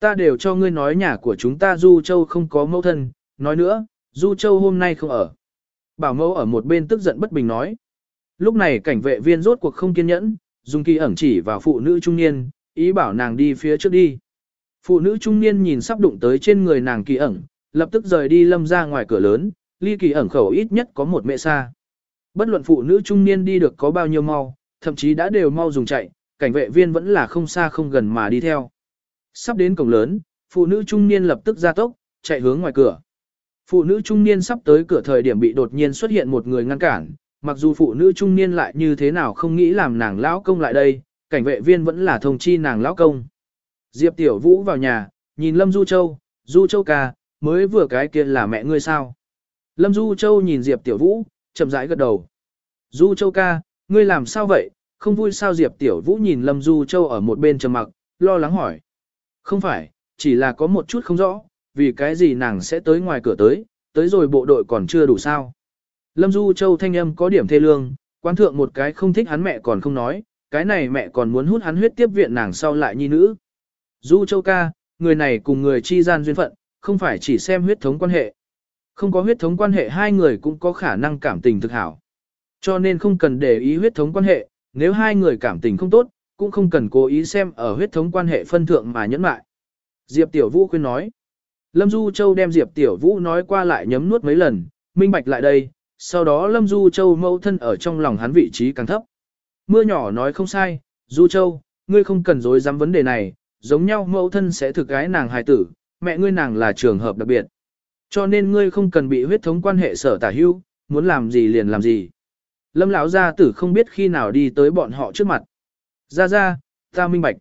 Ta đều cho ngươi nói nhà của chúng ta Du Châu không có mẫu thân, nói nữa, Du Châu hôm nay không ở. Bảo mẫu ở một bên tức giận bất bình nói. Lúc này cảnh vệ viên rốt cuộc không kiên nhẫn, dùng kỳ ẩn chỉ vào phụ nữ trung niên, ý bảo nàng đi phía trước đi. Phụ nữ trung niên nhìn sắp đụng tới trên người nàng kỳ ẩn, lập tức rời đi lâm ra ngoài cửa lớn, ly kỳ ẩn khẩu ít nhất có một mẹ xa. Bất luận phụ nữ trung niên đi được có bao nhiêu mau, thậm chí đã đều mau dùng chạy, cảnh vệ viên vẫn là không xa không gần mà đi theo. Sắp đến cổng lớn, phụ nữ trung niên lập tức ra tốc, chạy hướng ngoài cửa. Phụ nữ trung niên sắp tới cửa thời điểm bị đột nhiên xuất hiện một người ngăn cản, mặc dù phụ nữ trung niên lại như thế nào không nghĩ làm nàng lão công lại đây, cảnh vệ viên vẫn là thông chi nàng lão công. Diệp Tiểu Vũ vào nhà, nhìn Lâm Du Châu, Du Châu ca, mới vừa cái kia là mẹ ngươi sao. Lâm Du Châu nhìn Diệp Tiểu Vũ, chậm rãi gật đầu. Du Châu ca, ngươi làm sao vậy, không vui sao Diệp Tiểu Vũ nhìn Lâm Du Châu ở một bên trầm mặc, lo lắng hỏi. Không phải, chỉ là có một chút không rõ, vì cái gì nàng sẽ tới ngoài cửa tới, tới rồi bộ đội còn chưa đủ sao. Lâm Du Châu thanh âm có điểm thê lương, quan thượng một cái không thích hắn mẹ còn không nói, cái này mẹ còn muốn hút hắn huyết tiếp viện nàng sau lại nhi nữ. Du Châu ca, người này cùng người chi gian duyên phận, không phải chỉ xem huyết thống quan hệ. Không có huyết thống quan hệ hai người cũng có khả năng cảm tình thực hảo. Cho nên không cần để ý huyết thống quan hệ, nếu hai người cảm tình không tốt, cũng không cần cố ý xem ở huyết thống quan hệ phân thượng mà nhẫn mại. Diệp Tiểu Vũ khuyên nói. Lâm Du Châu đem Diệp Tiểu Vũ nói qua lại nhấm nuốt mấy lần, minh bạch lại đây, sau đó Lâm Du Châu mâu thân ở trong lòng hắn vị trí càng thấp. Mưa nhỏ nói không sai, Du Châu, ngươi không cần dối dám vấn đề này, giống nhau mẫu thân sẽ thực gái nàng hài tử, mẹ ngươi nàng là trường hợp đặc biệt. Cho nên ngươi không cần bị huyết thống quan hệ sở tả hưu, muốn làm gì liền làm gì. Lâm lão gia tử không biết khi nào đi tới bọn họ trước mặt. Ra ra, ta minh bạch.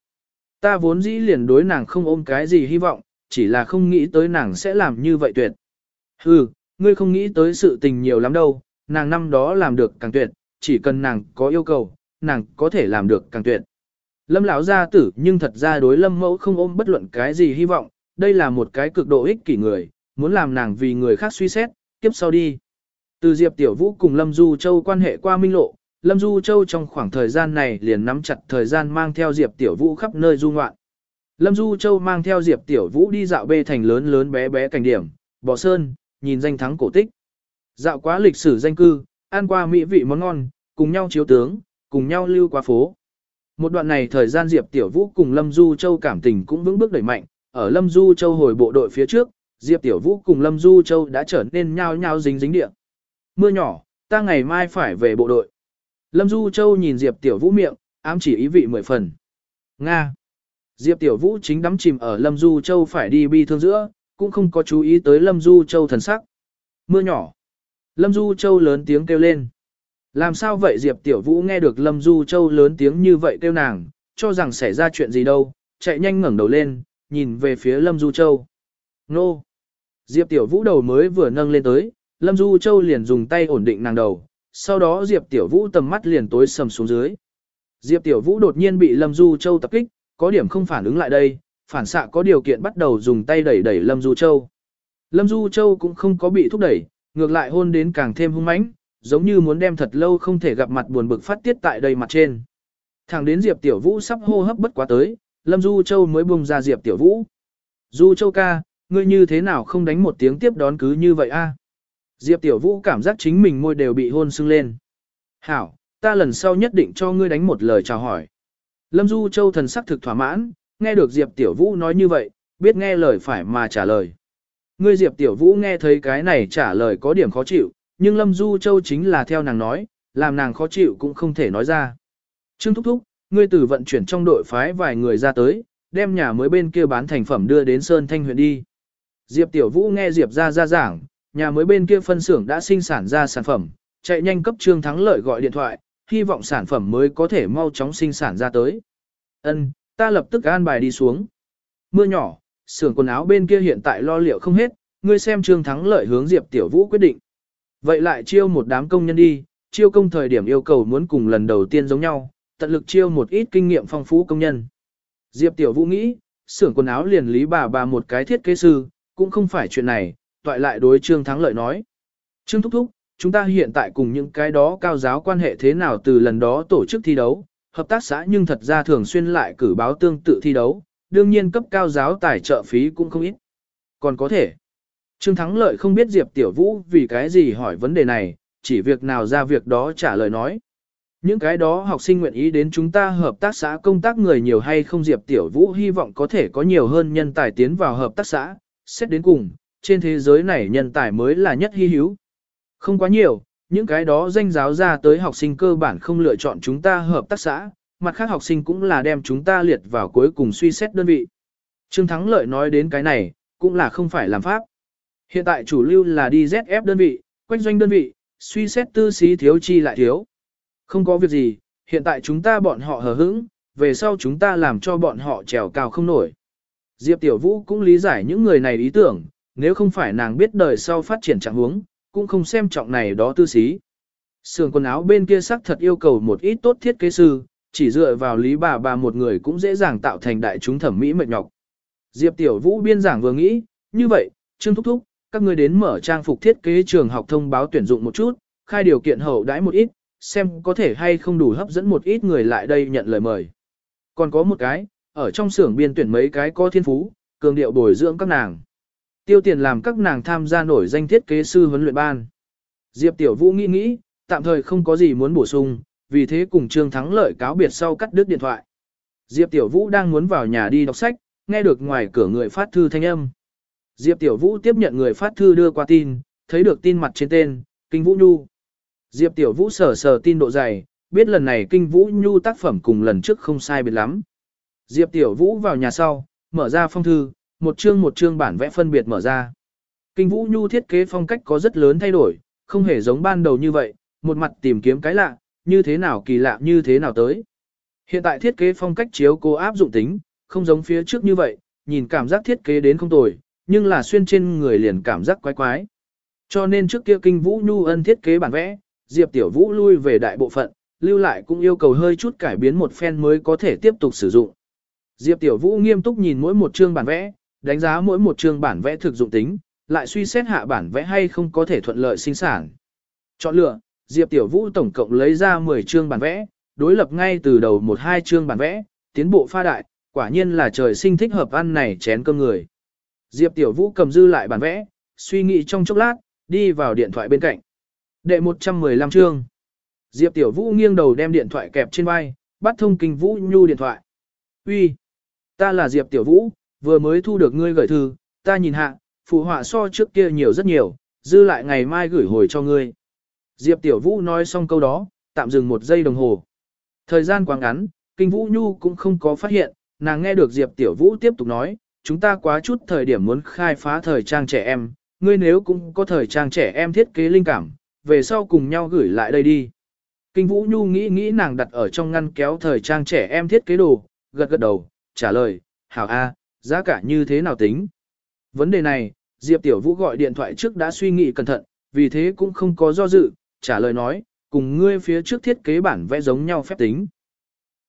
Ta vốn dĩ liền đối nàng không ôm cái gì hy vọng, chỉ là không nghĩ tới nàng sẽ làm như vậy tuyệt. Hừ, ngươi không nghĩ tới sự tình nhiều lắm đâu, nàng năm đó làm được càng tuyệt, chỉ cần nàng có yêu cầu, nàng có thể làm được càng tuyệt. Lâm lão gia tử nhưng thật ra đối lâm mẫu không ôm bất luận cái gì hy vọng, đây là một cái cực độ ích kỷ người, muốn làm nàng vì người khác suy xét, tiếp sau đi. Từ Diệp Tiểu Vũ cùng Lâm Du Châu quan hệ qua minh lộ, Lâm Du Châu trong khoảng thời gian này liền nắm chặt thời gian mang theo Diệp Tiểu Vũ khắp nơi du ngoạn. Lâm Du Châu mang theo Diệp Tiểu Vũ đi dạo bê thành lớn lớn bé bé cảnh điểm, bò sơn, nhìn danh thắng cổ tích. Dạo quá lịch sử danh cư, ăn qua mỹ vị món ngon, cùng nhau chiếu tướng, cùng nhau lưu qua phố. Một đoạn này thời gian Diệp Tiểu Vũ cùng Lâm Du Châu cảm tình cũng vững bước đẩy mạnh, ở Lâm Du Châu hồi bộ đội phía trước, Diệp Tiểu Vũ cùng Lâm Du Châu đã trở nên nhao nhao dính dính địa. Mưa nhỏ, ta ngày mai phải về bộ đội. Lâm Du Châu nhìn Diệp Tiểu Vũ miệng, ám chỉ ý vị mười phần. Nga. Diệp Tiểu Vũ chính đắm chìm ở Lâm Du Châu phải đi bi thương giữa, cũng không có chú ý tới Lâm Du Châu thần sắc. Mưa nhỏ. Lâm Du Châu lớn tiếng kêu lên. Làm sao vậy Diệp Tiểu Vũ nghe được Lâm Du Châu lớn tiếng như vậy kêu nàng, cho rằng xảy ra chuyện gì đâu, chạy nhanh ngẩng đầu lên, nhìn về phía Lâm Du Châu. Nô! Diệp Tiểu Vũ đầu mới vừa nâng lên tới, Lâm Du Châu liền dùng tay ổn định nàng đầu, sau đó Diệp Tiểu Vũ tầm mắt liền tối sầm xuống dưới. Diệp Tiểu Vũ đột nhiên bị Lâm Du Châu tập kích, có điểm không phản ứng lại đây, phản xạ có điều kiện bắt đầu dùng tay đẩy đẩy Lâm Du Châu. Lâm Du Châu cũng không có bị thúc đẩy, ngược lại hôn đến càng thêm hung mãnh, giống như muốn đem thật lâu không thể gặp mặt buồn bực phát tiết tại đây mặt trên. Thẳng đến Diệp Tiểu Vũ sắp hô hấp bất quá tới, Lâm Du Châu mới buông ra Diệp Tiểu Vũ. Du Châu ca, ngươi như thế nào không đánh một tiếng tiếp đón cứ như vậy a? Diệp Tiểu Vũ cảm giác chính mình môi đều bị hôn sưng lên. Hảo, ta lần sau nhất định cho ngươi đánh một lời chào hỏi. Lâm Du Châu thần sắc thực thỏa mãn, nghe được Diệp Tiểu Vũ nói như vậy, biết nghe lời phải mà trả lời. Ngươi Diệp Tiểu Vũ nghe thấy cái này trả lời có điểm khó chịu, nhưng Lâm Du Châu chính là theo nàng nói, làm nàng khó chịu cũng không thể nói ra. Trương Thúc Thúc, ngươi từ vận chuyển trong đội phái vài người ra tới, đem nhà mới bên kia bán thành phẩm đưa đến Sơn Thanh huyện đi. Diệp Tiểu Vũ nghe Diệp ra ra giảng, nhà mới bên kia phân xưởng đã sinh sản ra sản phẩm, chạy nhanh cấp Trương Thắng Lợi gọi điện thoại, hy vọng sản phẩm mới có thể mau chóng sinh sản ra tới. Ân, ta lập tức an bài đi xuống. Mưa nhỏ, xưởng quần áo bên kia hiện tại lo liệu không hết, ngươi xem Trương Thắng Lợi hướng Diệp Tiểu Vũ quyết định. Vậy lại chiêu một đám công nhân đi, chiêu công thời điểm yêu cầu muốn cùng lần đầu tiên giống nhau, tận lực chiêu một ít kinh nghiệm phong phú công nhân. Diệp Tiểu Vũ nghĩ, xưởng quần áo liền lý bà bà một cái thiết kế sư, cũng không phải chuyện này, toại lại đối Trương Thắng Lợi nói. Trương Thúc Thúc, chúng ta hiện tại cùng những cái đó cao giáo quan hệ thế nào từ lần đó tổ chức thi đấu, hợp tác xã nhưng thật ra thường xuyên lại cử báo tương tự thi đấu, đương nhiên cấp cao giáo tài trợ phí cũng không ít. Còn có thể, Trương Thắng Lợi không biết Diệp Tiểu Vũ vì cái gì hỏi vấn đề này, chỉ việc nào ra việc đó trả lời nói. Những cái đó học sinh nguyện ý đến chúng ta hợp tác xã công tác người nhiều hay không Diệp Tiểu Vũ hy vọng có thể có nhiều hơn nhân tài tiến vào hợp tác xã, xét đến cùng, trên thế giới này nhân tài mới là nhất hy hữu. Không quá nhiều, những cái đó danh giáo ra tới học sinh cơ bản không lựa chọn chúng ta hợp tác xã, mặt khác học sinh cũng là đem chúng ta liệt vào cuối cùng suy xét đơn vị. Trương Thắng Lợi nói đến cái này, cũng là không phải làm pháp. Hiện tại chủ lưu là đi ZF đơn vị, quanh doanh đơn vị, suy xét tư xí thiếu chi lại thiếu. Không có việc gì, hiện tại chúng ta bọn họ hờ hững, về sau chúng ta làm cho bọn họ trèo cao không nổi. Diệp Tiểu Vũ cũng lý giải những người này ý tưởng, nếu không phải nàng biết đời sau phát triển trạng huống, cũng không xem trọng này đó tư xí. Sườn quần áo bên kia sắc thật yêu cầu một ít tốt thiết kế sư, chỉ dựa vào lý bà bà một người cũng dễ dàng tạo thành đại chúng thẩm mỹ mệt nhọc. Diệp Tiểu Vũ biên giảng vừa nghĩ, như vậy, Trương Thúc Thúc, các ngươi đến mở trang phục thiết kế trường học thông báo tuyển dụng một chút, khai điều kiện hậu đãi một ít, xem có thể hay không đủ hấp dẫn một ít người lại đây nhận lời mời. Còn có một cái, ở trong xưởng biên tuyển mấy cái có thiên phú, cường điệu bồi dưỡng các nàng. Tiêu tiền làm các nàng tham gia nổi danh thiết kế sư huấn luyện ban. Diệp Tiểu Vũ nghĩ nghĩ, tạm thời không có gì muốn bổ sung, vì thế cùng Trương Thắng lợi cáo biệt sau cắt đứt điện thoại. Diệp Tiểu Vũ đang muốn vào nhà đi đọc sách, nghe được ngoài cửa người phát thư thanh âm. Diệp Tiểu Vũ tiếp nhận người phát thư đưa qua tin, thấy được tin mặt trên tên, Kinh Vũ Nhu. Diệp Tiểu Vũ sờ sờ tin độ dày, biết lần này Kinh Vũ Nhu tác phẩm cùng lần trước không sai biệt lắm. Diệp Tiểu Vũ vào nhà sau, mở ra phong thư, một chương một chương bản vẽ phân biệt mở ra. Kinh Vũ Nhu thiết kế phong cách có rất lớn thay đổi, không hề giống ban đầu như vậy, một mặt tìm kiếm cái lạ, như thế nào kỳ lạ như thế nào tới. Hiện tại thiết kế phong cách chiếu cô áp dụng tính, không giống phía trước như vậy, nhìn cảm giác thiết kế đến không tồi, nhưng là xuyên trên người liền cảm giác quái quái. Cho nên trước kia kinh Vũ Nhu ân thiết kế bản vẽ, Diệp Tiểu Vũ lui về đại bộ phận, lưu lại cũng yêu cầu hơi chút cải biến một phen mới có thể tiếp tục sử dụng. Diệp Tiểu Vũ nghiêm túc nhìn mỗi một chương bản vẽ, đánh giá mỗi một chương bản vẽ thực dụng tính, lại suy xét hạ bản vẽ hay không có thể thuận lợi sinh sản. Chọn lựa, Diệp Tiểu Vũ tổng cộng lấy ra 10 chương bản vẽ, đối lập ngay từ đầu một hai chương bản vẽ, tiến bộ pha đại, quả nhiên là trời sinh thích hợp ăn này chén cơm người. Diệp Tiểu Vũ cầm dư lại bản vẽ, suy nghĩ trong chốc lát, đi vào điện thoại bên cạnh. Đệ 115 chương. Diệp Tiểu Vũ nghiêng đầu đem điện thoại kẹp trên vai, bắt thông kinh Vũ Nhu điện thoại. Uy, ta là Diệp Tiểu Vũ, vừa mới thu được ngươi gửi thư, ta nhìn hạ, phụ họa so trước kia nhiều rất nhiều, dư lại ngày mai gửi hồi cho ngươi. Diệp Tiểu Vũ nói xong câu đó, tạm dừng một giây đồng hồ. Thời gian quá ngắn, Kinh Vũ Nhu cũng không có phát hiện, nàng nghe được Diệp Tiểu Vũ tiếp tục nói, chúng ta quá chút thời điểm muốn khai phá thời trang trẻ em, ngươi nếu cũng có thời trang trẻ em thiết kế linh cảm, về sau cùng nhau gửi lại đây đi. Kinh Vũ Nhu nghĩ nghĩ nàng đặt ở trong ngăn kéo thời trang trẻ em thiết kế đồ, gật gật đầu, trả lời, hảo A, giá cả như thế nào tính? Vấn đề này, Diệp Tiểu Vũ gọi điện thoại trước đã suy nghĩ cẩn thận, vì thế cũng không có do dự, trả lời nói, cùng ngươi phía trước thiết kế bản vẽ giống nhau phép tính.